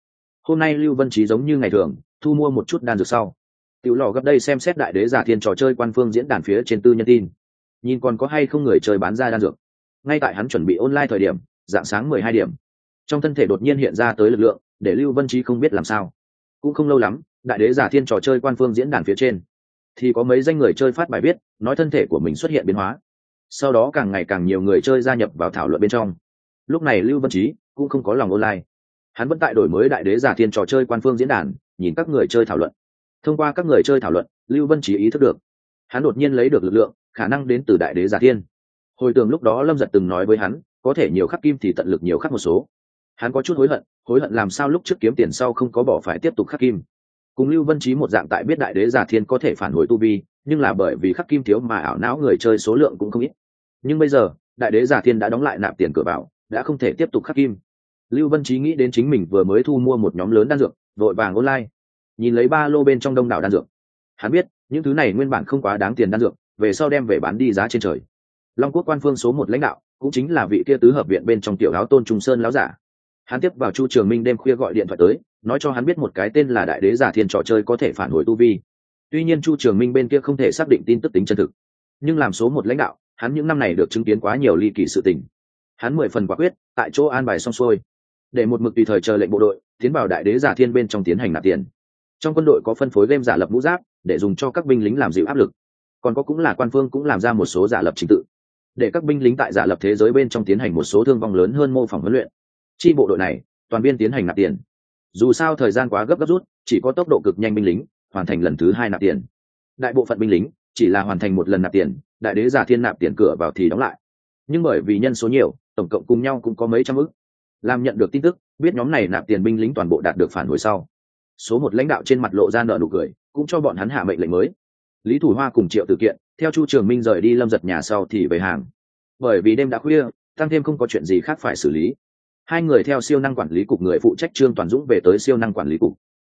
S1: Hôm nay lưu vân trí giống như ngày thường thu mua một chút đan dược sau. Tiểu lò gấp đây xem xét đại đế giả thiên trò chơi quan phương diễn đàn phía trên tư nhân tin. Nhìn còn có hay không người chơi bán ra đan dược. Ngay tại hắn chuẩn bị online thời điểm, dạng sáng mười hai điểm, trong thân thể đột nhiên hiện ra tới lực lượng, để lưu vân trí không biết làm sao. Cũng không lâu lắm, đại đế giả thiên trò chơi quan phương diễn đàn phía trên, thì có mấy danh người chơi phát bài viết, nói thân thể của mình xuất hiện biến hóa. Sau đó càng ngày càng nhiều người chơi gia nhập vào thảo luận bên trong. Lúc này lưu vân trí cũng không có lòng online. Hắn vẫn tại đổi mới đại đế giả thiên trò chơi quan phương diễn đàn nhìn các người chơi thảo luận. Thông qua các người chơi thảo luận, lưu vân chỉ ý thức được, hắn đột nhiên lấy được lực lượng, khả năng đến từ đại đế giả thiên. Hồi tưởng lúc đó lâm giật từng nói với hắn, có thể nhiều khắc kim thì tận lực nhiều khắc một số. Hắn có chút hối hận hối hận làm sao lúc trước kiếm tiền sau không có bỏ phải tiếp tục khắc kim. Cùng lưu vân trí một dạng tại biết đại đế giả thiên có thể phản hồi tu vi, nhưng là bởi vì khắc kim thiếu mà ảo não người chơi số lượng cũng không ít. Nhưng bây giờ, đại đế giả thiên đã đóng lại nạp tiền cửa vào, đã không thể tiếp tục khắc kim. Lưu vân trí nghĩ đến chính mình vừa mới thu mua một nhóm lớn đan dược vội vàng online, nhìn lấy ba lô bên trong đông đảo đan dược. Hắn biết, những thứ này nguyên bản không quá đáng tiền đan dược, về sau đem về bán đi giá trên trời. Long quốc quan phương số một lãnh đạo, cũng chính là vị kia tứ hợp viện bên trong tiểu áo tôn trung sơn láo giả. Hắn tiếp vào chu trường minh đêm khuya gọi điện thoại tới, nói cho hắn biết một cái tên là đại đế giả thiên trò chơi có thể phản hồi tu vi. Tuy nhiên chu trường minh bên kia không thể xác định tin tức tính chân thực, nhưng làm số một lãnh đạo, hắn những năm này được chứng kiến quá nhiều ly kỳ sự tình. Hắn mười phần quả quyết, tại chỗ an bài xong xuôi. Để một mực tùy thời chờ lệnh bộ đội tiến vào đại đế giả thiên bên trong tiến hành nạp tiền. Trong quân đội có phân phối game giả lập mũ giáp, để dùng cho các binh lính làm dịu áp lực. Còn có cũng là quan phương cũng làm ra một số giả lập trình tự. Để các binh lính tại giả lập thế giới bên trong tiến hành một số thương vong lớn hơn mô phỏng huấn luyện. Chi bộ đội này, toàn biên tiến hành nạp tiền. Dù sao thời gian quá gấp gấp rút, chỉ có tốc độ cực nhanh binh lính, hoàn thành lần thứ hai nạp tiền. Đại bộ phận binh lính, chỉ là hoàn thành một lần nạp tiền, đại đế giả thiên nạp tiền cửa vào thì đóng lại. Nhưng bởi vì nhân số nhiều, tổng cộng cùng nhau cũng có mấy trăm ức. Làm nhận được tin tức biết nhóm này nạp tiền binh lính toàn bộ đạt được phản hồi sau. Số một lãnh đạo trên mặt lộ ra nợ nụ cười, cũng cho bọn hắn hạ mệnh lệnh mới. Lý thủ hoa cùng triệu tự kiện, theo chu trường minh rời đi lâm giật nhà sau thì về hàng. Bởi vì đêm đã khuya, tăng thêm không có chuyện gì khác phải xử lý. Hai người theo siêu năng quản lý cục người phụ trách trương toàn dũng về tới siêu năng quản lý cục.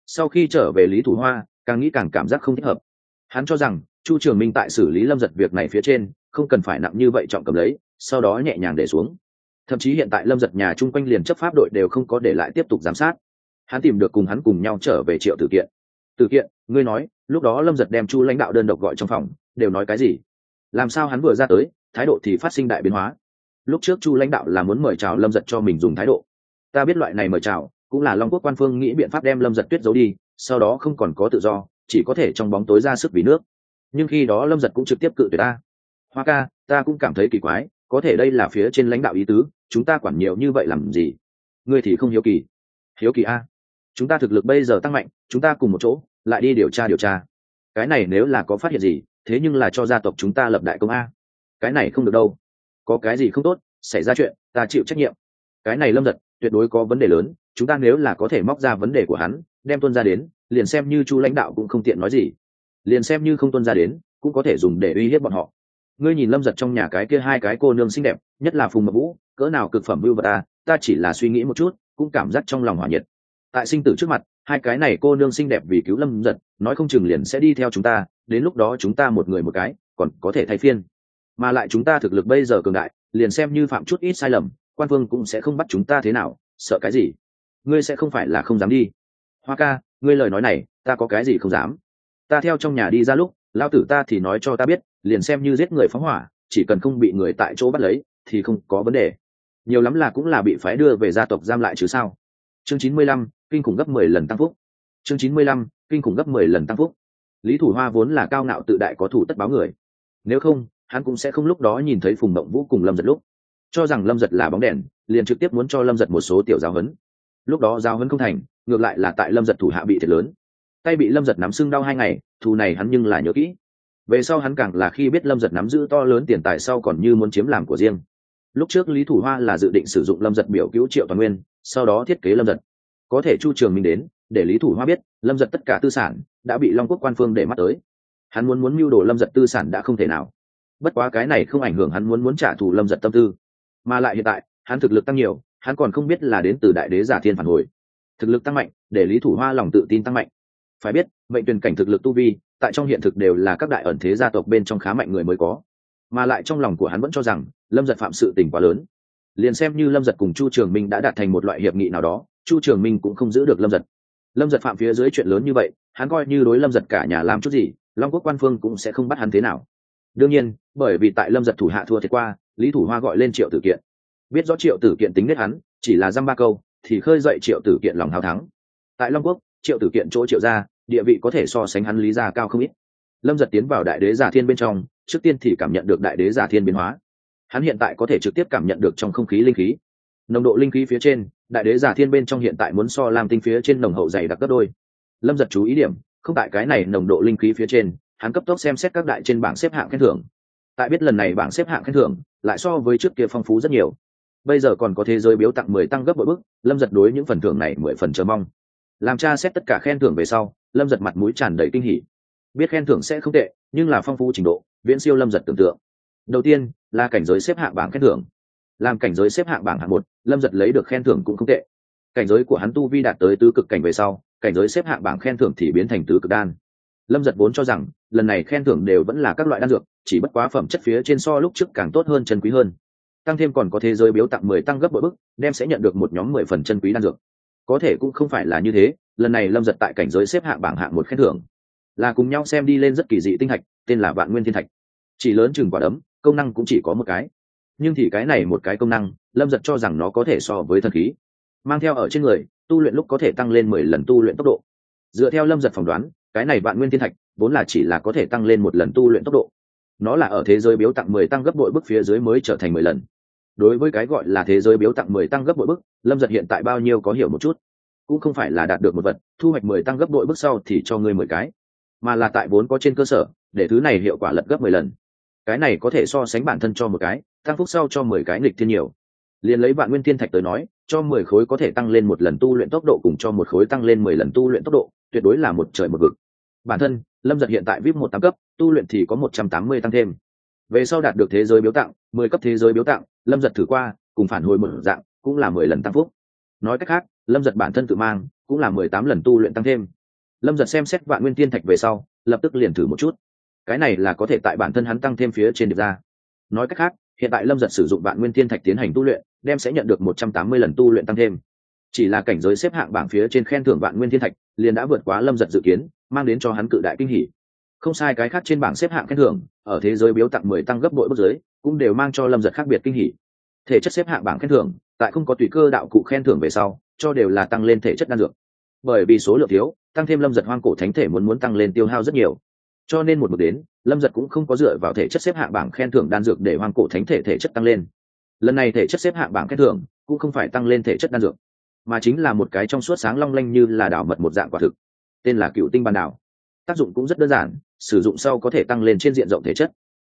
S1: Sau khi trở về lý thủ hoa, càng nghĩ càng cảm giác không thích hợp. Hắn cho rằng, chu trường minh tại xử lý lâm giật việc này phía trên, không cần phải nặng như vậy trọng cầm lấy, sau đó nhẹ nhàng để xuống thậm chí hiện tại lâm giật nhà chung quanh liền chấp pháp đội đều không có để lại tiếp tục giám sát. Hắn tìm được cùng hắn cùng nhau trở về triệu tử kiện. Tử kiện, ngươi nói, lúc đó lâm giật đem chu lãnh đạo đơn độc gọi trong phòng, đều nói cái gì? Làm sao hắn vừa ra tới, thái độ thì phát sinh đại biến hóa? Lúc trước chu lãnh đạo là muốn mời chào lâm giật cho mình dùng thái độ. Ta biết loại này mời chào, cũng là long quốc quan phương nghĩ biện pháp đem lâm giật tuyết giấu đi, sau đó không còn có tự do, chỉ có thể trong bóng tối ra sức vì nước. Nhưng khi đó lâm giật cũng trực tiếp cự tuyệt ta. Hoa ca, ta cũng cảm thấy kỳ quái có thể đây là phía trên lãnh đạo ý tứ, chúng ta quản nhiều như vậy làm gì? Ngươi thì không hiếu kỳ. Hiếu kỳ a. Chúng ta thực lực bây giờ tăng mạnh, chúng ta cùng một chỗ, lại đi điều tra điều tra. Cái này nếu là có phát hiện gì, thế nhưng là cho gia tộc chúng ta lập đại công a. Cái này không được đâu. Có cái gì không tốt, xảy ra chuyện, ta chịu trách nhiệm. Cái này lâm giật, tuyệt đối có vấn đề lớn, chúng ta nếu là có thể móc ra vấn đề của hắn, đem tuân ra đến, liền xem như chu lãnh đạo cũng không tiện nói gì. Liền xem như không tuân ra đến, cũng có thể dùng để uy hiếp bọn họ ngươi nhìn lâm giật trong nhà cái kia hai cái cô nương xinh đẹp, nhất là phùng mập vũ, cỡ nào cực phẩm mưu vật ta ta chỉ là suy nghĩ một chút, cũng cảm giác trong lòng hòa nhiệt. Tại sinh tử trước mặt, hai cái này cô nương xinh đẹp vì cứu lâm giật, nói không chừng liền sẽ đi theo chúng ta, đến lúc đó chúng ta một người một cái, còn có thể thay phiên. Mà lại chúng ta thực lực bây giờ cường đại, liền xem như phạm chút ít sai lầm, quan phương cũng sẽ không bắt chúng ta thế nào, sợ cái gì? Ngươi sẽ không phải là không dám đi. Hoa ca, ngươi lời nói này, ta có cái gì không dám? Ta theo trong nhà đi ra lúc lao tử ta thì nói cho ta biết, liền xem như giết người phóng hỏa, chỉ cần không bị người tại chỗ bắt lấy, thì không có vấn đề. Nhiều lắm là cũng là bị phái đưa về gia tộc giam lại chứ sao? Chương chín mươi lăm, kinh khủng gấp mười lần tăng phúc. Chương chín mươi lăm, kinh khủng gấp mười lần tăng phúc. Lý thủ hoa vốn là cao ngạo tự đại có thủ tất báo người. Nếu không, hắn cũng sẽ không lúc đó nhìn thấy phùng mộng vũ cùng lâm giật lúc. Cho rằng lâm giật là bóng đèn, liền trực tiếp muốn cho lâm giật một số tiểu giáo huấn. Lúc đó giáo huấn không thành, ngược lại là tại lâm giật thủ hạ bị thiệt lớn. Tay bị lâm giật nắm sưng đau hai ngày thù này hắn nhưng là nhớ kỹ. Về sau hắn càng là khi biết lâm giật nắm giữ to lớn tiền tài sau còn như muốn chiếm làm của riêng. Lúc trước lý thủ hoa là dự định sử dụng lâm giật biểu cứu triệu toàn nguyên, sau đó thiết kế lâm giật. Có thể chu trường minh đến, để lý thủ hoa biết lâm giật tất cả tư sản đã bị long quốc quan phương để mắt tới. Hắn muốn muốn mưu đồ lâm giật tư sản đã không thể nào. Bất quá cái này không ảnh hưởng hắn muốn muốn trả thù lâm giật tâm tư. Mà lại hiện tại, hắn thực lực tăng nhiều, hắn còn không biết là đến từ đại đế giả thiên phản hồi. Thực lực tăng mạnh, để lý thủ hoa lòng tự tin tăng mạnh phải biết, mệnh tuyển cảnh thực lực tu vi, tại trong hiện thực đều là các đại ẩn thế gia tộc bên trong khá mạnh người mới có. Mà lại trong lòng của hắn vẫn cho rằng, lâm giật phạm sự tình quá lớn. Liền xem như lâm giật cùng chu trường minh đã đạt thành một loại hiệp nghị nào đó, chu trường minh cũng không giữ được lâm giật. Lâm giật phạm phía dưới chuyện lớn như vậy, hắn coi như đối lâm giật cả nhà làm chút gì, long quốc quan phương cũng sẽ không bắt hắn thế nào. Đương nhiên, bởi vì tại lâm giật thủ hạ thua thiệt qua, lý thủ hoa gọi lên triệu tử kiện. Biết rõ triệu tử kiện tính nết hắn, chỉ là dăm ba câu, thì khơi dậy triệu tử kiện lòng hào thắng. Tại long quốc, triệu tử kiện chỗ triệu ra địa vị có thể so sánh hắn lý gia cao không ít. Lâm giật tiến vào đại đế giả thiên bên trong, trước tiên thì cảm nhận được đại đế giả thiên biến hóa. Hắn hiện tại có thể trực tiếp cảm nhận được trong không khí linh khí. Nồng độ linh khí phía trên, đại đế giả thiên bên trong hiện tại muốn so làm tinh phía trên nồng hậu dày đặc gấp đôi. Lâm giật chú ý điểm, không tại cái này nồng độ linh khí phía trên, hắn cấp tốc xem xét các đại trên bảng xếp hạng khen thưởng. Tại biết lần này bảng xếp hạng khen thưởng, lại so với trước kia phong phú rất nhiều. Bây giờ còn có thế giới biếu tặng mười tăng gấp bội bức, lâm giật đối những phần thưởng này mười phần chờ mong. Làm cha xét tất cả khen thưởng về sau lâm giật mặt mũi tràn đầy kinh hỉ. Biết khen thưởng sẽ không tệ, nhưng là phong phú trình độ, viễn siêu lâm giật tưởng tượng. Đầu tiên, là cảnh giới xếp hạng bảng khen thưởng. Làm cảnh giới xếp hạng bảng hạng một, lâm giật lấy được khen thưởng cũng không tệ. Cảnh giới của hắn tu vi đạt tới tứ cực cảnh về sau, cảnh giới xếp hạng bảng khen thưởng thì biến thành tứ cực đan. Lâm giật vốn cho rằng, lần này khen thưởng đều vẫn là các loại đan dược, chỉ bất quá phẩm chất phía trên so lúc trước càng tốt hơn chân quý hơn. Tăng thêm còn có thế giới biếu tặng mười tăng gấp bội bức, đem sẽ nhận được một nhóm mười phần chân quý đan dược. Có thể cũng không phải là như thế lần này lâm giật tại cảnh giới xếp hạng bảng hạng một khen thưởng. Là cùng nhau xem đi lên rất kỳ dị tinh thạch, tên là vạn nguyên thiên thạch. Chỉ lớn chừng quả đấm, công năng cũng chỉ có một cái. Nhưng thì cái này một cái công năng, lâm giật cho rằng nó có thể so với thần khí. Mang theo ở trên người, tu luyện lúc có thể tăng lên mười lần tu luyện tốc độ. Dựa theo lâm giật phỏng đoán, cái này vạn nguyên thiên thạch, vốn là chỉ là có thể tăng lên một lần tu luyện tốc độ. Nó là ở thế giới biếu tặng mười tăng gấp bội bức phía dưới mới trở thành mười lần. Đối với cái gọi là thế giới biếu tặng mười tăng gấp bội bức lâm giật hiện tại bao nhiêu có hiểu một chút cũng không phải là đạt được một vật, thu hoạch mười tăng gấp đội bước sau thì cho ngươi mười cái, mà là tại vốn có trên cơ sở, để thứ này hiệu quả lật gấp mười lần. Cái này có thể so sánh bản thân cho một cái, tăng phúc sau cho mười cái nghịch thiên nhiều. Liền lấy vạn nguyên thiên thạch tới nói, cho mười khối có thể tăng lên một lần tu luyện tốc độ cùng cho một khối tăng lên mười lần tu luyện tốc độ, tuyệt đối là một trời một vực. Bản thân, lâm giật hiện tại vip một tám cấp, tu luyện thì có một trăm tám mươi tăng thêm. Về sau đạt được thế giới biếu tặng, mười cấp thế giới biếu tặng, lâm giật thử qua, cùng phản hồi một dạng, cũng là mười lần tăng phúc. Nói cách khác lâm giật bản thân tự mang, cũng là mười tám lần tu luyện tăng thêm. Lâm giật xem xét vạn nguyên tiên thạch về sau, lập tức liền thử một chút. Cái này là có thể tại bản thân hắn tăng thêm phía trên điệp ra. Nói cách khác, hiện tại lâm giật sử dụng vạn nguyên tiên thạch tiến hành tu luyện, đem sẽ nhận được một trăm tám mươi lần tu luyện tăng thêm. Chỉ là cảnh giới xếp hạng bảng phía trên khen thưởng vạn nguyên thiên thạch, liền đã vượt quá lâm giật dự kiến, mang đến cho hắn cự đại kinh hỉ. Không sai, cái khác trên bảng xếp hạng khen thưởng, ở thế giới biếu tặng mười tăng gấp bội bước giới, cũng đều mang cho lâm giật khác biệt kinh hỉ. Thể chất xếp hạng bảng khen thưởng, tại không có tùy cơ đạo cụ khen thưởng về sau cho đều là tăng lên thể chất đan dược. Bởi vì số lượng thiếu, tăng thêm lâm giật hoang cổ thánh thể muốn muốn tăng lên tiêu hao rất nhiều. Cho nên một bước đến, lâm giật cũng không có dựa vào thể chất xếp hạng bảng khen thưởng đan dược để hoang cổ thánh thể thể chất tăng lên. Lần này thể chất xếp hạng bảng khen thưởng cũng không phải tăng lên thể chất đan dược, mà chính là một cái trong suốt sáng long lanh như là đảo mật một dạng quả thực, tên là cựu tinh ban đảo. Tác dụng cũng rất đơn giản, sử dụng sau có thể tăng lên trên diện rộng thể chất.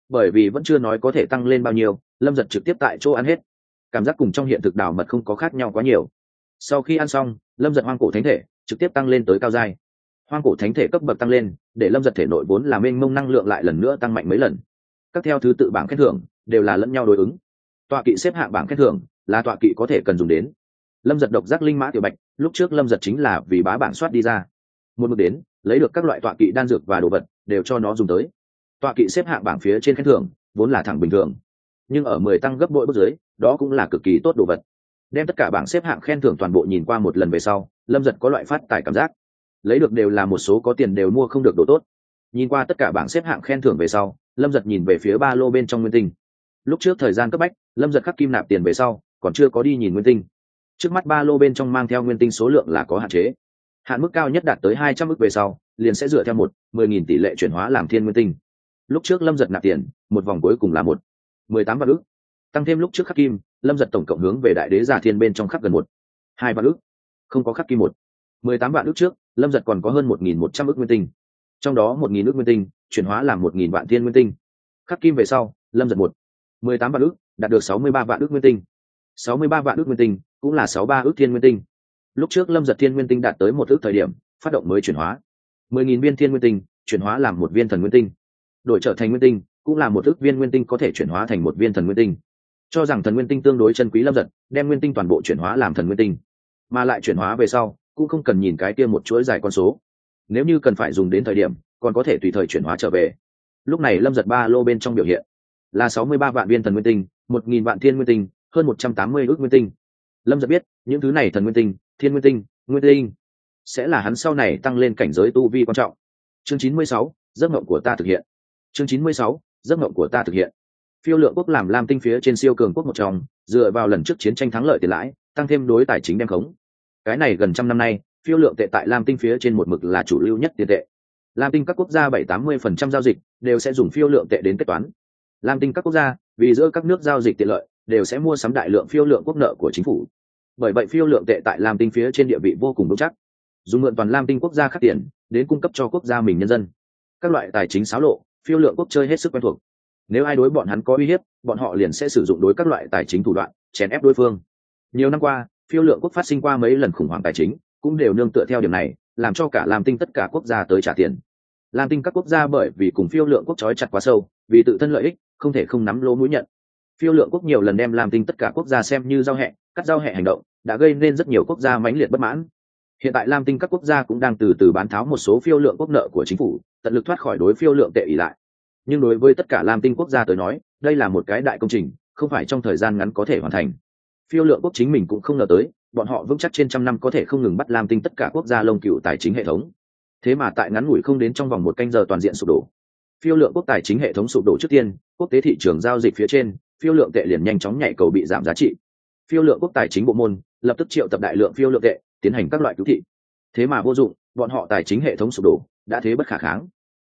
S1: Bởi vì vẫn chưa nói có thể tăng lên bao nhiêu, lâm giật trực tiếp tại chỗ ăn hết. Cảm giác cùng trong hiện thực đảo mật không có khác nhau quá nhiều sau khi ăn xong, lâm giật hoang cổ thánh thể trực tiếp tăng lên tới cao giai. Hoang cổ thánh thể cấp bậc tăng lên, để lâm giật thể nội vốn làm mênh mông năng lượng lại lần nữa tăng mạnh mấy lần. Các theo thứ tự bảng khen thưởng đều là lẫn nhau đối ứng. Tọa kỵ xếp hạng bảng khen thưởng là tọa kỵ có thể cần dùng đến. Lâm giật độc giác linh mã tiểu bạch, lúc trước lâm giật chính là vì bá bảng soát đi ra. Một mực đến, lấy được các loại tọa kỵ đan dược và đồ vật đều cho nó dùng tới. Tọa kỵ xếp hạng bảng phía trên khen thưởng vốn là thẳng bình thường. Nhưng ở mười tăng gấp bội bước dưới, đó cũng là cực kỳ tốt đồ vật đem tất cả bảng xếp hạng khen thưởng toàn bộ nhìn qua một lần về sau, lâm giật có loại phát tài cảm giác. Lấy được đều là một số có tiền đều mua không được đồ tốt. Nhìn qua tất cả bảng xếp hạng khen thưởng về sau, lâm giật nhìn về phía ba lô bên trong nguyên tinh. Lúc trước thời gian cấp bách, lâm giật khắc kim nạp tiền về sau, còn chưa có đi nhìn nguyên tinh. Trước mắt ba lô bên trong mang theo nguyên tinh số lượng là có hạn chế. Hạn mức cao nhất đạt tới hai trăm ước về sau, liền sẽ dựa theo một, mười nghìn tỷ lệ chuyển hóa làm thiên nguyên tinh. Lúc trước lâm giật nạp tiền, một vòng cuối cùng là một, mười tám vạn ước tăng thêm lúc trước khắc kim, lâm giật tổng cộng hướng về đại đế giả thiên bên trong khắc gần một, hai vạn ước. Không có khắc kim một, mười tám vạn ước trước, lâm giật còn có hơn một nghìn một trăm ước nguyên tinh. Trong đó một nghìn ước nguyên tinh chuyển hóa làm một nghìn vạn thiên nguyên tinh. Khắc kim về sau, lâm giật một, mười tám vạn ước, đạt được sáu mươi ba vạn ước nguyên tinh. sáu mươi ba vạn ước nguyên tinh cũng là sáu ba ước thiên nguyên tinh. Lúc trước lâm giật thiên nguyên tinh đạt tới một ước thời điểm, phát động mới chuyển hóa. mười nghìn viên thiên nguyên tinh chuyển hóa làm một viên thần nguyên tinh. Đổi trở thành nguyên tinh cũng là một ước viên nguyên tinh có thể chuyển hóa thành một viên thần nguyên tinh cho rằng thần nguyên tinh tương đối chân quý lâm giật, đem nguyên tinh toàn bộ chuyển hóa làm thần nguyên tinh. Mà lại chuyển hóa về sau, cũng không cần nhìn cái kia một chuỗi dài con số. Nếu như cần phải dùng đến thời điểm, còn có thể tùy thời chuyển hóa trở về. Lúc này lâm giật ba lô bên trong biểu hiện là sáu mươi ba vạn viên thần nguyên tinh, một nghìn vạn thiên nguyên tinh, hơn một trăm tám mươi ước nguyên tinh. Lâm giật biết, những thứ này thần nguyên tinh, thiên nguyên tinh nguyên tinh, sẽ là hắn sau này tăng lên cảnh giới tu vi quan trọng. Chương chín mươi sáu, giấc mộng của ta thực hiện. Chương chín mươi sáu, giấc mộng của ta thực hiện phiêu lượng quốc làm lam tinh phía trên siêu cường quốc một trong, dựa vào lần trước chiến tranh thắng lợi tiền lãi, tăng thêm đối tài chính đem khống. Cái này gần trăm năm nay, phiêu lượng tệ tại lam tinh phía trên một mực là chủ lưu nhất tiền tệ. Lam tinh các quốc gia bảy tám mươi phần trăm giao dịch đều sẽ dùng phiêu lượng tệ đến kết toán. Lam tinh các quốc gia, vì giữa các nước giao dịch tiện lợi, đều sẽ mua sắm đại lượng phiêu lượng quốc nợ của chính phủ. Bởi vậy phiêu lượng tệ tại lam tinh phía trên địa vị vô cùng vững chắc. Dùng mượn toàn lam tinh quốc gia khắc tiền, đến cung cấp cho quốc gia mình nhân dân. Các loại tài chính xáo lộ, phiêu lượng quốc chơi hết sức quen thuộc nếu ai đối bọn hắn có uy hiếp, bọn họ liền sẽ sử dụng đối các loại tài chính thủ đoạn, chèn ép đối phương. Nhiều năm qua, phiêu lượng quốc phát sinh qua mấy lần khủng hoảng tài chính, cũng đều nương tựa theo điểm này, làm cho cả lam tinh tất cả quốc gia tới trả tiền. Lam tinh các quốc gia bởi vì cùng phiêu lượng quốc trói chặt quá sâu, vì tự thân lợi ích, không thể không nắm lỗ mũi nhận. Phiêu lượng quốc nhiều lần đem lam tinh tất cả quốc gia xem như giao hẹ, cắt giao hẹ hành động, đã gây nên rất nhiều quốc gia mãnh liệt bất mãn. Hiện tại lam tinh các quốc gia cũng đang từ từ bán tháo một số phiêu lượng quốc nợ của chính phủ, tận lực thoát khỏi đối phiêu lượng tệ ỷ lại nhưng đối với tất cả lam tinh quốc gia tới nói, đây là một cái đại công trình, không phải trong thời gian ngắn có thể hoàn thành. Phiêu lượng quốc chính mình cũng không ngờ tới, bọn họ vững chắc trên trăm năm có thể không ngừng bắt lam tinh tất cả quốc gia lông cựu tài chính hệ thống. Thế mà tại ngắn ngủi không đến trong vòng một canh giờ toàn diện sụp đổ. Phiêu lượng quốc tài chính hệ thống sụp đổ trước tiên, quốc tế thị trường giao dịch phía trên, phiêu lượng tệ liền nhanh chóng nhảy cầu bị giảm giá trị. Phiêu lượng quốc tài chính bộ môn, lập tức triệu tập đại lượng phiêu lượng tệ, tiến hành các loại cứu thị. Thế mà vô dụng, bọn họ tài chính hệ thống sụp đổ, đã thế bất khả kháng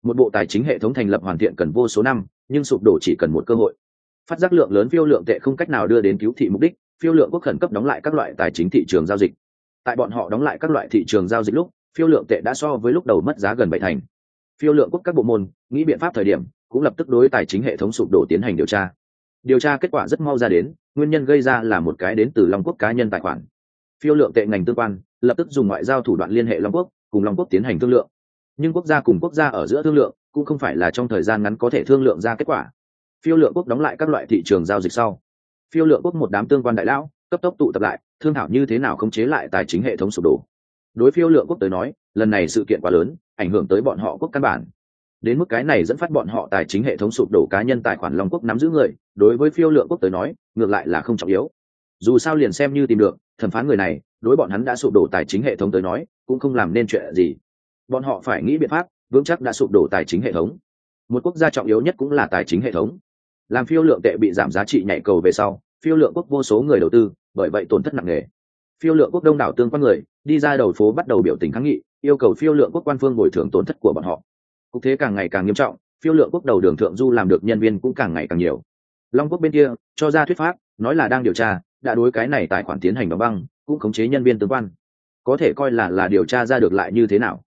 S1: một bộ tài chính hệ thống thành lập hoàn thiện cần vô số năm, nhưng sụp đổ chỉ cần một cơ hội. Phát giác lượng lớn phiêu lượng tệ không cách nào đưa đến cứu thị mục đích, phiêu lượng quốc khẩn cấp đóng lại các loại tài chính thị trường giao dịch. Tại bọn họ đóng lại các loại thị trường giao dịch lúc, phiêu lượng tệ đã so với lúc đầu mất giá gần bảy thành. Phiêu lượng quốc các bộ môn, nghĩ biện pháp thời điểm, cũng lập tức đối tài chính hệ thống sụp đổ tiến hành điều tra. Điều tra kết quả rất mau ra đến, nguyên nhân gây ra là một cái đến từ long quốc cá nhân tài khoản. Phiêu lượng tệ ngành tương quan, lập tức dùng ngoại giao thủ đoạn liên hệ long quốc, cùng long quốc tiến hành thương lượng nhưng quốc gia cùng quốc gia ở giữa thương lượng cũng không phải là trong thời gian ngắn có thể thương lượng ra kết quả. Phiêu lượng quốc đóng lại các loại thị trường giao dịch sau. Phiêu lượng quốc một đám tương quan đại lão, cấp tốc tụ tập lại, thương thảo như thế nào khống chế lại tài chính hệ thống sụp đổ. Đối phiêu lượng quốc tới nói, lần này sự kiện quá lớn, ảnh hưởng tới bọn họ quốc căn bản. Đến mức cái này dẫn phát bọn họ tài chính hệ thống sụp đổ cá nhân tài khoản long quốc nắm giữ người, đối với phiêu lượng quốc tới nói, ngược lại là không trọng yếu. Dù sao liền xem như tìm được, thẩm phán người này, đối bọn hắn đã sụp đổ tài chính hệ thống tới nói, cũng không làm nên chuyện gì bọn họ phải nghĩ biện pháp, vững chắc đã sụp đổ tài chính hệ thống. Một quốc gia trọng yếu nhất cũng là tài chính hệ thống. Làm phiêu lượng tệ bị giảm giá trị nhảy cầu về sau, phiêu lượng quốc vô số người đầu tư, bởi vậy tổn thất nặng nề. Phiêu lượng quốc đông đảo tương quan người, đi ra đầu phố bắt đầu biểu tình kháng nghị, yêu cầu phiêu lượng quốc quan phương bồi thường tổn thất của bọn họ. Cục thế càng ngày càng nghiêm trọng, phiêu lượng quốc đầu đường thượng du làm được nhân viên cũng càng ngày càng nhiều. Long quốc bên kia, cho ra thuyết pháp, nói là đang điều tra, đã đối cái này tài khoản tiến hành đóng băng, cũng khống chế nhân viên tương quan. Có thể coi là là điều tra ra được lại như thế nào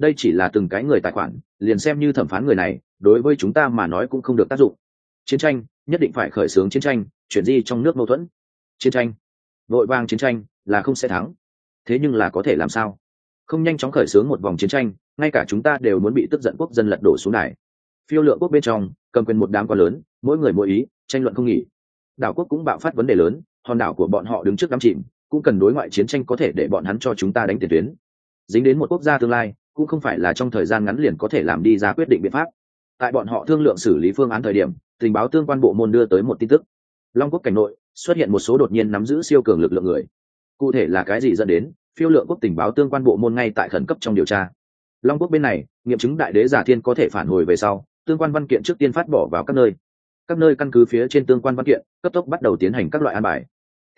S1: đây chỉ là từng cái người tài khoản, liền xem như thẩm phán người này, đối với chúng ta mà nói cũng không được tác dụng. Chiến tranh, nhất định phải khởi xướng chiến tranh, chuyển di trong nước mâu thuẫn. Chiến tranh vội vàng chiến tranh là không sẽ thắng. Thế nhưng là có thể làm sao? Không nhanh chóng khởi xướng một vòng chiến tranh, ngay cả chúng ta đều muốn bị tức giận quốc dân lật đổ xuống này phiêu lượng quốc bên trong, cầm quyền một đám quá lớn, mỗi người mỗi ý, tranh luận không nghỉ. Đảo quốc cũng bạo phát vấn đề lớn, hòn đảo của bọn họ đứng trước đám chìm, cũng cần đối ngoại chiến tranh có thể để bọn hắn cho chúng ta đánh tiền tuyến. Dính đến một quốc gia tương lai cũng không phải là trong thời gian ngắn liền có thể làm đi ra quyết định biện pháp. Tại bọn họ thương lượng xử lý phương án thời điểm, tình báo tương quan bộ môn đưa tới một tin tức. Long quốc cảnh nội, xuất hiện một số đột nhiên nắm giữ siêu cường lực lượng người. Cụ thể là cái gì dẫn đến, phiêu lượng quốc tình báo tương quan bộ môn ngay tại khẩn cấp trong điều tra. Long quốc bên này, nghiệm chứng đại đế giả thiên có thể phản hồi về sau, tương quan văn kiện trước tiên phát bỏ vào các nơi. Các nơi căn cứ phía trên tương quan văn kiện, cấp tốc bắt đầu tiến hành các loại an bài.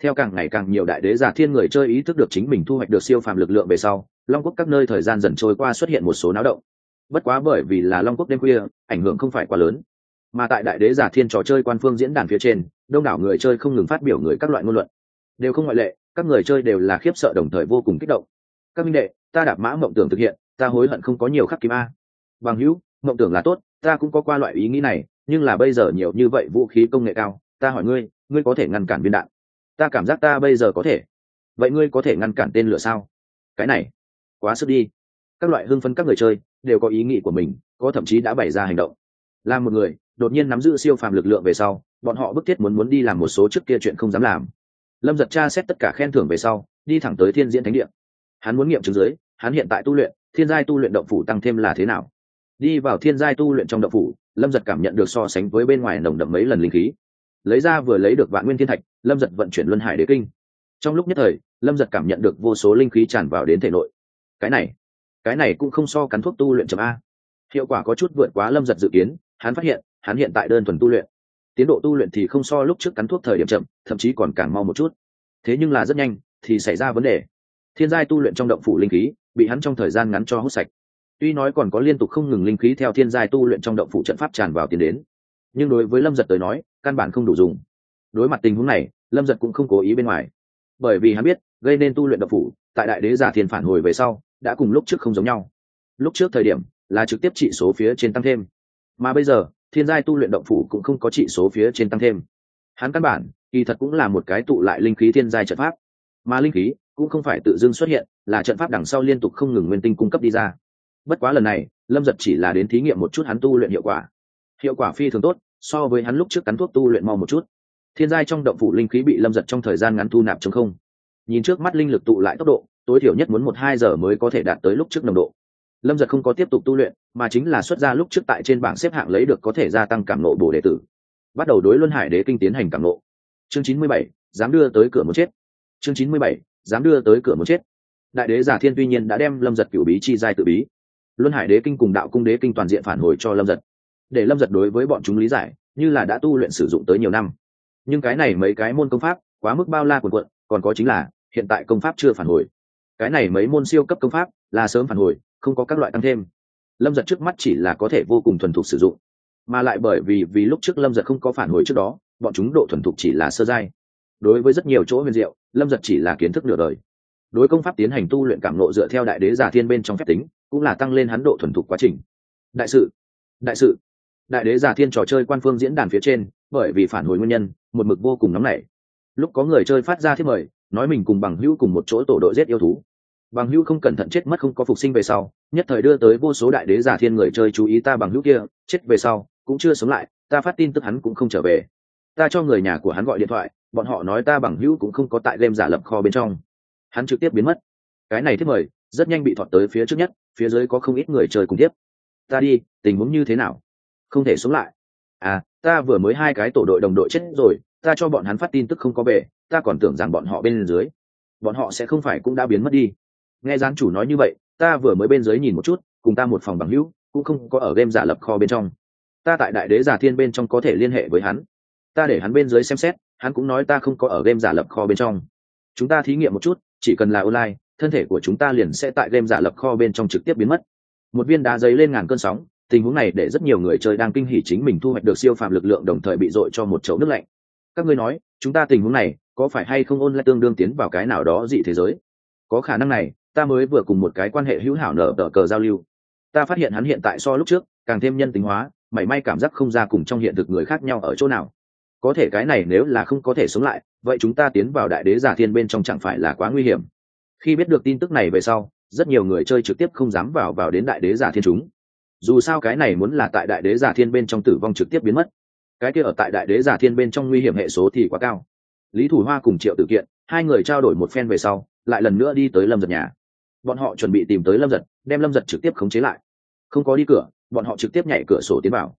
S1: Theo càng ngày càng nhiều đại đế giả thiên người chơi ý thức được chính mình thu hoạch được siêu phàm lực lượng về sau long quốc các nơi thời gian dần trôi qua xuất hiện một số náo động. Bất quá bởi vì là long quốc đêm khuya, ảnh hưởng không phải quá lớn. Mà tại đại đế giả thiên trò chơi quan phương diễn đàn phía trên, đông đảo người chơi không ngừng phát biểu người các loại ngôn luận. Đều không ngoại lệ, các người chơi đều là khiếp sợ đồng thời vô cùng kích động. Các minh đệ, ta đạp mã mộng tưởng thực hiện, ta hối hận không có nhiều khắc kim a. Bằng hữu, mộng tưởng là tốt, ta cũng có qua loại ý nghĩ này, nhưng là bây giờ nhiều như vậy vũ khí công nghệ cao, ta hỏi ngươi ngươi có thể ngăn cản viên đạn? Ta cảm giác ta bây giờ có thể. Vậy ngươi có thể ngăn cản tên lửa sao? Cái này quá sức đi. Các loại hưng phấn các người chơi đều có ý nghĩ của mình, có thậm chí đã bày ra hành động. Là một người, đột nhiên nắm giữ siêu phàm lực lượng về sau, bọn họ bức thiết muốn muốn đi làm một số trước kia chuyện không dám làm. Lâm giật tra xét tất cả khen thưởng về sau, đi thẳng tới thiên diễn thánh địa. Hắn muốn nghiệm chứng giới hắn hiện tại tu luyện, thiên giai tu luyện động phủ tăng thêm là thế nào? Đi vào thiên giai tu luyện trong động phủ, lâm giật cảm nhận được so sánh với bên ngoài nồng đậm mấy lần linh khí. Lấy ra vừa lấy được vạn nguyên thiên thạch, lâm giật vận chuyển luân hải đế kinh. Trong lúc nhất thời, lâm giật cảm nhận được vô số linh khí tràn vào đến thể nội cái này cái này cũng không so cắn thuốc tu luyện chậm a. Hiệu quả có chút vượt quá lâm giật dự kiến, hắn phát hiện, hắn hiện tại đơn thuần tu luyện. Tiến độ tu luyện thì không so lúc trước cắn thuốc thời điểm chậm, thậm chí còn càng mau một chút. Thế nhưng là rất nhanh, thì xảy ra vấn đề. Thiên giai tu luyện trong động phủ linh khí, bị hắn trong thời gian ngắn cho hút sạch. Tuy nói còn có liên tục không ngừng linh khí theo thiên giai tu luyện trong động phủ trận pháp tràn vào tiến đến, nhưng đối với lâm giật tới nói, căn bản không đủ dùng. Đối mặt tình huống này, lâm giật cũng không cố ý bên ngoài. Bởi vì hắn biết, gây nên tu luyện động phủ, tại đại đế giả thiền phản hồi về sau đã cùng lúc trước không giống nhau. Lúc trước thời điểm là trực tiếp trị số phía trên tăng thêm, mà bây giờ, thiên giai tu luyện động phủ cũng không có trị số phía trên tăng thêm. Hắn căn bản, kỳ thật cũng là một cái tụ lại linh khí thiên giai trận pháp, mà linh khí cũng không phải tự dưng xuất hiện, là trận pháp đằng sau liên tục không ngừng nguyên tinh cung cấp đi ra. Bất quá lần này, lâm giật chỉ là đến thí nghiệm một chút hắn tu luyện hiệu quả. Hiệu quả phi thường tốt, so với hắn lúc trước cắn thuốc tu luyện mau một chút. Thiên giai trong động phủ linh khí bị lâm giật trong thời gian ngắn thu nạp chống không. Nhìn trước mắt linh lực tụ lại tốc độ tối thiểu nhất muốn một hai giờ mới có thể đạt tới lúc trước nồng độ. Lâm giật không có tiếp tục tu luyện, mà chính là xuất ra lúc trước tại trên bảng xếp hạng lấy được có thể gia tăng cảm nộ bổ đệ tử. Bắt đầu đối luân hải đế kinh tiến hành cảm nộ. Chương chín mươi bảy, dám đưa tới cửa một chết. Chương chín mươi bảy, dám đưa tới cửa một chết. Đại đế giả thiên tuy nhiên đã đem lâm giật cửu bí chi giai tự bí. Luân hải đế kinh cùng đạo cung đế kinh toàn diện phản hồi cho lâm giật. Để lâm giật đối với bọn chúng lý giải, như là đã tu luyện sử dụng tới nhiều năm. Nhưng cái này mấy cái môn công pháp, quá mức bao la quần quận còn có chính là, hiện tại công pháp chưa phản hồi cái này mấy môn siêu cấp công pháp là sớm phản hồi, không có các loại tăng thêm. Lâm giật trước mắt chỉ là có thể vô cùng thuần thục sử dụng, mà lại bởi vì vì lúc trước lâm giật không có phản hồi trước đó, bọn chúng độ thuần thục chỉ là sơ giai. Đối với rất nhiều chỗ huyền diệu, lâm giật chỉ là kiến thức nửa đời. Đối công pháp tiến hành tu luyện cảm nộ dựa theo đại đế giả thiên bên trong phép tính, cũng là tăng lên hắn độ thuần thục quá trình. Đại sự đại sự. Đại đế giả thiên trò chơi quan phương diễn đàn phía trên, bởi vì phản hồi nguyên nhân, một mực vô cùng nóng nảy. Lúc có người chơi phát ra thiết mời nói mình cùng bằng hữu cùng một chỗ tổ đội giết yêu thú. Bằng hữu không cẩn thận chết mất không có phục sinh về sau, nhất thời đưa tới vô số đại đế giả thiên người chơi chú ý ta bằng hữu kia, chết về sau, cũng chưa sống lại, ta phát tin tức hắn cũng không trở về. Ta cho người nhà của hắn gọi điện thoại, bọn họ nói ta bằng hữu cũng không có tại game giả lập kho bên trong. Hắn trực tiếp biến mất. Cái này thiết mời, rất nhanh bị thọt tới phía trước nhất, phía dưới có không ít người chơi cùng tiếp. Ta đi, tình huống như thế nào? Không thể sống lại. À ta vừa mới hai cái tổ đội đồng đội chết rồi, ta cho bọn hắn phát tin tức không có về ta còn tưởng rằng bọn họ bên dưới, bọn họ sẽ không phải cũng đã biến mất đi. Nghe gián chủ nói như vậy, ta vừa mới bên dưới nhìn một chút, cùng ta một phòng bằng hữu, cũng không có ở game giả lập kho bên trong. Ta tại đại đế giả thiên bên trong có thể liên hệ với hắn. Ta để hắn bên dưới xem xét, hắn cũng nói ta không có ở game giả lập kho bên trong. Chúng ta thí nghiệm một chút, chỉ cần là online, thân thể của chúng ta liền sẽ tại game giả lập kho bên trong trực tiếp biến mất. Một viên đá giấy lên ngàn cơn sóng, tình huống này để rất nhiều người chơi đang kinh hỉ chính mình thu hoạch được siêu phạm lực lượng đồng thời bị dội cho một chậu nước lạnh. Các ngươi nói, chúng ta tình huống này có phải hay không ôn lại tương đương tiến vào cái nào đó dị thế giới? Có khả năng này, ta mới vừa cùng một cái quan hệ hữu hảo nở tờ cờ giao lưu. Ta phát hiện hắn hiện tại so lúc trước, càng thêm nhân tính hóa, mảy may cảm giác không ra cùng trong hiện thực người khác nhau ở chỗ nào. Có thể cái này nếu là không có thể sống lại, vậy chúng ta tiến vào đại đế giả thiên bên trong chẳng phải là quá nguy hiểm. Khi biết được tin tức này về sau, rất nhiều người chơi trực tiếp không dám vào vào đến đại đế giả thiên chúng. Dù sao cái này muốn là tại đại đế giả thiên bên trong tử vong trực tiếp biến mất. Cái kia ở tại đại đế giả thiên bên trong nguy hiểm hệ số thì quá cao lý thủ hoa cùng triệu tự kiện, hai người trao đổi một phen về sau, lại lần nữa đi tới lâm giật nhà. Bọn họ chuẩn bị tìm tới lâm giật, đem lâm giật trực tiếp khống chế lại. Không có đi cửa, bọn họ trực tiếp nhảy cửa sổ tiến vào.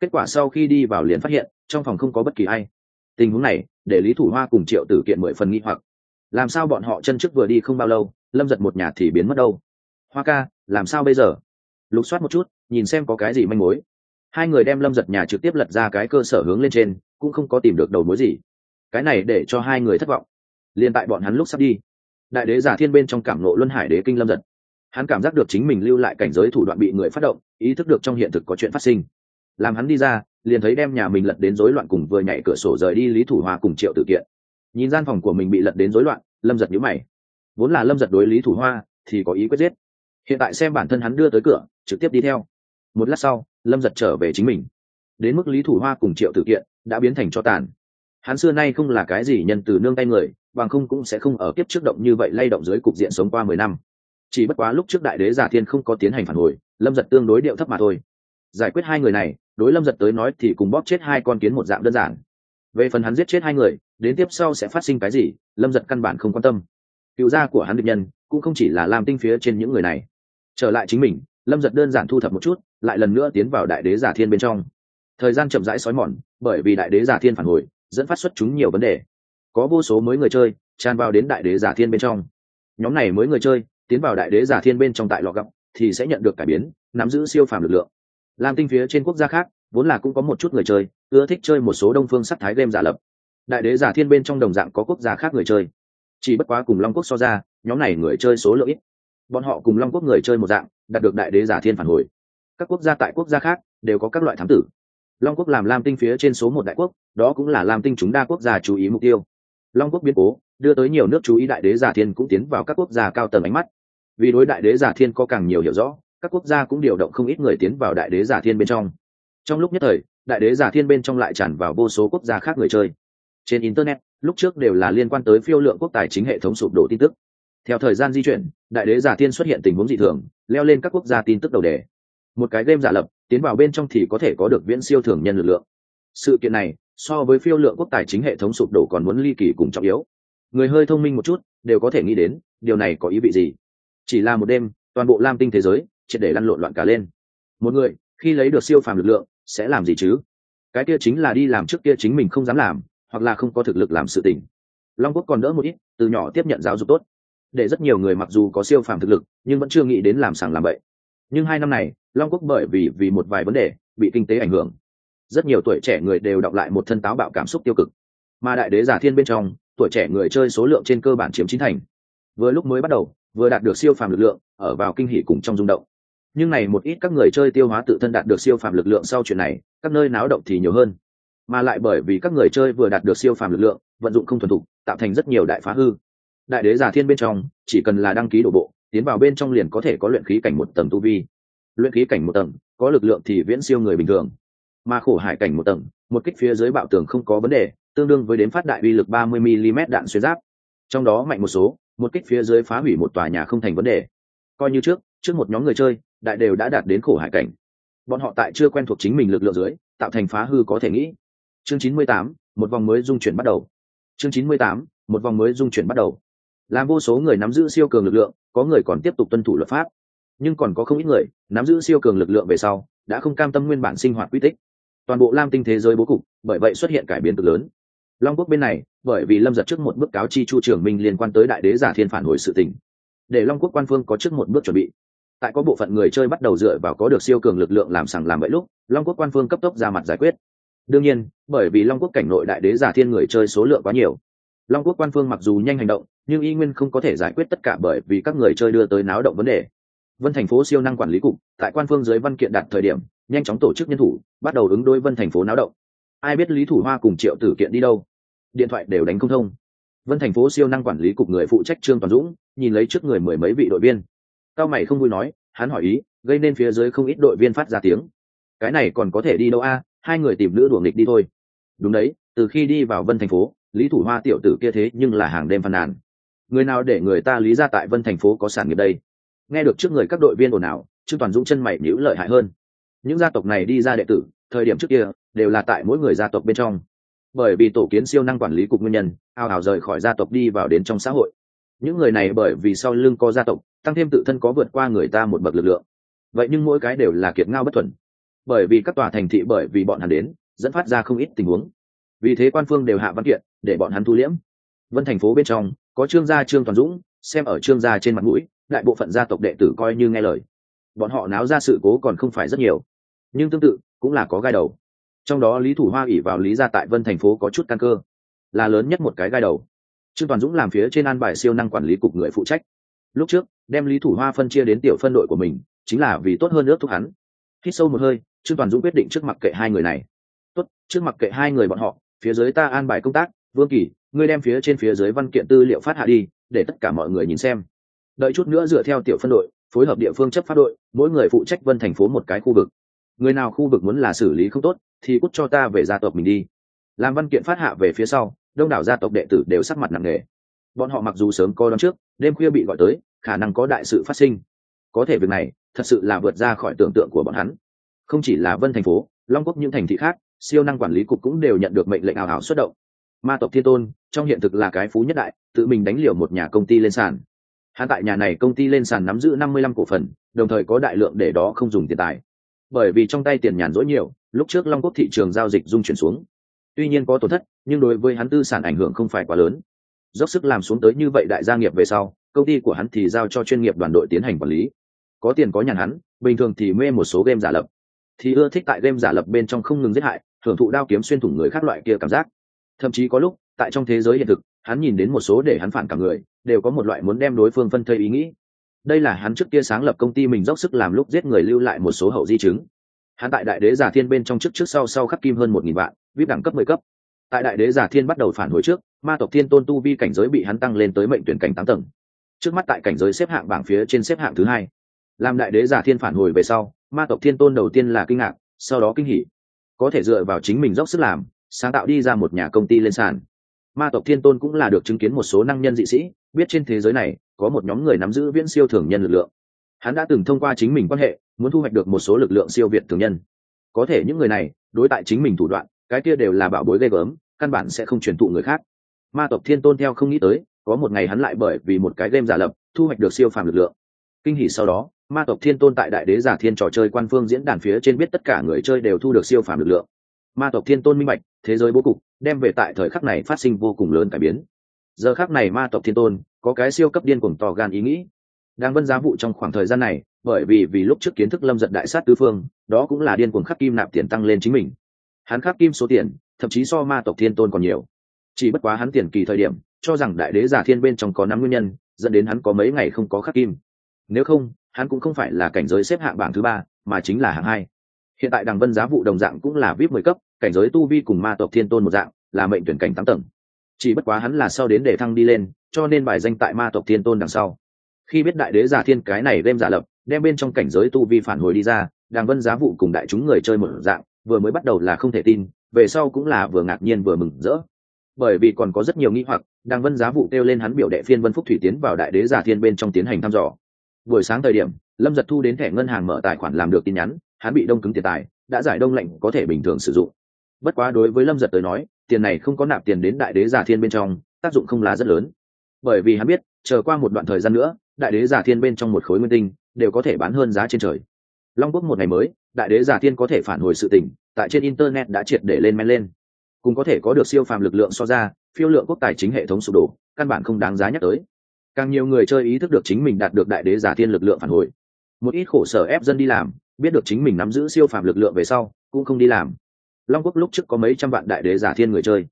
S1: Kết quả sau khi đi vào liền phát hiện, trong phòng không có bất kỳ ai. Tình huống này, để lý thủ hoa cùng triệu tử kiện mười phần nghi hoặc. Làm sao bọn họ chân trước vừa đi không bao lâu, lâm giật một nhà thì biến mất đâu? Hoa ca, làm sao bây giờ? Lục soát một chút, nhìn xem có cái gì manh mối. Hai người đem lâm giật nhà trực tiếp lật ra cái cơ sở hướng lên trên, cũng không có tìm được đầu mối gì cái này để cho hai người thất vọng. Liền tại bọn hắn lúc sắp đi, đại đế giả thiên bên trong cảm nộ luân hải đế kinh lâm giật. Hắn cảm giác được chính mình lưu lại cảnh giới thủ đoạn bị người phát động, ý thức được trong hiện thực có chuyện phát sinh. Làm hắn đi ra, liền thấy đem nhà mình lật đến rối loạn cùng vừa nhảy cửa sổ rời đi lý thủ hoa cùng triệu tự kiện. Nhìn gian phòng của mình bị lật đến rối loạn, lâm giật nhíu mày. Vốn là lâm giật đối lý thủ hoa thì có ý quyết giết. Hiện tại xem bản thân hắn đưa tới cửa, trực tiếp đi theo. Một lát sau, lâm giật trở về chính mình. Đến mức lý thủ hoa cùng triệu tự kiện đã biến thành cho tàn hắn xưa nay không là cái gì nhân từ nương tay người, bằng không cũng sẽ không ở kiếp trước động như vậy lay động dưới cục diện sống qua mười năm. Chỉ bất quá lúc trước đại đế giả thiên không có tiến hành phản hồi, lâm giật tương đối điệu thấp mà thôi. Giải quyết hai người này, đối lâm giật tới nói thì cùng bóp chết hai con kiến một dạng đơn giản. Về phần hắn giết chết hai người, đến tiếp sau sẽ phát sinh cái gì, lâm giật căn bản không quan tâm. Cựu gia của hắn định nhân, cũng không chỉ là làm tinh phía trên những người này. Trở lại chính mình, lâm giật đơn giản thu thập một chút, lại lần nữa tiến vào đại đế giả thiên bên trong. Thời gian chậm rãi xói mòn, bởi vì đại đế giả thiên phản hồi dẫn phát xuất chúng nhiều vấn đề. Có vô số mới người chơi tràn vào đến đại đế giả thiên bên trong. Nhóm này mới người chơi tiến vào đại đế giả thiên bên trong tại lọ gọng thì sẽ nhận được cải biến, nắm giữ siêu phàm lực lượng. Làm tinh phía trên quốc gia khác, vốn là cũng có một chút người chơi, ưa thích chơi một số đông phương sắc thái game giả lập. Đại đế giả thiên bên trong đồng dạng có quốc gia khác người chơi. Chỉ bất quá cùng long quốc so ra, nhóm này người chơi số lượng ít. Bọn họ cùng long quốc người chơi một dạng, đạt được đại đế giả thiên phản hồi. Các quốc gia tại quốc gia khác đều có các loại thám tử long quốc làm lam tinh phía trên số một đại quốc, đó cũng là lam tinh chúng đa quốc gia chú ý mục tiêu. Long quốc biến cố, đưa tới nhiều nước chú ý đại đế giả thiên cũng tiến vào các quốc gia cao tầng ánh mắt. Vì đối đại đế giả thiên có càng nhiều hiểu rõ, các quốc gia cũng điều động không ít người tiến vào đại đế giả thiên bên trong. Trong lúc nhất thời, đại đế giả thiên bên trong lại tràn vào vô số quốc gia khác người chơi. Trên internet, lúc trước đều là liên quan tới phiêu lượng quốc tài chính hệ thống sụp đổ tin tức. Theo thời gian di chuyển, đại đế giả thiên xuất hiện tình huống dị thường, leo lên các quốc gia tin tức đầu đề. Một cái game giả lập tiến vào bên trong thì có thể có được viễn siêu thường nhân lực lượng. Sự kiện này, so với phiêu lượng quốc tài chính hệ thống sụp đổ còn muốn ly kỳ cùng trọng yếu. Người hơi thông minh một chút, đều có thể nghĩ đến, điều này có ý vị gì? Chỉ là một đêm, toàn bộ lam tinh thế giới, triệt để lăn lộn loạn cả lên. Một người, khi lấy được siêu phàm lực lượng, sẽ làm gì chứ? Cái kia chính là đi làm trước kia chính mình không dám làm, hoặc là không có thực lực làm sự tình. Long quốc còn đỡ một ít, từ nhỏ tiếp nhận giáo dục tốt. Để rất nhiều người mặc dù có siêu phàm thực lực, nhưng vẫn chưa nghĩ đến làm sàng làm bậy nhưng hai năm này, long quốc bởi vì vì một vài vấn đề, bị kinh tế ảnh hưởng. Rất nhiều tuổi trẻ người đều đọc lại một thân táo bạo cảm xúc tiêu cực. Mà đại đế giả thiên bên trong, tuổi trẻ người chơi số lượng trên cơ bản chiếm chín thành. Vừa lúc mới bắt đầu, vừa đạt được siêu phàm lực lượng, ở vào kinh hỷ cùng trong rung động. Nhưng này một ít các người chơi tiêu hóa tự thân đạt được siêu phàm lực lượng sau chuyện này, các nơi náo động thì nhiều hơn. Mà lại bởi vì các người chơi vừa đạt được siêu phàm lực lượng, vận dụng không thuần thục, tạo thành rất nhiều đại phá hư. Đại đế giả thiên bên trong, chỉ cần là đăng ký đổ bộ tiến vào bên trong liền có thể có luyện khí cảnh một tầng tu vi. Luyện khí cảnh một tầng, có lực lượng thì viễn siêu người bình thường. Mà khổ hải cảnh một tầng, một kích phía dưới bạo tường không có vấn đề, tương đương với đến phát đại uy lực ba mươi mm đạn xuyên giáp. Trong đó mạnh một số, một kích phía dưới phá hủy một tòa nhà không thành vấn đề. Coi như trước trước một nhóm người chơi, đại đều đã đạt đến khổ hải cảnh. Bọn họ tại chưa quen thuộc chính mình lực lượng dưới, tạo thành phá hư có thể nghĩ. Chương chín mươi tám, một vòng mới dung chuyển bắt đầu. Chương chín mươi tám, một vòng mới dung chuyển bắt đầu làm vô số người nắm giữ siêu cường lực lượng, có người còn tiếp tục tuân thủ luật pháp. Nhưng còn có không ít người, nắm giữ siêu cường lực lượng về sau, đã không cam tâm nguyên bản sinh hoạt quy tích. Toàn bộ lam tinh thế giới bố cục, bởi vậy xuất hiện cải biến cực lớn. Long quốc bên này, bởi vì lâm giật trước một bước cáo chi chu trường minh liên quan tới đại đế giả thiên phản hồi sự tình. Để long quốc quan phương có trước một bước chuẩn bị. Tại có bộ phận người chơi bắt đầu dựa vào có được siêu cường lực lượng làm sằng làm bẫy lúc, long quốc quan phương cấp tốc ra mặt giải quyết. Đương nhiên, bởi vì long quốc cảnh nội đại đế giả thiên người chơi số lượng quá nhiều, long quốc quan phương mặc dù nhanh hành động nhưng y nguyên không có thể giải quyết tất cả bởi vì các người chơi đưa tới náo động vấn đề. Vân thành phố siêu năng quản lý cục, tại quan phương dưới văn kiện đặt thời điểm, nhanh chóng tổ chức nhân thủ, bắt đầu ứng đối vân thành phố náo động. Ai biết lý thủ hoa cùng triệu tử kiện đi đâu? Điện thoại đều đánh không thông. Vân thành phố siêu năng quản lý cục người phụ trách trương toàn dũng, nhìn lấy trước người mười mấy vị đội viên. Cao mày không vui nói, hắn hỏi ý, gây nên phía dưới không ít đội viên phát ra tiếng. Cái này còn có thể đi đâu a? Hai người tìm nữ đuồng nghịch đi thôi. Đúng đấy, từ khi đi vào vân thành phố, lý thủ hoa tiểu tử kia thế nhưng là hàng đêm phàn nàn người nào để người ta lý ra tại vân thành phố có sản nghiệp đây? Nghe được trước người các đội viên ồn ào, trương toàn dũng chân mày nhữ lợi hại hơn. Những gia tộc này đi ra đệ tử, thời điểm trước kia, đều là tại mỗi người gia tộc bên trong. Bởi vì tổ kiến siêu năng quản lý cục nguyên nhân ao ào rời khỏi gia tộc đi vào đến trong xã hội. Những người này bởi vì sau lưng có gia tộc, tăng thêm tự thân có vượt qua người ta một bậc lực lượng. Vậy nhưng mỗi cái đều là kiệt ngao bất thuần. Bởi vì các tòa thành thị bởi vì bọn hắn đến, dẫn phát ra không ít tình huống. Vì thế quan phương đều hạ văn kiện, để bọn hắn thu liễm. Vân thành phố bên trong có trương gia trương toàn dũng, xem ở trương gia trên mặt mũi, đại bộ phận gia tộc đệ tử coi như nghe lời. Bọn họ náo ra sự cố còn không phải rất nhiều. Nhưng tương tự, cũng là có gai đầu. Trong đó lý thủ hoa ỉ vào lý gia tại vân thành phố có chút căn cơ. Là lớn nhất một cái gai đầu. Trương toàn dũng làm phía trên an bài siêu năng quản lý cục người phụ trách. Lúc trước, đem lý thủ hoa phân chia đến tiểu phân đội của mình, chính là vì tốt hơn ước thúc hắn. Hít sâu một hơi, trương toàn dũng quyết định trước mặt kệ hai người này. Tốt, trước mặt kệ hai người bọn họ, phía dưới ta an bài công tác, vương kỳ ngươi đem phía trên phía dưới văn kiện tư liệu phát hạ đi, để tất cả mọi người nhìn xem. Đợi chút nữa dựa theo tiểu phân đội, phối hợp địa phương chấp pháp đội, mỗi người phụ trách vân thành phố một cái khu vực. Người nào khu vực muốn là xử lý không tốt, thì cút cho ta về gia tộc mình đi. Làm văn kiện phát hạ về phía sau, đông đảo gia tộc đệ tử đều sắc mặt nặng nề. Bọn họ mặc dù sớm coi đón trước, đêm khuya bị gọi tới, khả năng có đại sự phát sinh. Có thể việc này, thật sự là vượt ra khỏi tưởng tượng của bọn hắn. Không chỉ là vân thành phố, long quốc những thành thị khác, siêu năng quản lý cục cũng đều nhận được mệnh lệnh ảo ảo xuất động ma tộc thiên tôn, trong hiện thực là cái phú nhất đại, tự mình đánh liều một nhà công ty lên sàn. Hắn tại nhà này công ty lên sàn nắm giữ năm mươi lăm cổ phần, đồng thời có đại lượng để đó không dùng tiền tài. Bởi vì trong tay tiền nhàn rỗi nhiều, lúc trước long quốc thị trường giao dịch dung chuyển xuống. Tuy nhiên có tổn thất, nhưng đối với hắn tư sản ảnh hưởng không phải quá lớn. Dốc sức làm xuống tới như vậy đại gia nghiệp về sau, công ty của hắn thì giao cho chuyên nghiệp đoàn đội tiến hành quản lý. Có tiền có nhàn hắn, bình thường thì mê một số game giả lập. Thì ưa thích tại game giả lập bên trong không ngừng giết hại hưởng thụ đao kiếm xuyên thủng người khác loại kia cảm giác thậm chí có lúc, tại trong thế giới hiện thực, hắn nhìn đến một số để hắn phản cả người, đều có một loại muốn đem đối phương phân thây ý nghĩ. Đây là hắn trước kia sáng lập công ty mình dốc sức làm lúc giết người lưu lại một số hậu di chứng. Hắn tại đại đế giả thiên bên trong trước trước sau sau khắc kim hơn một nghìn vạn, vip đẳng cấp mười cấp. Tại đại đế giả thiên bắt đầu phản hồi trước, ma tộc thiên tôn tu vi cảnh giới bị hắn tăng lên tới mệnh tuyển cảnh tám tầng. Trước mắt tại cảnh giới xếp hạng bảng phía trên xếp hạng thứ hai. Làm đại đế giả thiên phản hồi về sau, ma tộc thiên tôn đầu tiên là kinh ngạc, sau đó kinh hỉ. Có thể dựa vào chính mình dốc sức làm sáng tạo đi ra một nhà công ty lên sàn. Ma tộc thiên tôn cũng là được chứng kiến một số năng nhân dị sĩ, biết trên thế giới này có một nhóm người nắm giữ viễn siêu thường nhân lực lượng. Hắn đã từng thông qua chính mình quan hệ, muốn thu hoạch được một số lực lượng siêu việt thường nhân. Có thể những người này đối tại chính mình thủ đoạn, cái kia đều là bảo bối ghê gớm, căn bản sẽ không truyền thụ người khác. Ma tộc thiên tôn theo không nghĩ tới, có một ngày hắn lại bởi vì một cái game giả lập, thu hoạch được siêu phàm lực lượng. Kinh hỉ sau đó, ma tộc thiên tôn tại đại đế giả thiên trò chơi quan phương diễn đàn phía trên biết tất cả người chơi đều thu được siêu phàm lực lượng ma tộc thiên tôn minh bạch, thế giới bố cục, đem về tại thời khắc này phát sinh vô cùng lớn cải biến. Giờ khắc này ma tộc thiên tôn có cái siêu cấp điên cuồng to gan ý nghĩ. Đang vân giá vụ trong khoảng thời gian này, bởi vì vì lúc trước kiến thức lâm giật đại sát tứ phương, đó cũng là điên cuồng khắc kim nạp tiền tăng lên chính mình. Hắn khắc kim số tiền, thậm chí so ma tộc thiên tôn còn nhiều. Chỉ bất quá hắn tiền kỳ thời điểm, cho rằng đại đế giả thiên bên trong có năm nguyên nhân, dẫn đến hắn có mấy ngày không có khắc kim. Nếu không, hắn cũng không phải là cảnh giới xếp hạng bảng thứ ba, mà chính là hạng hai. Hiện tại đằng vân giá vụ đồng dạng cũng là vip mười cấp cảnh giới tu vi cùng ma tộc thiên tôn một dạng, là mệnh tuyển cảnh tám tầng. Chỉ bất quá hắn là sau đến để thăng đi lên, cho nên bài danh tại ma tộc thiên tôn đằng sau. Khi biết đại đế giả thiên cái này đem giả lập, đem bên trong cảnh giới tu vi phản hồi đi ra, đàng vân giá vụ cùng đại chúng người chơi một dạng, vừa mới bắt đầu là không thể tin, về sau cũng là vừa ngạc nhiên vừa mừng rỡ. Bởi vì còn có rất nhiều nghi hoặc, đàng vân giá vụ kêu lên hắn biểu đệ phiên vân phúc thủy tiến vào đại đế giả thiên bên trong tiến hành thăm dò. Buổi sáng thời điểm, lâm giật thu đến thẻ ngân hàng mở tài khoản làm được tin nhắn, hắn bị đông cứng tiền tài, đã giải đông lạnh có thể bình thường sử dụng bất quá đối với lâm giật tới nói, tiền này không có nạp tiền đến đại đế giả thiên bên trong, tác dụng không là rất lớn. Bởi vì hắn biết, chờ qua một đoạn thời gian nữa, đại đế giả thiên bên trong một khối nguyên tinh đều có thể bán hơn giá trên trời. Long quốc một ngày mới, đại đế giả thiên có thể phản hồi sự tình, tại trên internet đã triệt để lên men lên. Cùng có thể có được siêu phàm lực lượng so ra, phiêu lượng quốc tài chính hệ thống sụp đổ, căn bản không đáng giá nhắc tới. Càng nhiều người chơi ý thức được chính mình đạt được đại đế giả thiên lực lượng phản hồi. Một ít khổ sở ép dân đi làm, biết được chính mình nắm giữ siêu phàm lực lượng về sau, cũng không đi làm long quốc lúc trước có mấy trăm vạn đại đế giả thiên người chơi.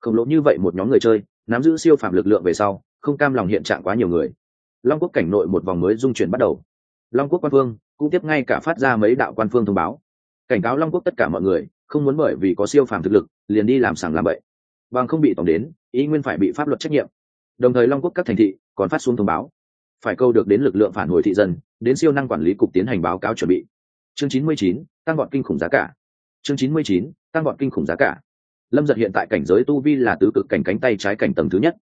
S1: Khổng lồ như vậy một nhóm người chơi nắm giữ siêu phàm lực lượng về sau không cam lòng hiện trạng quá nhiều người. Long quốc cảnh nội một vòng mới dung chuyển bắt đầu. Long quốc quan phương cũng tiếp ngay cả phát ra mấy đạo quan phương thông báo. Cảnh cáo long quốc tất cả mọi người không muốn bởi vì có siêu phàm thực lực liền đi làm sàng làm bậy. Bằng không bị tổng đến ý nguyên phải bị pháp luật trách nhiệm. Đồng thời long quốc các thành thị còn phát xuống thông báo. Phải câu được đến lực lượng phản hồi thị dân đến siêu năng quản lý cục tiến hành báo cáo chuẩn bị. Chương 99, tăng gọn kinh khủng giá cả chương 99, tăng gọn kinh khủng giá cả. Lâm giật hiện tại cảnh giới tu vi là tứ cực cảnh cánh tay trái cảnh tầng thứ nhất.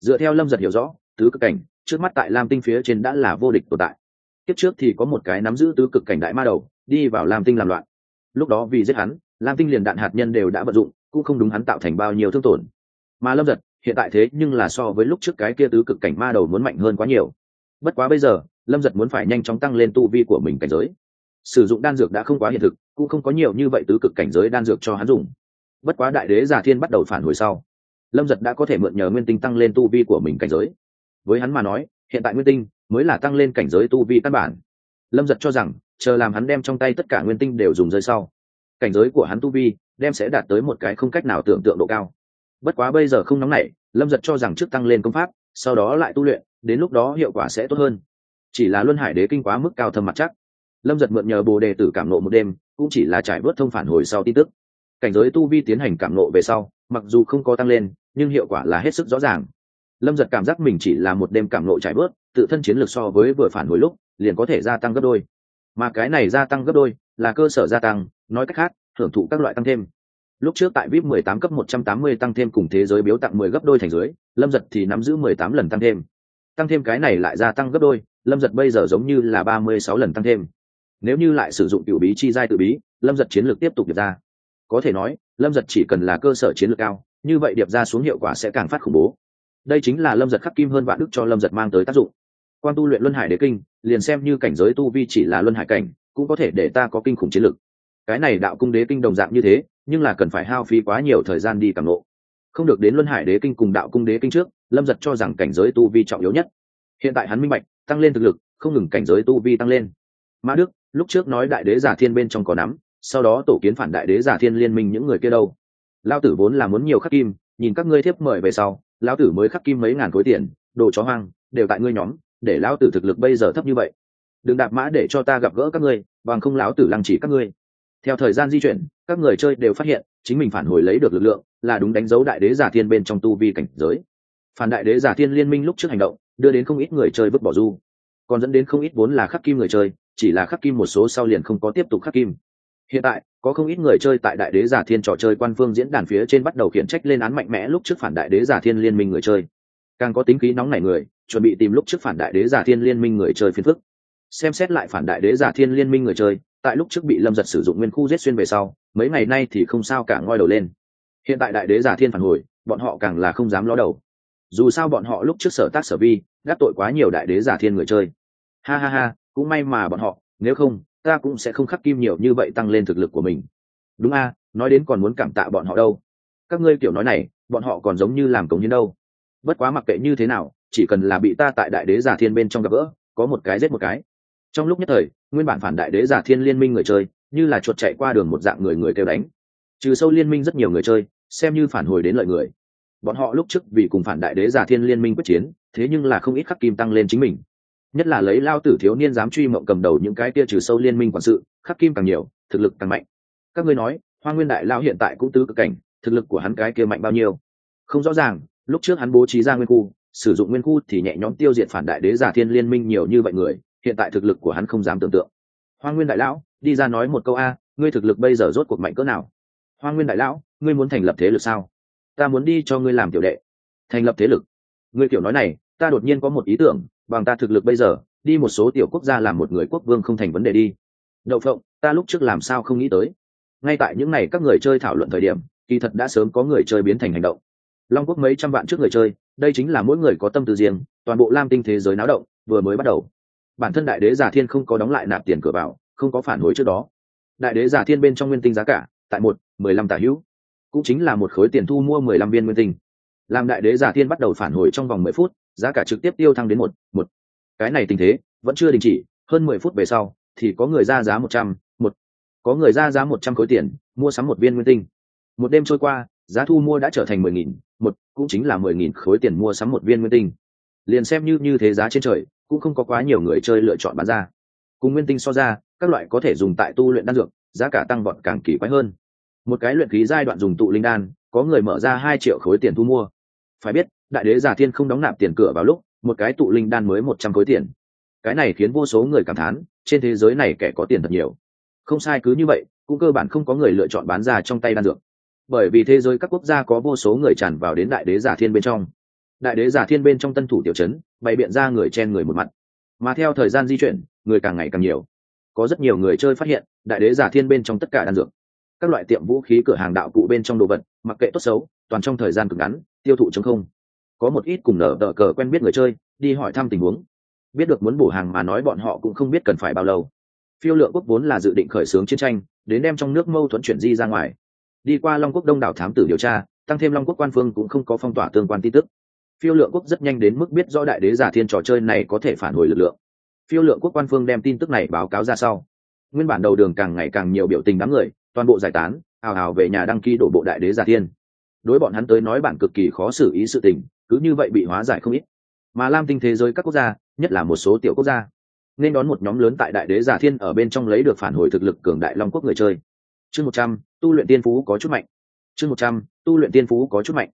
S1: Dựa theo lâm giật hiểu rõ tứ cực cảnh trước mắt tại lam tinh phía trên đã là vô địch tồn tại. Tiếp trước thì có một cái nắm giữ tứ cực cảnh đại ma đầu đi vào lam tinh làm loạn. Lúc đó vì giết hắn lam tinh liền đạn hạt nhân đều đã vận dụng cũng không đúng hắn tạo thành bao nhiêu thương tổn. Mà lâm giật hiện tại thế nhưng là so với lúc trước cái kia tứ cực cảnh ma đầu muốn mạnh hơn quá nhiều. Bất quá bây giờ lâm giật muốn phải nhanh chóng tăng lên tu vi của mình cảnh giới. Sử dụng đan dược đã không quá hiện thực cũng không có nhiều như vậy tứ cực cảnh giới đan dược cho hắn dùng. Bất quá đại đế giả thiên bắt đầu phản hồi sau, lâm giật đã có thể mượn nhờ nguyên tinh tăng lên tu vi của mình cảnh giới. Với hắn mà nói, hiện tại nguyên tinh mới là tăng lên cảnh giới tu vi căn bản. Lâm giật cho rằng, chờ làm hắn đem trong tay tất cả nguyên tinh đều dùng rơi sau, cảnh giới của hắn tu vi đem sẽ đạt tới một cái không cách nào tưởng tượng độ cao. Bất quá bây giờ không nóng nảy, lâm giật cho rằng trước tăng lên công pháp, sau đó lại tu luyện, đến lúc đó hiệu quả sẽ tốt hơn. Chỉ là luân hải đế kinh quá mức cao thâm mặt chắc lâm giật mượn nhờ bồ đề tử cảm nộ một đêm, cũng chỉ là trải bớt thông phản hồi sau tin tức. Cảnh giới tu vi tiến hành cảm nộ về sau, mặc dù không có tăng lên, nhưng hiệu quả là hết sức rõ ràng. Lâm giật cảm giác mình chỉ là một đêm cảm nộ trải bớt tự thân chiến lược so với vừa phản hồi lúc, liền có thể gia tăng gấp đôi. Mà cái này gia tăng gấp đôi, là cơ sở gia tăng, nói cách khác hưởng thụ các loại tăng thêm. Lúc trước tại vip 18 cấp 180 tăng thêm cùng thế giới biếu tặng 10 gấp đôi thành dưới, lâm giật thì nắm giữ 18 lần tăng thêm. Tăng thêm cái này lại gia tăng gấp đôi, lâm giật bây giờ giống như là 36 lần tăng thêm nếu như lại sử dụng tiểu bí chi giai tự bí, lâm giật chiến lược tiếp tục điệp ra. Có thể nói, lâm giật chỉ cần là cơ sở chiến lược cao, như vậy điệp ra xuống hiệu quả sẽ càng phát khủng bố. Đây chính là lâm giật khắc kim hơn vạn đức cho lâm giật mang tới tác dụng. Quan tu luyện luân hải đế kinh, liền xem như cảnh giới tu vi chỉ là luân hải cảnh, cũng có thể để ta có kinh khủng chiến lược. Cái này đạo cung đế kinh đồng dạng như thế, nhưng là cần phải hao phí quá nhiều thời gian đi càng lộ không được đến luân hải đế kinh cùng đạo cung đế kinh trước, lâm giật cho rằng cảnh giới tu vi trọng yếu nhất. Hiện tại hắn minh bạch, tăng lên thực lực, không ngừng cảnh giới tu vi tăng lên mã đức, lúc trước nói đại đế giả thiên bên trong có nắm, sau đó tổ kiến phản đại đế giả thiên liên minh những người kia đâu? Lao tử vốn là muốn nhiều khắc kim, nhìn các ngươi thiếp mời về sau, lão tử mới khắc kim mấy ngàn khối tiền, đồ chó hoang, đều tại ngươi nhóm, để lão tử thực lực bây giờ thấp như vậy. Đừng đạp mã để cho ta gặp gỡ các ngươi, bằng không lão tử lăng chỉ các ngươi. Theo thời gian di chuyển, các người chơi đều phát hiện, chính mình phản hồi lấy được lực lượng, là đúng đánh dấu đại đế giả thiên bên trong tu vi cảnh giới. Phản đại đế giả thiên liên minh lúc trước hành động, đưa đến không ít người chơi vứt bỏ du. Còn dẫn đến không ít vốn là khắc kim người chơi chỉ là khắc kim một số sau liền không có tiếp tục khắc kim. Hiện tại, có không ít người chơi tại đại đế giả thiên trò chơi quan phương diễn đàn phía trên bắt đầu khiển trách lên án mạnh mẽ lúc trước phản đại đế giả thiên liên minh người chơi. Càng có tính khí nóng nảy người, chuẩn bị tìm lúc trước phản đại đế giả thiên liên minh người chơi phiền phức. Xem xét lại phản đại đế giả thiên liên minh người chơi, tại lúc trước bị lâm giật sử dụng nguyên khu giết xuyên về sau, mấy ngày nay thì không sao cả ngoi đầu lên. Hiện tại đại đế giả thiên phản hồi, bọn họ càng là không dám ló đầu. Dù sao bọn họ lúc trước sở tác sở vi, gác tội quá nhiều đại đế giả thiên người chơi. Ha ha ha cũng may mà bọn họ, nếu không, ta cũng sẽ không khắc kim nhiều như vậy tăng lên thực lực của mình. Đúng a, nói đến còn muốn cảm tạ bọn họ đâu. Các ngươi kiểu nói này, bọn họ còn giống như làm cống hiến đâu. Bất quá mặc kệ như thế nào, chỉ cần là bị ta tại đại đế giả thiên bên trong gặp gỡ, có một cái giết một cái. Trong lúc nhất thời, nguyên bản phản đại đế giả thiên liên minh người chơi, như là chuột chạy qua đường một dạng người người kêu đánh. Trừ sâu liên minh rất nhiều người chơi, xem như phản hồi đến lợi người. Bọn họ lúc trước vì cùng phản đại đế giả thiên liên minh quyết chiến, thế nhưng là không ít khắc kim tăng lên chính mình nhất là lấy lao tử thiếu niên dám truy mộng cầm đầu những cái kia trừ sâu liên minh quản sự, khắc kim càng nhiều, thực lực càng mạnh. Các ngươi nói, hoa nguyên đại lao hiện tại cũng tứ cực cảnh, thực lực của hắn cái kia mạnh bao nhiêu? Không rõ ràng, lúc trước hắn bố trí ra nguyên khu, sử dụng nguyên khu thì nhẹ nhõm tiêu diệt phản đại đế giả thiên liên minh nhiều như vậy người, hiện tại thực lực của hắn không dám tưởng tượng. Hoa nguyên đại lão, đi ra nói một câu a, ngươi thực lực bây giờ rốt cuộc mạnh cỡ nào? Hoa nguyên đại lão, ngươi muốn thành lập thế lực sao? Ta muốn đi cho ngươi làm tiểu đệ. Thành lập thế lực. Ngươi kiểu nói này ta đột nhiên có một ý tưởng, bằng ta thực lực bây giờ, đi một số tiểu quốc gia làm một người quốc vương không thành vấn đề đi. Đậu phộng, ta lúc trước làm sao không nghĩ tới? Ngay tại những ngày các người chơi thảo luận thời điểm, kỳ thật đã sớm có người chơi biến thành hành động. Long quốc mấy trăm vạn trước người chơi, đây chính là mỗi người có tâm tư riêng, toàn bộ lam tinh thế giới náo động, vừa mới bắt đầu. Bản thân đại đế giả thiên không có đóng lại nạp tiền cửa vào, không có phản hồi trước đó. Đại đế giả thiên bên trong nguyên tinh giá cả, tại một, mười lăm tả hữu. Cũng chính là một khối tiền thu mua mười lăm viên nguyên tinh. Làm đại đế giả thiên bắt đầu phản hồi trong vòng mười phút giá cả trực tiếp tiêu thăng đến một một. Cái này tình thế vẫn chưa đình chỉ, hơn mười phút về sau thì có người ra giá một trăm, một. Có người ra giá một trăm khối tiền, mua sắm một viên nguyên tinh. Một đêm trôi qua, giá thu mua đã trở thành mười nghìn, một, cũng chính là mười nghìn khối tiền mua sắm một viên nguyên tinh. Liền xem như như thế giá trên trời, cũng không có quá nhiều người chơi lựa chọn bán ra. Cùng nguyên tinh so ra, các loại có thể dùng tại tu luyện đan dược, giá cả tăng vọt càng kỳ quái hơn. Một cái luyện khí giai đoạn dùng tụ linh đan, có người mở ra hai triệu khối tiền thu mua. Phải biết đại đế giả thiên không đóng nạp tiền cửa vào lúc một cái tụ linh đan mới một trăm khối tiền. Cái này khiến vô số người cảm thán trên thế giới này kẻ có tiền thật nhiều. Không sai cứ như vậy cũng cơ bản không có người lựa chọn bán ra trong tay đan dược. Bởi vì thế giới các quốc gia có vô số người tràn vào đến đại đế giả thiên bên trong. Đại đế giả thiên bên trong tân thủ tiểu chấn, bày biện ra người chen người một mặt. Mà theo thời gian di chuyển người càng ngày càng nhiều. Có rất nhiều người chơi phát hiện đại đế giả thiên bên trong tất cả đan dược các loại tiệm vũ khí cửa hàng đạo cụ bên trong đồ vật mặc kệ tốt xấu toàn trong thời gian cực ngắn tiêu thụ chống không có một ít cùng nở đỡ cờ quen biết người chơi, đi hỏi thăm tình huống. Biết được muốn bổ hàng mà nói bọn họ cũng không biết cần phải bao lâu. Phiêu lượng quốc vốn là dự định khởi xướng chiến tranh, đến đem trong nước mâu thuẫn chuyển di ra ngoài. Đi qua long quốc đông đảo thám tử điều tra, tăng thêm long quốc quan phương cũng không có phong tỏa tương quan tin tức. Phiêu lượng quốc rất nhanh đến mức biết rõ đại đế giả thiên trò chơi này có thể phản hồi lực lượng. Phiêu lượng quốc quan phương đem tin tức này báo cáo ra sau. Nguyên bản đầu đường càng ngày càng nhiều biểu tình đám người, toàn bộ giải tán hào hào về nhà đăng ký đổ bộ đại đế giả thiên. Đối bọn hắn tới nói bản cực kỳ khó xử ý sự tình cứ như vậy bị hóa giải không ít. Mà lam tinh thế giới các quốc gia, nhất là một số tiểu quốc gia, nên đón một nhóm lớn tại đại đế giả thiên ở bên trong lấy được phản hồi thực lực cường đại long quốc người chơi. Chương một trăm, tu luyện tiên phú có chút mạnh. Chương một trăm, tu luyện tiên phú có chút mạnh.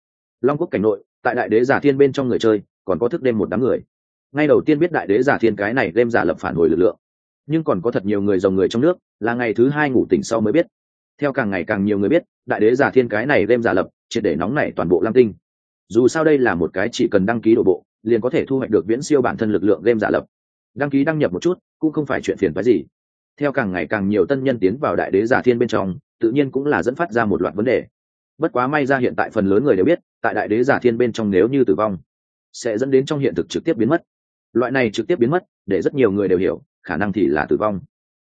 S1: Long quốc cảnh nội, tại đại đế giả thiên bên trong người chơi, còn có thức đêm một đám người. Ngay đầu tiên biết đại đế giả thiên cái này đêm giả lập phản hồi lực lượng. Nhưng còn có thật nhiều người dòng người trong nước, là ngày thứ hai ngủ tỉnh sau mới biết. Theo càng ngày càng nhiều người biết, đại đế giả thiên cái này đêm giả lập, triệt để nóng nảy toàn bộ lam tinh dù sao đây là một cái chỉ cần đăng ký đổ bộ, liền có thể thu hoạch được viễn siêu bản thân lực lượng game giả lập. Đăng ký đăng nhập một chút, cũng không phải chuyện phiền phái gì. Theo càng ngày càng nhiều tân nhân tiến vào đại đế giả thiên bên trong, tự nhiên cũng là dẫn phát ra một loạt vấn đề. Bất quá may ra hiện tại phần lớn người đều biết, tại đại đế giả thiên bên trong nếu như tử vong, sẽ dẫn đến trong hiện thực trực tiếp biến mất. Loại này trực tiếp biến mất, để rất nhiều người đều hiểu, khả năng thì là tử vong.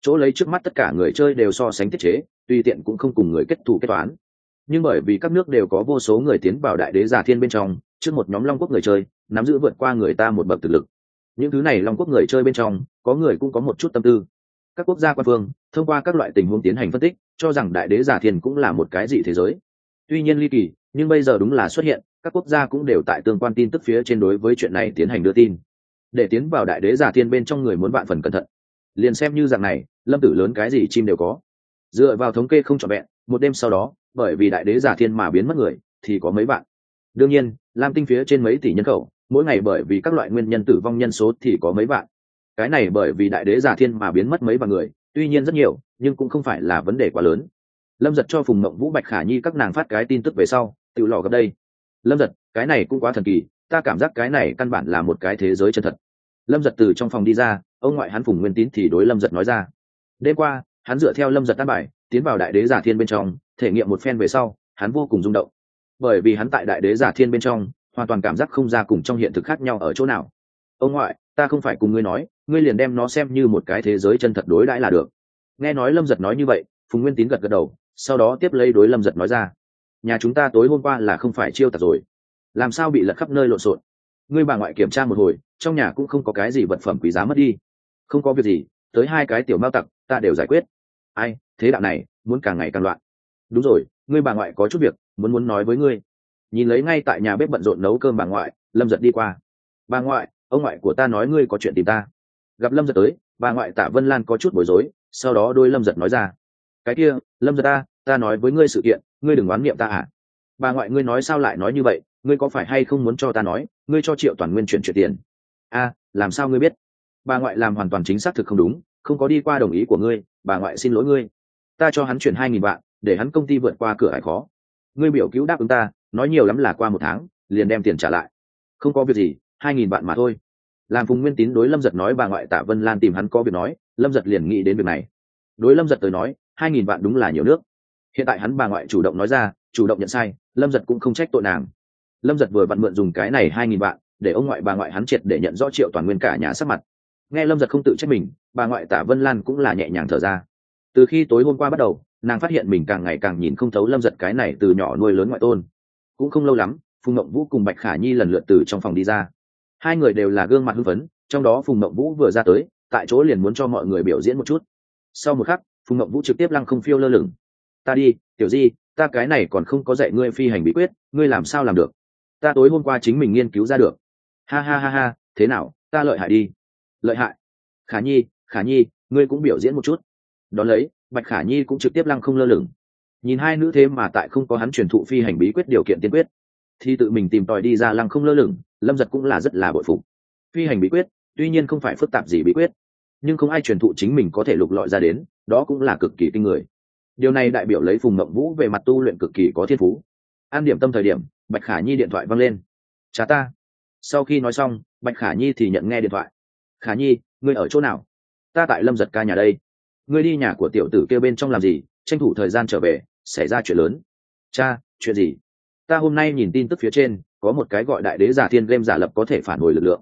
S1: Chỗ lấy trước mắt tất cả người chơi đều so sánh tiết chế, tùy tiện cũng không cùng người kết thù kết toán nhưng bởi vì các nước đều có vô số người tiến vào đại đế giả thiên bên trong, trước một nhóm long quốc người chơi, nắm giữ vượt qua người ta một bậc thực lực. Những thứ này long quốc người chơi bên trong, có người cũng có một chút tâm tư. Các quốc gia quan phương, thông qua các loại tình huống tiến hành phân tích, cho rằng đại đế giả thiên cũng là một cái gì thế giới. Tuy nhiên ly kỳ, nhưng bây giờ đúng là xuất hiện, các quốc gia cũng đều tại tương quan tin tức phía trên đối với chuyện này tiến hành đưa tin. Để tiến vào đại đế giả thiên bên trong người muốn bạn phần cẩn thận. Liền xem như dạng này, lâm tử lớn cái gì chim đều có. Dựa vào thống kê không trọn vẹn, một đêm sau đó bởi vì đại đế giả thiên mà biến mất người, thì có mấy bạn đương nhiên, lam tinh phía trên mấy tỷ nhân khẩu, mỗi ngày bởi vì các loại nguyên nhân tử vong nhân số thì có mấy bạn cái này bởi vì đại đế giả thiên mà biến mất mấy vạn người, tuy nhiên rất nhiều, nhưng cũng không phải là vấn đề quá lớn. Lâm giật cho phùng mộng vũ, bạch khả nhi các nàng phát cái tin tức về sau, tự lò gặp đây. Lâm giật cái này cũng quá thần kỳ, ta cảm giác cái này căn bản là một cái thế giới chân thật. Lâm giật từ trong phòng đi ra, ông ngoại hắn phùng nguyên tín thì đối lâm giật nói ra. Đêm qua, hắn dựa theo lâm giật tác bài, tiến vào đại đế giả thiên bên trong thể nghiệm một phen về sau, hắn vô cùng rung động. Bởi vì hắn tại đại đế giả thiên bên trong, hoàn toàn cảm giác không ra cùng trong hiện thực khác nhau ở chỗ nào. Ông ngoại, ta không phải cùng ngươi nói, ngươi liền đem nó xem như một cái thế giới chân thật đối đãi là được. Nghe nói lâm giật nói như vậy, phùng nguyên tín gật gật đầu, sau đó tiếp lấy đối lâm giật nói ra, nhà chúng ta tối hôm qua là không phải chiêu tạc rồi. Làm sao bị lật khắp nơi lộn xộn? Ngươi bà ngoại kiểm tra một hồi, trong nhà cũng không có cái gì vật phẩm quý giá mất đi. Không có việc gì, tới hai cái tiểu mao tặc, ta đều giải quyết. Ai, thế đạo này, muốn càng ngày càng loạn đúng rồi, ngươi bà ngoại có chút việc, muốn muốn nói với ngươi. Nhìn lấy ngay tại nhà bếp bận rộn nấu cơm bà ngoại, lâm giật đi qua. Bà ngoại, ông ngoại của ta nói ngươi có chuyện tìm ta. Gặp lâm giật tới, bà ngoại tạ vân lan có chút bối rối, sau đó đôi lâm giật nói ra. Cái kia, lâm giật ta ta nói với ngươi sự kiện, ngươi đừng oán niệm ta à? Bà ngoại ngươi nói sao lại nói như vậy, ngươi có phải hay không muốn cho ta nói, ngươi cho triệu toàn nguyên chuyển chuyển tiền? A làm sao ngươi biết? Bà ngoại làm hoàn toàn chính xác thực không đúng, không có đi qua đồng ý của ngươi, bà ngoại xin lỗi ngươi. Ta cho hắn chuyển hai nghìn vạn để hắn công ty vượt qua cửa hải khó. Ngươi biểu cứu đáp ứng ta, nói nhiều lắm là qua một tháng, liền đem tiền trả lại. Không có việc gì, hai nghìn vạn mà thôi. Làm phùng nguyên tín đối lâm giật nói bà ngoại tạ vân lan tìm hắn có việc nói, lâm giật liền nghĩ đến việc này. Đối lâm giật tới nói, hai nghìn vạn đúng là nhiều nước. Hiện tại hắn bà ngoại chủ động nói ra, chủ động nhận sai, lâm giật cũng không trách tội nàng. Lâm giật vừa vặn mượn dùng cái này hai nghìn vạn, để ông ngoại bà ngoại hắn triệt để nhận rõ triệu toàn nguyên cả nhà sắc mặt. Nghe lâm giật không tự trách mình, bà ngoại tả vân lan cũng là nhẹ nhàng thở ra. Từ khi tối hôm qua bắt đầu nàng phát hiện mình càng ngày càng nhìn không thấu lâm giật cái này từ nhỏ nuôi lớn ngoại tôn. Cũng không lâu lắm, phùng mộng vũ cùng bạch khả nhi lần lượt từ trong phòng đi ra. Hai người đều là gương mặt hưng phấn, trong đó phùng mộng vũ vừa ra tới, tại chỗ liền muốn cho mọi người biểu diễn một chút. Sau một khắc, phùng mộng vũ trực tiếp lăng không phiêu lơ lửng. Ta đi, tiểu di, ta cái này còn không có dạy ngươi phi hành bí quyết, ngươi làm sao làm được? Ta tối hôm qua chính mình nghiên cứu ra được. Ha ha ha ha, thế nào, ta lợi hại đi. Lợi hại. Khả nhi khả nhi, ngươi cũng biểu diễn một chút. Đón lấy bạch khả nhi cũng trực tiếp lăng không lơ lửng. Nhìn hai nữ thế mà tại không có hắn truyền thụ phi hành bí quyết điều kiện tiên quyết, thì tự mình tìm tòi đi ra lăng không lơ lửng, lâm giật cũng là rất là bội phục. Phi hành bí quyết, tuy nhiên không phải phức tạp gì bí quyết, nhưng không ai truyền thụ chính mình có thể lục lọi ra đến, đó cũng là cực kỳ kinh người. Điều này đại biểu lấy phùng mộng vũ về mặt tu luyện cực kỳ có thiên phú. An điểm tâm thời điểm, bạch khả nhi điện thoại văng lên. Cha ta. Sau khi nói xong, bạch khả nhi thì nhận nghe điện thoại. Khả nhi, ngươi ở chỗ nào? Ta tại lâm giật ca nhà đây ngươi đi nhà của tiểu tử kêu bên trong làm gì, tranh thủ thời gian trở về, xảy ra chuyện lớn. Cha, chuyện gì? Ta hôm nay nhìn tin tức phía trên, có một cái gọi đại đế giả thiên game giả lập có thể phản hồi lực lượng.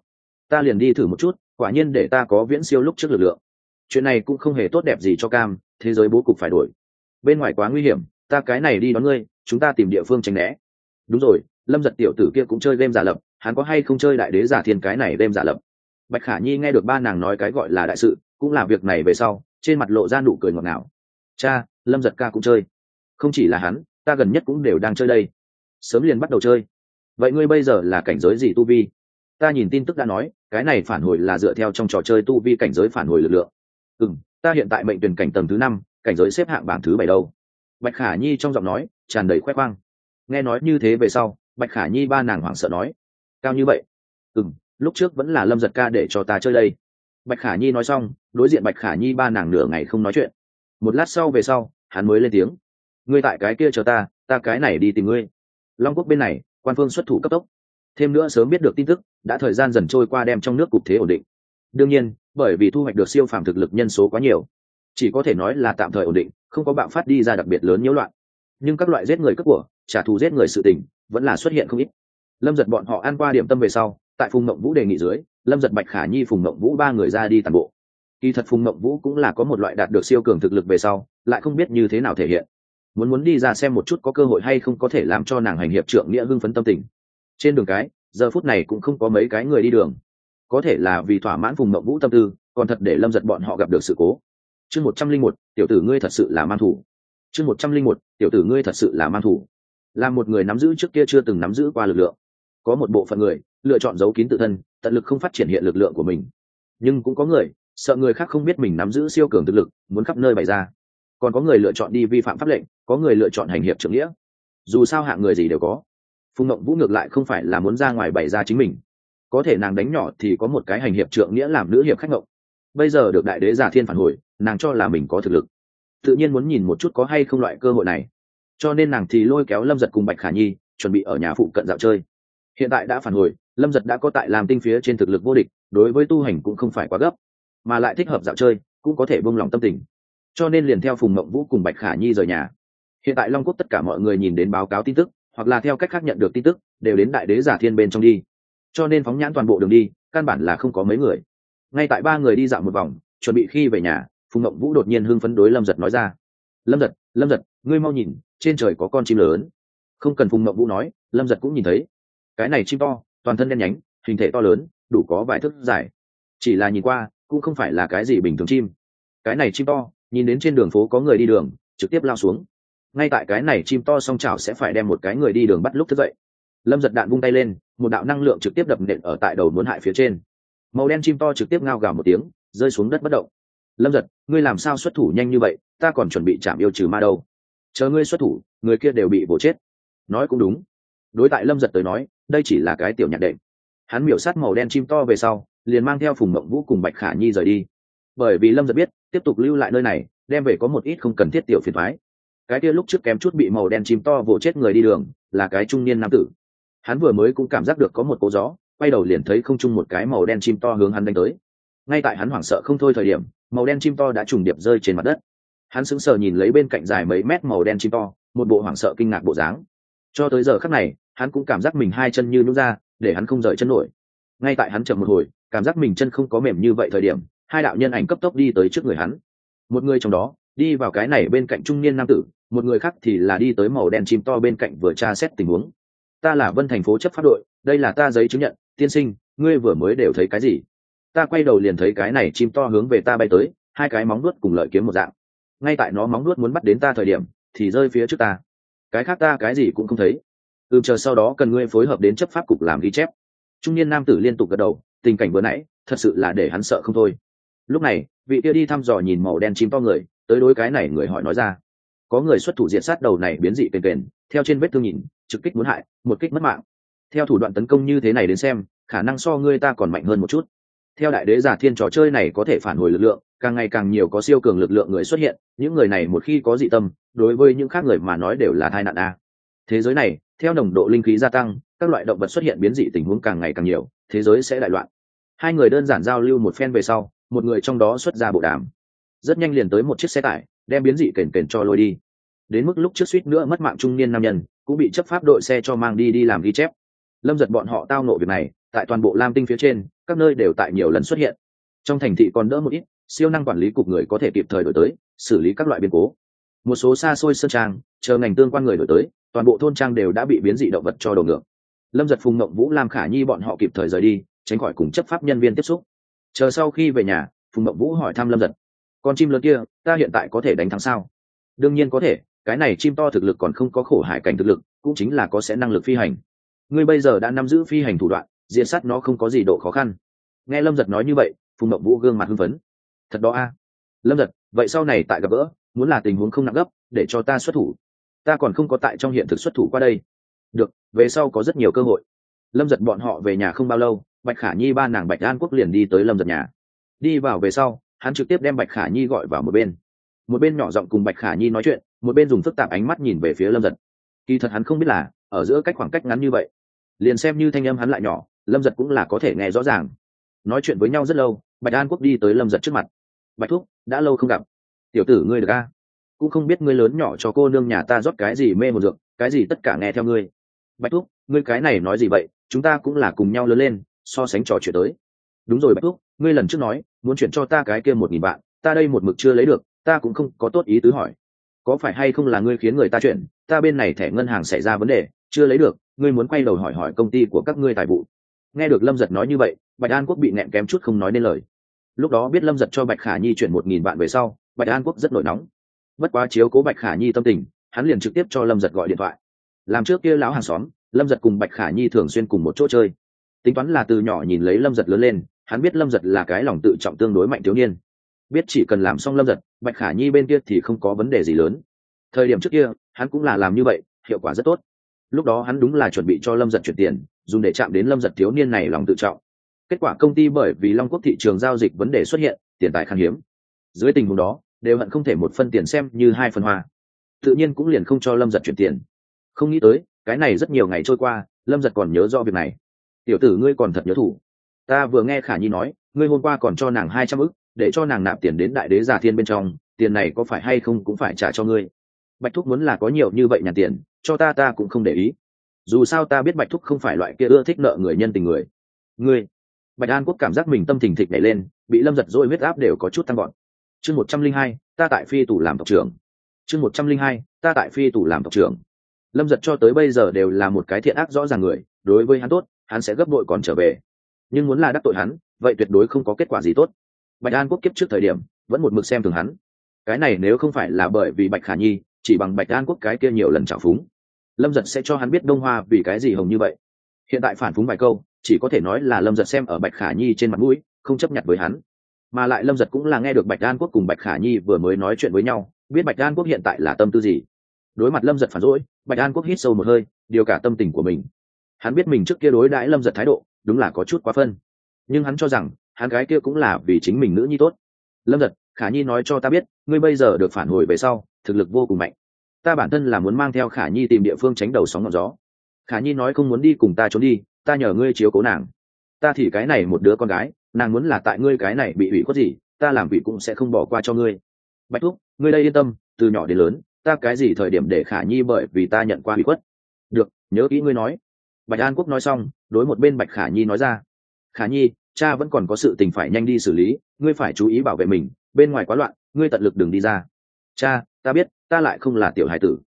S1: Ta liền đi thử một chút, quả nhiên để ta có viễn siêu lúc trước lực lượng. Chuyện này cũng không hề tốt đẹp gì cho cam, thế giới bố cục phải đổi. Bên ngoài quá nguy hiểm, ta cái này đi đón ngươi, chúng ta tìm địa phương tránh né. Đúng rồi, lâm giật tiểu tử kia cũng chơi game giả lập, hắn có hay không chơi đại đế giả thiên cái này game giả lập? Bạch khả nhi nghe được ba nàng nói cái gọi là đại sự, cũng là việc này về sau trên mặt lộ ra nụ cười ngọt ngào. Cha, lâm giật ca cũng chơi. Không chỉ là hắn, ta gần nhất cũng đều đang chơi đây. Sớm liền bắt đầu chơi. Vậy ngươi bây giờ là cảnh giới gì tu vi? Ta nhìn tin tức đã nói, cái này phản hồi là dựa theo trong trò chơi tu vi cảnh giới phản hồi lực lượng. Ừ m ta hiện tại mệnh tuyển cảnh tầng thứ năm, cảnh giới xếp hạng bảng thứ bảy đâu. Bạch khả nhi trong giọng nói tràn đầy khoe khoang. Nghe nói như thế về sau, bạch khả nhi ba nàng hoảng sợ nói, cao như vậy? Ừ m lúc trước vẫn là lâm giật ca để cho ta chơi đây bạch khả nhi nói xong, đối diện bạch khả nhi ba nàng nửa ngày không nói chuyện. Một lát sau về sau, hắn mới lên tiếng. Ngươi tại cái kia chờ ta ta cái này đi tìm ngươi. Long quốc bên này, quan phương xuất thủ cấp tốc. Thêm nữa sớm biết được tin tức, đã thời gian dần trôi qua đem trong nước cục thế ổn định. Đương nhiên, bởi vì thu hoạch được siêu phàm thực lực nhân số quá nhiều, chỉ có thể nói là tạm thời ổn định, không có bạo phát đi ra đặc biệt lớn nhiễu loạn. Nhưng các loại giết người cướp của, trả thù giết người sự tình, vẫn là xuất hiện không ít. Lâm giật bọn họ ăn qua điểm tâm về sau, tại phùng mộng vũ đề nghị dưới lâm giật bạch, khả nhi, phùng mộng vũ ba người ra đi tàn bộ. Kỳ thật phùng mộng vũ cũng là có một loại đạt được siêu cường thực lực về sau, lại không biết như thế nào thể hiện. Muốn muốn đi ra xem một chút có cơ hội hay không có thể làm cho nàng hành hiệp trượng nghĩa hưng phấn tâm tình. Trên đường cái, giờ phút này cũng không có mấy cái người đi đường. Có thể là vì thỏa mãn phùng mộng vũ tâm tư, còn thật để lâm giật bọn họ gặp được sự cố. Chương một trăm linh một, tiểu tử ngươi thật sự là man thủ. Chương một trăm linh một, tiểu tử ngươi thật sự là man thủ. Là một người nắm giữ trước kia chưa từng nắm giữ qua lực lượng. Có một bộ phận người, lựa chọn giấu kín tự thân tận lực không phát triển hiện lực lượng của mình. Nhưng cũng có người, sợ người khác không biết mình nắm giữ siêu cường thực lực, muốn khắp nơi bày ra. Còn có người lựa chọn đi vi phạm pháp lệnh, có người lựa chọn hành hiệp trưởng nghĩa. Dù sao hạng người gì đều có. Phùng ngộng vũ ngược lại không phải là muốn ra ngoài bày ra chính mình. Có thể nàng đánh nhỏ thì có một cái hành hiệp trượng nghĩa làm nữ hiệp khách ngộng. Bây giờ được đại đế giả thiên phản hồi, nàng cho là mình có thực lực. Tự nhiên muốn nhìn một chút có hay không loại cơ hội này. Cho nên nàng thì lôi kéo lâm giật cùng bạch khả nhi, chuẩn bị ở nhà phụ cận dạo chơi. Hiện tại đã phản hồi lâm giật đã có tại làm tinh phía trên thực lực vô địch, đối với tu hành cũng không phải quá gấp, mà lại thích hợp dạo chơi, cũng có thể bông lòng tâm tình. Cho nên liền theo phùng mộng vũ cùng bạch khả nhi rời nhà. Hiện tại long quốc tất cả mọi người nhìn đến báo cáo tin tức, hoặc là theo cách khác nhận được tin tức, đều đến đại đế giả thiên bên trong đi. Cho nên phóng nhãn toàn bộ đường đi, căn bản là không có mấy người. Ngay tại ba người đi dạo một vòng, chuẩn bị khi về nhà, phùng mộng vũ đột nhiên hưng phấn đối lâm giật nói ra. Lâm giật lâm giật, ngươi mau nhìn, trên trời có con chim lớn. Không cần phùng mộng vũ nói, lâm giật cũng nhìn thấy. Cái này chim to toàn thân đen nhánh, hình thể to lớn, đủ có vài thước dài. Chỉ là nhìn qua, cũng không phải là cái gì bình thường chim. Cái này chim to, nhìn đến trên đường phố có người đi đường, trực tiếp lao xuống. Ngay tại cái này chim to song chảo sẽ phải đem một cái người đi đường bắt lúc thức dậy. Lâm giật đạn vung tay lên, một đạo năng lượng trực tiếp đập nện ở tại đầu muốn hại phía trên. Màu đen chim to trực tiếp ngao gào một tiếng, rơi xuống đất bất động. Lâm giật, ngươi làm sao xuất thủ nhanh như vậy, ta còn chuẩn bị chạm yêu trừ ma đâu. Chờ ngươi xuất thủ, người kia đều bị vỗ chết. Nói cũng đúng. Đối tại lâm giật tới nói đây chỉ là cái tiểu nhạc đệm. Hắn miểu sát màu đen chim to về sau, liền mang theo phùng mộng vũ cùng bạch khả nhi rời đi. Bởi vì lâm giật biết, tiếp tục lưu lại nơi này, đem về có một ít không cần thiết tiểu phiền thoái cái kia lúc trước kém chút bị màu đen chim to vỗ chết người đi đường, là cái trung niên nam tử. Hắn vừa mới cũng cảm giác được có một cố gió, quay đầu liền thấy không chung một cái màu đen chim to hướng hắn đánh tới. Ngay tại hắn hoảng sợ không thôi thời điểm, màu đen chim to đã trùng điệp rơi trên mặt đất. Hắn sững sờ nhìn lấy bên cạnh dài mấy mét màu đen chim to, một bộ hoảng sợ kinh ngạc bộ dáng. Cho tới giờ khắc này hắn cũng cảm giác mình hai chân như nhũ ra, để hắn không rời chân nổi. Ngay tại hắn chậm một hồi, cảm giác mình chân không có mềm như vậy thời điểm, hai đạo nhân ảnh cấp tốc đi tới trước người hắn. Một người trong đó, đi vào cái này bên cạnh trung niên nam tử, một người khác thì là đi tới màu đen chim to bên cạnh vừa tra xét tình huống. Ta là vân thành phố chấp pháp đội, đây là ta giấy chứng nhận, tiên sinh, ngươi vừa mới đều thấy cái gì? Ta quay đầu liền thấy cái này chim to hướng về ta bay tới, hai cái móng nuốt cùng lợi kiếm một dạng. Ngay tại nó móng nuốt muốn bắt đến ta thời điểm, thì rơi phía trước ta. Cái khác ta cái gì cũng không thấy ừm chờ sau đó cần ngươi phối hợp đến chấp pháp cục làm ghi chép. Trung niên nam tử liên tục gật đầu, tình cảnh vừa nãy, thật sự là để hắn sợ không thôi. Lúc này, vị kia đi thăm dò nhìn màu đen chim to người, tới đối cái này người hỏi nói ra. Có người xuất thủ diện sát đầu này biến dị kềnh kềnh theo trên vết thương nhìn, trực kích muốn hại, một kích mất mạng. Theo thủ đoạn tấn công như thế này đến xem, khả năng so ngươi ta còn mạnh hơn một chút. Theo đại đế giả thiên trò chơi này có thể phản hồi lực lượng, càng ngày càng nhiều có siêu cường lực lượng người xuất hiện, những người này một khi có dị tâm, đối với những khác người mà nói đều là tai nạn a. Thế giới này theo nồng độ linh khí gia tăng, các loại động vật xuất hiện biến dị tình huống càng ngày càng nhiều, thế giới sẽ đại loạn. Hai người đơn giản giao lưu một phen về sau, một người trong đó xuất ra bộ đàm. Rất nhanh liền tới một chiếc xe tải, đem biến dị kền kền cho lôi đi. Đến mức lúc trước suýt nữa mất mạng trung niên nam nhân, cũng bị chấp pháp đội xe cho mang đi đi làm ghi chép. Lâm giật bọn họ tao nộ việc này, tại toàn bộ lam tinh phía trên, các nơi đều tại nhiều lần xuất hiện. Trong thành thị còn đỡ một ít, siêu năng quản lý cục người có thể kịp thời đổi tới, xử lý các loại biến cố một số xa xôi sơn trang, chờ ngành tương quan người đổi tới, toàn bộ thôn trang đều đã bị biến dị động vật cho đầu ngược. Lâm giật phùng ngậm vũ, lam khả nhi bọn họ kịp thời rời đi, tránh khỏi cùng chấp pháp nhân viên tiếp xúc. Chờ sau khi về nhà, phùng ngậm vũ hỏi thăm lâm giật. Con chim lớn kia, ta hiện tại có thể đánh thắng sao? Đương nhiên có thể, cái này chim to thực lực còn không có khổ hải cảnh thực lực, cũng chính là có sẽ năng lực phi hành. Ngươi bây giờ đã nắm giữ phi hành thủ đoạn, diện sát nó không có gì độ khó khăn. Nghe lâm giật nói như vậy, phùng mậu vũ gương mặt hưng phấn. Thật đó a. Lâm giật, vậy sau này tại gặp gỡ muốn là tình huống không nặng gấp, để cho ta xuất thủ. Ta còn không có tại trong hiện thực xuất thủ qua đây. Được, về sau có rất nhiều cơ hội. Lâm giật bọn họ về nhà không bao lâu, bạch khả nhi ba nàng bạch an quốc liền đi tới lâm giật nhà. Đi vào về sau, hắn trực tiếp đem bạch khả nhi gọi vào một bên. Một bên nhỏ giọng cùng bạch khả nhi nói chuyện, một bên dùng phức tạp ánh mắt nhìn về phía lâm giật. Kỳ thật hắn không biết là, ở giữa cách khoảng cách ngắn như vậy, liền xem như thanh âm hắn lại nhỏ, lâm giật cũng là có thể nghe rõ ràng. Nói chuyện với nhau rất lâu, bạch an quốc đi tới lâm giật trước mặt. Bạch thúc, đã lâu không gặp tiểu tử ngươi được a? Cũng không biết ngươi lớn nhỏ cho cô nương nhà ta rót cái gì mê một dược, cái gì tất cả nghe theo ngươi. Bạch thúc, ngươi cái này nói gì vậy? Chúng ta cũng là cùng nhau lớn lên, so sánh trò chuyện tới. Đúng rồi bạch thúc, ngươi lần trước nói, muốn chuyển cho ta cái kia một nghìn bạn ta đây một mực chưa lấy được, ta cũng không có tốt ý tứ hỏi. Có phải hay không là ngươi khiến người ta chuyển ta bên này thẻ ngân hàng xảy ra vấn đề, chưa lấy được, ngươi muốn quay đầu hỏi hỏi công ty của các ngươi tài vụ. Nghe được lâm giật nói như vậy, bạch an quốc bị nẹm kém chút không nói nên lời. Lúc đó biết lâm giật cho bạch khả nhi chuyển một nghìn bạn về sau bạch an quốc rất nổi nóng. Bất quá chiếu cố bạch khả nhi tâm tình, hắn liền trực tiếp cho lâm giật gọi điện thoại. Làm trước kia lão hàng xóm, lâm giật cùng bạch khả nhi thường xuyên cùng một chỗ chơi. Tính toán là từ nhỏ nhìn lấy lâm giật lớn lên, hắn biết lâm giật là cái lòng tự trọng tương đối mạnh thiếu niên. Biết chỉ cần làm xong lâm giật, bạch khả nhi bên kia thì không có vấn đề gì lớn. Thời điểm trước kia, hắn cũng là làm như vậy, hiệu quả rất tốt. Lúc đó hắn đúng là chuẩn bị cho lâm giật chuyển tiền, dùng để chạm đến lâm giật thiếu niên này lòng tự trọng. Kết quả công ty bởi vì long quốc thị trường giao dịch vấn đề xuất hiện, tiền tài khan hiếm. Dưới tình huống đó đều hận không thể một phân tiền xem như hai phần hoa. Tự nhiên cũng liền không cho lâm giật chuyển tiền. Không nghĩ tới, cái này rất nhiều ngày trôi qua, lâm giật còn nhớ do việc này. Tiểu tử ngươi còn thật nhớ thủ. Ta vừa nghe khả nhi nói, ngươi hôm qua còn cho nàng hai trăm ức, để cho nàng nạp tiền đến đại đế giả thiên bên trong, tiền này có phải hay không cũng phải trả cho ngươi. Bạch thúc muốn là có nhiều như vậy nhà tiền, cho ta ta cũng không để ý. Dù sao ta biết bạch thúc không phải loại kia ưa thích nợ người nhân tình người. Ngươi. Bạch an quốc cảm giác mình tâm thình thịch nhảy lên, bị lâm giật dỗi huyết áp đều có chút tăng gọn chương một trăm linh hai, ta tại phi tủ làm tộc trưởng. Chương một trăm linh hai, ta tại phi tủ làm tộc trưởng. Lâm giật cho tới bây giờ đều là một cái thiện ác rõ ràng người, đối với hắn tốt, hắn sẽ gấp đội còn trở về. Nhưng muốn là đắc tội hắn, vậy tuyệt đối không có kết quả gì tốt. Bạch an quốc kiếp trước thời điểm, vẫn một mực xem thường hắn. Cái này nếu không phải là bởi vì bạch khả nhi, chỉ bằng bạch an quốc cái kia nhiều lần trào phúng, lâm giật sẽ cho hắn biết đông hoa vì cái gì hồng như vậy. Hiện tại phản phúng vài câu, chỉ có thể nói là lâm giật xem ở bạch khả nhi trên mặt mũi, không chấp nhận với hắn mà lại lâm giật cũng là nghe được bạch an quốc cùng bạch khả nhi vừa mới nói chuyện với nhau, biết bạch an quốc hiện tại là tâm tư gì. Đối mặt lâm giật phản rỗi bạch an quốc hít sâu một hơi, điều cả tâm tình của mình. Hắn biết mình trước kia đối đãi lâm giật thái độ, đúng là có chút quá phân. Nhưng hắn cho rằng, hắn gái kia cũng là vì chính mình nữ nhi tốt. Lâm giật, khả nhi nói cho ta biết, ngươi bây giờ được phản hồi về sau, thực lực vô cùng mạnh. Ta bản thân là muốn mang theo khả nhi tìm địa phương tránh đầu sóng ngọn gió. Khả nhi nói không muốn đi cùng ta trốn đi, ta nhờ ngươi chiếu cố nàng. Ta thì cái này một đứa con gái nàng muốn là tại ngươi cái này bị ủy khuất gì, ta làm vị cũng sẽ không bỏ qua cho ngươi. Bạch thúc, ngươi đây yên tâm, từ nhỏ đến lớn, ta cái gì thời điểm để khả nhi bởi vì ta nhận qua ủy khuất? Được, nhớ kỹ ngươi nói. Bạch an quốc nói xong, đối một bên bạch khả nhi nói ra. Khả nhi, cha vẫn còn có sự tình phải nhanh đi xử lý, ngươi phải chú ý bảo vệ mình, bên ngoài quá loạn, ngươi tận lực đừng đi ra. Cha, ta biết, ta lại không là tiểu hải tử.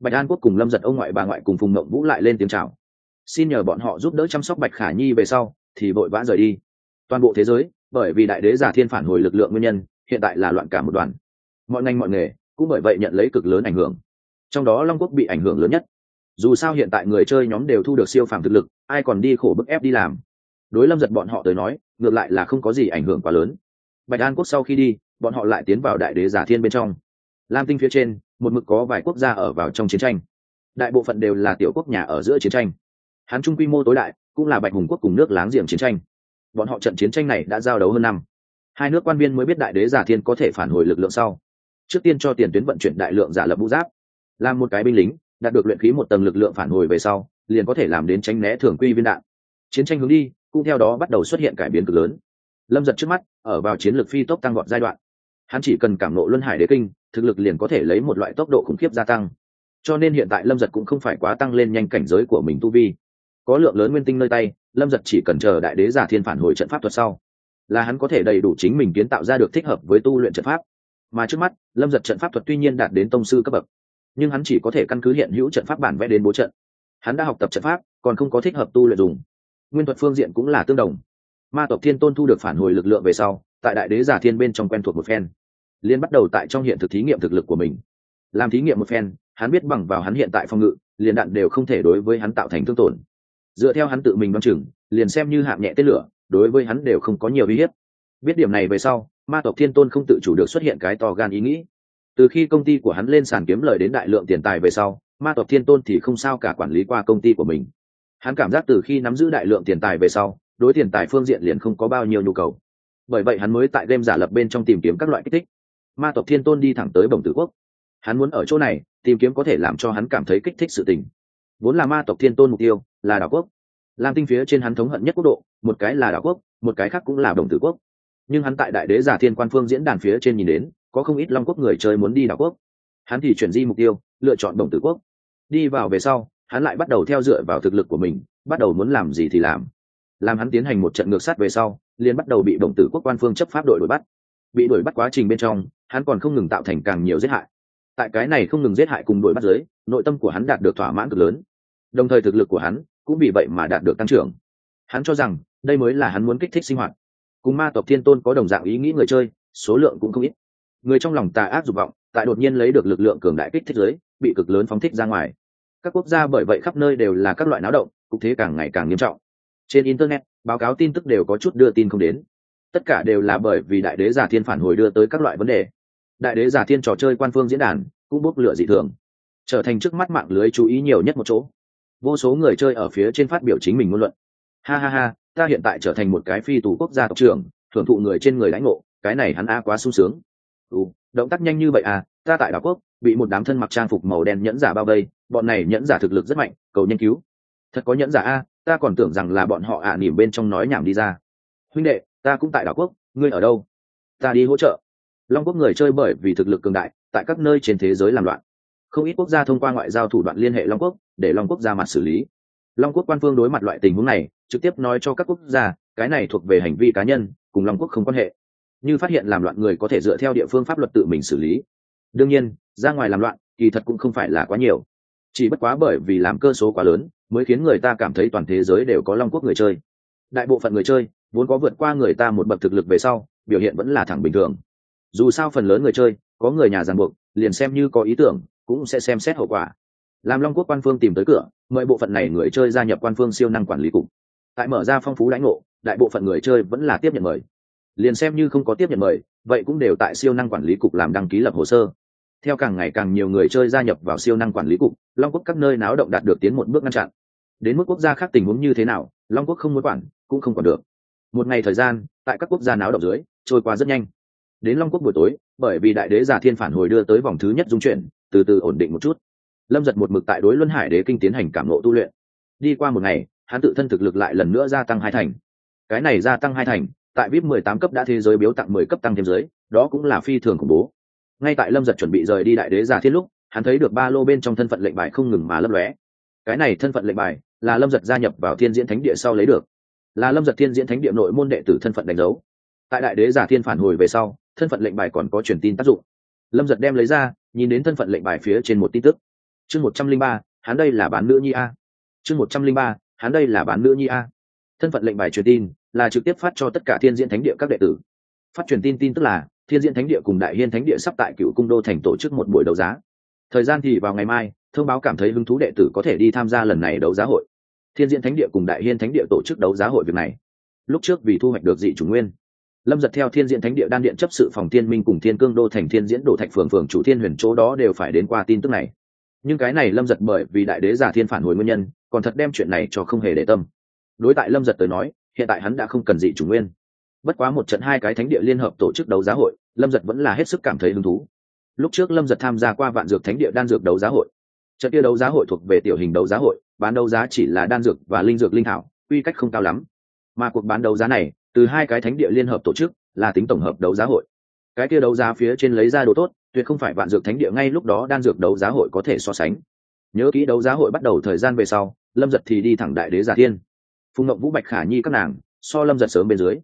S1: Bạch an quốc cùng lâm giật ông ngoại bà ngoại cùng phùng mộng vũ lại lên tiếng chào. Xin nhờ bọn họ giúp đỡ chăm sóc bạch khả nhi về sau, thì vội vã rời đi toàn bộ thế giới, bởi vì đại đế giả thiên phản hồi lực lượng nguyên nhân, hiện tại là loạn cả một đoàn. Mọi ngành mọi nghề cũng bởi vậy nhận lấy cực lớn ảnh hưởng. Trong đó long quốc bị ảnh hưởng lớn nhất. Dù sao hiện tại người chơi nhóm đều thu được siêu phàm thực lực, ai còn đi khổ bức ép đi làm. Đối lâm giật bọn họ tới nói, ngược lại là không có gì ảnh hưởng quá lớn. Bạch an quốc sau khi đi, bọn họ lại tiến vào đại đế giả thiên bên trong. Lam tinh phía trên, một mực có vài quốc gia ở vào trong chiến tranh. Đại bộ phận đều là tiểu quốc nhà ở giữa chiến tranh. Hán trung quy mô tối đại, cũng là bạch hùng quốc cùng nước láng giềng chiến tranh bọn họ trận chiến tranh này đã giao đấu hơn năm. Hai nước quan viên mới biết đại đế giả thiên có thể phản hồi lực lượng sau. Trước tiên cho tiền tuyến vận chuyển đại lượng giả lập vũ giáp. Làm một cái binh lính, đạt được luyện khí một tầng lực lượng phản hồi về sau, liền có thể làm đến tránh né thường quy viên đạn. Chiến tranh hướng đi, cũng theo đó bắt đầu xuất hiện cải biến cực lớn. Lâm giật trước mắt, ở vào chiến lược phi tốc tăng gọn giai đoạn. Hắn chỉ cần cảm nộ luân hải đế kinh, thực lực liền có thể lấy một loại tốc độ khủng khiếp gia tăng. Cho nên hiện tại lâm giật cũng không phải quá tăng lên nhanh cảnh giới của mình tu vi. Có lượng lớn nguyên tinh nơi tay lâm giật chỉ cần chờ đại đế giả thiên phản hồi trận pháp thuật sau, là hắn có thể đầy đủ chính mình kiến tạo ra được thích hợp với tu luyện trận pháp. Mà trước mắt, lâm giật trận pháp thuật tuy nhiên đạt đến tông sư cấp bậc, nhưng hắn chỉ có thể căn cứ hiện hữu trận pháp bản vẽ đến bố trận. Hắn đã học tập trận pháp, còn không có thích hợp tu luyện dùng. Nguyên thuật phương diện cũng là tương đồng. Ma tộc thiên tôn thu được phản hồi lực lượng về sau, tại đại đế giả thiên bên trong quen thuộc một phen liên bắt đầu tại trong hiện thực thí nghiệm thực lực của mình. Làm thí nghiệm một phen, hắn biết bằng vào hắn hiện tại phòng ngự, liền đạn đều không thể đối với hắn tạo thành thương tổn dựa theo hắn tự mình đoán chừng, liền xem như hạng nhẹ tên lửa, đối với hắn đều không có nhiều uy hiếp. Biết điểm này về sau, ma tộc thiên tôn không tự chủ được xuất hiện cái to gan ý nghĩ. Từ khi công ty của hắn lên sàn kiếm lời đến đại lượng tiền tài về sau, ma tộc thiên tôn thì không sao cả quản lý qua công ty của mình. Hắn cảm giác từ khi nắm giữ đại lượng tiền tài về sau, đối tiền tài phương diện liền không có bao nhiêu nhu cầu. Bởi vậy hắn mới tại game giả lập bên trong tìm kiếm các loại kích thích. Ma tộc thiên tôn đi thẳng tới bồng tử quốc. Hắn muốn ở chỗ này, tìm kiếm có thể làm cho hắn cảm thấy kích thích sự tình vốn là ma tộc thiên tôn mục tiêu, là đảo quốc. Lam tinh phía trên hắn thống hận nhất quốc độ, một cái là đảo quốc, một cái khác cũng là đồng tử quốc. Nhưng hắn tại đại đế giả thiên quan phương diễn đàn phía trên nhìn đến, có không ít long quốc người chơi muốn đi đảo quốc. Hắn thì chuyển di mục tiêu, lựa chọn đồng tử quốc. Đi vào về sau, hắn lại bắt đầu theo dựa vào thực lực của mình, bắt đầu muốn làm gì thì làm. Làm hắn tiến hành một trận ngược sát về sau, liền bắt đầu bị đồng tử quốc quan phương chấp pháp đội đuổi bắt. Bị đuổi bắt quá trình bên trong, hắn còn không ngừng tạo thành càng nhiều giết hại tại cái này không ngừng giết hại cùng đuổi bắt giới, nội tâm của hắn đạt được thỏa mãn cực lớn. Đồng thời thực lực của hắn cũng vì vậy mà đạt được tăng trưởng. Hắn cho rằng, đây mới là hắn muốn kích thích sinh hoạt. Cùng ma tộc thiên tôn có đồng dạng ý nghĩ người chơi, số lượng cũng không ít. Người trong lòng tà ác dục vọng, tại đột nhiên lấy được lực lượng cường đại kích thích giới, bị cực lớn phóng thích ra ngoài. Các quốc gia bởi vậy khắp nơi đều là các loại náo động cục thế càng ngày càng nghiêm trọng. Trên internet, báo cáo tin tức đều có chút đưa tin không đến. Tất cả đều là bởi vì đại đế giả thiên phản hồi đưa tới các loại vấn đề đại đế giả thiên trò chơi quan phương diễn đàn cũng bốc lửa dị thường trở thành trước mắt mạng lưới chú ý nhiều nhất một chỗ. Vô số người chơi ở phía trên phát biểu chính mình ngôn luận. Ha ha ha ta hiện tại trở thành một cái phi tù quốc gia tộc trưởng thưởng thụ người trên người lãnh ngộ cái này hắn a quá sung sướng. Ừ, động tác nhanh như vậy à ta tại đảo quốc bị một đám thân mặc trang phục màu đen nhẫn giả bao vây bọn này nhẫn giả thực lực rất mạnh cầu nhân cứu. Thật có nhẫn giả a ta còn tưởng rằng là bọn họ ả à nỉm bên trong nói nhảm đi ra. Huynh đệ ta cũng tại đảo quốc ngươi ở đâu? Ta đi hỗ trợ long quốc người chơi bởi vì thực lực cường đại, tại các nơi trên thế giới làm loạn. Không ít quốc gia thông qua ngoại giao thủ đoạn liên hệ long quốc, để long quốc ra mặt xử lý. Long quốc quan phương đối mặt loại tình huống này, trực tiếp nói cho các quốc gia, cái này thuộc về hành vi cá nhân, cùng long quốc không quan hệ. Như phát hiện làm loạn người có thể dựa theo địa phương pháp luật tự mình xử lý. Đương nhiên, ra ngoài làm loạn, kỳ thật cũng không phải là quá nhiều. Chỉ bất quá bởi vì làm cơ số quá lớn, mới khiến người ta cảm thấy toàn thế giới đều có long quốc người chơi. Đại bộ phận người chơi, vốn có vượt qua người ta một bậc thực lực về sau, biểu hiện vẫn là thẳng bình thường dù sao phần lớn người chơi, có người nhà ràng buộc, liền xem như có ý tưởng, cũng sẽ xem xét hậu quả. Làm long quốc quan phương tìm tới cửa, mời bộ phận này người chơi gia nhập quan phương siêu năng quản lý cục. Tại mở ra phong phú lãnh ngộ, đại bộ phận người chơi vẫn là tiếp nhận mời. Liền xem như không có tiếp nhận mời, vậy cũng đều tại siêu năng quản lý cục làm đăng ký lập hồ sơ. Theo càng ngày càng nhiều người chơi gia nhập vào siêu năng quản lý cục, long quốc các nơi náo động đạt được tiến một bước ngăn chặn. Đến mức quốc gia khác tình huống như thế nào, long quốc không muốn quản, cũng không còn được. Một ngày thời gian, tại các quốc gia náo động dưới, trôi qua rất nhanh đến long quốc buổi tối, bởi vì đại đế giả thiên phản hồi đưa tới vòng thứ nhất dung chuyển, từ từ ổn định một chút. Lâm giật một mực tại đối luân hải đế kinh tiến hành cảm lộ tu luyện. Đi qua một ngày, hắn tự thân thực lực lại lần nữa gia tăng hai thành. Cái này gia tăng hai thành, tại vip mười tám cấp đã thế giới biếu tặng mười cấp tăng thêm giới, đó cũng là phi thường khủng bố. Ngay tại lâm giật chuẩn bị rời đi đại đế giả thiên lúc, hắn thấy được ba lô bên trong thân phận lệnh bài không ngừng mà lấp lóe. Cái này thân phận lệnh bài là lâm giật gia nhập vào thiên diễn thánh địa sau lấy được. Là lâm giật thiên diễn thánh địa nội môn đệ tử thân phận đánh dấu. Tại đại đế giả thiên phản hồi về sau thân phận lệnh bài còn có truyền tin tác dụng. Lâm giật đem lấy ra, nhìn đến thân phận lệnh bài phía trên một tin tức. Chương một trăm linh ba, hắn đây là bán nữ nhi a. Chương một trăm linh ba, hắn đây là bán nữ nhi a. Thân phận lệnh bài truyền tin là trực tiếp phát cho tất cả thiên diễn thánh địa các đệ tử. Phát truyền tin tin tức là, thiên diễn thánh địa cùng đại hiên thánh địa sắp tại cựu cung đô thành tổ chức một buổi đấu giá. Thời gian thì vào ngày mai, thông báo cảm thấy hứng thú đệ tử có thể đi tham gia lần này đấu giá hội. Thiên diễn thánh địa cùng đại hiên thánh địa tổ chức đấu giá hội việc này. Lúc trước vì thu hoạch được dị chủ nguyên lâm giật theo thiên diễn thánh địa đan điện chấp sự phòng thiên minh cùng thiên cương đô thành thiên diễn đồ thạch phường phường chủ thiên huyền chỗ đó đều phải đến qua tin tức này. Nhưng cái này lâm giật bởi vì đại đế giả thiên phản hồi nguyên nhân, còn thật đem chuyện này cho không hề để tâm. Đối tại lâm giật tới nói, hiện tại hắn đã không cần gì chủ nguyên. Bất quá một trận hai cái thánh địa liên hợp tổ chức đấu giá hội, lâm giật vẫn là hết sức cảm thấy hứng thú. Lúc trước lâm giật tham gia qua vạn dược thánh địa đan dược đấu giá hội. Trận kia đấu giá hội thuộc về tiểu hình đấu giá hội, bán đấu giá chỉ là đan dược và linh dược linh thảo, quy cách không cao lắm. Mà cuộc bán đấu giá này từ hai cái thánh địa liên hợp tổ chức, là tính tổng hợp đấu giá hội. Cái kia đấu giá phía trên lấy ra đồ tốt, tuyệt không phải vạn dược thánh địa ngay lúc đó đan dược đấu giá hội có thể so sánh. Nhớ kỹ đấu giá hội bắt đầu thời gian về sau, lâm giật thì đi thẳng đại đế giả thiên. Phùng ngậm vũ, bạch khả nhi các nàng, so lâm giật sớm bên dưới.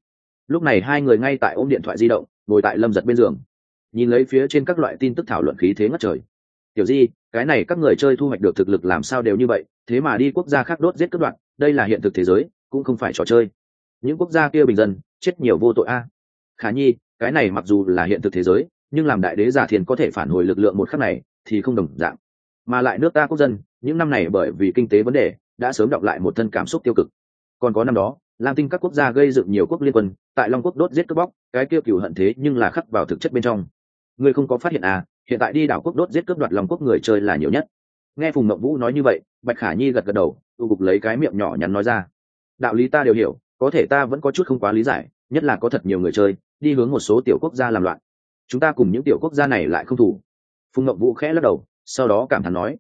S1: Lúc này hai người ngay tại ôm điện thoại di động, ngồi tại lâm giật bên giường. Nhìn lấy phía trên các loại tin tức thảo luận khí thế ngất trời. Tiểu di, cái này các người chơi thu hoạch được thực lực làm sao đều như vậy, thế mà đi quốc gia khác đốt giết cất đoạn đây là hiện thực thế giới, cũng không phải trò chơi những quốc gia kia bình dân, chết nhiều vô tội a. Khả nhi, cái này mặc dù là hiện thực thế giới, nhưng làm đại đế giả thiền có thể phản hồi lực lượng một khắc này thì không đồng dạng. Mà lại nước ta quốc dân, những năm này bởi vì kinh tế vấn đề, đã sớm đọc lại một thân cảm xúc tiêu cực. Còn có năm đó, lam tinh các quốc gia gây dựng nhiều quốc liên quân, tại long quốc đốt giết cướp bóc, cái kêu cựu hận thế nhưng là khắc vào thực chất bên trong. Ngươi không có phát hiện à hiện tại đi đảo quốc đốt giết cướp đoạt lòng quốc người chơi là nhiều nhất. Nghe phùng mậu vũ nói như vậy, bạch khả nhi gật gật đầu tu cục lấy cái miệng nhỏ nhắn nói ra. Đạo lý ta đều hiểu có thể ta vẫn có chút không quá lý giải, nhất là có thật nhiều người chơi, đi hướng một số tiểu quốc gia làm loạn. Chúng ta cùng những tiểu quốc gia này lại không thủ. Phùng ngậm vũ khẽ lắc đầu, sau đó cảm thán nói,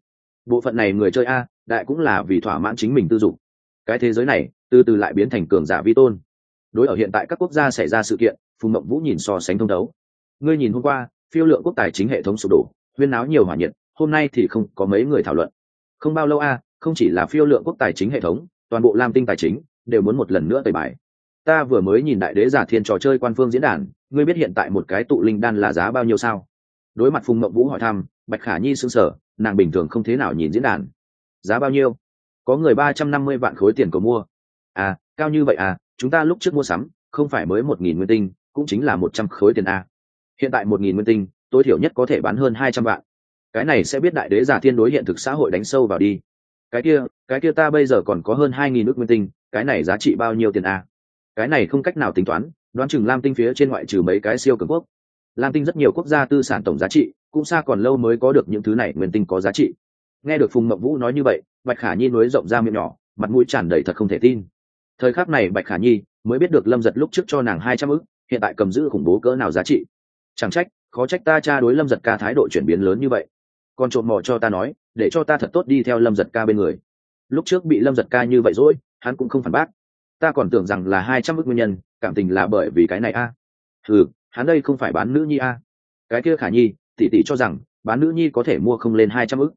S1: bộ phận này người chơi a, đại cũng là vì thỏa mãn chính mình tư dục. Cái thế giới này, từ từ lại biến thành cường giả vi tôn. Đối ở hiện tại các quốc gia xảy ra sự kiện, phùng ngậm vũ nhìn so sánh thông đấu ngươi nhìn hôm qua, phiêu lượng quốc tài chính hệ thống sụp đổ, huyên náo nhiều hỏa nhiệt, hôm nay thì không có mấy người thảo luận. Không bao lâu a, không chỉ là phiêu lượng quốc tài chính hệ thống, toàn bộ lam tinh tài chính đều muốn một lần nữa tẩy bài. Ta vừa mới nhìn đại đế giả thiên trò chơi quan phương diễn đàn, ngươi biết hiện tại một cái tụ linh đan là giá bao nhiêu sao? Đối mặt phùng mộng vũ hỏi thăm, bạch khả nhi sững sở nàng bình thường không thế nào nhìn diễn đàn. Giá bao nhiêu? Có người ba trăm năm mươi vạn khối tiền cầu mua. À cao như vậy à chúng ta lúc trước mua sắm, không phải mới một nghìn nguyên tinh, cũng chính là một trăm khối tiền a. Hiện tại một nghìn nguyên tinh, tối thiểu nhất có thể bán hơn hai trăm vạn. Cái này sẽ biết đại đế giả thiên đối hiện thực xã hội đánh sâu vào đi. Cái kia cái kia ta bây giờ còn có hơn hai nghìn nước nguyên tinh cái này giá trị bao nhiêu tiền a? Cái này không cách nào tính toán, đoán chừng lam tinh phía trên ngoại trừ mấy cái siêu cường quốc. Lam tinh rất nhiều quốc gia tư sản tổng giá trị, cũng xa còn lâu mới có được những thứ này nguyên tinh có giá trị. Nghe được phùng mộng vũ nói như vậy, bạch khả nhi nối rộng ra miệng nhỏ, mặt mũi tràn đầy thật không thể tin. Thời khắc này bạch khả nhi mới biết được lâm giật lúc trước cho nàng hai trăm ức, hiện tại cầm giữ khủng bố cỡ nào giá trị. Chẳng trách, khó trách ta cha đối lâm giật ca thái độ chuyển biến lớn như vậy. Còn trộm mò cho ta nói, để cho ta thật tốt đi theo lâm giật ca bên người. Lúc trước bị lâm giật ca như vậy rồi hắn cũng không phản bác. Ta còn tưởng rằng là hai trăm ức nguyên nhân, cảm tình là bởi vì cái này a. À. ừ hắn đây không phải bán nữ nhi a. Cái kia khả nhi tỉ tỉ cho rằng, bán nữ nhi có thể mua không lên hai trăm ức.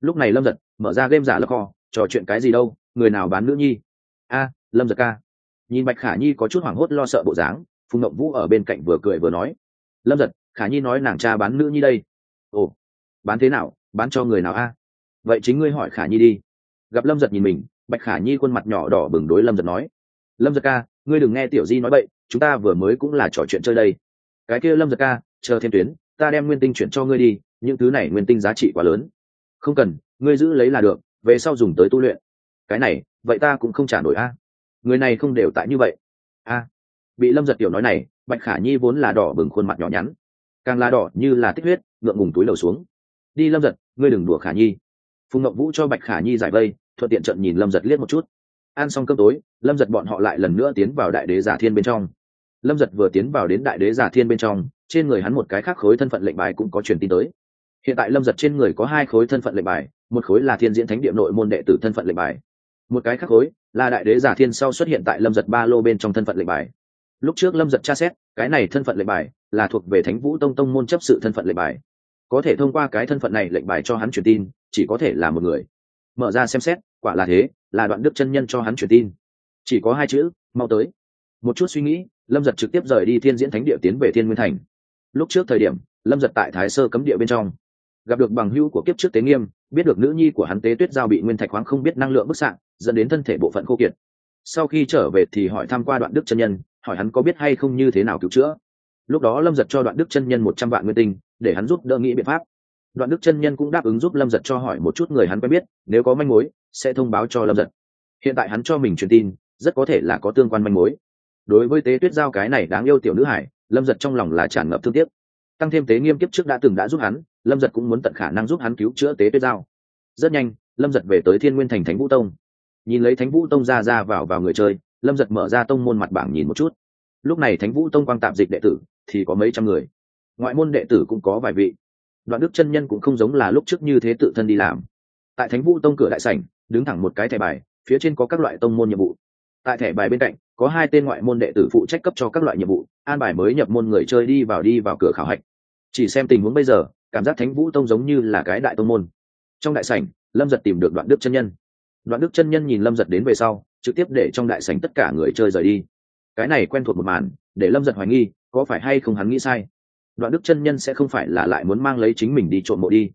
S1: Lúc này lâm giật mở ra game giả lắc kho, trò chuyện cái gì đâu, người nào bán nữ nhi? A, lâm giật ca. Nhìn bạch khả nhi có chút hoảng hốt lo sợ bộ dáng, phùng ngậm vũ ở bên cạnh vừa cười vừa nói. Lâm giật, khả nhi nói nàng cha bán nữ nhi đây. Ồ, bán thế nào, bán cho người nào a? Vậy chính ngươi hỏi khả nhi đi. Gặp lâm giật nhìn mình bạch khả nhi khuôn mặt nhỏ đỏ bừng đối lâm giật nói, lâm giật ca, ngươi đừng nghe tiểu di nói bậy, chúng ta vừa mới cũng là trò chuyện chơi đây. Cái kia lâm giật ca, chờ thêm tuyến, ta đem nguyên tinh chuyển cho ngươi đi, những thứ này nguyên tinh giá trị quá lớn. Không cần, ngươi giữ lấy là được, về sau dùng tới tu luyện. Cái này, vậy ta cũng không trả nổi a. Người này không đều tại như vậy. A. Bị lâm giật tiểu nói này, bạch khả nhi vốn là đỏ bừng khuôn mặt nhỏ nhắn. Càng là đỏ như là tích huyết, ngượng ngùng túi lầu xuống. Đi lâm giật, ngươi đừng đùa khả nhi. Phùng ngọc vũ cho bạch khả nhi giải vây thuận tiện trận nhìn lâm giật liếc một chút. Ăn xong cơm tối, lâm giật bọn họ lại lần nữa tiến vào đại đế giả thiên bên trong. Lâm giật vừa tiến vào đến đại đế giả thiên bên trong, trên người hắn một cái khác khối thân phận lệnh bài cũng có truyền tin tới. Hiện tại lâm giật trên người có hai khối thân phận lệnh bài, một khối là thiên diễn thánh địa nội môn đệ tử thân phận lệnh bài. Một cái khác khối là đại đế giả thiên sau xuất hiện tại lâm giật ba lô bên trong thân phận lệnh bài. Lúc trước lâm giật tra xét, cái này thân phận lệnh bài là thuộc về thánh vũ tông tông môn chấp sự thân phận lệnh bài. Có thể thông qua cái thân phận này lệnh bài cho hắn truyền tin, chỉ có thể là một người. Mở ra xem xét quả là thế, là đoạn đức chân nhân cho hắn truyền tin. Chỉ có hai chữ, mau tới. Một chút suy nghĩ, lâm giật trực tiếp rời đi thiên diễn thánh địa tiến về thiên nguyên thành. Lúc trước thời điểm, lâm giật tại thái sơ cấm địa bên trong. Gặp được bằng hữu của kiếp trước tế nghiêm, biết được nữ nhi của hắn tế tuyết giao bị nguyên thạch khoáng không biết năng lượng bức xạ, dẫn đến thân thể bộ phận khô kiệt. Sau khi trở về thì hỏi tham q u a đoạn đức chân nhân, hỏi hắn có biết hay không như thế nào cứu chữa. Lúc đó lâm giật cho đoạn đức chân nhân một trăm vạn nguyên tinh, để hắn giúp đỡ nghĩ biện pháp đoạn đức chân nhân cũng đáp ứng giúp lâm giật cho hỏi một chút người hắn quen biết, nếu có manh mối, sẽ thông báo cho lâm giật. Hiện tại hắn cho mình truyền tin, rất có thể là có tương quan manh mối. Đối với tế tuyết giao cái này đáng yêu tiểu nữ hải, lâm giật trong lòng là tràn ngập thương tiếc. Tăng thêm tế nghiêm kiếp trước đã từng đã giúp hắn, lâm giật cũng muốn tận khả năng giúp hắn cứu chữa tế tuyết giao. Rất nhanh, lâm giật về tới thiên nguyên thành thánh vũ tông. Nhìn lấy thánh vũ tông ra ra vào vào người chơi, lâm giật mở ra tông môn mặt bảng nhìn một chút. Lúc này thánh vũ tông quang tạm dịch đệ tử thì có mấy trăm người. Ngoại môn đệ tử cũng có vài vị đoạn đức chân nhân cũng không giống là lúc trước như thế tự thân đi làm. Tại thánh vũ tông cửa đại sảnh, đứng thẳng một cái thẻ bài, phía trên có các loại tông môn nhiệm vụ. Tại thẻ bài bên cạnh, có hai tên ngoại môn đệ tử phụ trách cấp cho các loại nhiệm vụ, an bài mới nhập môn người chơi đi vào đi vào cửa khảo hạch. Chỉ xem tình huống bây giờ, cảm giác thánh vũ tông giống như là cái đại tông môn. Trong đại sảnh, lâm giật tìm được đoạn đức chân nhân. Đoạn đức chân nhân nhìn lâm giật đến về sau, trực tiếp để trong đại sảnh tất cả người chơi rời đi. Cái này quen thuộc một màn, để lâm giật hoài nghi, có phải hay không hắn nghĩ sai đoạn đức chân nhân sẽ không phải là lại muốn mang lấy chính mình đi trộm mộ đi.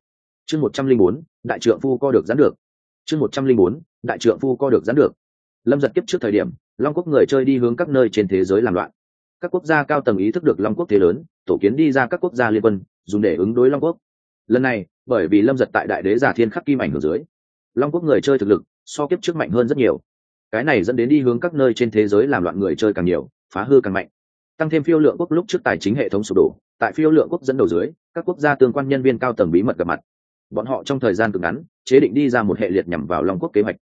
S1: Chương một trăm linh bốn, đại trượng phu co được gián được. Chương một trăm linh bốn, đại trượng phu co được gián được. Lâm giật kiếp trước thời điểm, long quốc người chơi đi hướng các nơi trên thế giới làm loạn. Các quốc gia cao tầng ý thức được long quốc thế lớn, tổ kiến đi ra các quốc gia liên quân, dùng để ứng đối long quốc. Lần này, bởi vì lâm giật tại đại đế giả thiên khắc kim ảnh ở dưới, long quốc người chơi thực lực so kiếp trước mạnh hơn rất nhiều. Cái này dẫn đến đi hướng các nơi trên thế giới làm loạn người chơi càng nhiều, phá hư càng mạnh. Tăng thêm phiêu lượng quốc lúc trước tài chính hệ thống sụp đổ tại phiêu lượng quốc dẫn đầu dưới, các quốc gia tương quan nhân viên cao tầng bí mật gặp mặt. Bọn họ trong thời gian cực ngắn, chế định đi ra một hệ liệt nhằm vào long quốc kế hoạch.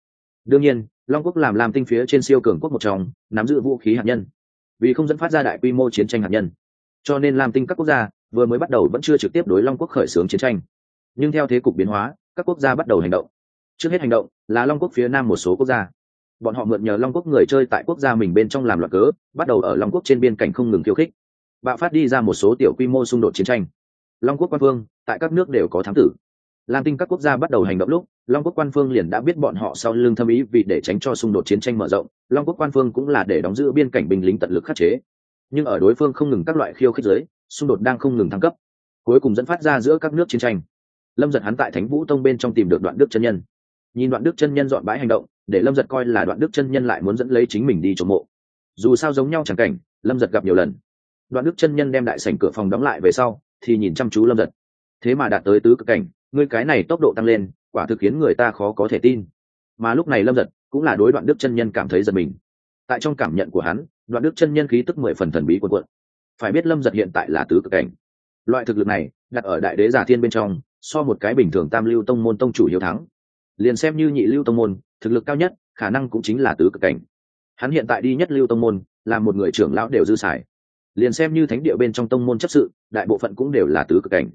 S1: Đương nhiên, long quốc làm làm tinh phía trên siêu cường quốc một trong, nắm giữ vũ khí hạt nhân. Vì không dẫn phát ra đại quy mô chiến tranh hạt nhân. Cho nên làm tinh các quốc gia, vừa mới bắt đầu vẫn chưa trực tiếp đối long quốc khởi xướng chiến tranh. Nhưng theo thế cục biến hóa, các quốc gia bắt đầu hành động. Trước hết hành động là long quốc phía nam một số quốc gia. Bọn họ mượn nhờ long quốc người chơi tại quốc gia mình bên trong làm loạt cớ, bắt đầu ở long quốc trên biên cảnh không ngừng khiêu khích bạo phát đi ra một số tiểu quy mô xung đột chiến tranh. Long quốc quan phương, tại các nước đều có thám tử. Lam tinh các quốc gia bắt đầu hành động lúc, long quốc quan phương liền đã biết bọn họ sau lưng thâm ý vì để tránh cho xung đột chiến tranh mở rộng, long quốc quan phương cũng là để đóng giữ biên cảnh binh lính tận lực khắc chế. Nhưng ở đối phương không ngừng các loại khiêu khích giới xung đột đang không ngừng thăng cấp, cuối cùng dẫn phát ra giữa các nước chiến tranh. Lâm giật hắn tại thánh vũ tông bên trong tìm được đoạn đức chân nhân. Nhìn đoạn đức chân nhân dọn bãi hành động, để lâm giật coi là đoạn đức chân nhân lại muốn dẫn lấy chính mình đi trộm mộ. Dù sao giống nhau chẳng cảnh, lâm giật gặp nhiều lần đoạn đức chân nhân đem đại sảnh cửa phòng đóng lại về sau, thì nhìn chăm chú lâm giật. Thế mà đạt tới tứ cực cảnh, ngươi cái này tốc độ tăng lên, quả thực khiến người ta khó có thể tin. Mà lúc này lâm giật cũng là đối đoạn đức chân nhân cảm thấy giật mình. Tại trong cảm nhận của hắn, đoạn đức chân nhân khí tức mười phần thần bí quần quận phải biết lâm giật hiện tại là tứ cực cảnh. Loại thực lực này, đặt ở đại đế giả thiên bên trong, so một cái bình thường tam lưu tông môn tông chủ hiếu thắng. Liền xem như nhị lưu tông môn, thực lực cao nhất, khả năng cũng chính là tứ cực cảnh. Hắn hiện tại đi nhất lưu tông môn, là một người trưởng lão đều dư xài liền xem như thánh địa bên trong tông môn chấp sự, đại bộ phận cũng đều là tứ cực cảnh.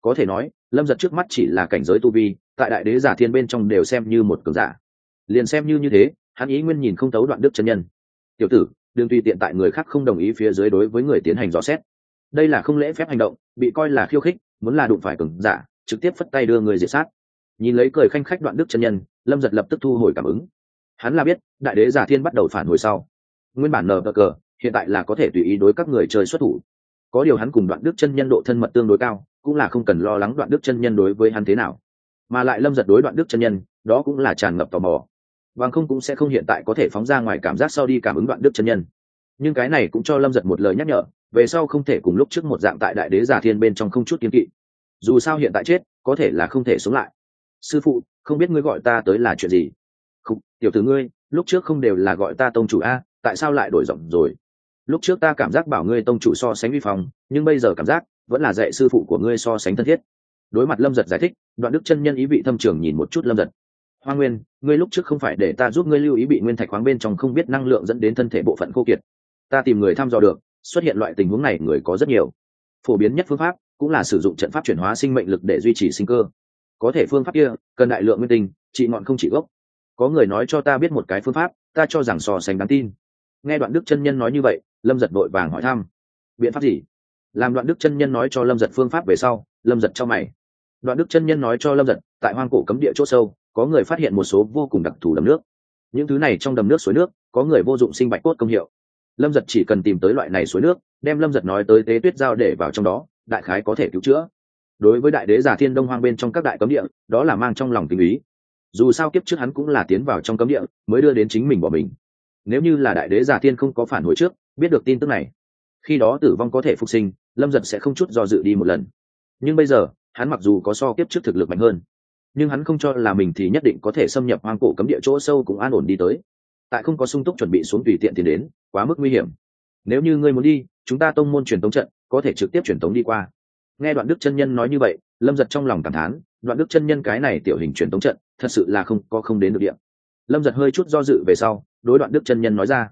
S1: Có thể nói, lâm giật trước mắt chỉ là cảnh giới tu vi, tại đại đế giả thiên bên trong đều xem như một cường giả. Liền xem như như thế, hắn ý nguyên nhìn không tấu đoạn đức chân nhân. Tiểu tử đương tùy tiện tại người khác không đồng ý phía dưới đối với người tiến hành dò xét. Đây là không lễ phép hành động, bị coi là khiêu khích, muốn là đụng phải cường giả, trực tiếp phất tay đưa người diệt sát. Nhìn lấy cười khanh khách đoạn đức chân nhân, lâm giật lập tức thu hồi cảm ứng. Hắn là biết, đại đế giả thiên bắt đầu phản hồi sau. Nguyên bản nờ cờ hiện tại là có thể tùy ý đối các người chơi xuất thủ. Có điều hắn cùng đoạn đức chân nhân độ thân mật tương đối cao, cũng là không cần lo lắng đoạn đức chân nhân đối với hắn thế nào. Mà lại lâm giật đối đoạn đức chân nhân, đó cũng là tràn ngập tò mò. Vàng không cũng sẽ không hiện tại có thể phóng ra ngoài cảm giác sau đi cảm ứng đoạn đức chân nhân. Nhưng cái này cũng cho lâm giật một lời nhắc nhở, về sau không thể cùng lúc trước một dạng tại đại đế giả thiên bên trong không chút kiên kỵ. Dù sao hiện tại chết, có thể là không thể sống lại. Sư phụ, không biết ngươi gọi ta tới là chuyện gì? Không, tiểu tử ngươi, lúc trước không đều là gọi ta tông chủ a, tại sao lại đổi giọng rồi? Lúc trước ta cảm giác bảo ngươi tông chủ so sánh vi phong, nhưng bây giờ cảm giác vẫn là dạy sư phụ của ngươi so sánh thân thiết. Đối mặt lâm giật giải thích, đoạn đức chân nhân ý vị thâm trường nhìn một chút lâm giật. Hoa nguyên, ngươi lúc trước không phải để ta giúp ngươi lưu ý bị nguyên thạch khoáng bên trong không biết năng lượng dẫn đến thân thể bộ phận khô kiệt. Ta tìm người thăm dò được, xuất hiện loại tình huống này người có rất nhiều. Phổ biến nhất phương pháp cũng là sử dụng trận pháp chuyển hóa sinh mệnh lực để duy trì sinh cơ. Có thể phương pháp kia, cần đại lượng nguyên tinh, trị ngọn không trị gốc. Có người nói cho ta biết một cái phương pháp, ta cho rằng so sánh đáng tin. Nghe đoạn đức chân nhân nói như vậy lâm giật vội vàng hỏi thăm. Biện pháp gì? Làm đoạn đức chân nhân nói cho lâm giật phương pháp về sau, lâm giật cho mày. Đoạn đức chân nhân nói cho lâm giật, tại hoang cổ cấm địa c h ỗ sâu, có người phát hiện một số vô cùng đặc thù đầm nước. Những thứ này trong đầm nước suối nước, có người vô dụng sinh bạch cốt công hiệu. Lâm giật chỉ cần tìm tới loại này suối nước, đem lâm giật nói tới tế tuyết giao để vào trong đó, đại khái có thể cứu chữa. Đối với đại đế giả thiên đông hoang bên trong các đại cấm địa, đó là mang trong lòng tình ý. Dù sao kiếp trước hắn cũng là tiến vào trong cấm địa, mới đưa đến chính mình bỏ mình. Nếu như là đại đế giả thiên không có phản hồi trước biết được tin tức này. Khi đó tử vong có thể phục sinh, lâm giật sẽ không chút do dự đi một lần. Nhưng bây giờ, hắn mặc dù có so kiếp trước thực lực mạnh hơn, nhưng hắn không cho là mình thì nhất định có thể xâm nhập hoang cổ cấm địa chỗ sâu cũng an ổn đi tới. Tại không có sung túc chuẩn bị xuống tùy tiện tiền đến, quá mức nguy hiểm. Nếu như ngươi muốn đi, chúng ta tông môn truyền tống trận, có thể trực tiếp truyền tống đi qua. Nghe đoạn đức chân nhân nói như vậy, lâm giật trong lòng cảm thán, đoạn đức chân nhân cái này tiểu hình truyền tống trận, thật sự là không có không đến được địa. lâm giật hơi chút do dự về sau, đối đoạn đức chân nhân nói ra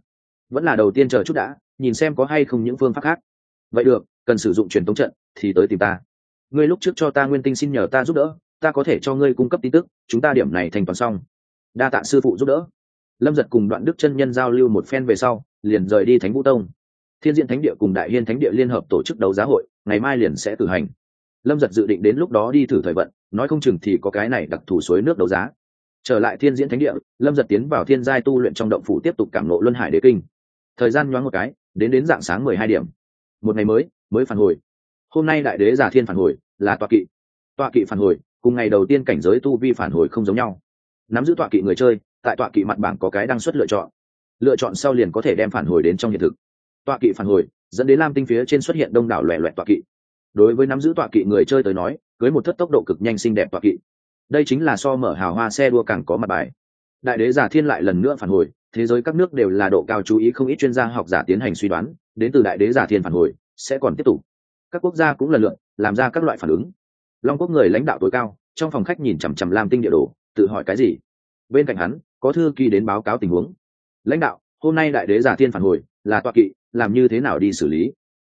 S1: vẫn là đầu tiên chờ chút đã, nhìn xem có hay không những phương pháp khác. Vậy được, cần sử dụng truyền thống trận, thì tới tìm ta. Ngươi lúc trước cho ta nguyên tinh xin nhờ ta giúp đỡ, ta có thể cho ngươi cung cấp tin tức, chúng ta điểm này thành toàn xong. Đa tạ sư phụ giúp đỡ. Lâm giật cùng đoạn đức chân nhân giao lưu một phen về sau, liền rời đi thánh vũ tông. Thiên diện thánh địa cùng đại hiên thánh địa liên hợp tổ chức đấu giá hội, ngày mai liền sẽ cử hành. Lâm giật dự định đến lúc đó đi thử thời vận, nói không chừng thì có cái này đặc thù suối nước đấu giá. Trở lại thiên diễn thánh địa, lâm giật tiến vào thiên giai tu luyện trong động phủ tiếp tục cảm nộ luân hải đế kinh thời gian nhoáng một cái, đến đến dạng sáng mười hai điểm. Một ngày mới mới phản hồi. Hôm nay đại đế giả thiên phản hồi, là tọa kỵ. Tọa kỵ phản hồi, cùng ngày đầu tiên cảnh giới tu vi phản hồi không giống nhau. Nắm giữ tọa kỵ người chơi, tại tọa kỵ mặt bảng có cái đăng xuất lựa chọn. Lựa chọn sau liền có thể đem phản hồi đến trong hiện thực. Tọa kỵ phản hồi, dẫn đến lam tinh phía trên xuất hiện đông đảo loẹ loẹt tọa kỵ. Đối với nắm giữ tọa kỵ người chơi tới nói, cưới một thất tốc độ cực nhanh xinh đẹp tọa kỵ. Đây chính là so mở hào hoa xe đua càng có mặt bài. Đại đế giả thiên lại lần nữa phản hồi thế giới các nước đều là độ cao chú ý không ít chuyên gia học giả tiến hành suy đoán, đến từ đại đế giả thiên phản hồi, sẽ còn tiếp tục. Các quốc gia cũng lần lượt làm ra các loại phản ứng. Long quốc người lãnh đạo tối cao, trong phòng khách nhìn chằm chằm lam tinh địa đồ, tự hỏi cái gì? Bên cạnh hắn, có thư kỳ đến báo cáo tình huống. Lãnh đạo, hôm nay đại đế giả thiên phản hồi, là tọa kỵ, làm như thế nào đi xử lý?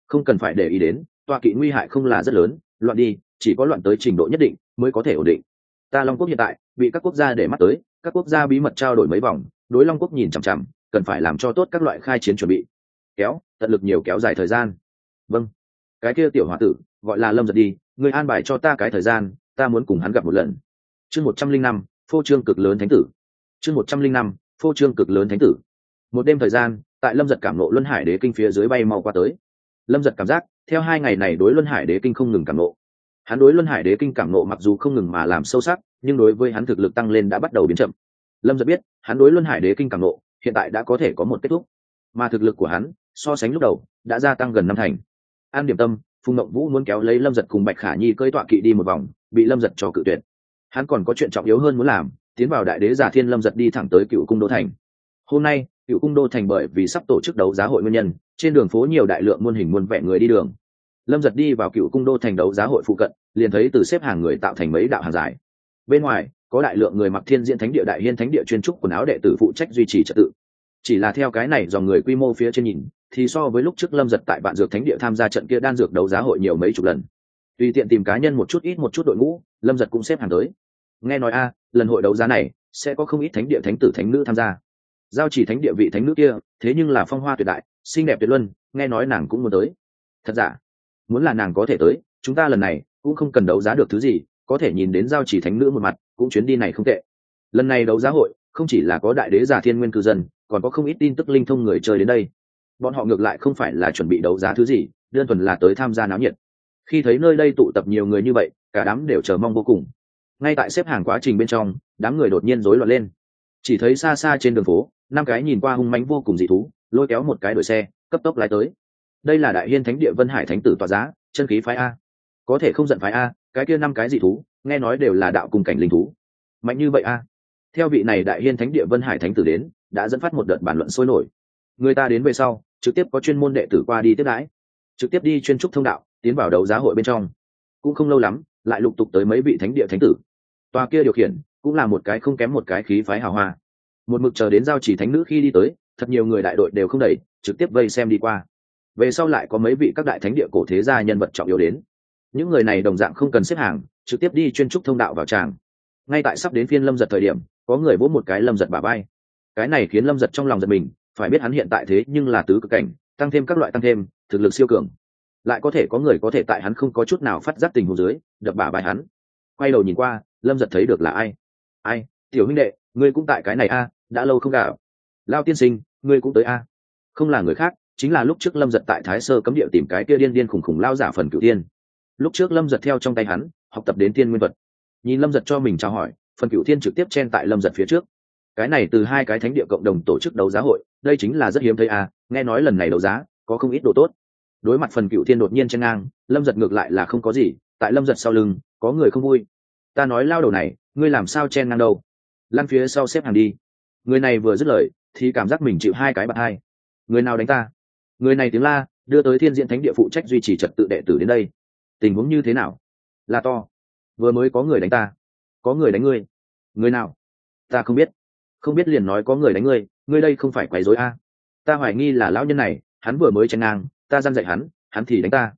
S1: Không cần phải để ý đến, tọa kỵ nguy hại không là rất lớn, loạn đi, chỉ có loạn tới trình độ nhất định mới có thể ổn định. Ta long quốc hiện tại, bị các quốc gia để mắt tới, các quốc gia bí mật trao đổi mấy vòng đối long quốc nhìn chằm chằm, cần phải làm cho tốt các loại khai chiến chuẩn bị. Kéo, tận lực nhiều kéo dài thời gian. Vâng. Cái kia tiểu h o a tử, gọi là lâm giật đi, người an bài cho ta cái thời gian, ta muốn cùng hắn gặp một lần. Chương một trăm linh năm, phô trương cực lớn thánh tử. Chương một trăm linh năm, phô trương cực lớn thánh tử. Một đêm thời gian, tại lâm giật cảm nộ luân hải đế kinh phía dưới bay mau qua tới. Lâm giật cảm giác, theo hai ngày này đối luân hải đế kinh không ngừng cảm nộ. Hắn đối luân hải đế kinh cảm nộ mặc dù không ngừng mà làm sâu sắc, nhưng đối với hắn thực lực tăng lên đã bắt đầu biến chậm lâm giật biết, hắn đối luân hải đế kinh càng nộ, hiện tại đã có thể có một kết thúc. Mà thực lực của hắn, so sánh lúc đầu, đã gia tăng gần năm thành. An điểm tâm, phùng ngộng vũ muốn kéo lấy lâm giật cùng bạch khả nhi cơi tọa kỵ đi một vòng, bị lâm giật cho cự tuyệt. Hắn còn có chuyện trọng yếu hơn muốn làm, tiến vào đại đế giả thiên lâm giật đi thẳng tới cựu cung đô thành. Hôm nay, cựu cung đô thành bởi vì sắp tổ chức đấu giá hội nguyên nhân, trên đường phố nhiều đại lượng muôn hình muôn vẻ người đi đường. Lâm giật đi vào cựu cung đô thành đấu giá hội phụ cận, liền thấy từ xếp hàng người tạo thành mấy đạo hàng dài. Bên ngoài có đại lượng người mặc thiên diễn thánh địa, đại hiên thánh địa chuyên trúc quần áo đệ tử phụ trách duy trì trật tự. Chỉ là theo cái này, dòng người quy mô phía trên nhìn, thì so với lúc trước lâm giật tại vạn dược thánh địa tham gia trận kia đan dược đấu giá hội nhiều mấy chục lần. Tùy tiện tìm cá nhân một chút ít một chút đội ngũ, lâm giật cũng xếp hàng tới. Nghe nói a, lần hội đấu giá này sẽ có không ít thánh địa thánh tử thánh nữ tham gia. Giao chỉ thánh địa vị thánh nữ kia, thế nhưng là phong hoa tuyệt đại, xinh đẹp tuyệt luân, nghe nói nàng cũng muốn tới. Thật giả? Muốn là nàng có thể tới, chúng ta lần này cũng không cần đấu giá được thứ gì, có thể nhìn đến giao chỉ thánh nữ một mặt cũng chuyến đi này không tệ. Lần này đấu giá hội, không chỉ là có đại đế giả thiên nguyên cư dân, còn có không ít tin tức linh thông người chơi đến đây. Bọn họ ngược lại không phải là chuẩn bị đấu giá thứ gì, đơn thuần là tới tham gia náo nhiệt. Khi thấy nơi đây tụ tập nhiều người như vậy, cả đám đều chờ mong vô cùng. Ngay tại xếp hàng quá trình bên trong, đám người đột nhiên rối loạn lên. Chỉ thấy xa xa trên đường phố, năm cái nhìn qua hung mánh vô cùng dị thú, lôi kéo một cái đội xe, cấp tốc lái tới. Đây là đại hiên thánh địa vân hải thánh tử tòa giá, chân khí phái a. Có thể không giận phái a, cái kia năm cái dị thú nghe nói đều là đạo cùng cảnh linh thú. Mạnh như vậy a theo vị này đại hiên thánh địa vân hải thánh tử đến, đã dẫn phát một đợt bàn luận sôi nổi. Người ta đến về sau, trực tiếp có chuyên môn đệ tử qua đi tiếp đãi, trực tiếp đi chuyên trúc thông đạo, tiến vào đấu giá hội bên trong. Cũng không lâu lắm, lại lục tục tới mấy vị thánh địa thánh tử. Tòa kia điều khiển, cũng là một cái không kém một cái khí phái hào hoa. Một mực chờ đến giao chỉ thánh nữ khi đi tới, thật nhiều người đại đội đều không đẩy, trực tiếp vây xem đi qua. Về sau lại có mấy vị các đại thánh địa cổ thế gia nhân vật trọng yếu đến. Những người này đồng dạng không cần xếp hàng trực tiếp đi chuyên trúc thông đạo vào tràng. Ngay tại sắp đến phiên lâm giật thời điểm, có người vỗ một cái lâm giật bà bay cái này khiến lâm giật trong lòng giật mình, phải biết hắn hiện tại thế nhưng là tứ cực cảnh, tăng thêm các loại tăng thêm, thực lực siêu cường. Lại có thể có người có thể tại hắn không có chút nào phát giác tình hồ dưới, đập bà bay hắn. Quay đầu nhìn qua, lâm giật thấy được là ai? Ai? Tiểu huynh đệ, ngươi cũng tại cái này a, đã lâu không gạo lao tiên sinh, ngươi cũng tới a. Không là người khác, chính là lúc trước lâm giật tại thái sơ cấm địa tìm cái kia điên điên khủng khủng lao giả phần cửu tiên. Lúc trước lâm giật theo trong tay hắn học tập đến tiên nguyên vật nhìn lâm giật cho mình trao hỏi, phần cửu thiên trực tiếp chen tại lâm giật phía trước. Cái này từ hai cái thánh địa cộng đồng tổ chức đấu giá hội, đây chính là rất hiếm thấy à nghe nói lần này đấu giá, có không ít đồ tốt. Đối mặt phần cựu thiên đột nhiên chen ngang, lâm giật ngược lại là không có gì, tại lâm giật sau lưng, có người không vui. Ta nói lao đầu này, ngươi làm sao chen ngang đâu? Lăn phía sau xếp hàng đi. Người này vừa dứt lời, thì cảm giác mình chịu hai cái bạc hai. Người nào đánh ta? Người này tiếng la, đưa tới thiên diện thánh địa phụ trách duy trì trật tự đệ tử đến đây. Tình huống như thế nào? Là to. Vừa mới có người đánh ta. Có người đánh ngươi. Người nào? Ta không biết. Không biết liền nói có người đánh ngươi ngươi đây không phải quấy rối a. À. ta hoài nghi là lão nhân này, hắn vừa mới chen ngang, ta dăn dạy hắn hắn thì đánh ta.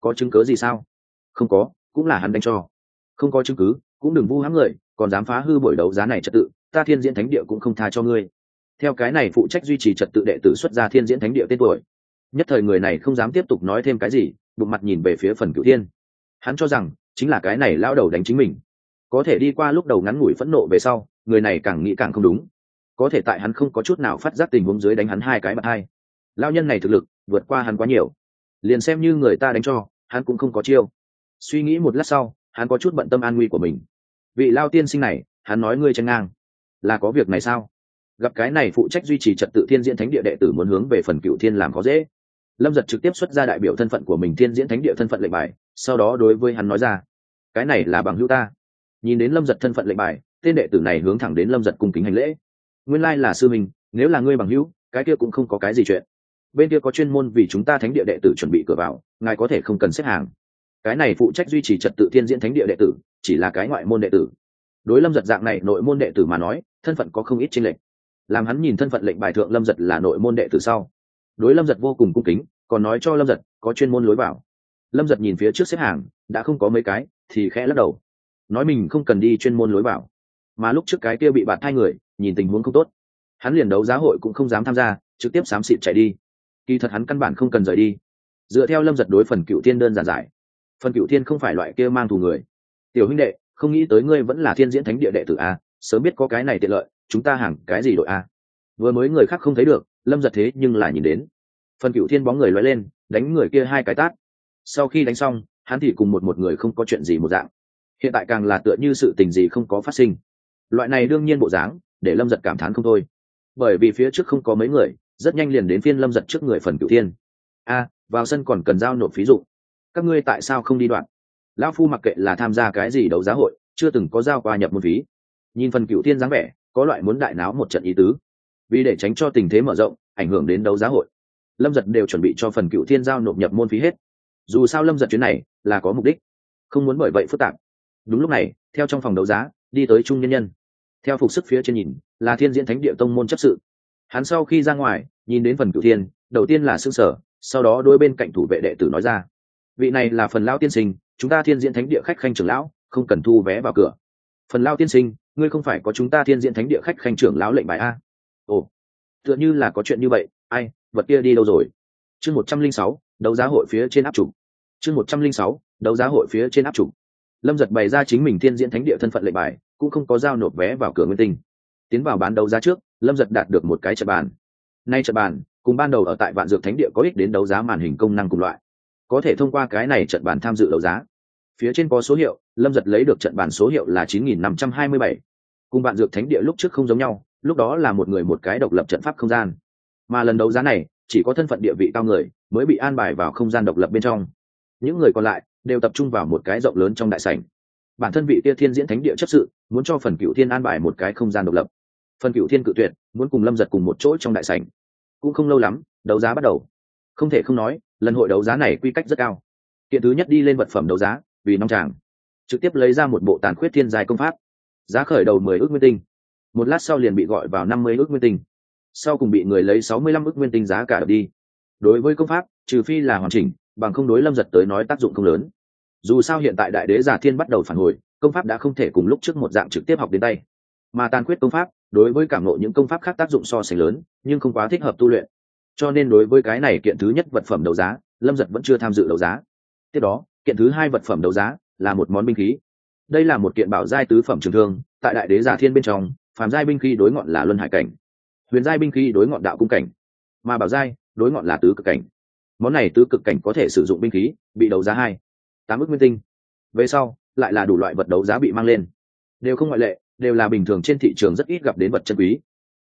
S1: Có chứng cớ gì sao? Không có, cũng là hắn đánh cho. Không có chứng cứ, cũng đừng vu hãm người, còn dám phá hư buổi đấu giá này trật tự, ta thiên diễn thánh địa cũng không tha cho ngươi. Theo cái này phụ trách duy trì trật tự đệ tử xuất ra thiên diễn thánh địa tên tuổi. Nhất thời người này không dám tiếp tục nói thêm cái gì, bụng mặt nhìn về phía phần cửu thiên. Hắn cho rằng chính là cái này lao đầu đánh chính mình. Có thể đi qua lúc đầu ngắn ngủi phẫn nộ về sau, người này càng nghĩ càng không đúng. Có thể tại hắn không có chút nào phát giác tình huống dưới đánh hắn hai cái bật hai. Lao nhân này thực lực, vượt qua hắn quá nhiều. Liền xem như người ta đánh cho, hắn cũng không có chiêu. Suy nghĩ một lát sau, hắn có chút bận tâm an nguy của mình. Vị lao tiên sinh này, hắn nói ngươi chân ngang. Là có việc này sao? Gặp cái này phụ trách duy trì trật tự thiên diễn thánh địa đệ tử muốn hướng về phần cựu thiên làm khó dễ. Lâm giật trực tiếp xuất ra đại biểu thân phận của mình thiên diễn thánh địa thân phận lệnh bài sau đó đối với hắn nói ra, cái này là bằng hữu ta. Nhìn đến lâm giật thân phận lệnh bài, tên đệ tử này hướng thẳng đến lâm giật cung kính hành lễ. Nguyên lai là sư minh nếu là ngươi bằng hữu, cái kia cũng không có cái gì chuyện. Bên kia có chuyên môn vì chúng ta thánh địa đệ tử chuẩn bị cửa vào, ngài có thể không cần xếp hàng. Cái này phụ trách duy trì trật tự thiên diễn thánh địa đệ tử, chỉ là cái ngoại môn đệ tử. Đối lâm giật dạng này, nội môn đệ tử mà nói, thân phận có không ít tranh lệch. Làm hắn nhìn thân phận lệnh bài thượng lâm giật là nội môn đệ tử sau. Đối lâm giật vô cùng cung kính, còn nói cho lâm giật, có chuyên môn lối vào lâm giật nhìn phía trước xếp hàng, đã không có mấy cái, thì khẽ lắc đầu. Nói mình không cần đi chuyên môn lối vào. Mà lúc trước cái kia bị bạt hai người, nhìn tình huống không tốt. Hắn liền đấu giá hội cũng không dám tham gia, trực tiếp xám xịt chạy đi. Kỳ thật hắn căn bản không cần rời đi. Dựa theo lâm giật đối phần cựu thiên đơn giản giải. Phần cựu thiên không phải loại kia mang thù người. Tiểu huynh đệ, không nghĩ tới ngươi vẫn là thiên diễn thánh địa đệ tử a, sớm biết có cái này tiện lợi, chúng ta hàng cái gì đội a? Vừa mới người khác không thấy được, lâm giật thế nhưng là nhìn đến. Phần cựu thiên bóng người loay lên, đánh người kia hai cái tát sau khi đánh xong, hắn thì cùng một một người không có chuyện gì một dạng. Hiện tại càng là tựa như sự tình gì không có phát sinh. Loại này đương nhiên bộ dáng, để lâm giật cảm thán không thôi. Bởi vì phía trước không có mấy người, rất nhanh liền đến phiên lâm giật trước người phần cửu thiên. A, vào sân còn cần giao nộp phí dụ. Các ngươi tại sao không đi đoạn? Lão phu mặc kệ là tham gia cái gì đấu giá hội, chưa từng có giao qua nhập một phí. Nhìn phần cửu thiên dáng vẻ, có loại muốn đại náo một trận ý tứ. Vì để tránh cho tình thế mở rộng, ảnh hưởng đến đấu giá hội, lâm giật đều chuẩn bị cho phần cựu thiên giao nộp nhập môn phí hết dù sao lâm giật chuyến này là có mục đích, không muốn bởi vậy phức tạp. Đúng lúc này, theo trong phòng đấu giá, đi tới trung nhân nhân. Theo phục sức phía trên nhìn, là thiên diễn thánh địa tông môn chấp sự. Hắn sau khi ra ngoài, nhìn đến phần cửu thiên, đầu tiên là xương sở sau đó đôi bên cạnh thủ vệ đệ tử nói ra, vị này là phần lao tiên sinh, chúng ta thiên diễn thánh địa khách khanh trưởng lão, không cần thu vé vào cửa. Phần lao tiên sinh, ngươi không phải có chúng ta thiên diễn thánh địa khách khanh trưởng lão lệnh bài a? Ồ, tựa như là có chuyện như vậy, ai, vật kia đi đâu rồi? Chương một trăm linh sáu, đấu giá hội phía trên áp trục chương một trăm linh sáu, đấu giá hội phía trên áp trục lâm giật bày ra chính mình thiên diễn thánh địa thân phận lệnh bài, cũng không có giao nộp vé vào cửa nguyên tinh. Tiến vào bán đấu giá trước, lâm giật đạt được một cái trận bàn. Nay trận bàn, cùng ban đầu ở tại vạn dược thánh địa có ích đến đấu giá màn hình công năng cùng loại. Có thể thông qua cái này trận bàn tham dự đấu giá. Phía trên có số hiệu, lâm giật lấy được trận bàn số hiệu là chín nghìn năm trăm hai mươi bảy. Cùng vạn dược thánh địa lúc trước không giống nhau, lúc đó là một người một cái độc lập trận pháp không gian. Mà lần đấu giá này, chỉ có thân phận địa vị cao người, mới bị an bài vào không gian độc lập bên trong những người còn lại đều tập trung vào một cái rộng lớn trong đại sảnh. Bản thân vị tia thiên diễn thánh địa chấp sự muốn cho phần cựu thiên an bài một cái không gian độc lập. Phần cựu thiên cự tuyệt, muốn cùng lâm giật cùng một chỗ trong đại sảnh. Cũng không lâu lắm, đấu giá bắt đầu. Không thể không nói, lần hội đấu giá này quy cách rất cao. Kiện thứ nhất đi lên vật phẩm đấu giá, vì nong tràng. Trực tiếp lấy ra một bộ tàn khuyết thiên dài công pháp. Giá khởi đầu mười ước nguyên tinh. Một lát sau liền bị gọi vào năm mươi ước nguyên tinh. Sau cùng bị người lấy sáu mươi lăm ước nguyên tinh giá cả đi. Đối với công pháp, trừ phi là hoàn chỉnh bằng không đối lâm giật tới nói tác dụng không lớn. Dù sao hiện tại đại đế giả thiên bắt đầu phản hồi, công pháp đã không thể cùng lúc trước một dạng trực tiếp học đến tay. Mà tàn quyết công pháp, đối với cảm nộ những công pháp khác tác dụng so sánh lớn, nhưng không quá thích hợp tu luyện. Cho nên đối với cái này kiện thứ nhất vật phẩm đấu giá, lâm giật vẫn chưa tham dự đấu giá. Tiếp đó, kiện thứ hai vật phẩm đấu giá là một món binh khí. Đây là một kiện bảo giai tứ phẩm trường thương, tại đại đế giả thiên bên trong, phàm giai binh khí đối ngọn là luân hải cảnh, huyền giai binh khí đối ngọn đạo cung cảnh, mà bảo giai đối ngọn là tứ cực cảnh món này tứ cực cảnh có thể sử dụng binh khí, bị đấu giá hai, tám ước nguyên tinh. Về sau, lại là đủ loại vật đấu giá bị mang lên. Đều không ngoại lệ, đều là bình thường trên thị trường rất ít gặp đến vật chân quý.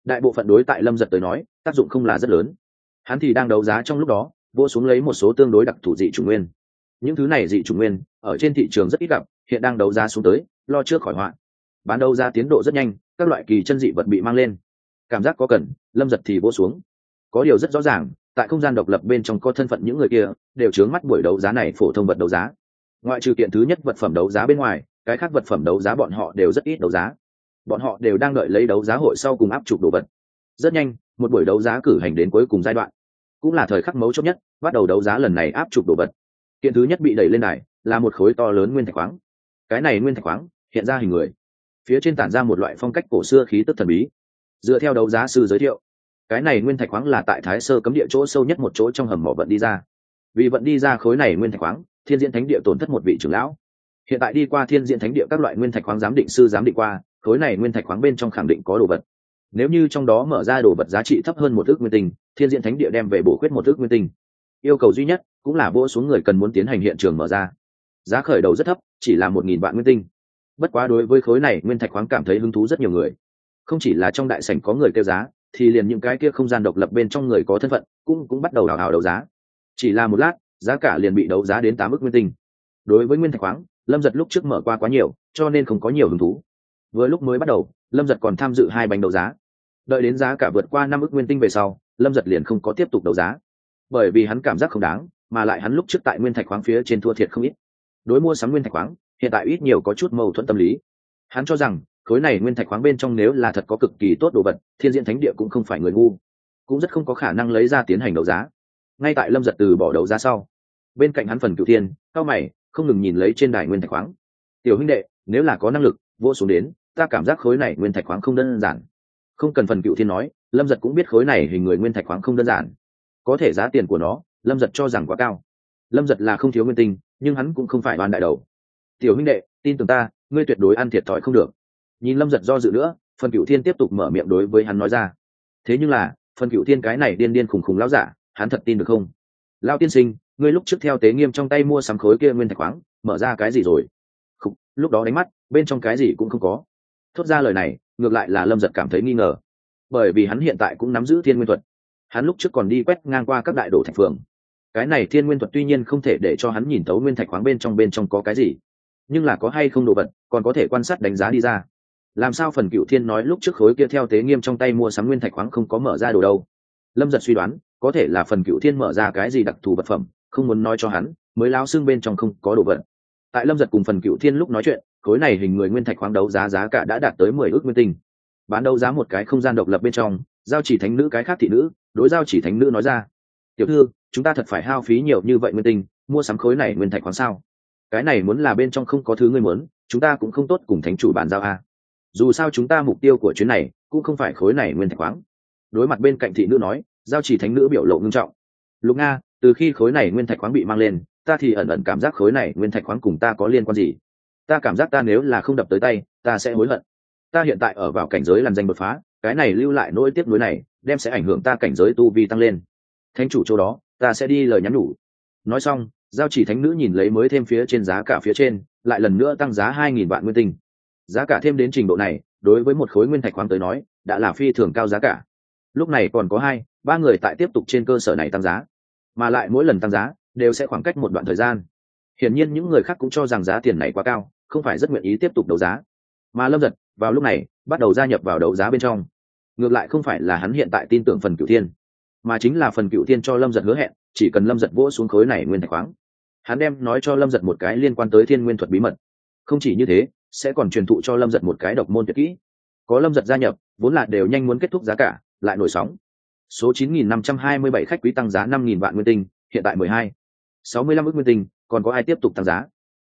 S1: Đại bộ phận đối tại lâm giật tới nói, tác dụng không là rất lớn. Hắn thì đang đấu giá trong lúc đó vô xuống lấy một số tương đối đặc thù dị chủ nguyên. Những thứ này dị chủ nguyên, ở trên thị trường rất ít gặp, hiện đang đấu giá xuống tới, lo trước khỏi họa. Bán đấu giá tiến độ rất nhanh, các loại kỳ chân dị vật bị mang lên. Cảm giác có cần, lâm giật thì vô xuống. Có điều rất rõ ràng tại không gian độc lập bên trong có thân phận những người kia, đều chướng mắt buổi đấu giá này phổ thông vật đấu giá. Ngoại trừ kiện thứ nhất vật phẩm đấu giá bên ngoài, cái khác vật phẩm đấu giá bọn họ đều rất ít đấu giá. Bọn họ đều đang đợi lấy đấu giá hội sau cùng áp chụp đồ vật. Rất nhanh, một buổi đấu giá cử hành đến cuối cùng giai đoạn. Cũng là thời khắc mấu chốt nhất, bắt đầu đấu giá lần này áp chụp đồ vật. Kiện thứ nhất bị đẩy lên này là một khối to lớn nguyên thạch khoáng. Cái này nguyên thạch khoáng, hiện ra hình người. Phía trên tản ra một loại phong cách cổ xưa khí tức thần bí. Dựa theo đấu giá sư giới thiệu cái này nguyên thạch khoáng là tại thái sơ cấm địa chỗ sâu nhất một chỗ trong hầm mỏ vận đi ra. Vì vận đi ra khối này nguyên thạch khoáng, thiên diễn thánh địa tổn thất một vị trưởng lão. Hiện tại đi qua thiên diễn thánh địa các loại nguyên thạch khoáng giám định sư giám định qua, khối này nguyên thạch khoáng bên trong khẳng định có đồ vật. Nếu như trong đó mở ra đồ vật giá trị thấp hơn một ước nguyên tinh, thiên diễn thánh địa đem về bổ khuyết một ước nguyên tinh. Yêu cầu duy nhất cũng là vỗ xuống người cần muốn tiến hành hiện trường mở ra. Giá khởi đầu rất thấp, chỉ là một nghìn vạn nguyên tinh. Bất quá đối với khối này nguyên thạch khoáng cảm thấy hứng thú rất nhiều người. Không chỉ là trong đại sảnh có người kêu giá thì liền những cái kia không gian độc lập bên trong người có thân phận cũng cũng bắt đầu đào hào đấu giá. Chỉ là một lát, giá cả liền bị đấu giá đến tám ước nguyên tinh. Đối với nguyên thạch khoáng, lâm giật lúc trước mở qua quá nhiều, cho nên không có nhiều hứng thú. Vừa lúc mới bắt đầu, lâm giật còn tham dự hai bánh đấu giá. Đợi đến giá cả vượt qua năm ước nguyên tinh về sau, lâm giật liền không có tiếp tục đấu giá. Bởi vì hắn cảm giác không đáng, mà lại hắn lúc trước tại nguyên thạch khoáng phía trên thua thiệt không ít. Đối mua sắm nguyên thạch khoáng, hiện tại ít nhiều có chút mâu thuẫn tâm lý. Hắn cho rằng khối này nguyên thạch khoáng bên trong nếu là thật có cực kỳ tốt đồ vật, thiên diện thánh địa cũng không phải người ngu, cũng rất không có khả năng lấy ra tiến hành đấu giá. Ngay tại lâm giật từ bỏ đấu giá sau, bên cạnh hắn phần cựu thiên, cao mày, không ngừng nhìn lấy trên đài nguyên thạch khoáng. Tiểu huynh đệ, nếu là có năng lực vô xuống đến, ta cảm giác khối này nguyên thạch khoáng không đơn giản. Không cần phần cựu thiên nói, lâm giật cũng biết khối này hình người nguyên thạch khoáng không đơn giản. Có thể giá tiền của nó, lâm giật cho rằng quá cao. Lâm giật là không thiếu nguyên tinh, nhưng hắn cũng không phải oan đại đầu. Tiểu huynh đệ, tin tưởng ta, ngươi tuyệt đối ăn thiệt thòi không được nhìn lâm giật do dự nữa phần cựu thiên tiếp tục mở miệng đối với hắn nói ra. Thế nhưng là phần cựu thiên cái này điên điên khùng khùng lao giả hắn thật tin được không? Lao tiên sinh ngươi lúc trước theo tế nghiêm trong tay mua sắm khối kia nguyên thạch khoáng mở ra cái gì rồi? Khúc, lúc đó đánh mắt bên trong cái gì cũng không có. Thốt ra lời này ngược lại là lâm giật cảm thấy nghi ngờ. Bởi vì hắn hiện tại cũng nắm giữ thiên nguyên thuật. Hắn lúc trước còn đi quét ngang qua các đại đồ thạch phường. Cái này thiên nguyên thuật tuy nhiên không thể để cho hắn nhìn tấu nguyên thạch khoáng bên trong bên trong có cái gì nhưng là có hay không đồ vật còn có thể quan sát đánh giá đi ra làm sao phần cựu thiên nói lúc trước khối kia theo tế nghiêm trong tay mua sắm nguyên thạch khoáng không có mở ra đồ đâu? Lâm giật suy đoán, có thể là phần cựu thiên mở ra cái gì đặc thù vật phẩm, không muốn nói cho hắn, mới lao xương bên trong không có đồ vật. Tại lâm giật cùng phần cựu thiên lúc nói chuyện, khối này hình người nguyên thạch khoáng đấu giá giá cả đã đạt tới mười ước nguyên tinh. Bán đấu giá một cái không gian độc lập bên trong, giao chỉ thánh nữ cái khác thị nữ, đối giao chỉ thánh nữ nói ra, tiểu thư, chúng ta thật phải hao phí nhiều như vậy nguyên tinh, mua sắm khối này nguyên thạch khoáng sao? Cái này muốn là bên trong không có thứ ngươi muốn, chúng ta cũng không tốt cùng thánh chủ bàn giao a dù sao chúng ta mục tiêu của chuyến này cũng không phải khối này nguyên thạch khoáng. Đối mặt bên cạnh thị nữ nói, giao chỉ thánh nữ biểu lộ ngưng trọng. Lục nga, từ khi khối này nguyên thạch khoáng bị mang lên, ta thì ẩn ẩn cảm giác khối này nguyên thạch khoáng cùng ta có liên quan gì? Ta cảm giác ta nếu là không đập tới tay, ta sẽ hối hận. Ta hiện tại ở vào cảnh giới làn danh đột phá, cái này lưu lại nỗi tiếc nuối này, đem sẽ ảnh hưởng ta cảnh giới tu vi tăng lên. Thánh chủ chỗ đó, ta sẽ đi lời nhắn nhủ. Nói xong, giao chỉ thánh nữ nhìn lấy mới thêm phía trên giá cả phía trên, lại lần nữa tăng giá hai nghìn vạn nguyên tinh giá cả thêm đến trình độ này, đối với một khối nguyên thạch khoáng tới nói, đã là phi thường cao giá cả. Lúc này còn có hai, ba người tại tiếp tục trên cơ sở này tăng giá. Mà lại mỗi lần tăng giá, đều sẽ khoảng cách một đoạn thời gian. Hiển nhiên những người khác cũng cho rằng giá tiền này quá cao, không phải rất nguyện ý tiếp tục đấu giá. Mà lâm giật vào lúc này, bắt đầu gia nhập vào đấu giá bên trong. Ngược lại không phải là hắn hiện tại tin tưởng phần cựu thiên, mà chính là phần cựu thiên cho lâm giật hứa hẹn, chỉ cần lâm giật vỗ xuống khối này nguyên thạch khoáng. Hắn đem nói cho lâm giật một cái liên quan tới thiên nguyên thuật bí mật. Không chỉ như thế sẽ còn truyền thụ cho lâm giật một cái độc môn tuyệt kỹ. Có lâm giật gia nhập, vốn là đều nhanh muốn kết thúc giá cả, lại nổi sóng. Số 9.527 khách quý tăng giá 5.000 vạn nguyên tinh, hiện tại 12. 65 ước nguyên tinh, còn có ai tiếp tục tăng giá?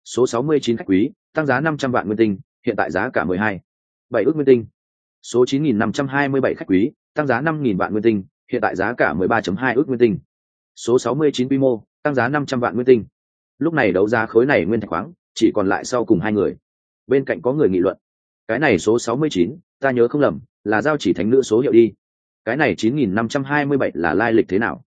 S1: Số 69 khách quý, tăng giá 500 vạn nguyên tinh, hiện tại giá cả 12. 7 ước nguyên tinh. Số 9.527 khách quý, tăng giá 5.000 vạn nguyên tinh, hiện tại giá cả 13.2 ước nguyên tinh. Số 69 quy mô, tăng giá 500 vạn nguyên tinh. Lúc này đấu giá khối này nguyên thạch khoáng, chỉ còn lại sau cùng hai người bên cạnh có người nghị luận. Cái này số 69, ta nhớ không lầm là giao chỉ thánh nữ số hiệu đi. Cái này 9527 là lai lịch thế nào?